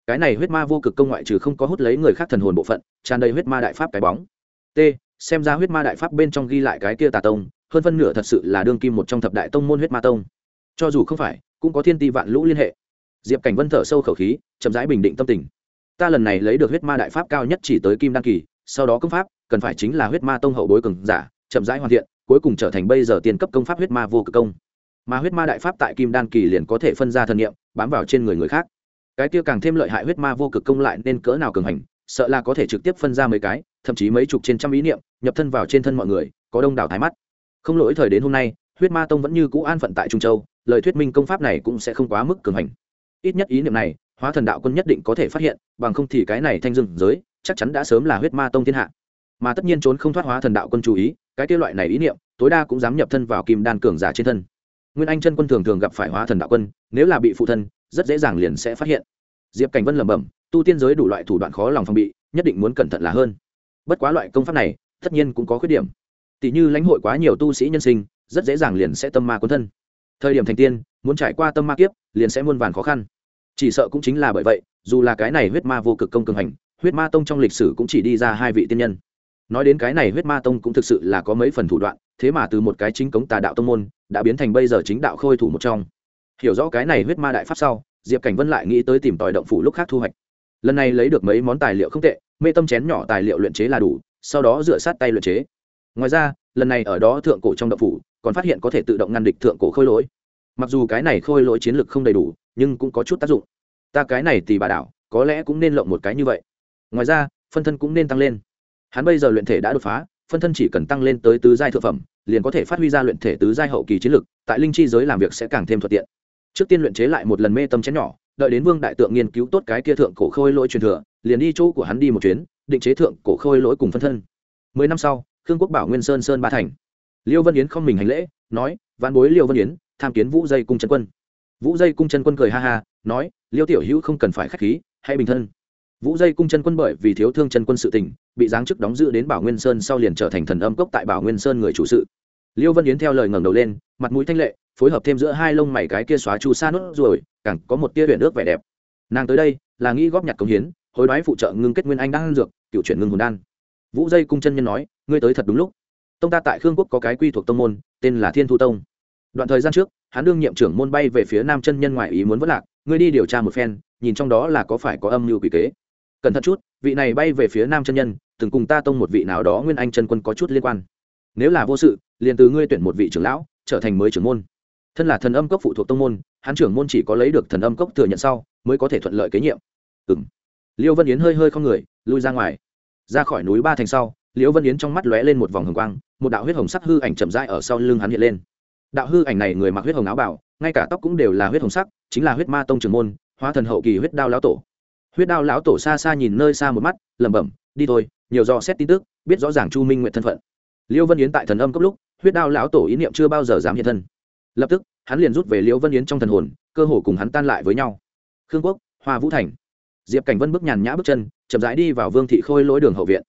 Cái này huyết ma vô cực công ngoại trừ không có hút lấy người khác thần hồn bộ phận, tràn đầy huyết ma đại pháp cái bóng. T xem ra huyết ma đại pháp bên trong ghi lại cái kia tà tông, hơn phân nửa thật sự là đương kim một trong thập đại tông môn huyết ma tông. Cho dù không phải, cũng có thiên ti vạn lũ liên hệ. Diệp cảnh vân thở sâu khẩu khí, chậm rãi bình định tâm tình. Ta lần này lấy được huyết ma đại pháp cao nhất chỉ tới kim đăng kỳ, sau đó công pháp, cần phải chính là huyết ma tông hậu bối cường giả, chậm rãi hoàn thiện, cuối cùng trở thành bây giờ tiền cấp công pháp huyết ma vô cực công. Mà huyết ma đại pháp tại kim đan kỳ liền có thể phân ra thân nhiệm bám vào trên người người khác. Cái kia càng thêm lợi hại huyết ma vô cực công lại nên cỡ nào cường hành sợ là có thể trực tiếp phân ra mấy cái, thậm chí mấy chục trên trăm ý niệm, nhập thân vào trên thân mọi người, có đông đảo thái mắt. Không lỗi thời đến hôm nay, huyết ma tông vẫn như cũ an phận tại trung châu, lời thuyết minh công pháp này cũng sẽ không quá mức cường hành. Ít nhất ý niệm này, hóa thần đạo quân nhất định có thể phát hiện, bằng không thì cái này thanh dương giới, chắc chắn đã sớm là huyết ma tông thiên hạ. Mà tất nhiên trốn không thoát hóa thần đạo quân chú ý, cái kêu loại này ý niệm, tối đa cũng dám nhập thân vào kim đan cường giả trên thân. Nguyên anh chân quân thường thường gặp phải hóa thần đạo quân, nếu là bị phụ thân, rất dễ dàng liền sẽ phát hiện. Diệp cảnh vân lẩm bẩm tu tiên giới đủ loại thủ đoạn khó lòng phòng bị, nhất định muốn cẩn thận là hơn. Bất quá loại công pháp này, tất nhiên cũng có khuyết điểm. Tỷ như lãnh hội quá nhiều tu sĩ nhân sinh, rất dễ dàng liền sẽ tâm ma quân thân. Thời điểm thành tiên, muốn trải qua tâm ma kiếp, liền sẽ muôn vàn khó khăn. Chỉ sợ cũng chính là bởi vậy, dù là cái này huyết ma vô cực công cường hành, huyết ma tông trong lịch sử cũng chỉ đi ra hai vị tiên nhân. Nói đến cái này huyết ma tông cũng thực sự là có mấy phần thủ đoạn, thế mà từ một cái chính cống tà đạo tông môn, đã biến thành bây giờ chính đạo khôi thủ một trong. Hiểu rõ cái này huyết ma đại pháp sau, diệp cảnh vân lại nghĩ tới tìm tòi động phủ lúc khác thu hoạch lần này lấy được mấy món tài liệu không tệ, mê tâm chén nhỏ tài liệu luyện chế là đủ, sau đó dựa sát tay luyện chế. Ngoài ra, lần này ở đó thượng cổ trong đậu phủ, còn phát hiện có thể tự động ngăn địch thượng cổ khôi lỗi. Mặc dù cái này khôi lỗi chiến lược không đầy đủ, nhưng cũng có chút tác dụng. Ta cái này thì bà đảo, có lẽ cũng nên lộng một cái như vậy. Ngoài ra, phân thân cũng nên tăng lên. Hắn bây giờ luyện thể đã đột phá, phân thân chỉ cần tăng lên tới tứ giai thượng phẩm, liền có thể phát huy ra luyện thể tứ giai hậu kỳ chiến lực tại linh chi giới làm việc sẽ càng thêm thuận tiện. Trước tiên luyện chế lại một lần mê tâm chén nhỏ đợi đến vương đại tượng nghiên cứu tốt cái kia thượng cổ khôi lỗi truyền thừa, liền đi chỗ của hắn đi một chuyến, định chế thượng cổ khôi lỗi cùng phân thân. Mười năm sau, khương quốc bảo nguyên sơn sơn ba thành. Liêu vân yến không mình hành lễ, nói văn bối liêu vân yến, tham kiến vũ dây cung chân quân. Vũ dây cung chân quân cười ha ha, nói, liêu tiểu hữu không cần phải k h á c h khí hay bình thân. Vũ dây cung chân quân bởi vì thiếu thương chân quân sự tình, bị giáng chức đóng giữ đến bảo nguyên sơn sau liền trở thành thần âm cốc tại bảo nguyên sơn người chủ sự. Liêu vân yến theo lời ngẩng đầu lên, mặt mũi thanh lệ phối hợp thêm giữa hai lông mày cái kia xóa chu sa nốt rồi càng có một tia huyện ước vẻ đẹp. Nàng tới đây là nghĩ góp nhặt công hiến, hối đoái phụ trợ ngưng kết nguyên anh đang dược, cựu chuyển ngưng hồn đan. Vũ dây cung chân nhân nói, ngươi tới thật đúng lúc. Tông ta tại khương quốc có cái quy thuộc tông môn, tên là thiên thu tông. Đoạn thời gian trước, hắn đương nhiệm trưởng môn bay về phía nam chân nhân ngoại ý muốn vất lạc, ngươi đi điều tra một phen, nhìn trong đó là có phải có âm mưu quỷ kế. Cẩn thận chút, vị này bay về phía nam chân nhân, từng cùng ta tông một vị nào đó nguyên anh chân quân có chút liên quan. Nếu là vô sự, liền từ ngươi tuyển một vị trưởng lão, trở thành mới trưởng môn thân là thần âm cốc phụ thuộc tông môn, hắn trưởng môn chỉ có lấy được thần âm cốc thừa nhận sau, mới có thể thuận lợi kế nhiệm. Ừng liêu vân yến hơi hơi không người, lui ra ngoài. Ra khỏi núi ba thành sau, liêu vân yến trong mắt lóe lên một vòng hồng quang, một đạo huyết hồng sắc hư ảnh chậm rãi ở sau lưng hắn hiện lên. Đạo hư ảnh này người mặc huyết hồng áo bảo ngay cả tóc cũng đều là huyết hồng sắc, chính là huyết ma tông trưởng môn, hóa thần hậu kỳ huyết đao lão tổ. Huyết đao lão tổ xa xa nhìn nơi xa một mắt, lẩm bẩm, đi thôi, nhiều do xét tin tức, biết rõ ràng chu minh nguyện thân phận. Liêu vân yến tại thần âm cấp lúc, huyết đao lão tổ ý niệm chưa bao giờ dám hiện thân lập tức, hắn liền rút về Liễu vân yến trong thần hồn, cơ hồ cùng hắn tan lại với nhau. Khương quốc, hoa vũ thành. Diệp cảnh vân bước nhàn nhã bước chân, chậm rãi đi vào vương thị khôi lỗi đường hậu viện.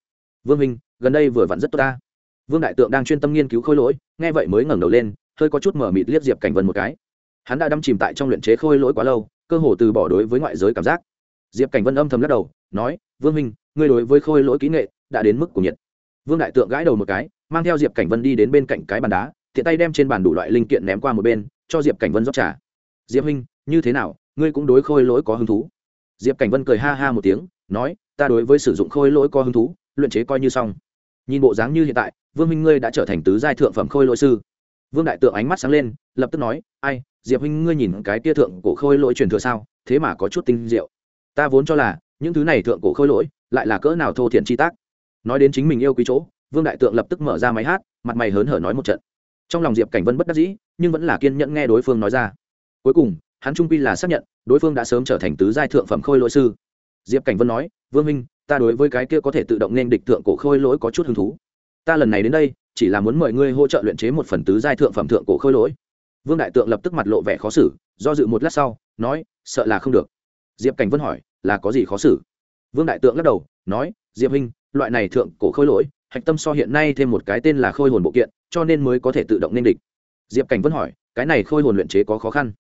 Vương minh gần đây vừa vặn rất tốt ta. Vương đại tượng đang chuyên tâm nghiên cứu khôi lỗi, nghe vậy mới ngẩng đầu lên, hơi có chút mở mịt liếc diệp cảnh vân một cái. Hắn đã đâm chìm tại trong luyện chế khôi lỗi quá lâu, cơ hồ từ bỏ đối với ngoại giới cảm giác. Diệp cảnh vân âm thầm lắc đầu, nói, vương minh ngươi đối với khôi lỗi kỹ nghệ đã đến mức của nhiệt. Vương đại tượng gãi đầu một cái, mang theo diệp cảnh vân đi đến bên cạnh cái bàn đá tiện tay đem trên bàn đủ loại linh kiện ném qua một bên, cho diệp cảnh vân rót trả. diệp huynh, như thế nào? Ngươi cũng đối khôi lỗi có hứng thú? Diệp cảnh vân cười ha ha một tiếng, nói, ta đối với sử dụng khôi lỗi có hứng thú, luyện chế coi như xong. Nhìn bộ dáng như hiện tại, vương minh ngươi đã trở thành tứ giai thượng phẩm khôi lỗi sư. Vương đại tượng ánh mắt sáng lên, lập tức nói, ai, diệp huynh ngươi nhìn cái tia thượng cổ khôi lỗi truyền thừa sao? Thế mà có chút tinh diệu. Ta vốn cho là, những thứ này thượng cổ khôi lỗi, lại là cỡ nào thô thiện chi tác. Nói đến chính mình yêu quý chỗ, vương đại tượng lập tức mở ra máy hát, mặt mày hớn hở nói một trận trong lòng diệp cảnh vân bất đắc dĩ, nhưng vẫn là kiên nhẫn nghe đối phương nói ra. Cuối cùng, hắn trung pi là xác nhận, đối phương đã sớm trở thành tứ giai thượng phẩm khôi lỗi sư. Diệp cảnh vân nói, vương minh ta đối với cái kia có thể tự động nên địch thượng cổ khôi lỗi có chút hứng thú. Ta lần này đến đây, chỉ là muốn mời ngươi hỗ trợ luyện chế một phần tứ giai thượng phẩm thượng cổ khôi lỗi. Vương đại tượng lập tức mặt lộ vẻ khó xử, do dự một lát sau, nói, sợ là không được. Diệp cảnh vân hỏi, là có gì khó xử? Vương đại tượng lắc đầu, nói, diệp Minh loại này thượng cổ khôi lỗi, hạch tâm so hiện nay thêm một cái tên là khôi hồn bộ kiện cho nên mới có thể tự động nên địch. Diệp cảnh vân hỏi, cái này khôi hồn luyện chế có khó khăn?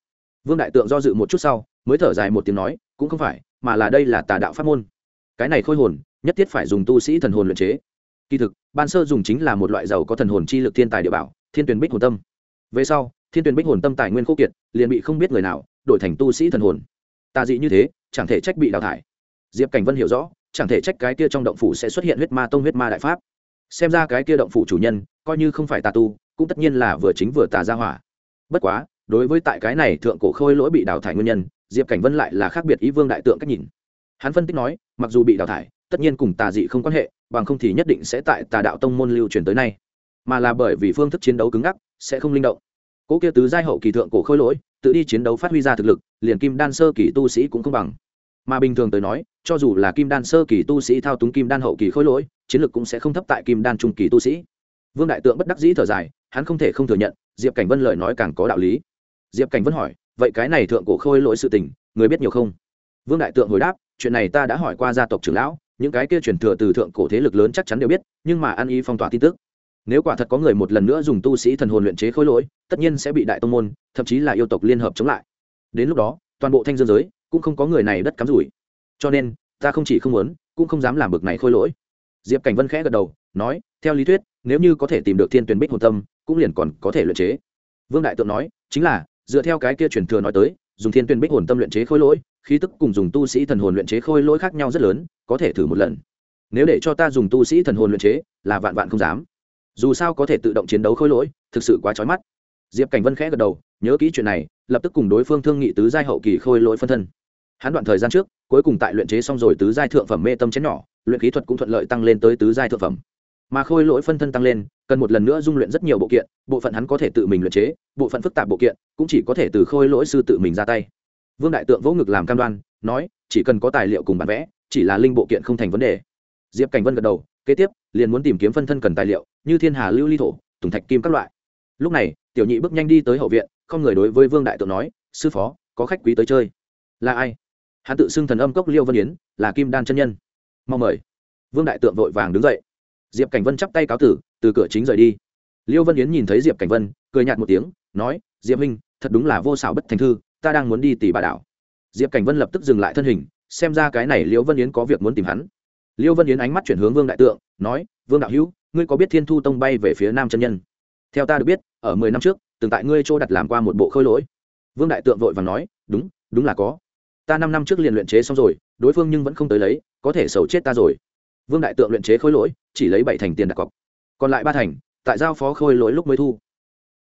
Vương đại tượng do dự một chút sau, mới thở dài một tiếng nói, cũng không phải, mà là đây là tà đạo pháp môn. Cái này khôi hồn, nhất thiết phải dùng tu sĩ thần hồn luyện chế. Kỳ thực, ban sơ dùng chính là một loại dầu có thần hồn chi lực thiên tài địa bảo, thiên tuyền bích hồn tâm. Về sau, thiên tuyền bích hồn tâm tài nguyên khô kiệt, liền bị không biết người nào, đổi thành tu sĩ thần hồn. Tà dị như thế, chẳng thể trách bị đào thải. Diệp cảnh vân hiểu rõ, chẳng thể trách cái kia trong động phủ sẽ xuất hiện huyết ma tông huyết ma đại pháp xem ra cái kia động phủ chủ nhân, coi như không phải tà tu, cũng tất nhiên là vừa chính vừa tà ra hỏa. Bất quá, đối với tại cái này thượng cổ khôi lỗi bị đào thải nguyên nhân, diệp cảnh vân lại là khác biệt ý vương đại tượng cách nhìn. Hắn phân tích nói, mặc dù bị đào thải, tất nhiên cùng tà dị không quan hệ, bằng không thì nhất định sẽ tại tà đạo tông môn lưu truyền tới nay. Mà là bởi vì phương thức chiến đấu cứng ngắc, sẽ không linh động. Cỗ kia tứ giai hậu kỳ thượng cổ khôi lỗi, tự đi chiến đấu phát huy ra thực lực, liền kim đan sơ kỳ tu sĩ cũng không bằng. Mà bình thường tới nói, cho dù là kim đan sơ kỳ tu sĩ thao túng kim đan hậu kỳ khôi lỗi chiến lược cũng sẽ không thấp tại kim đan trung kỳ tu sĩ. Vương đại tượng bất đắc dĩ thở dài, hắn không thể không thừa nhận, diệp cảnh vân lời nói càng có đạo lý. Diệp cảnh vân hỏi, vậy cái này thượng cổ khôi lỗi sự tình, người biết nhiều không? Vương đại tượng hồi đáp, chuyện này ta đã hỏi qua gia tộc trưởng lão, những cái kia truyền thừa từ thượng cổ thế lực lớn chắc chắn đều biết, nhưng mà ăn ý phong tỏa tin tức. Nếu quả thật có người một lần nữa dùng tu sĩ thần hồn luyện chế khối lỗi, tất nhiên sẽ bị đại tông môn, thậm chí là yêu tộc liên hợp chống lại. Đến lúc đó, toàn bộ thanh dương giới cũng không có người này đất cắm rủi. Cho nên, ta không chỉ không muốn, cũng không dám làm bực này khôi lỗi diệp cảnh vân khẽ gật đầu, nói, theo lý thuyết, nếu như có thể tìm được thiên tuyển bích hồn tâm, cũng liền còn có thể luyện chế. Vương đại tượng nói, chính là, dựa theo cái kia truyền thừa nói tới, dùng thiên tuyển bích hồn tâm luyện chế khôi lỗi, khí tức cùng dùng tu sĩ thần hồn luyện chế khôi lỗi khác nhau rất lớn, có thể thử một lần. Nếu để cho ta dùng tu sĩ thần hồn luyện chế, là vạn vạn không dám. Dù sao có thể tự động chiến đấu khôi lỗi, thực sự quá trói mắt. Diệp cảnh vân khẽ gật đầu, nhớ kỹ chuyện này, lập tức cùng đối phương thương nghị tứ giai hậu kỳ khôi lỗi phân thân. Hắn đoạn thời gian trước, cuối cùng tại luyện chế xong rồi tứ giai thượng phẩm mê tâm chén nhỏ luyện khí thuật cũng thuận lợi tăng lên tới tứ giai thượng phẩm. Mà khôi lỗi phân thân tăng lên, cần một lần nữa dung luyện rất nhiều bộ kiện, bộ phận hắn có thể tự mình luyện chế, bộ phận phức tạp bộ kiện cũng chỉ có thể từ khôi lỗi sư tự mình ra tay. Vương đại tượng vỗ ngực làm cam đoan, nói, chỉ cần có tài liệu cùng bản vẽ, chỉ là linh bộ kiện không thành vấn đề. Diệp cảnh vân gật đầu, kế tiếp, liền muốn tìm kiếm phân thân cần tài liệu, như thiên hà, lưu ly thổ, tùng thạch kim các loại. Lúc này, tiểu nhị bước nhanh đi tới hậu viện, không người đối với vương đại tượng nói, sư phó, có khách quý tới chơi. Là ai? Hắn tự xưng thần âm cốc liêu vân yến, là kim đan chân nhân mong mời. Vương đại tượng vội vàng đứng dậy. Diệp cảnh vân chắp tay cáo tử, từ cửa chính rời đi. Liêu vân yến nhìn thấy diệp cảnh vân, cười nhạt một tiếng, nói, diệp minh thật đúng là vô xảo bất thành thư, ta đang muốn đi tỷ bà đảo. Diệp cảnh vân lập tức dừng lại thân hình, xem ra cái này liêu vân yến có việc muốn tìm hắn. Liêu vân yến ánh mắt chuyển hướng vương đại tượng, nói, vương đạo hữu, ngươi có biết thiên thu tông bay về phía nam chân nhân? Theo ta được biết, ở mười năm trước, từng tại ngươi chỗ đặt làm qua một bộ khôi lỗi. Vương đại tượng vội và nói, đúng đúng là có. Ta năm năm trước liền luyện chế xong rồi, đối phương nhưng vẫn không tới lấy có thể sầu chết ta rồi. Vương đại tượng luyện chế khôi lỗi, chỉ lấy bảy thành tiền đặt cọc. Còn lại ba thành, tại giao phó khôi lỗi lúc mới thu.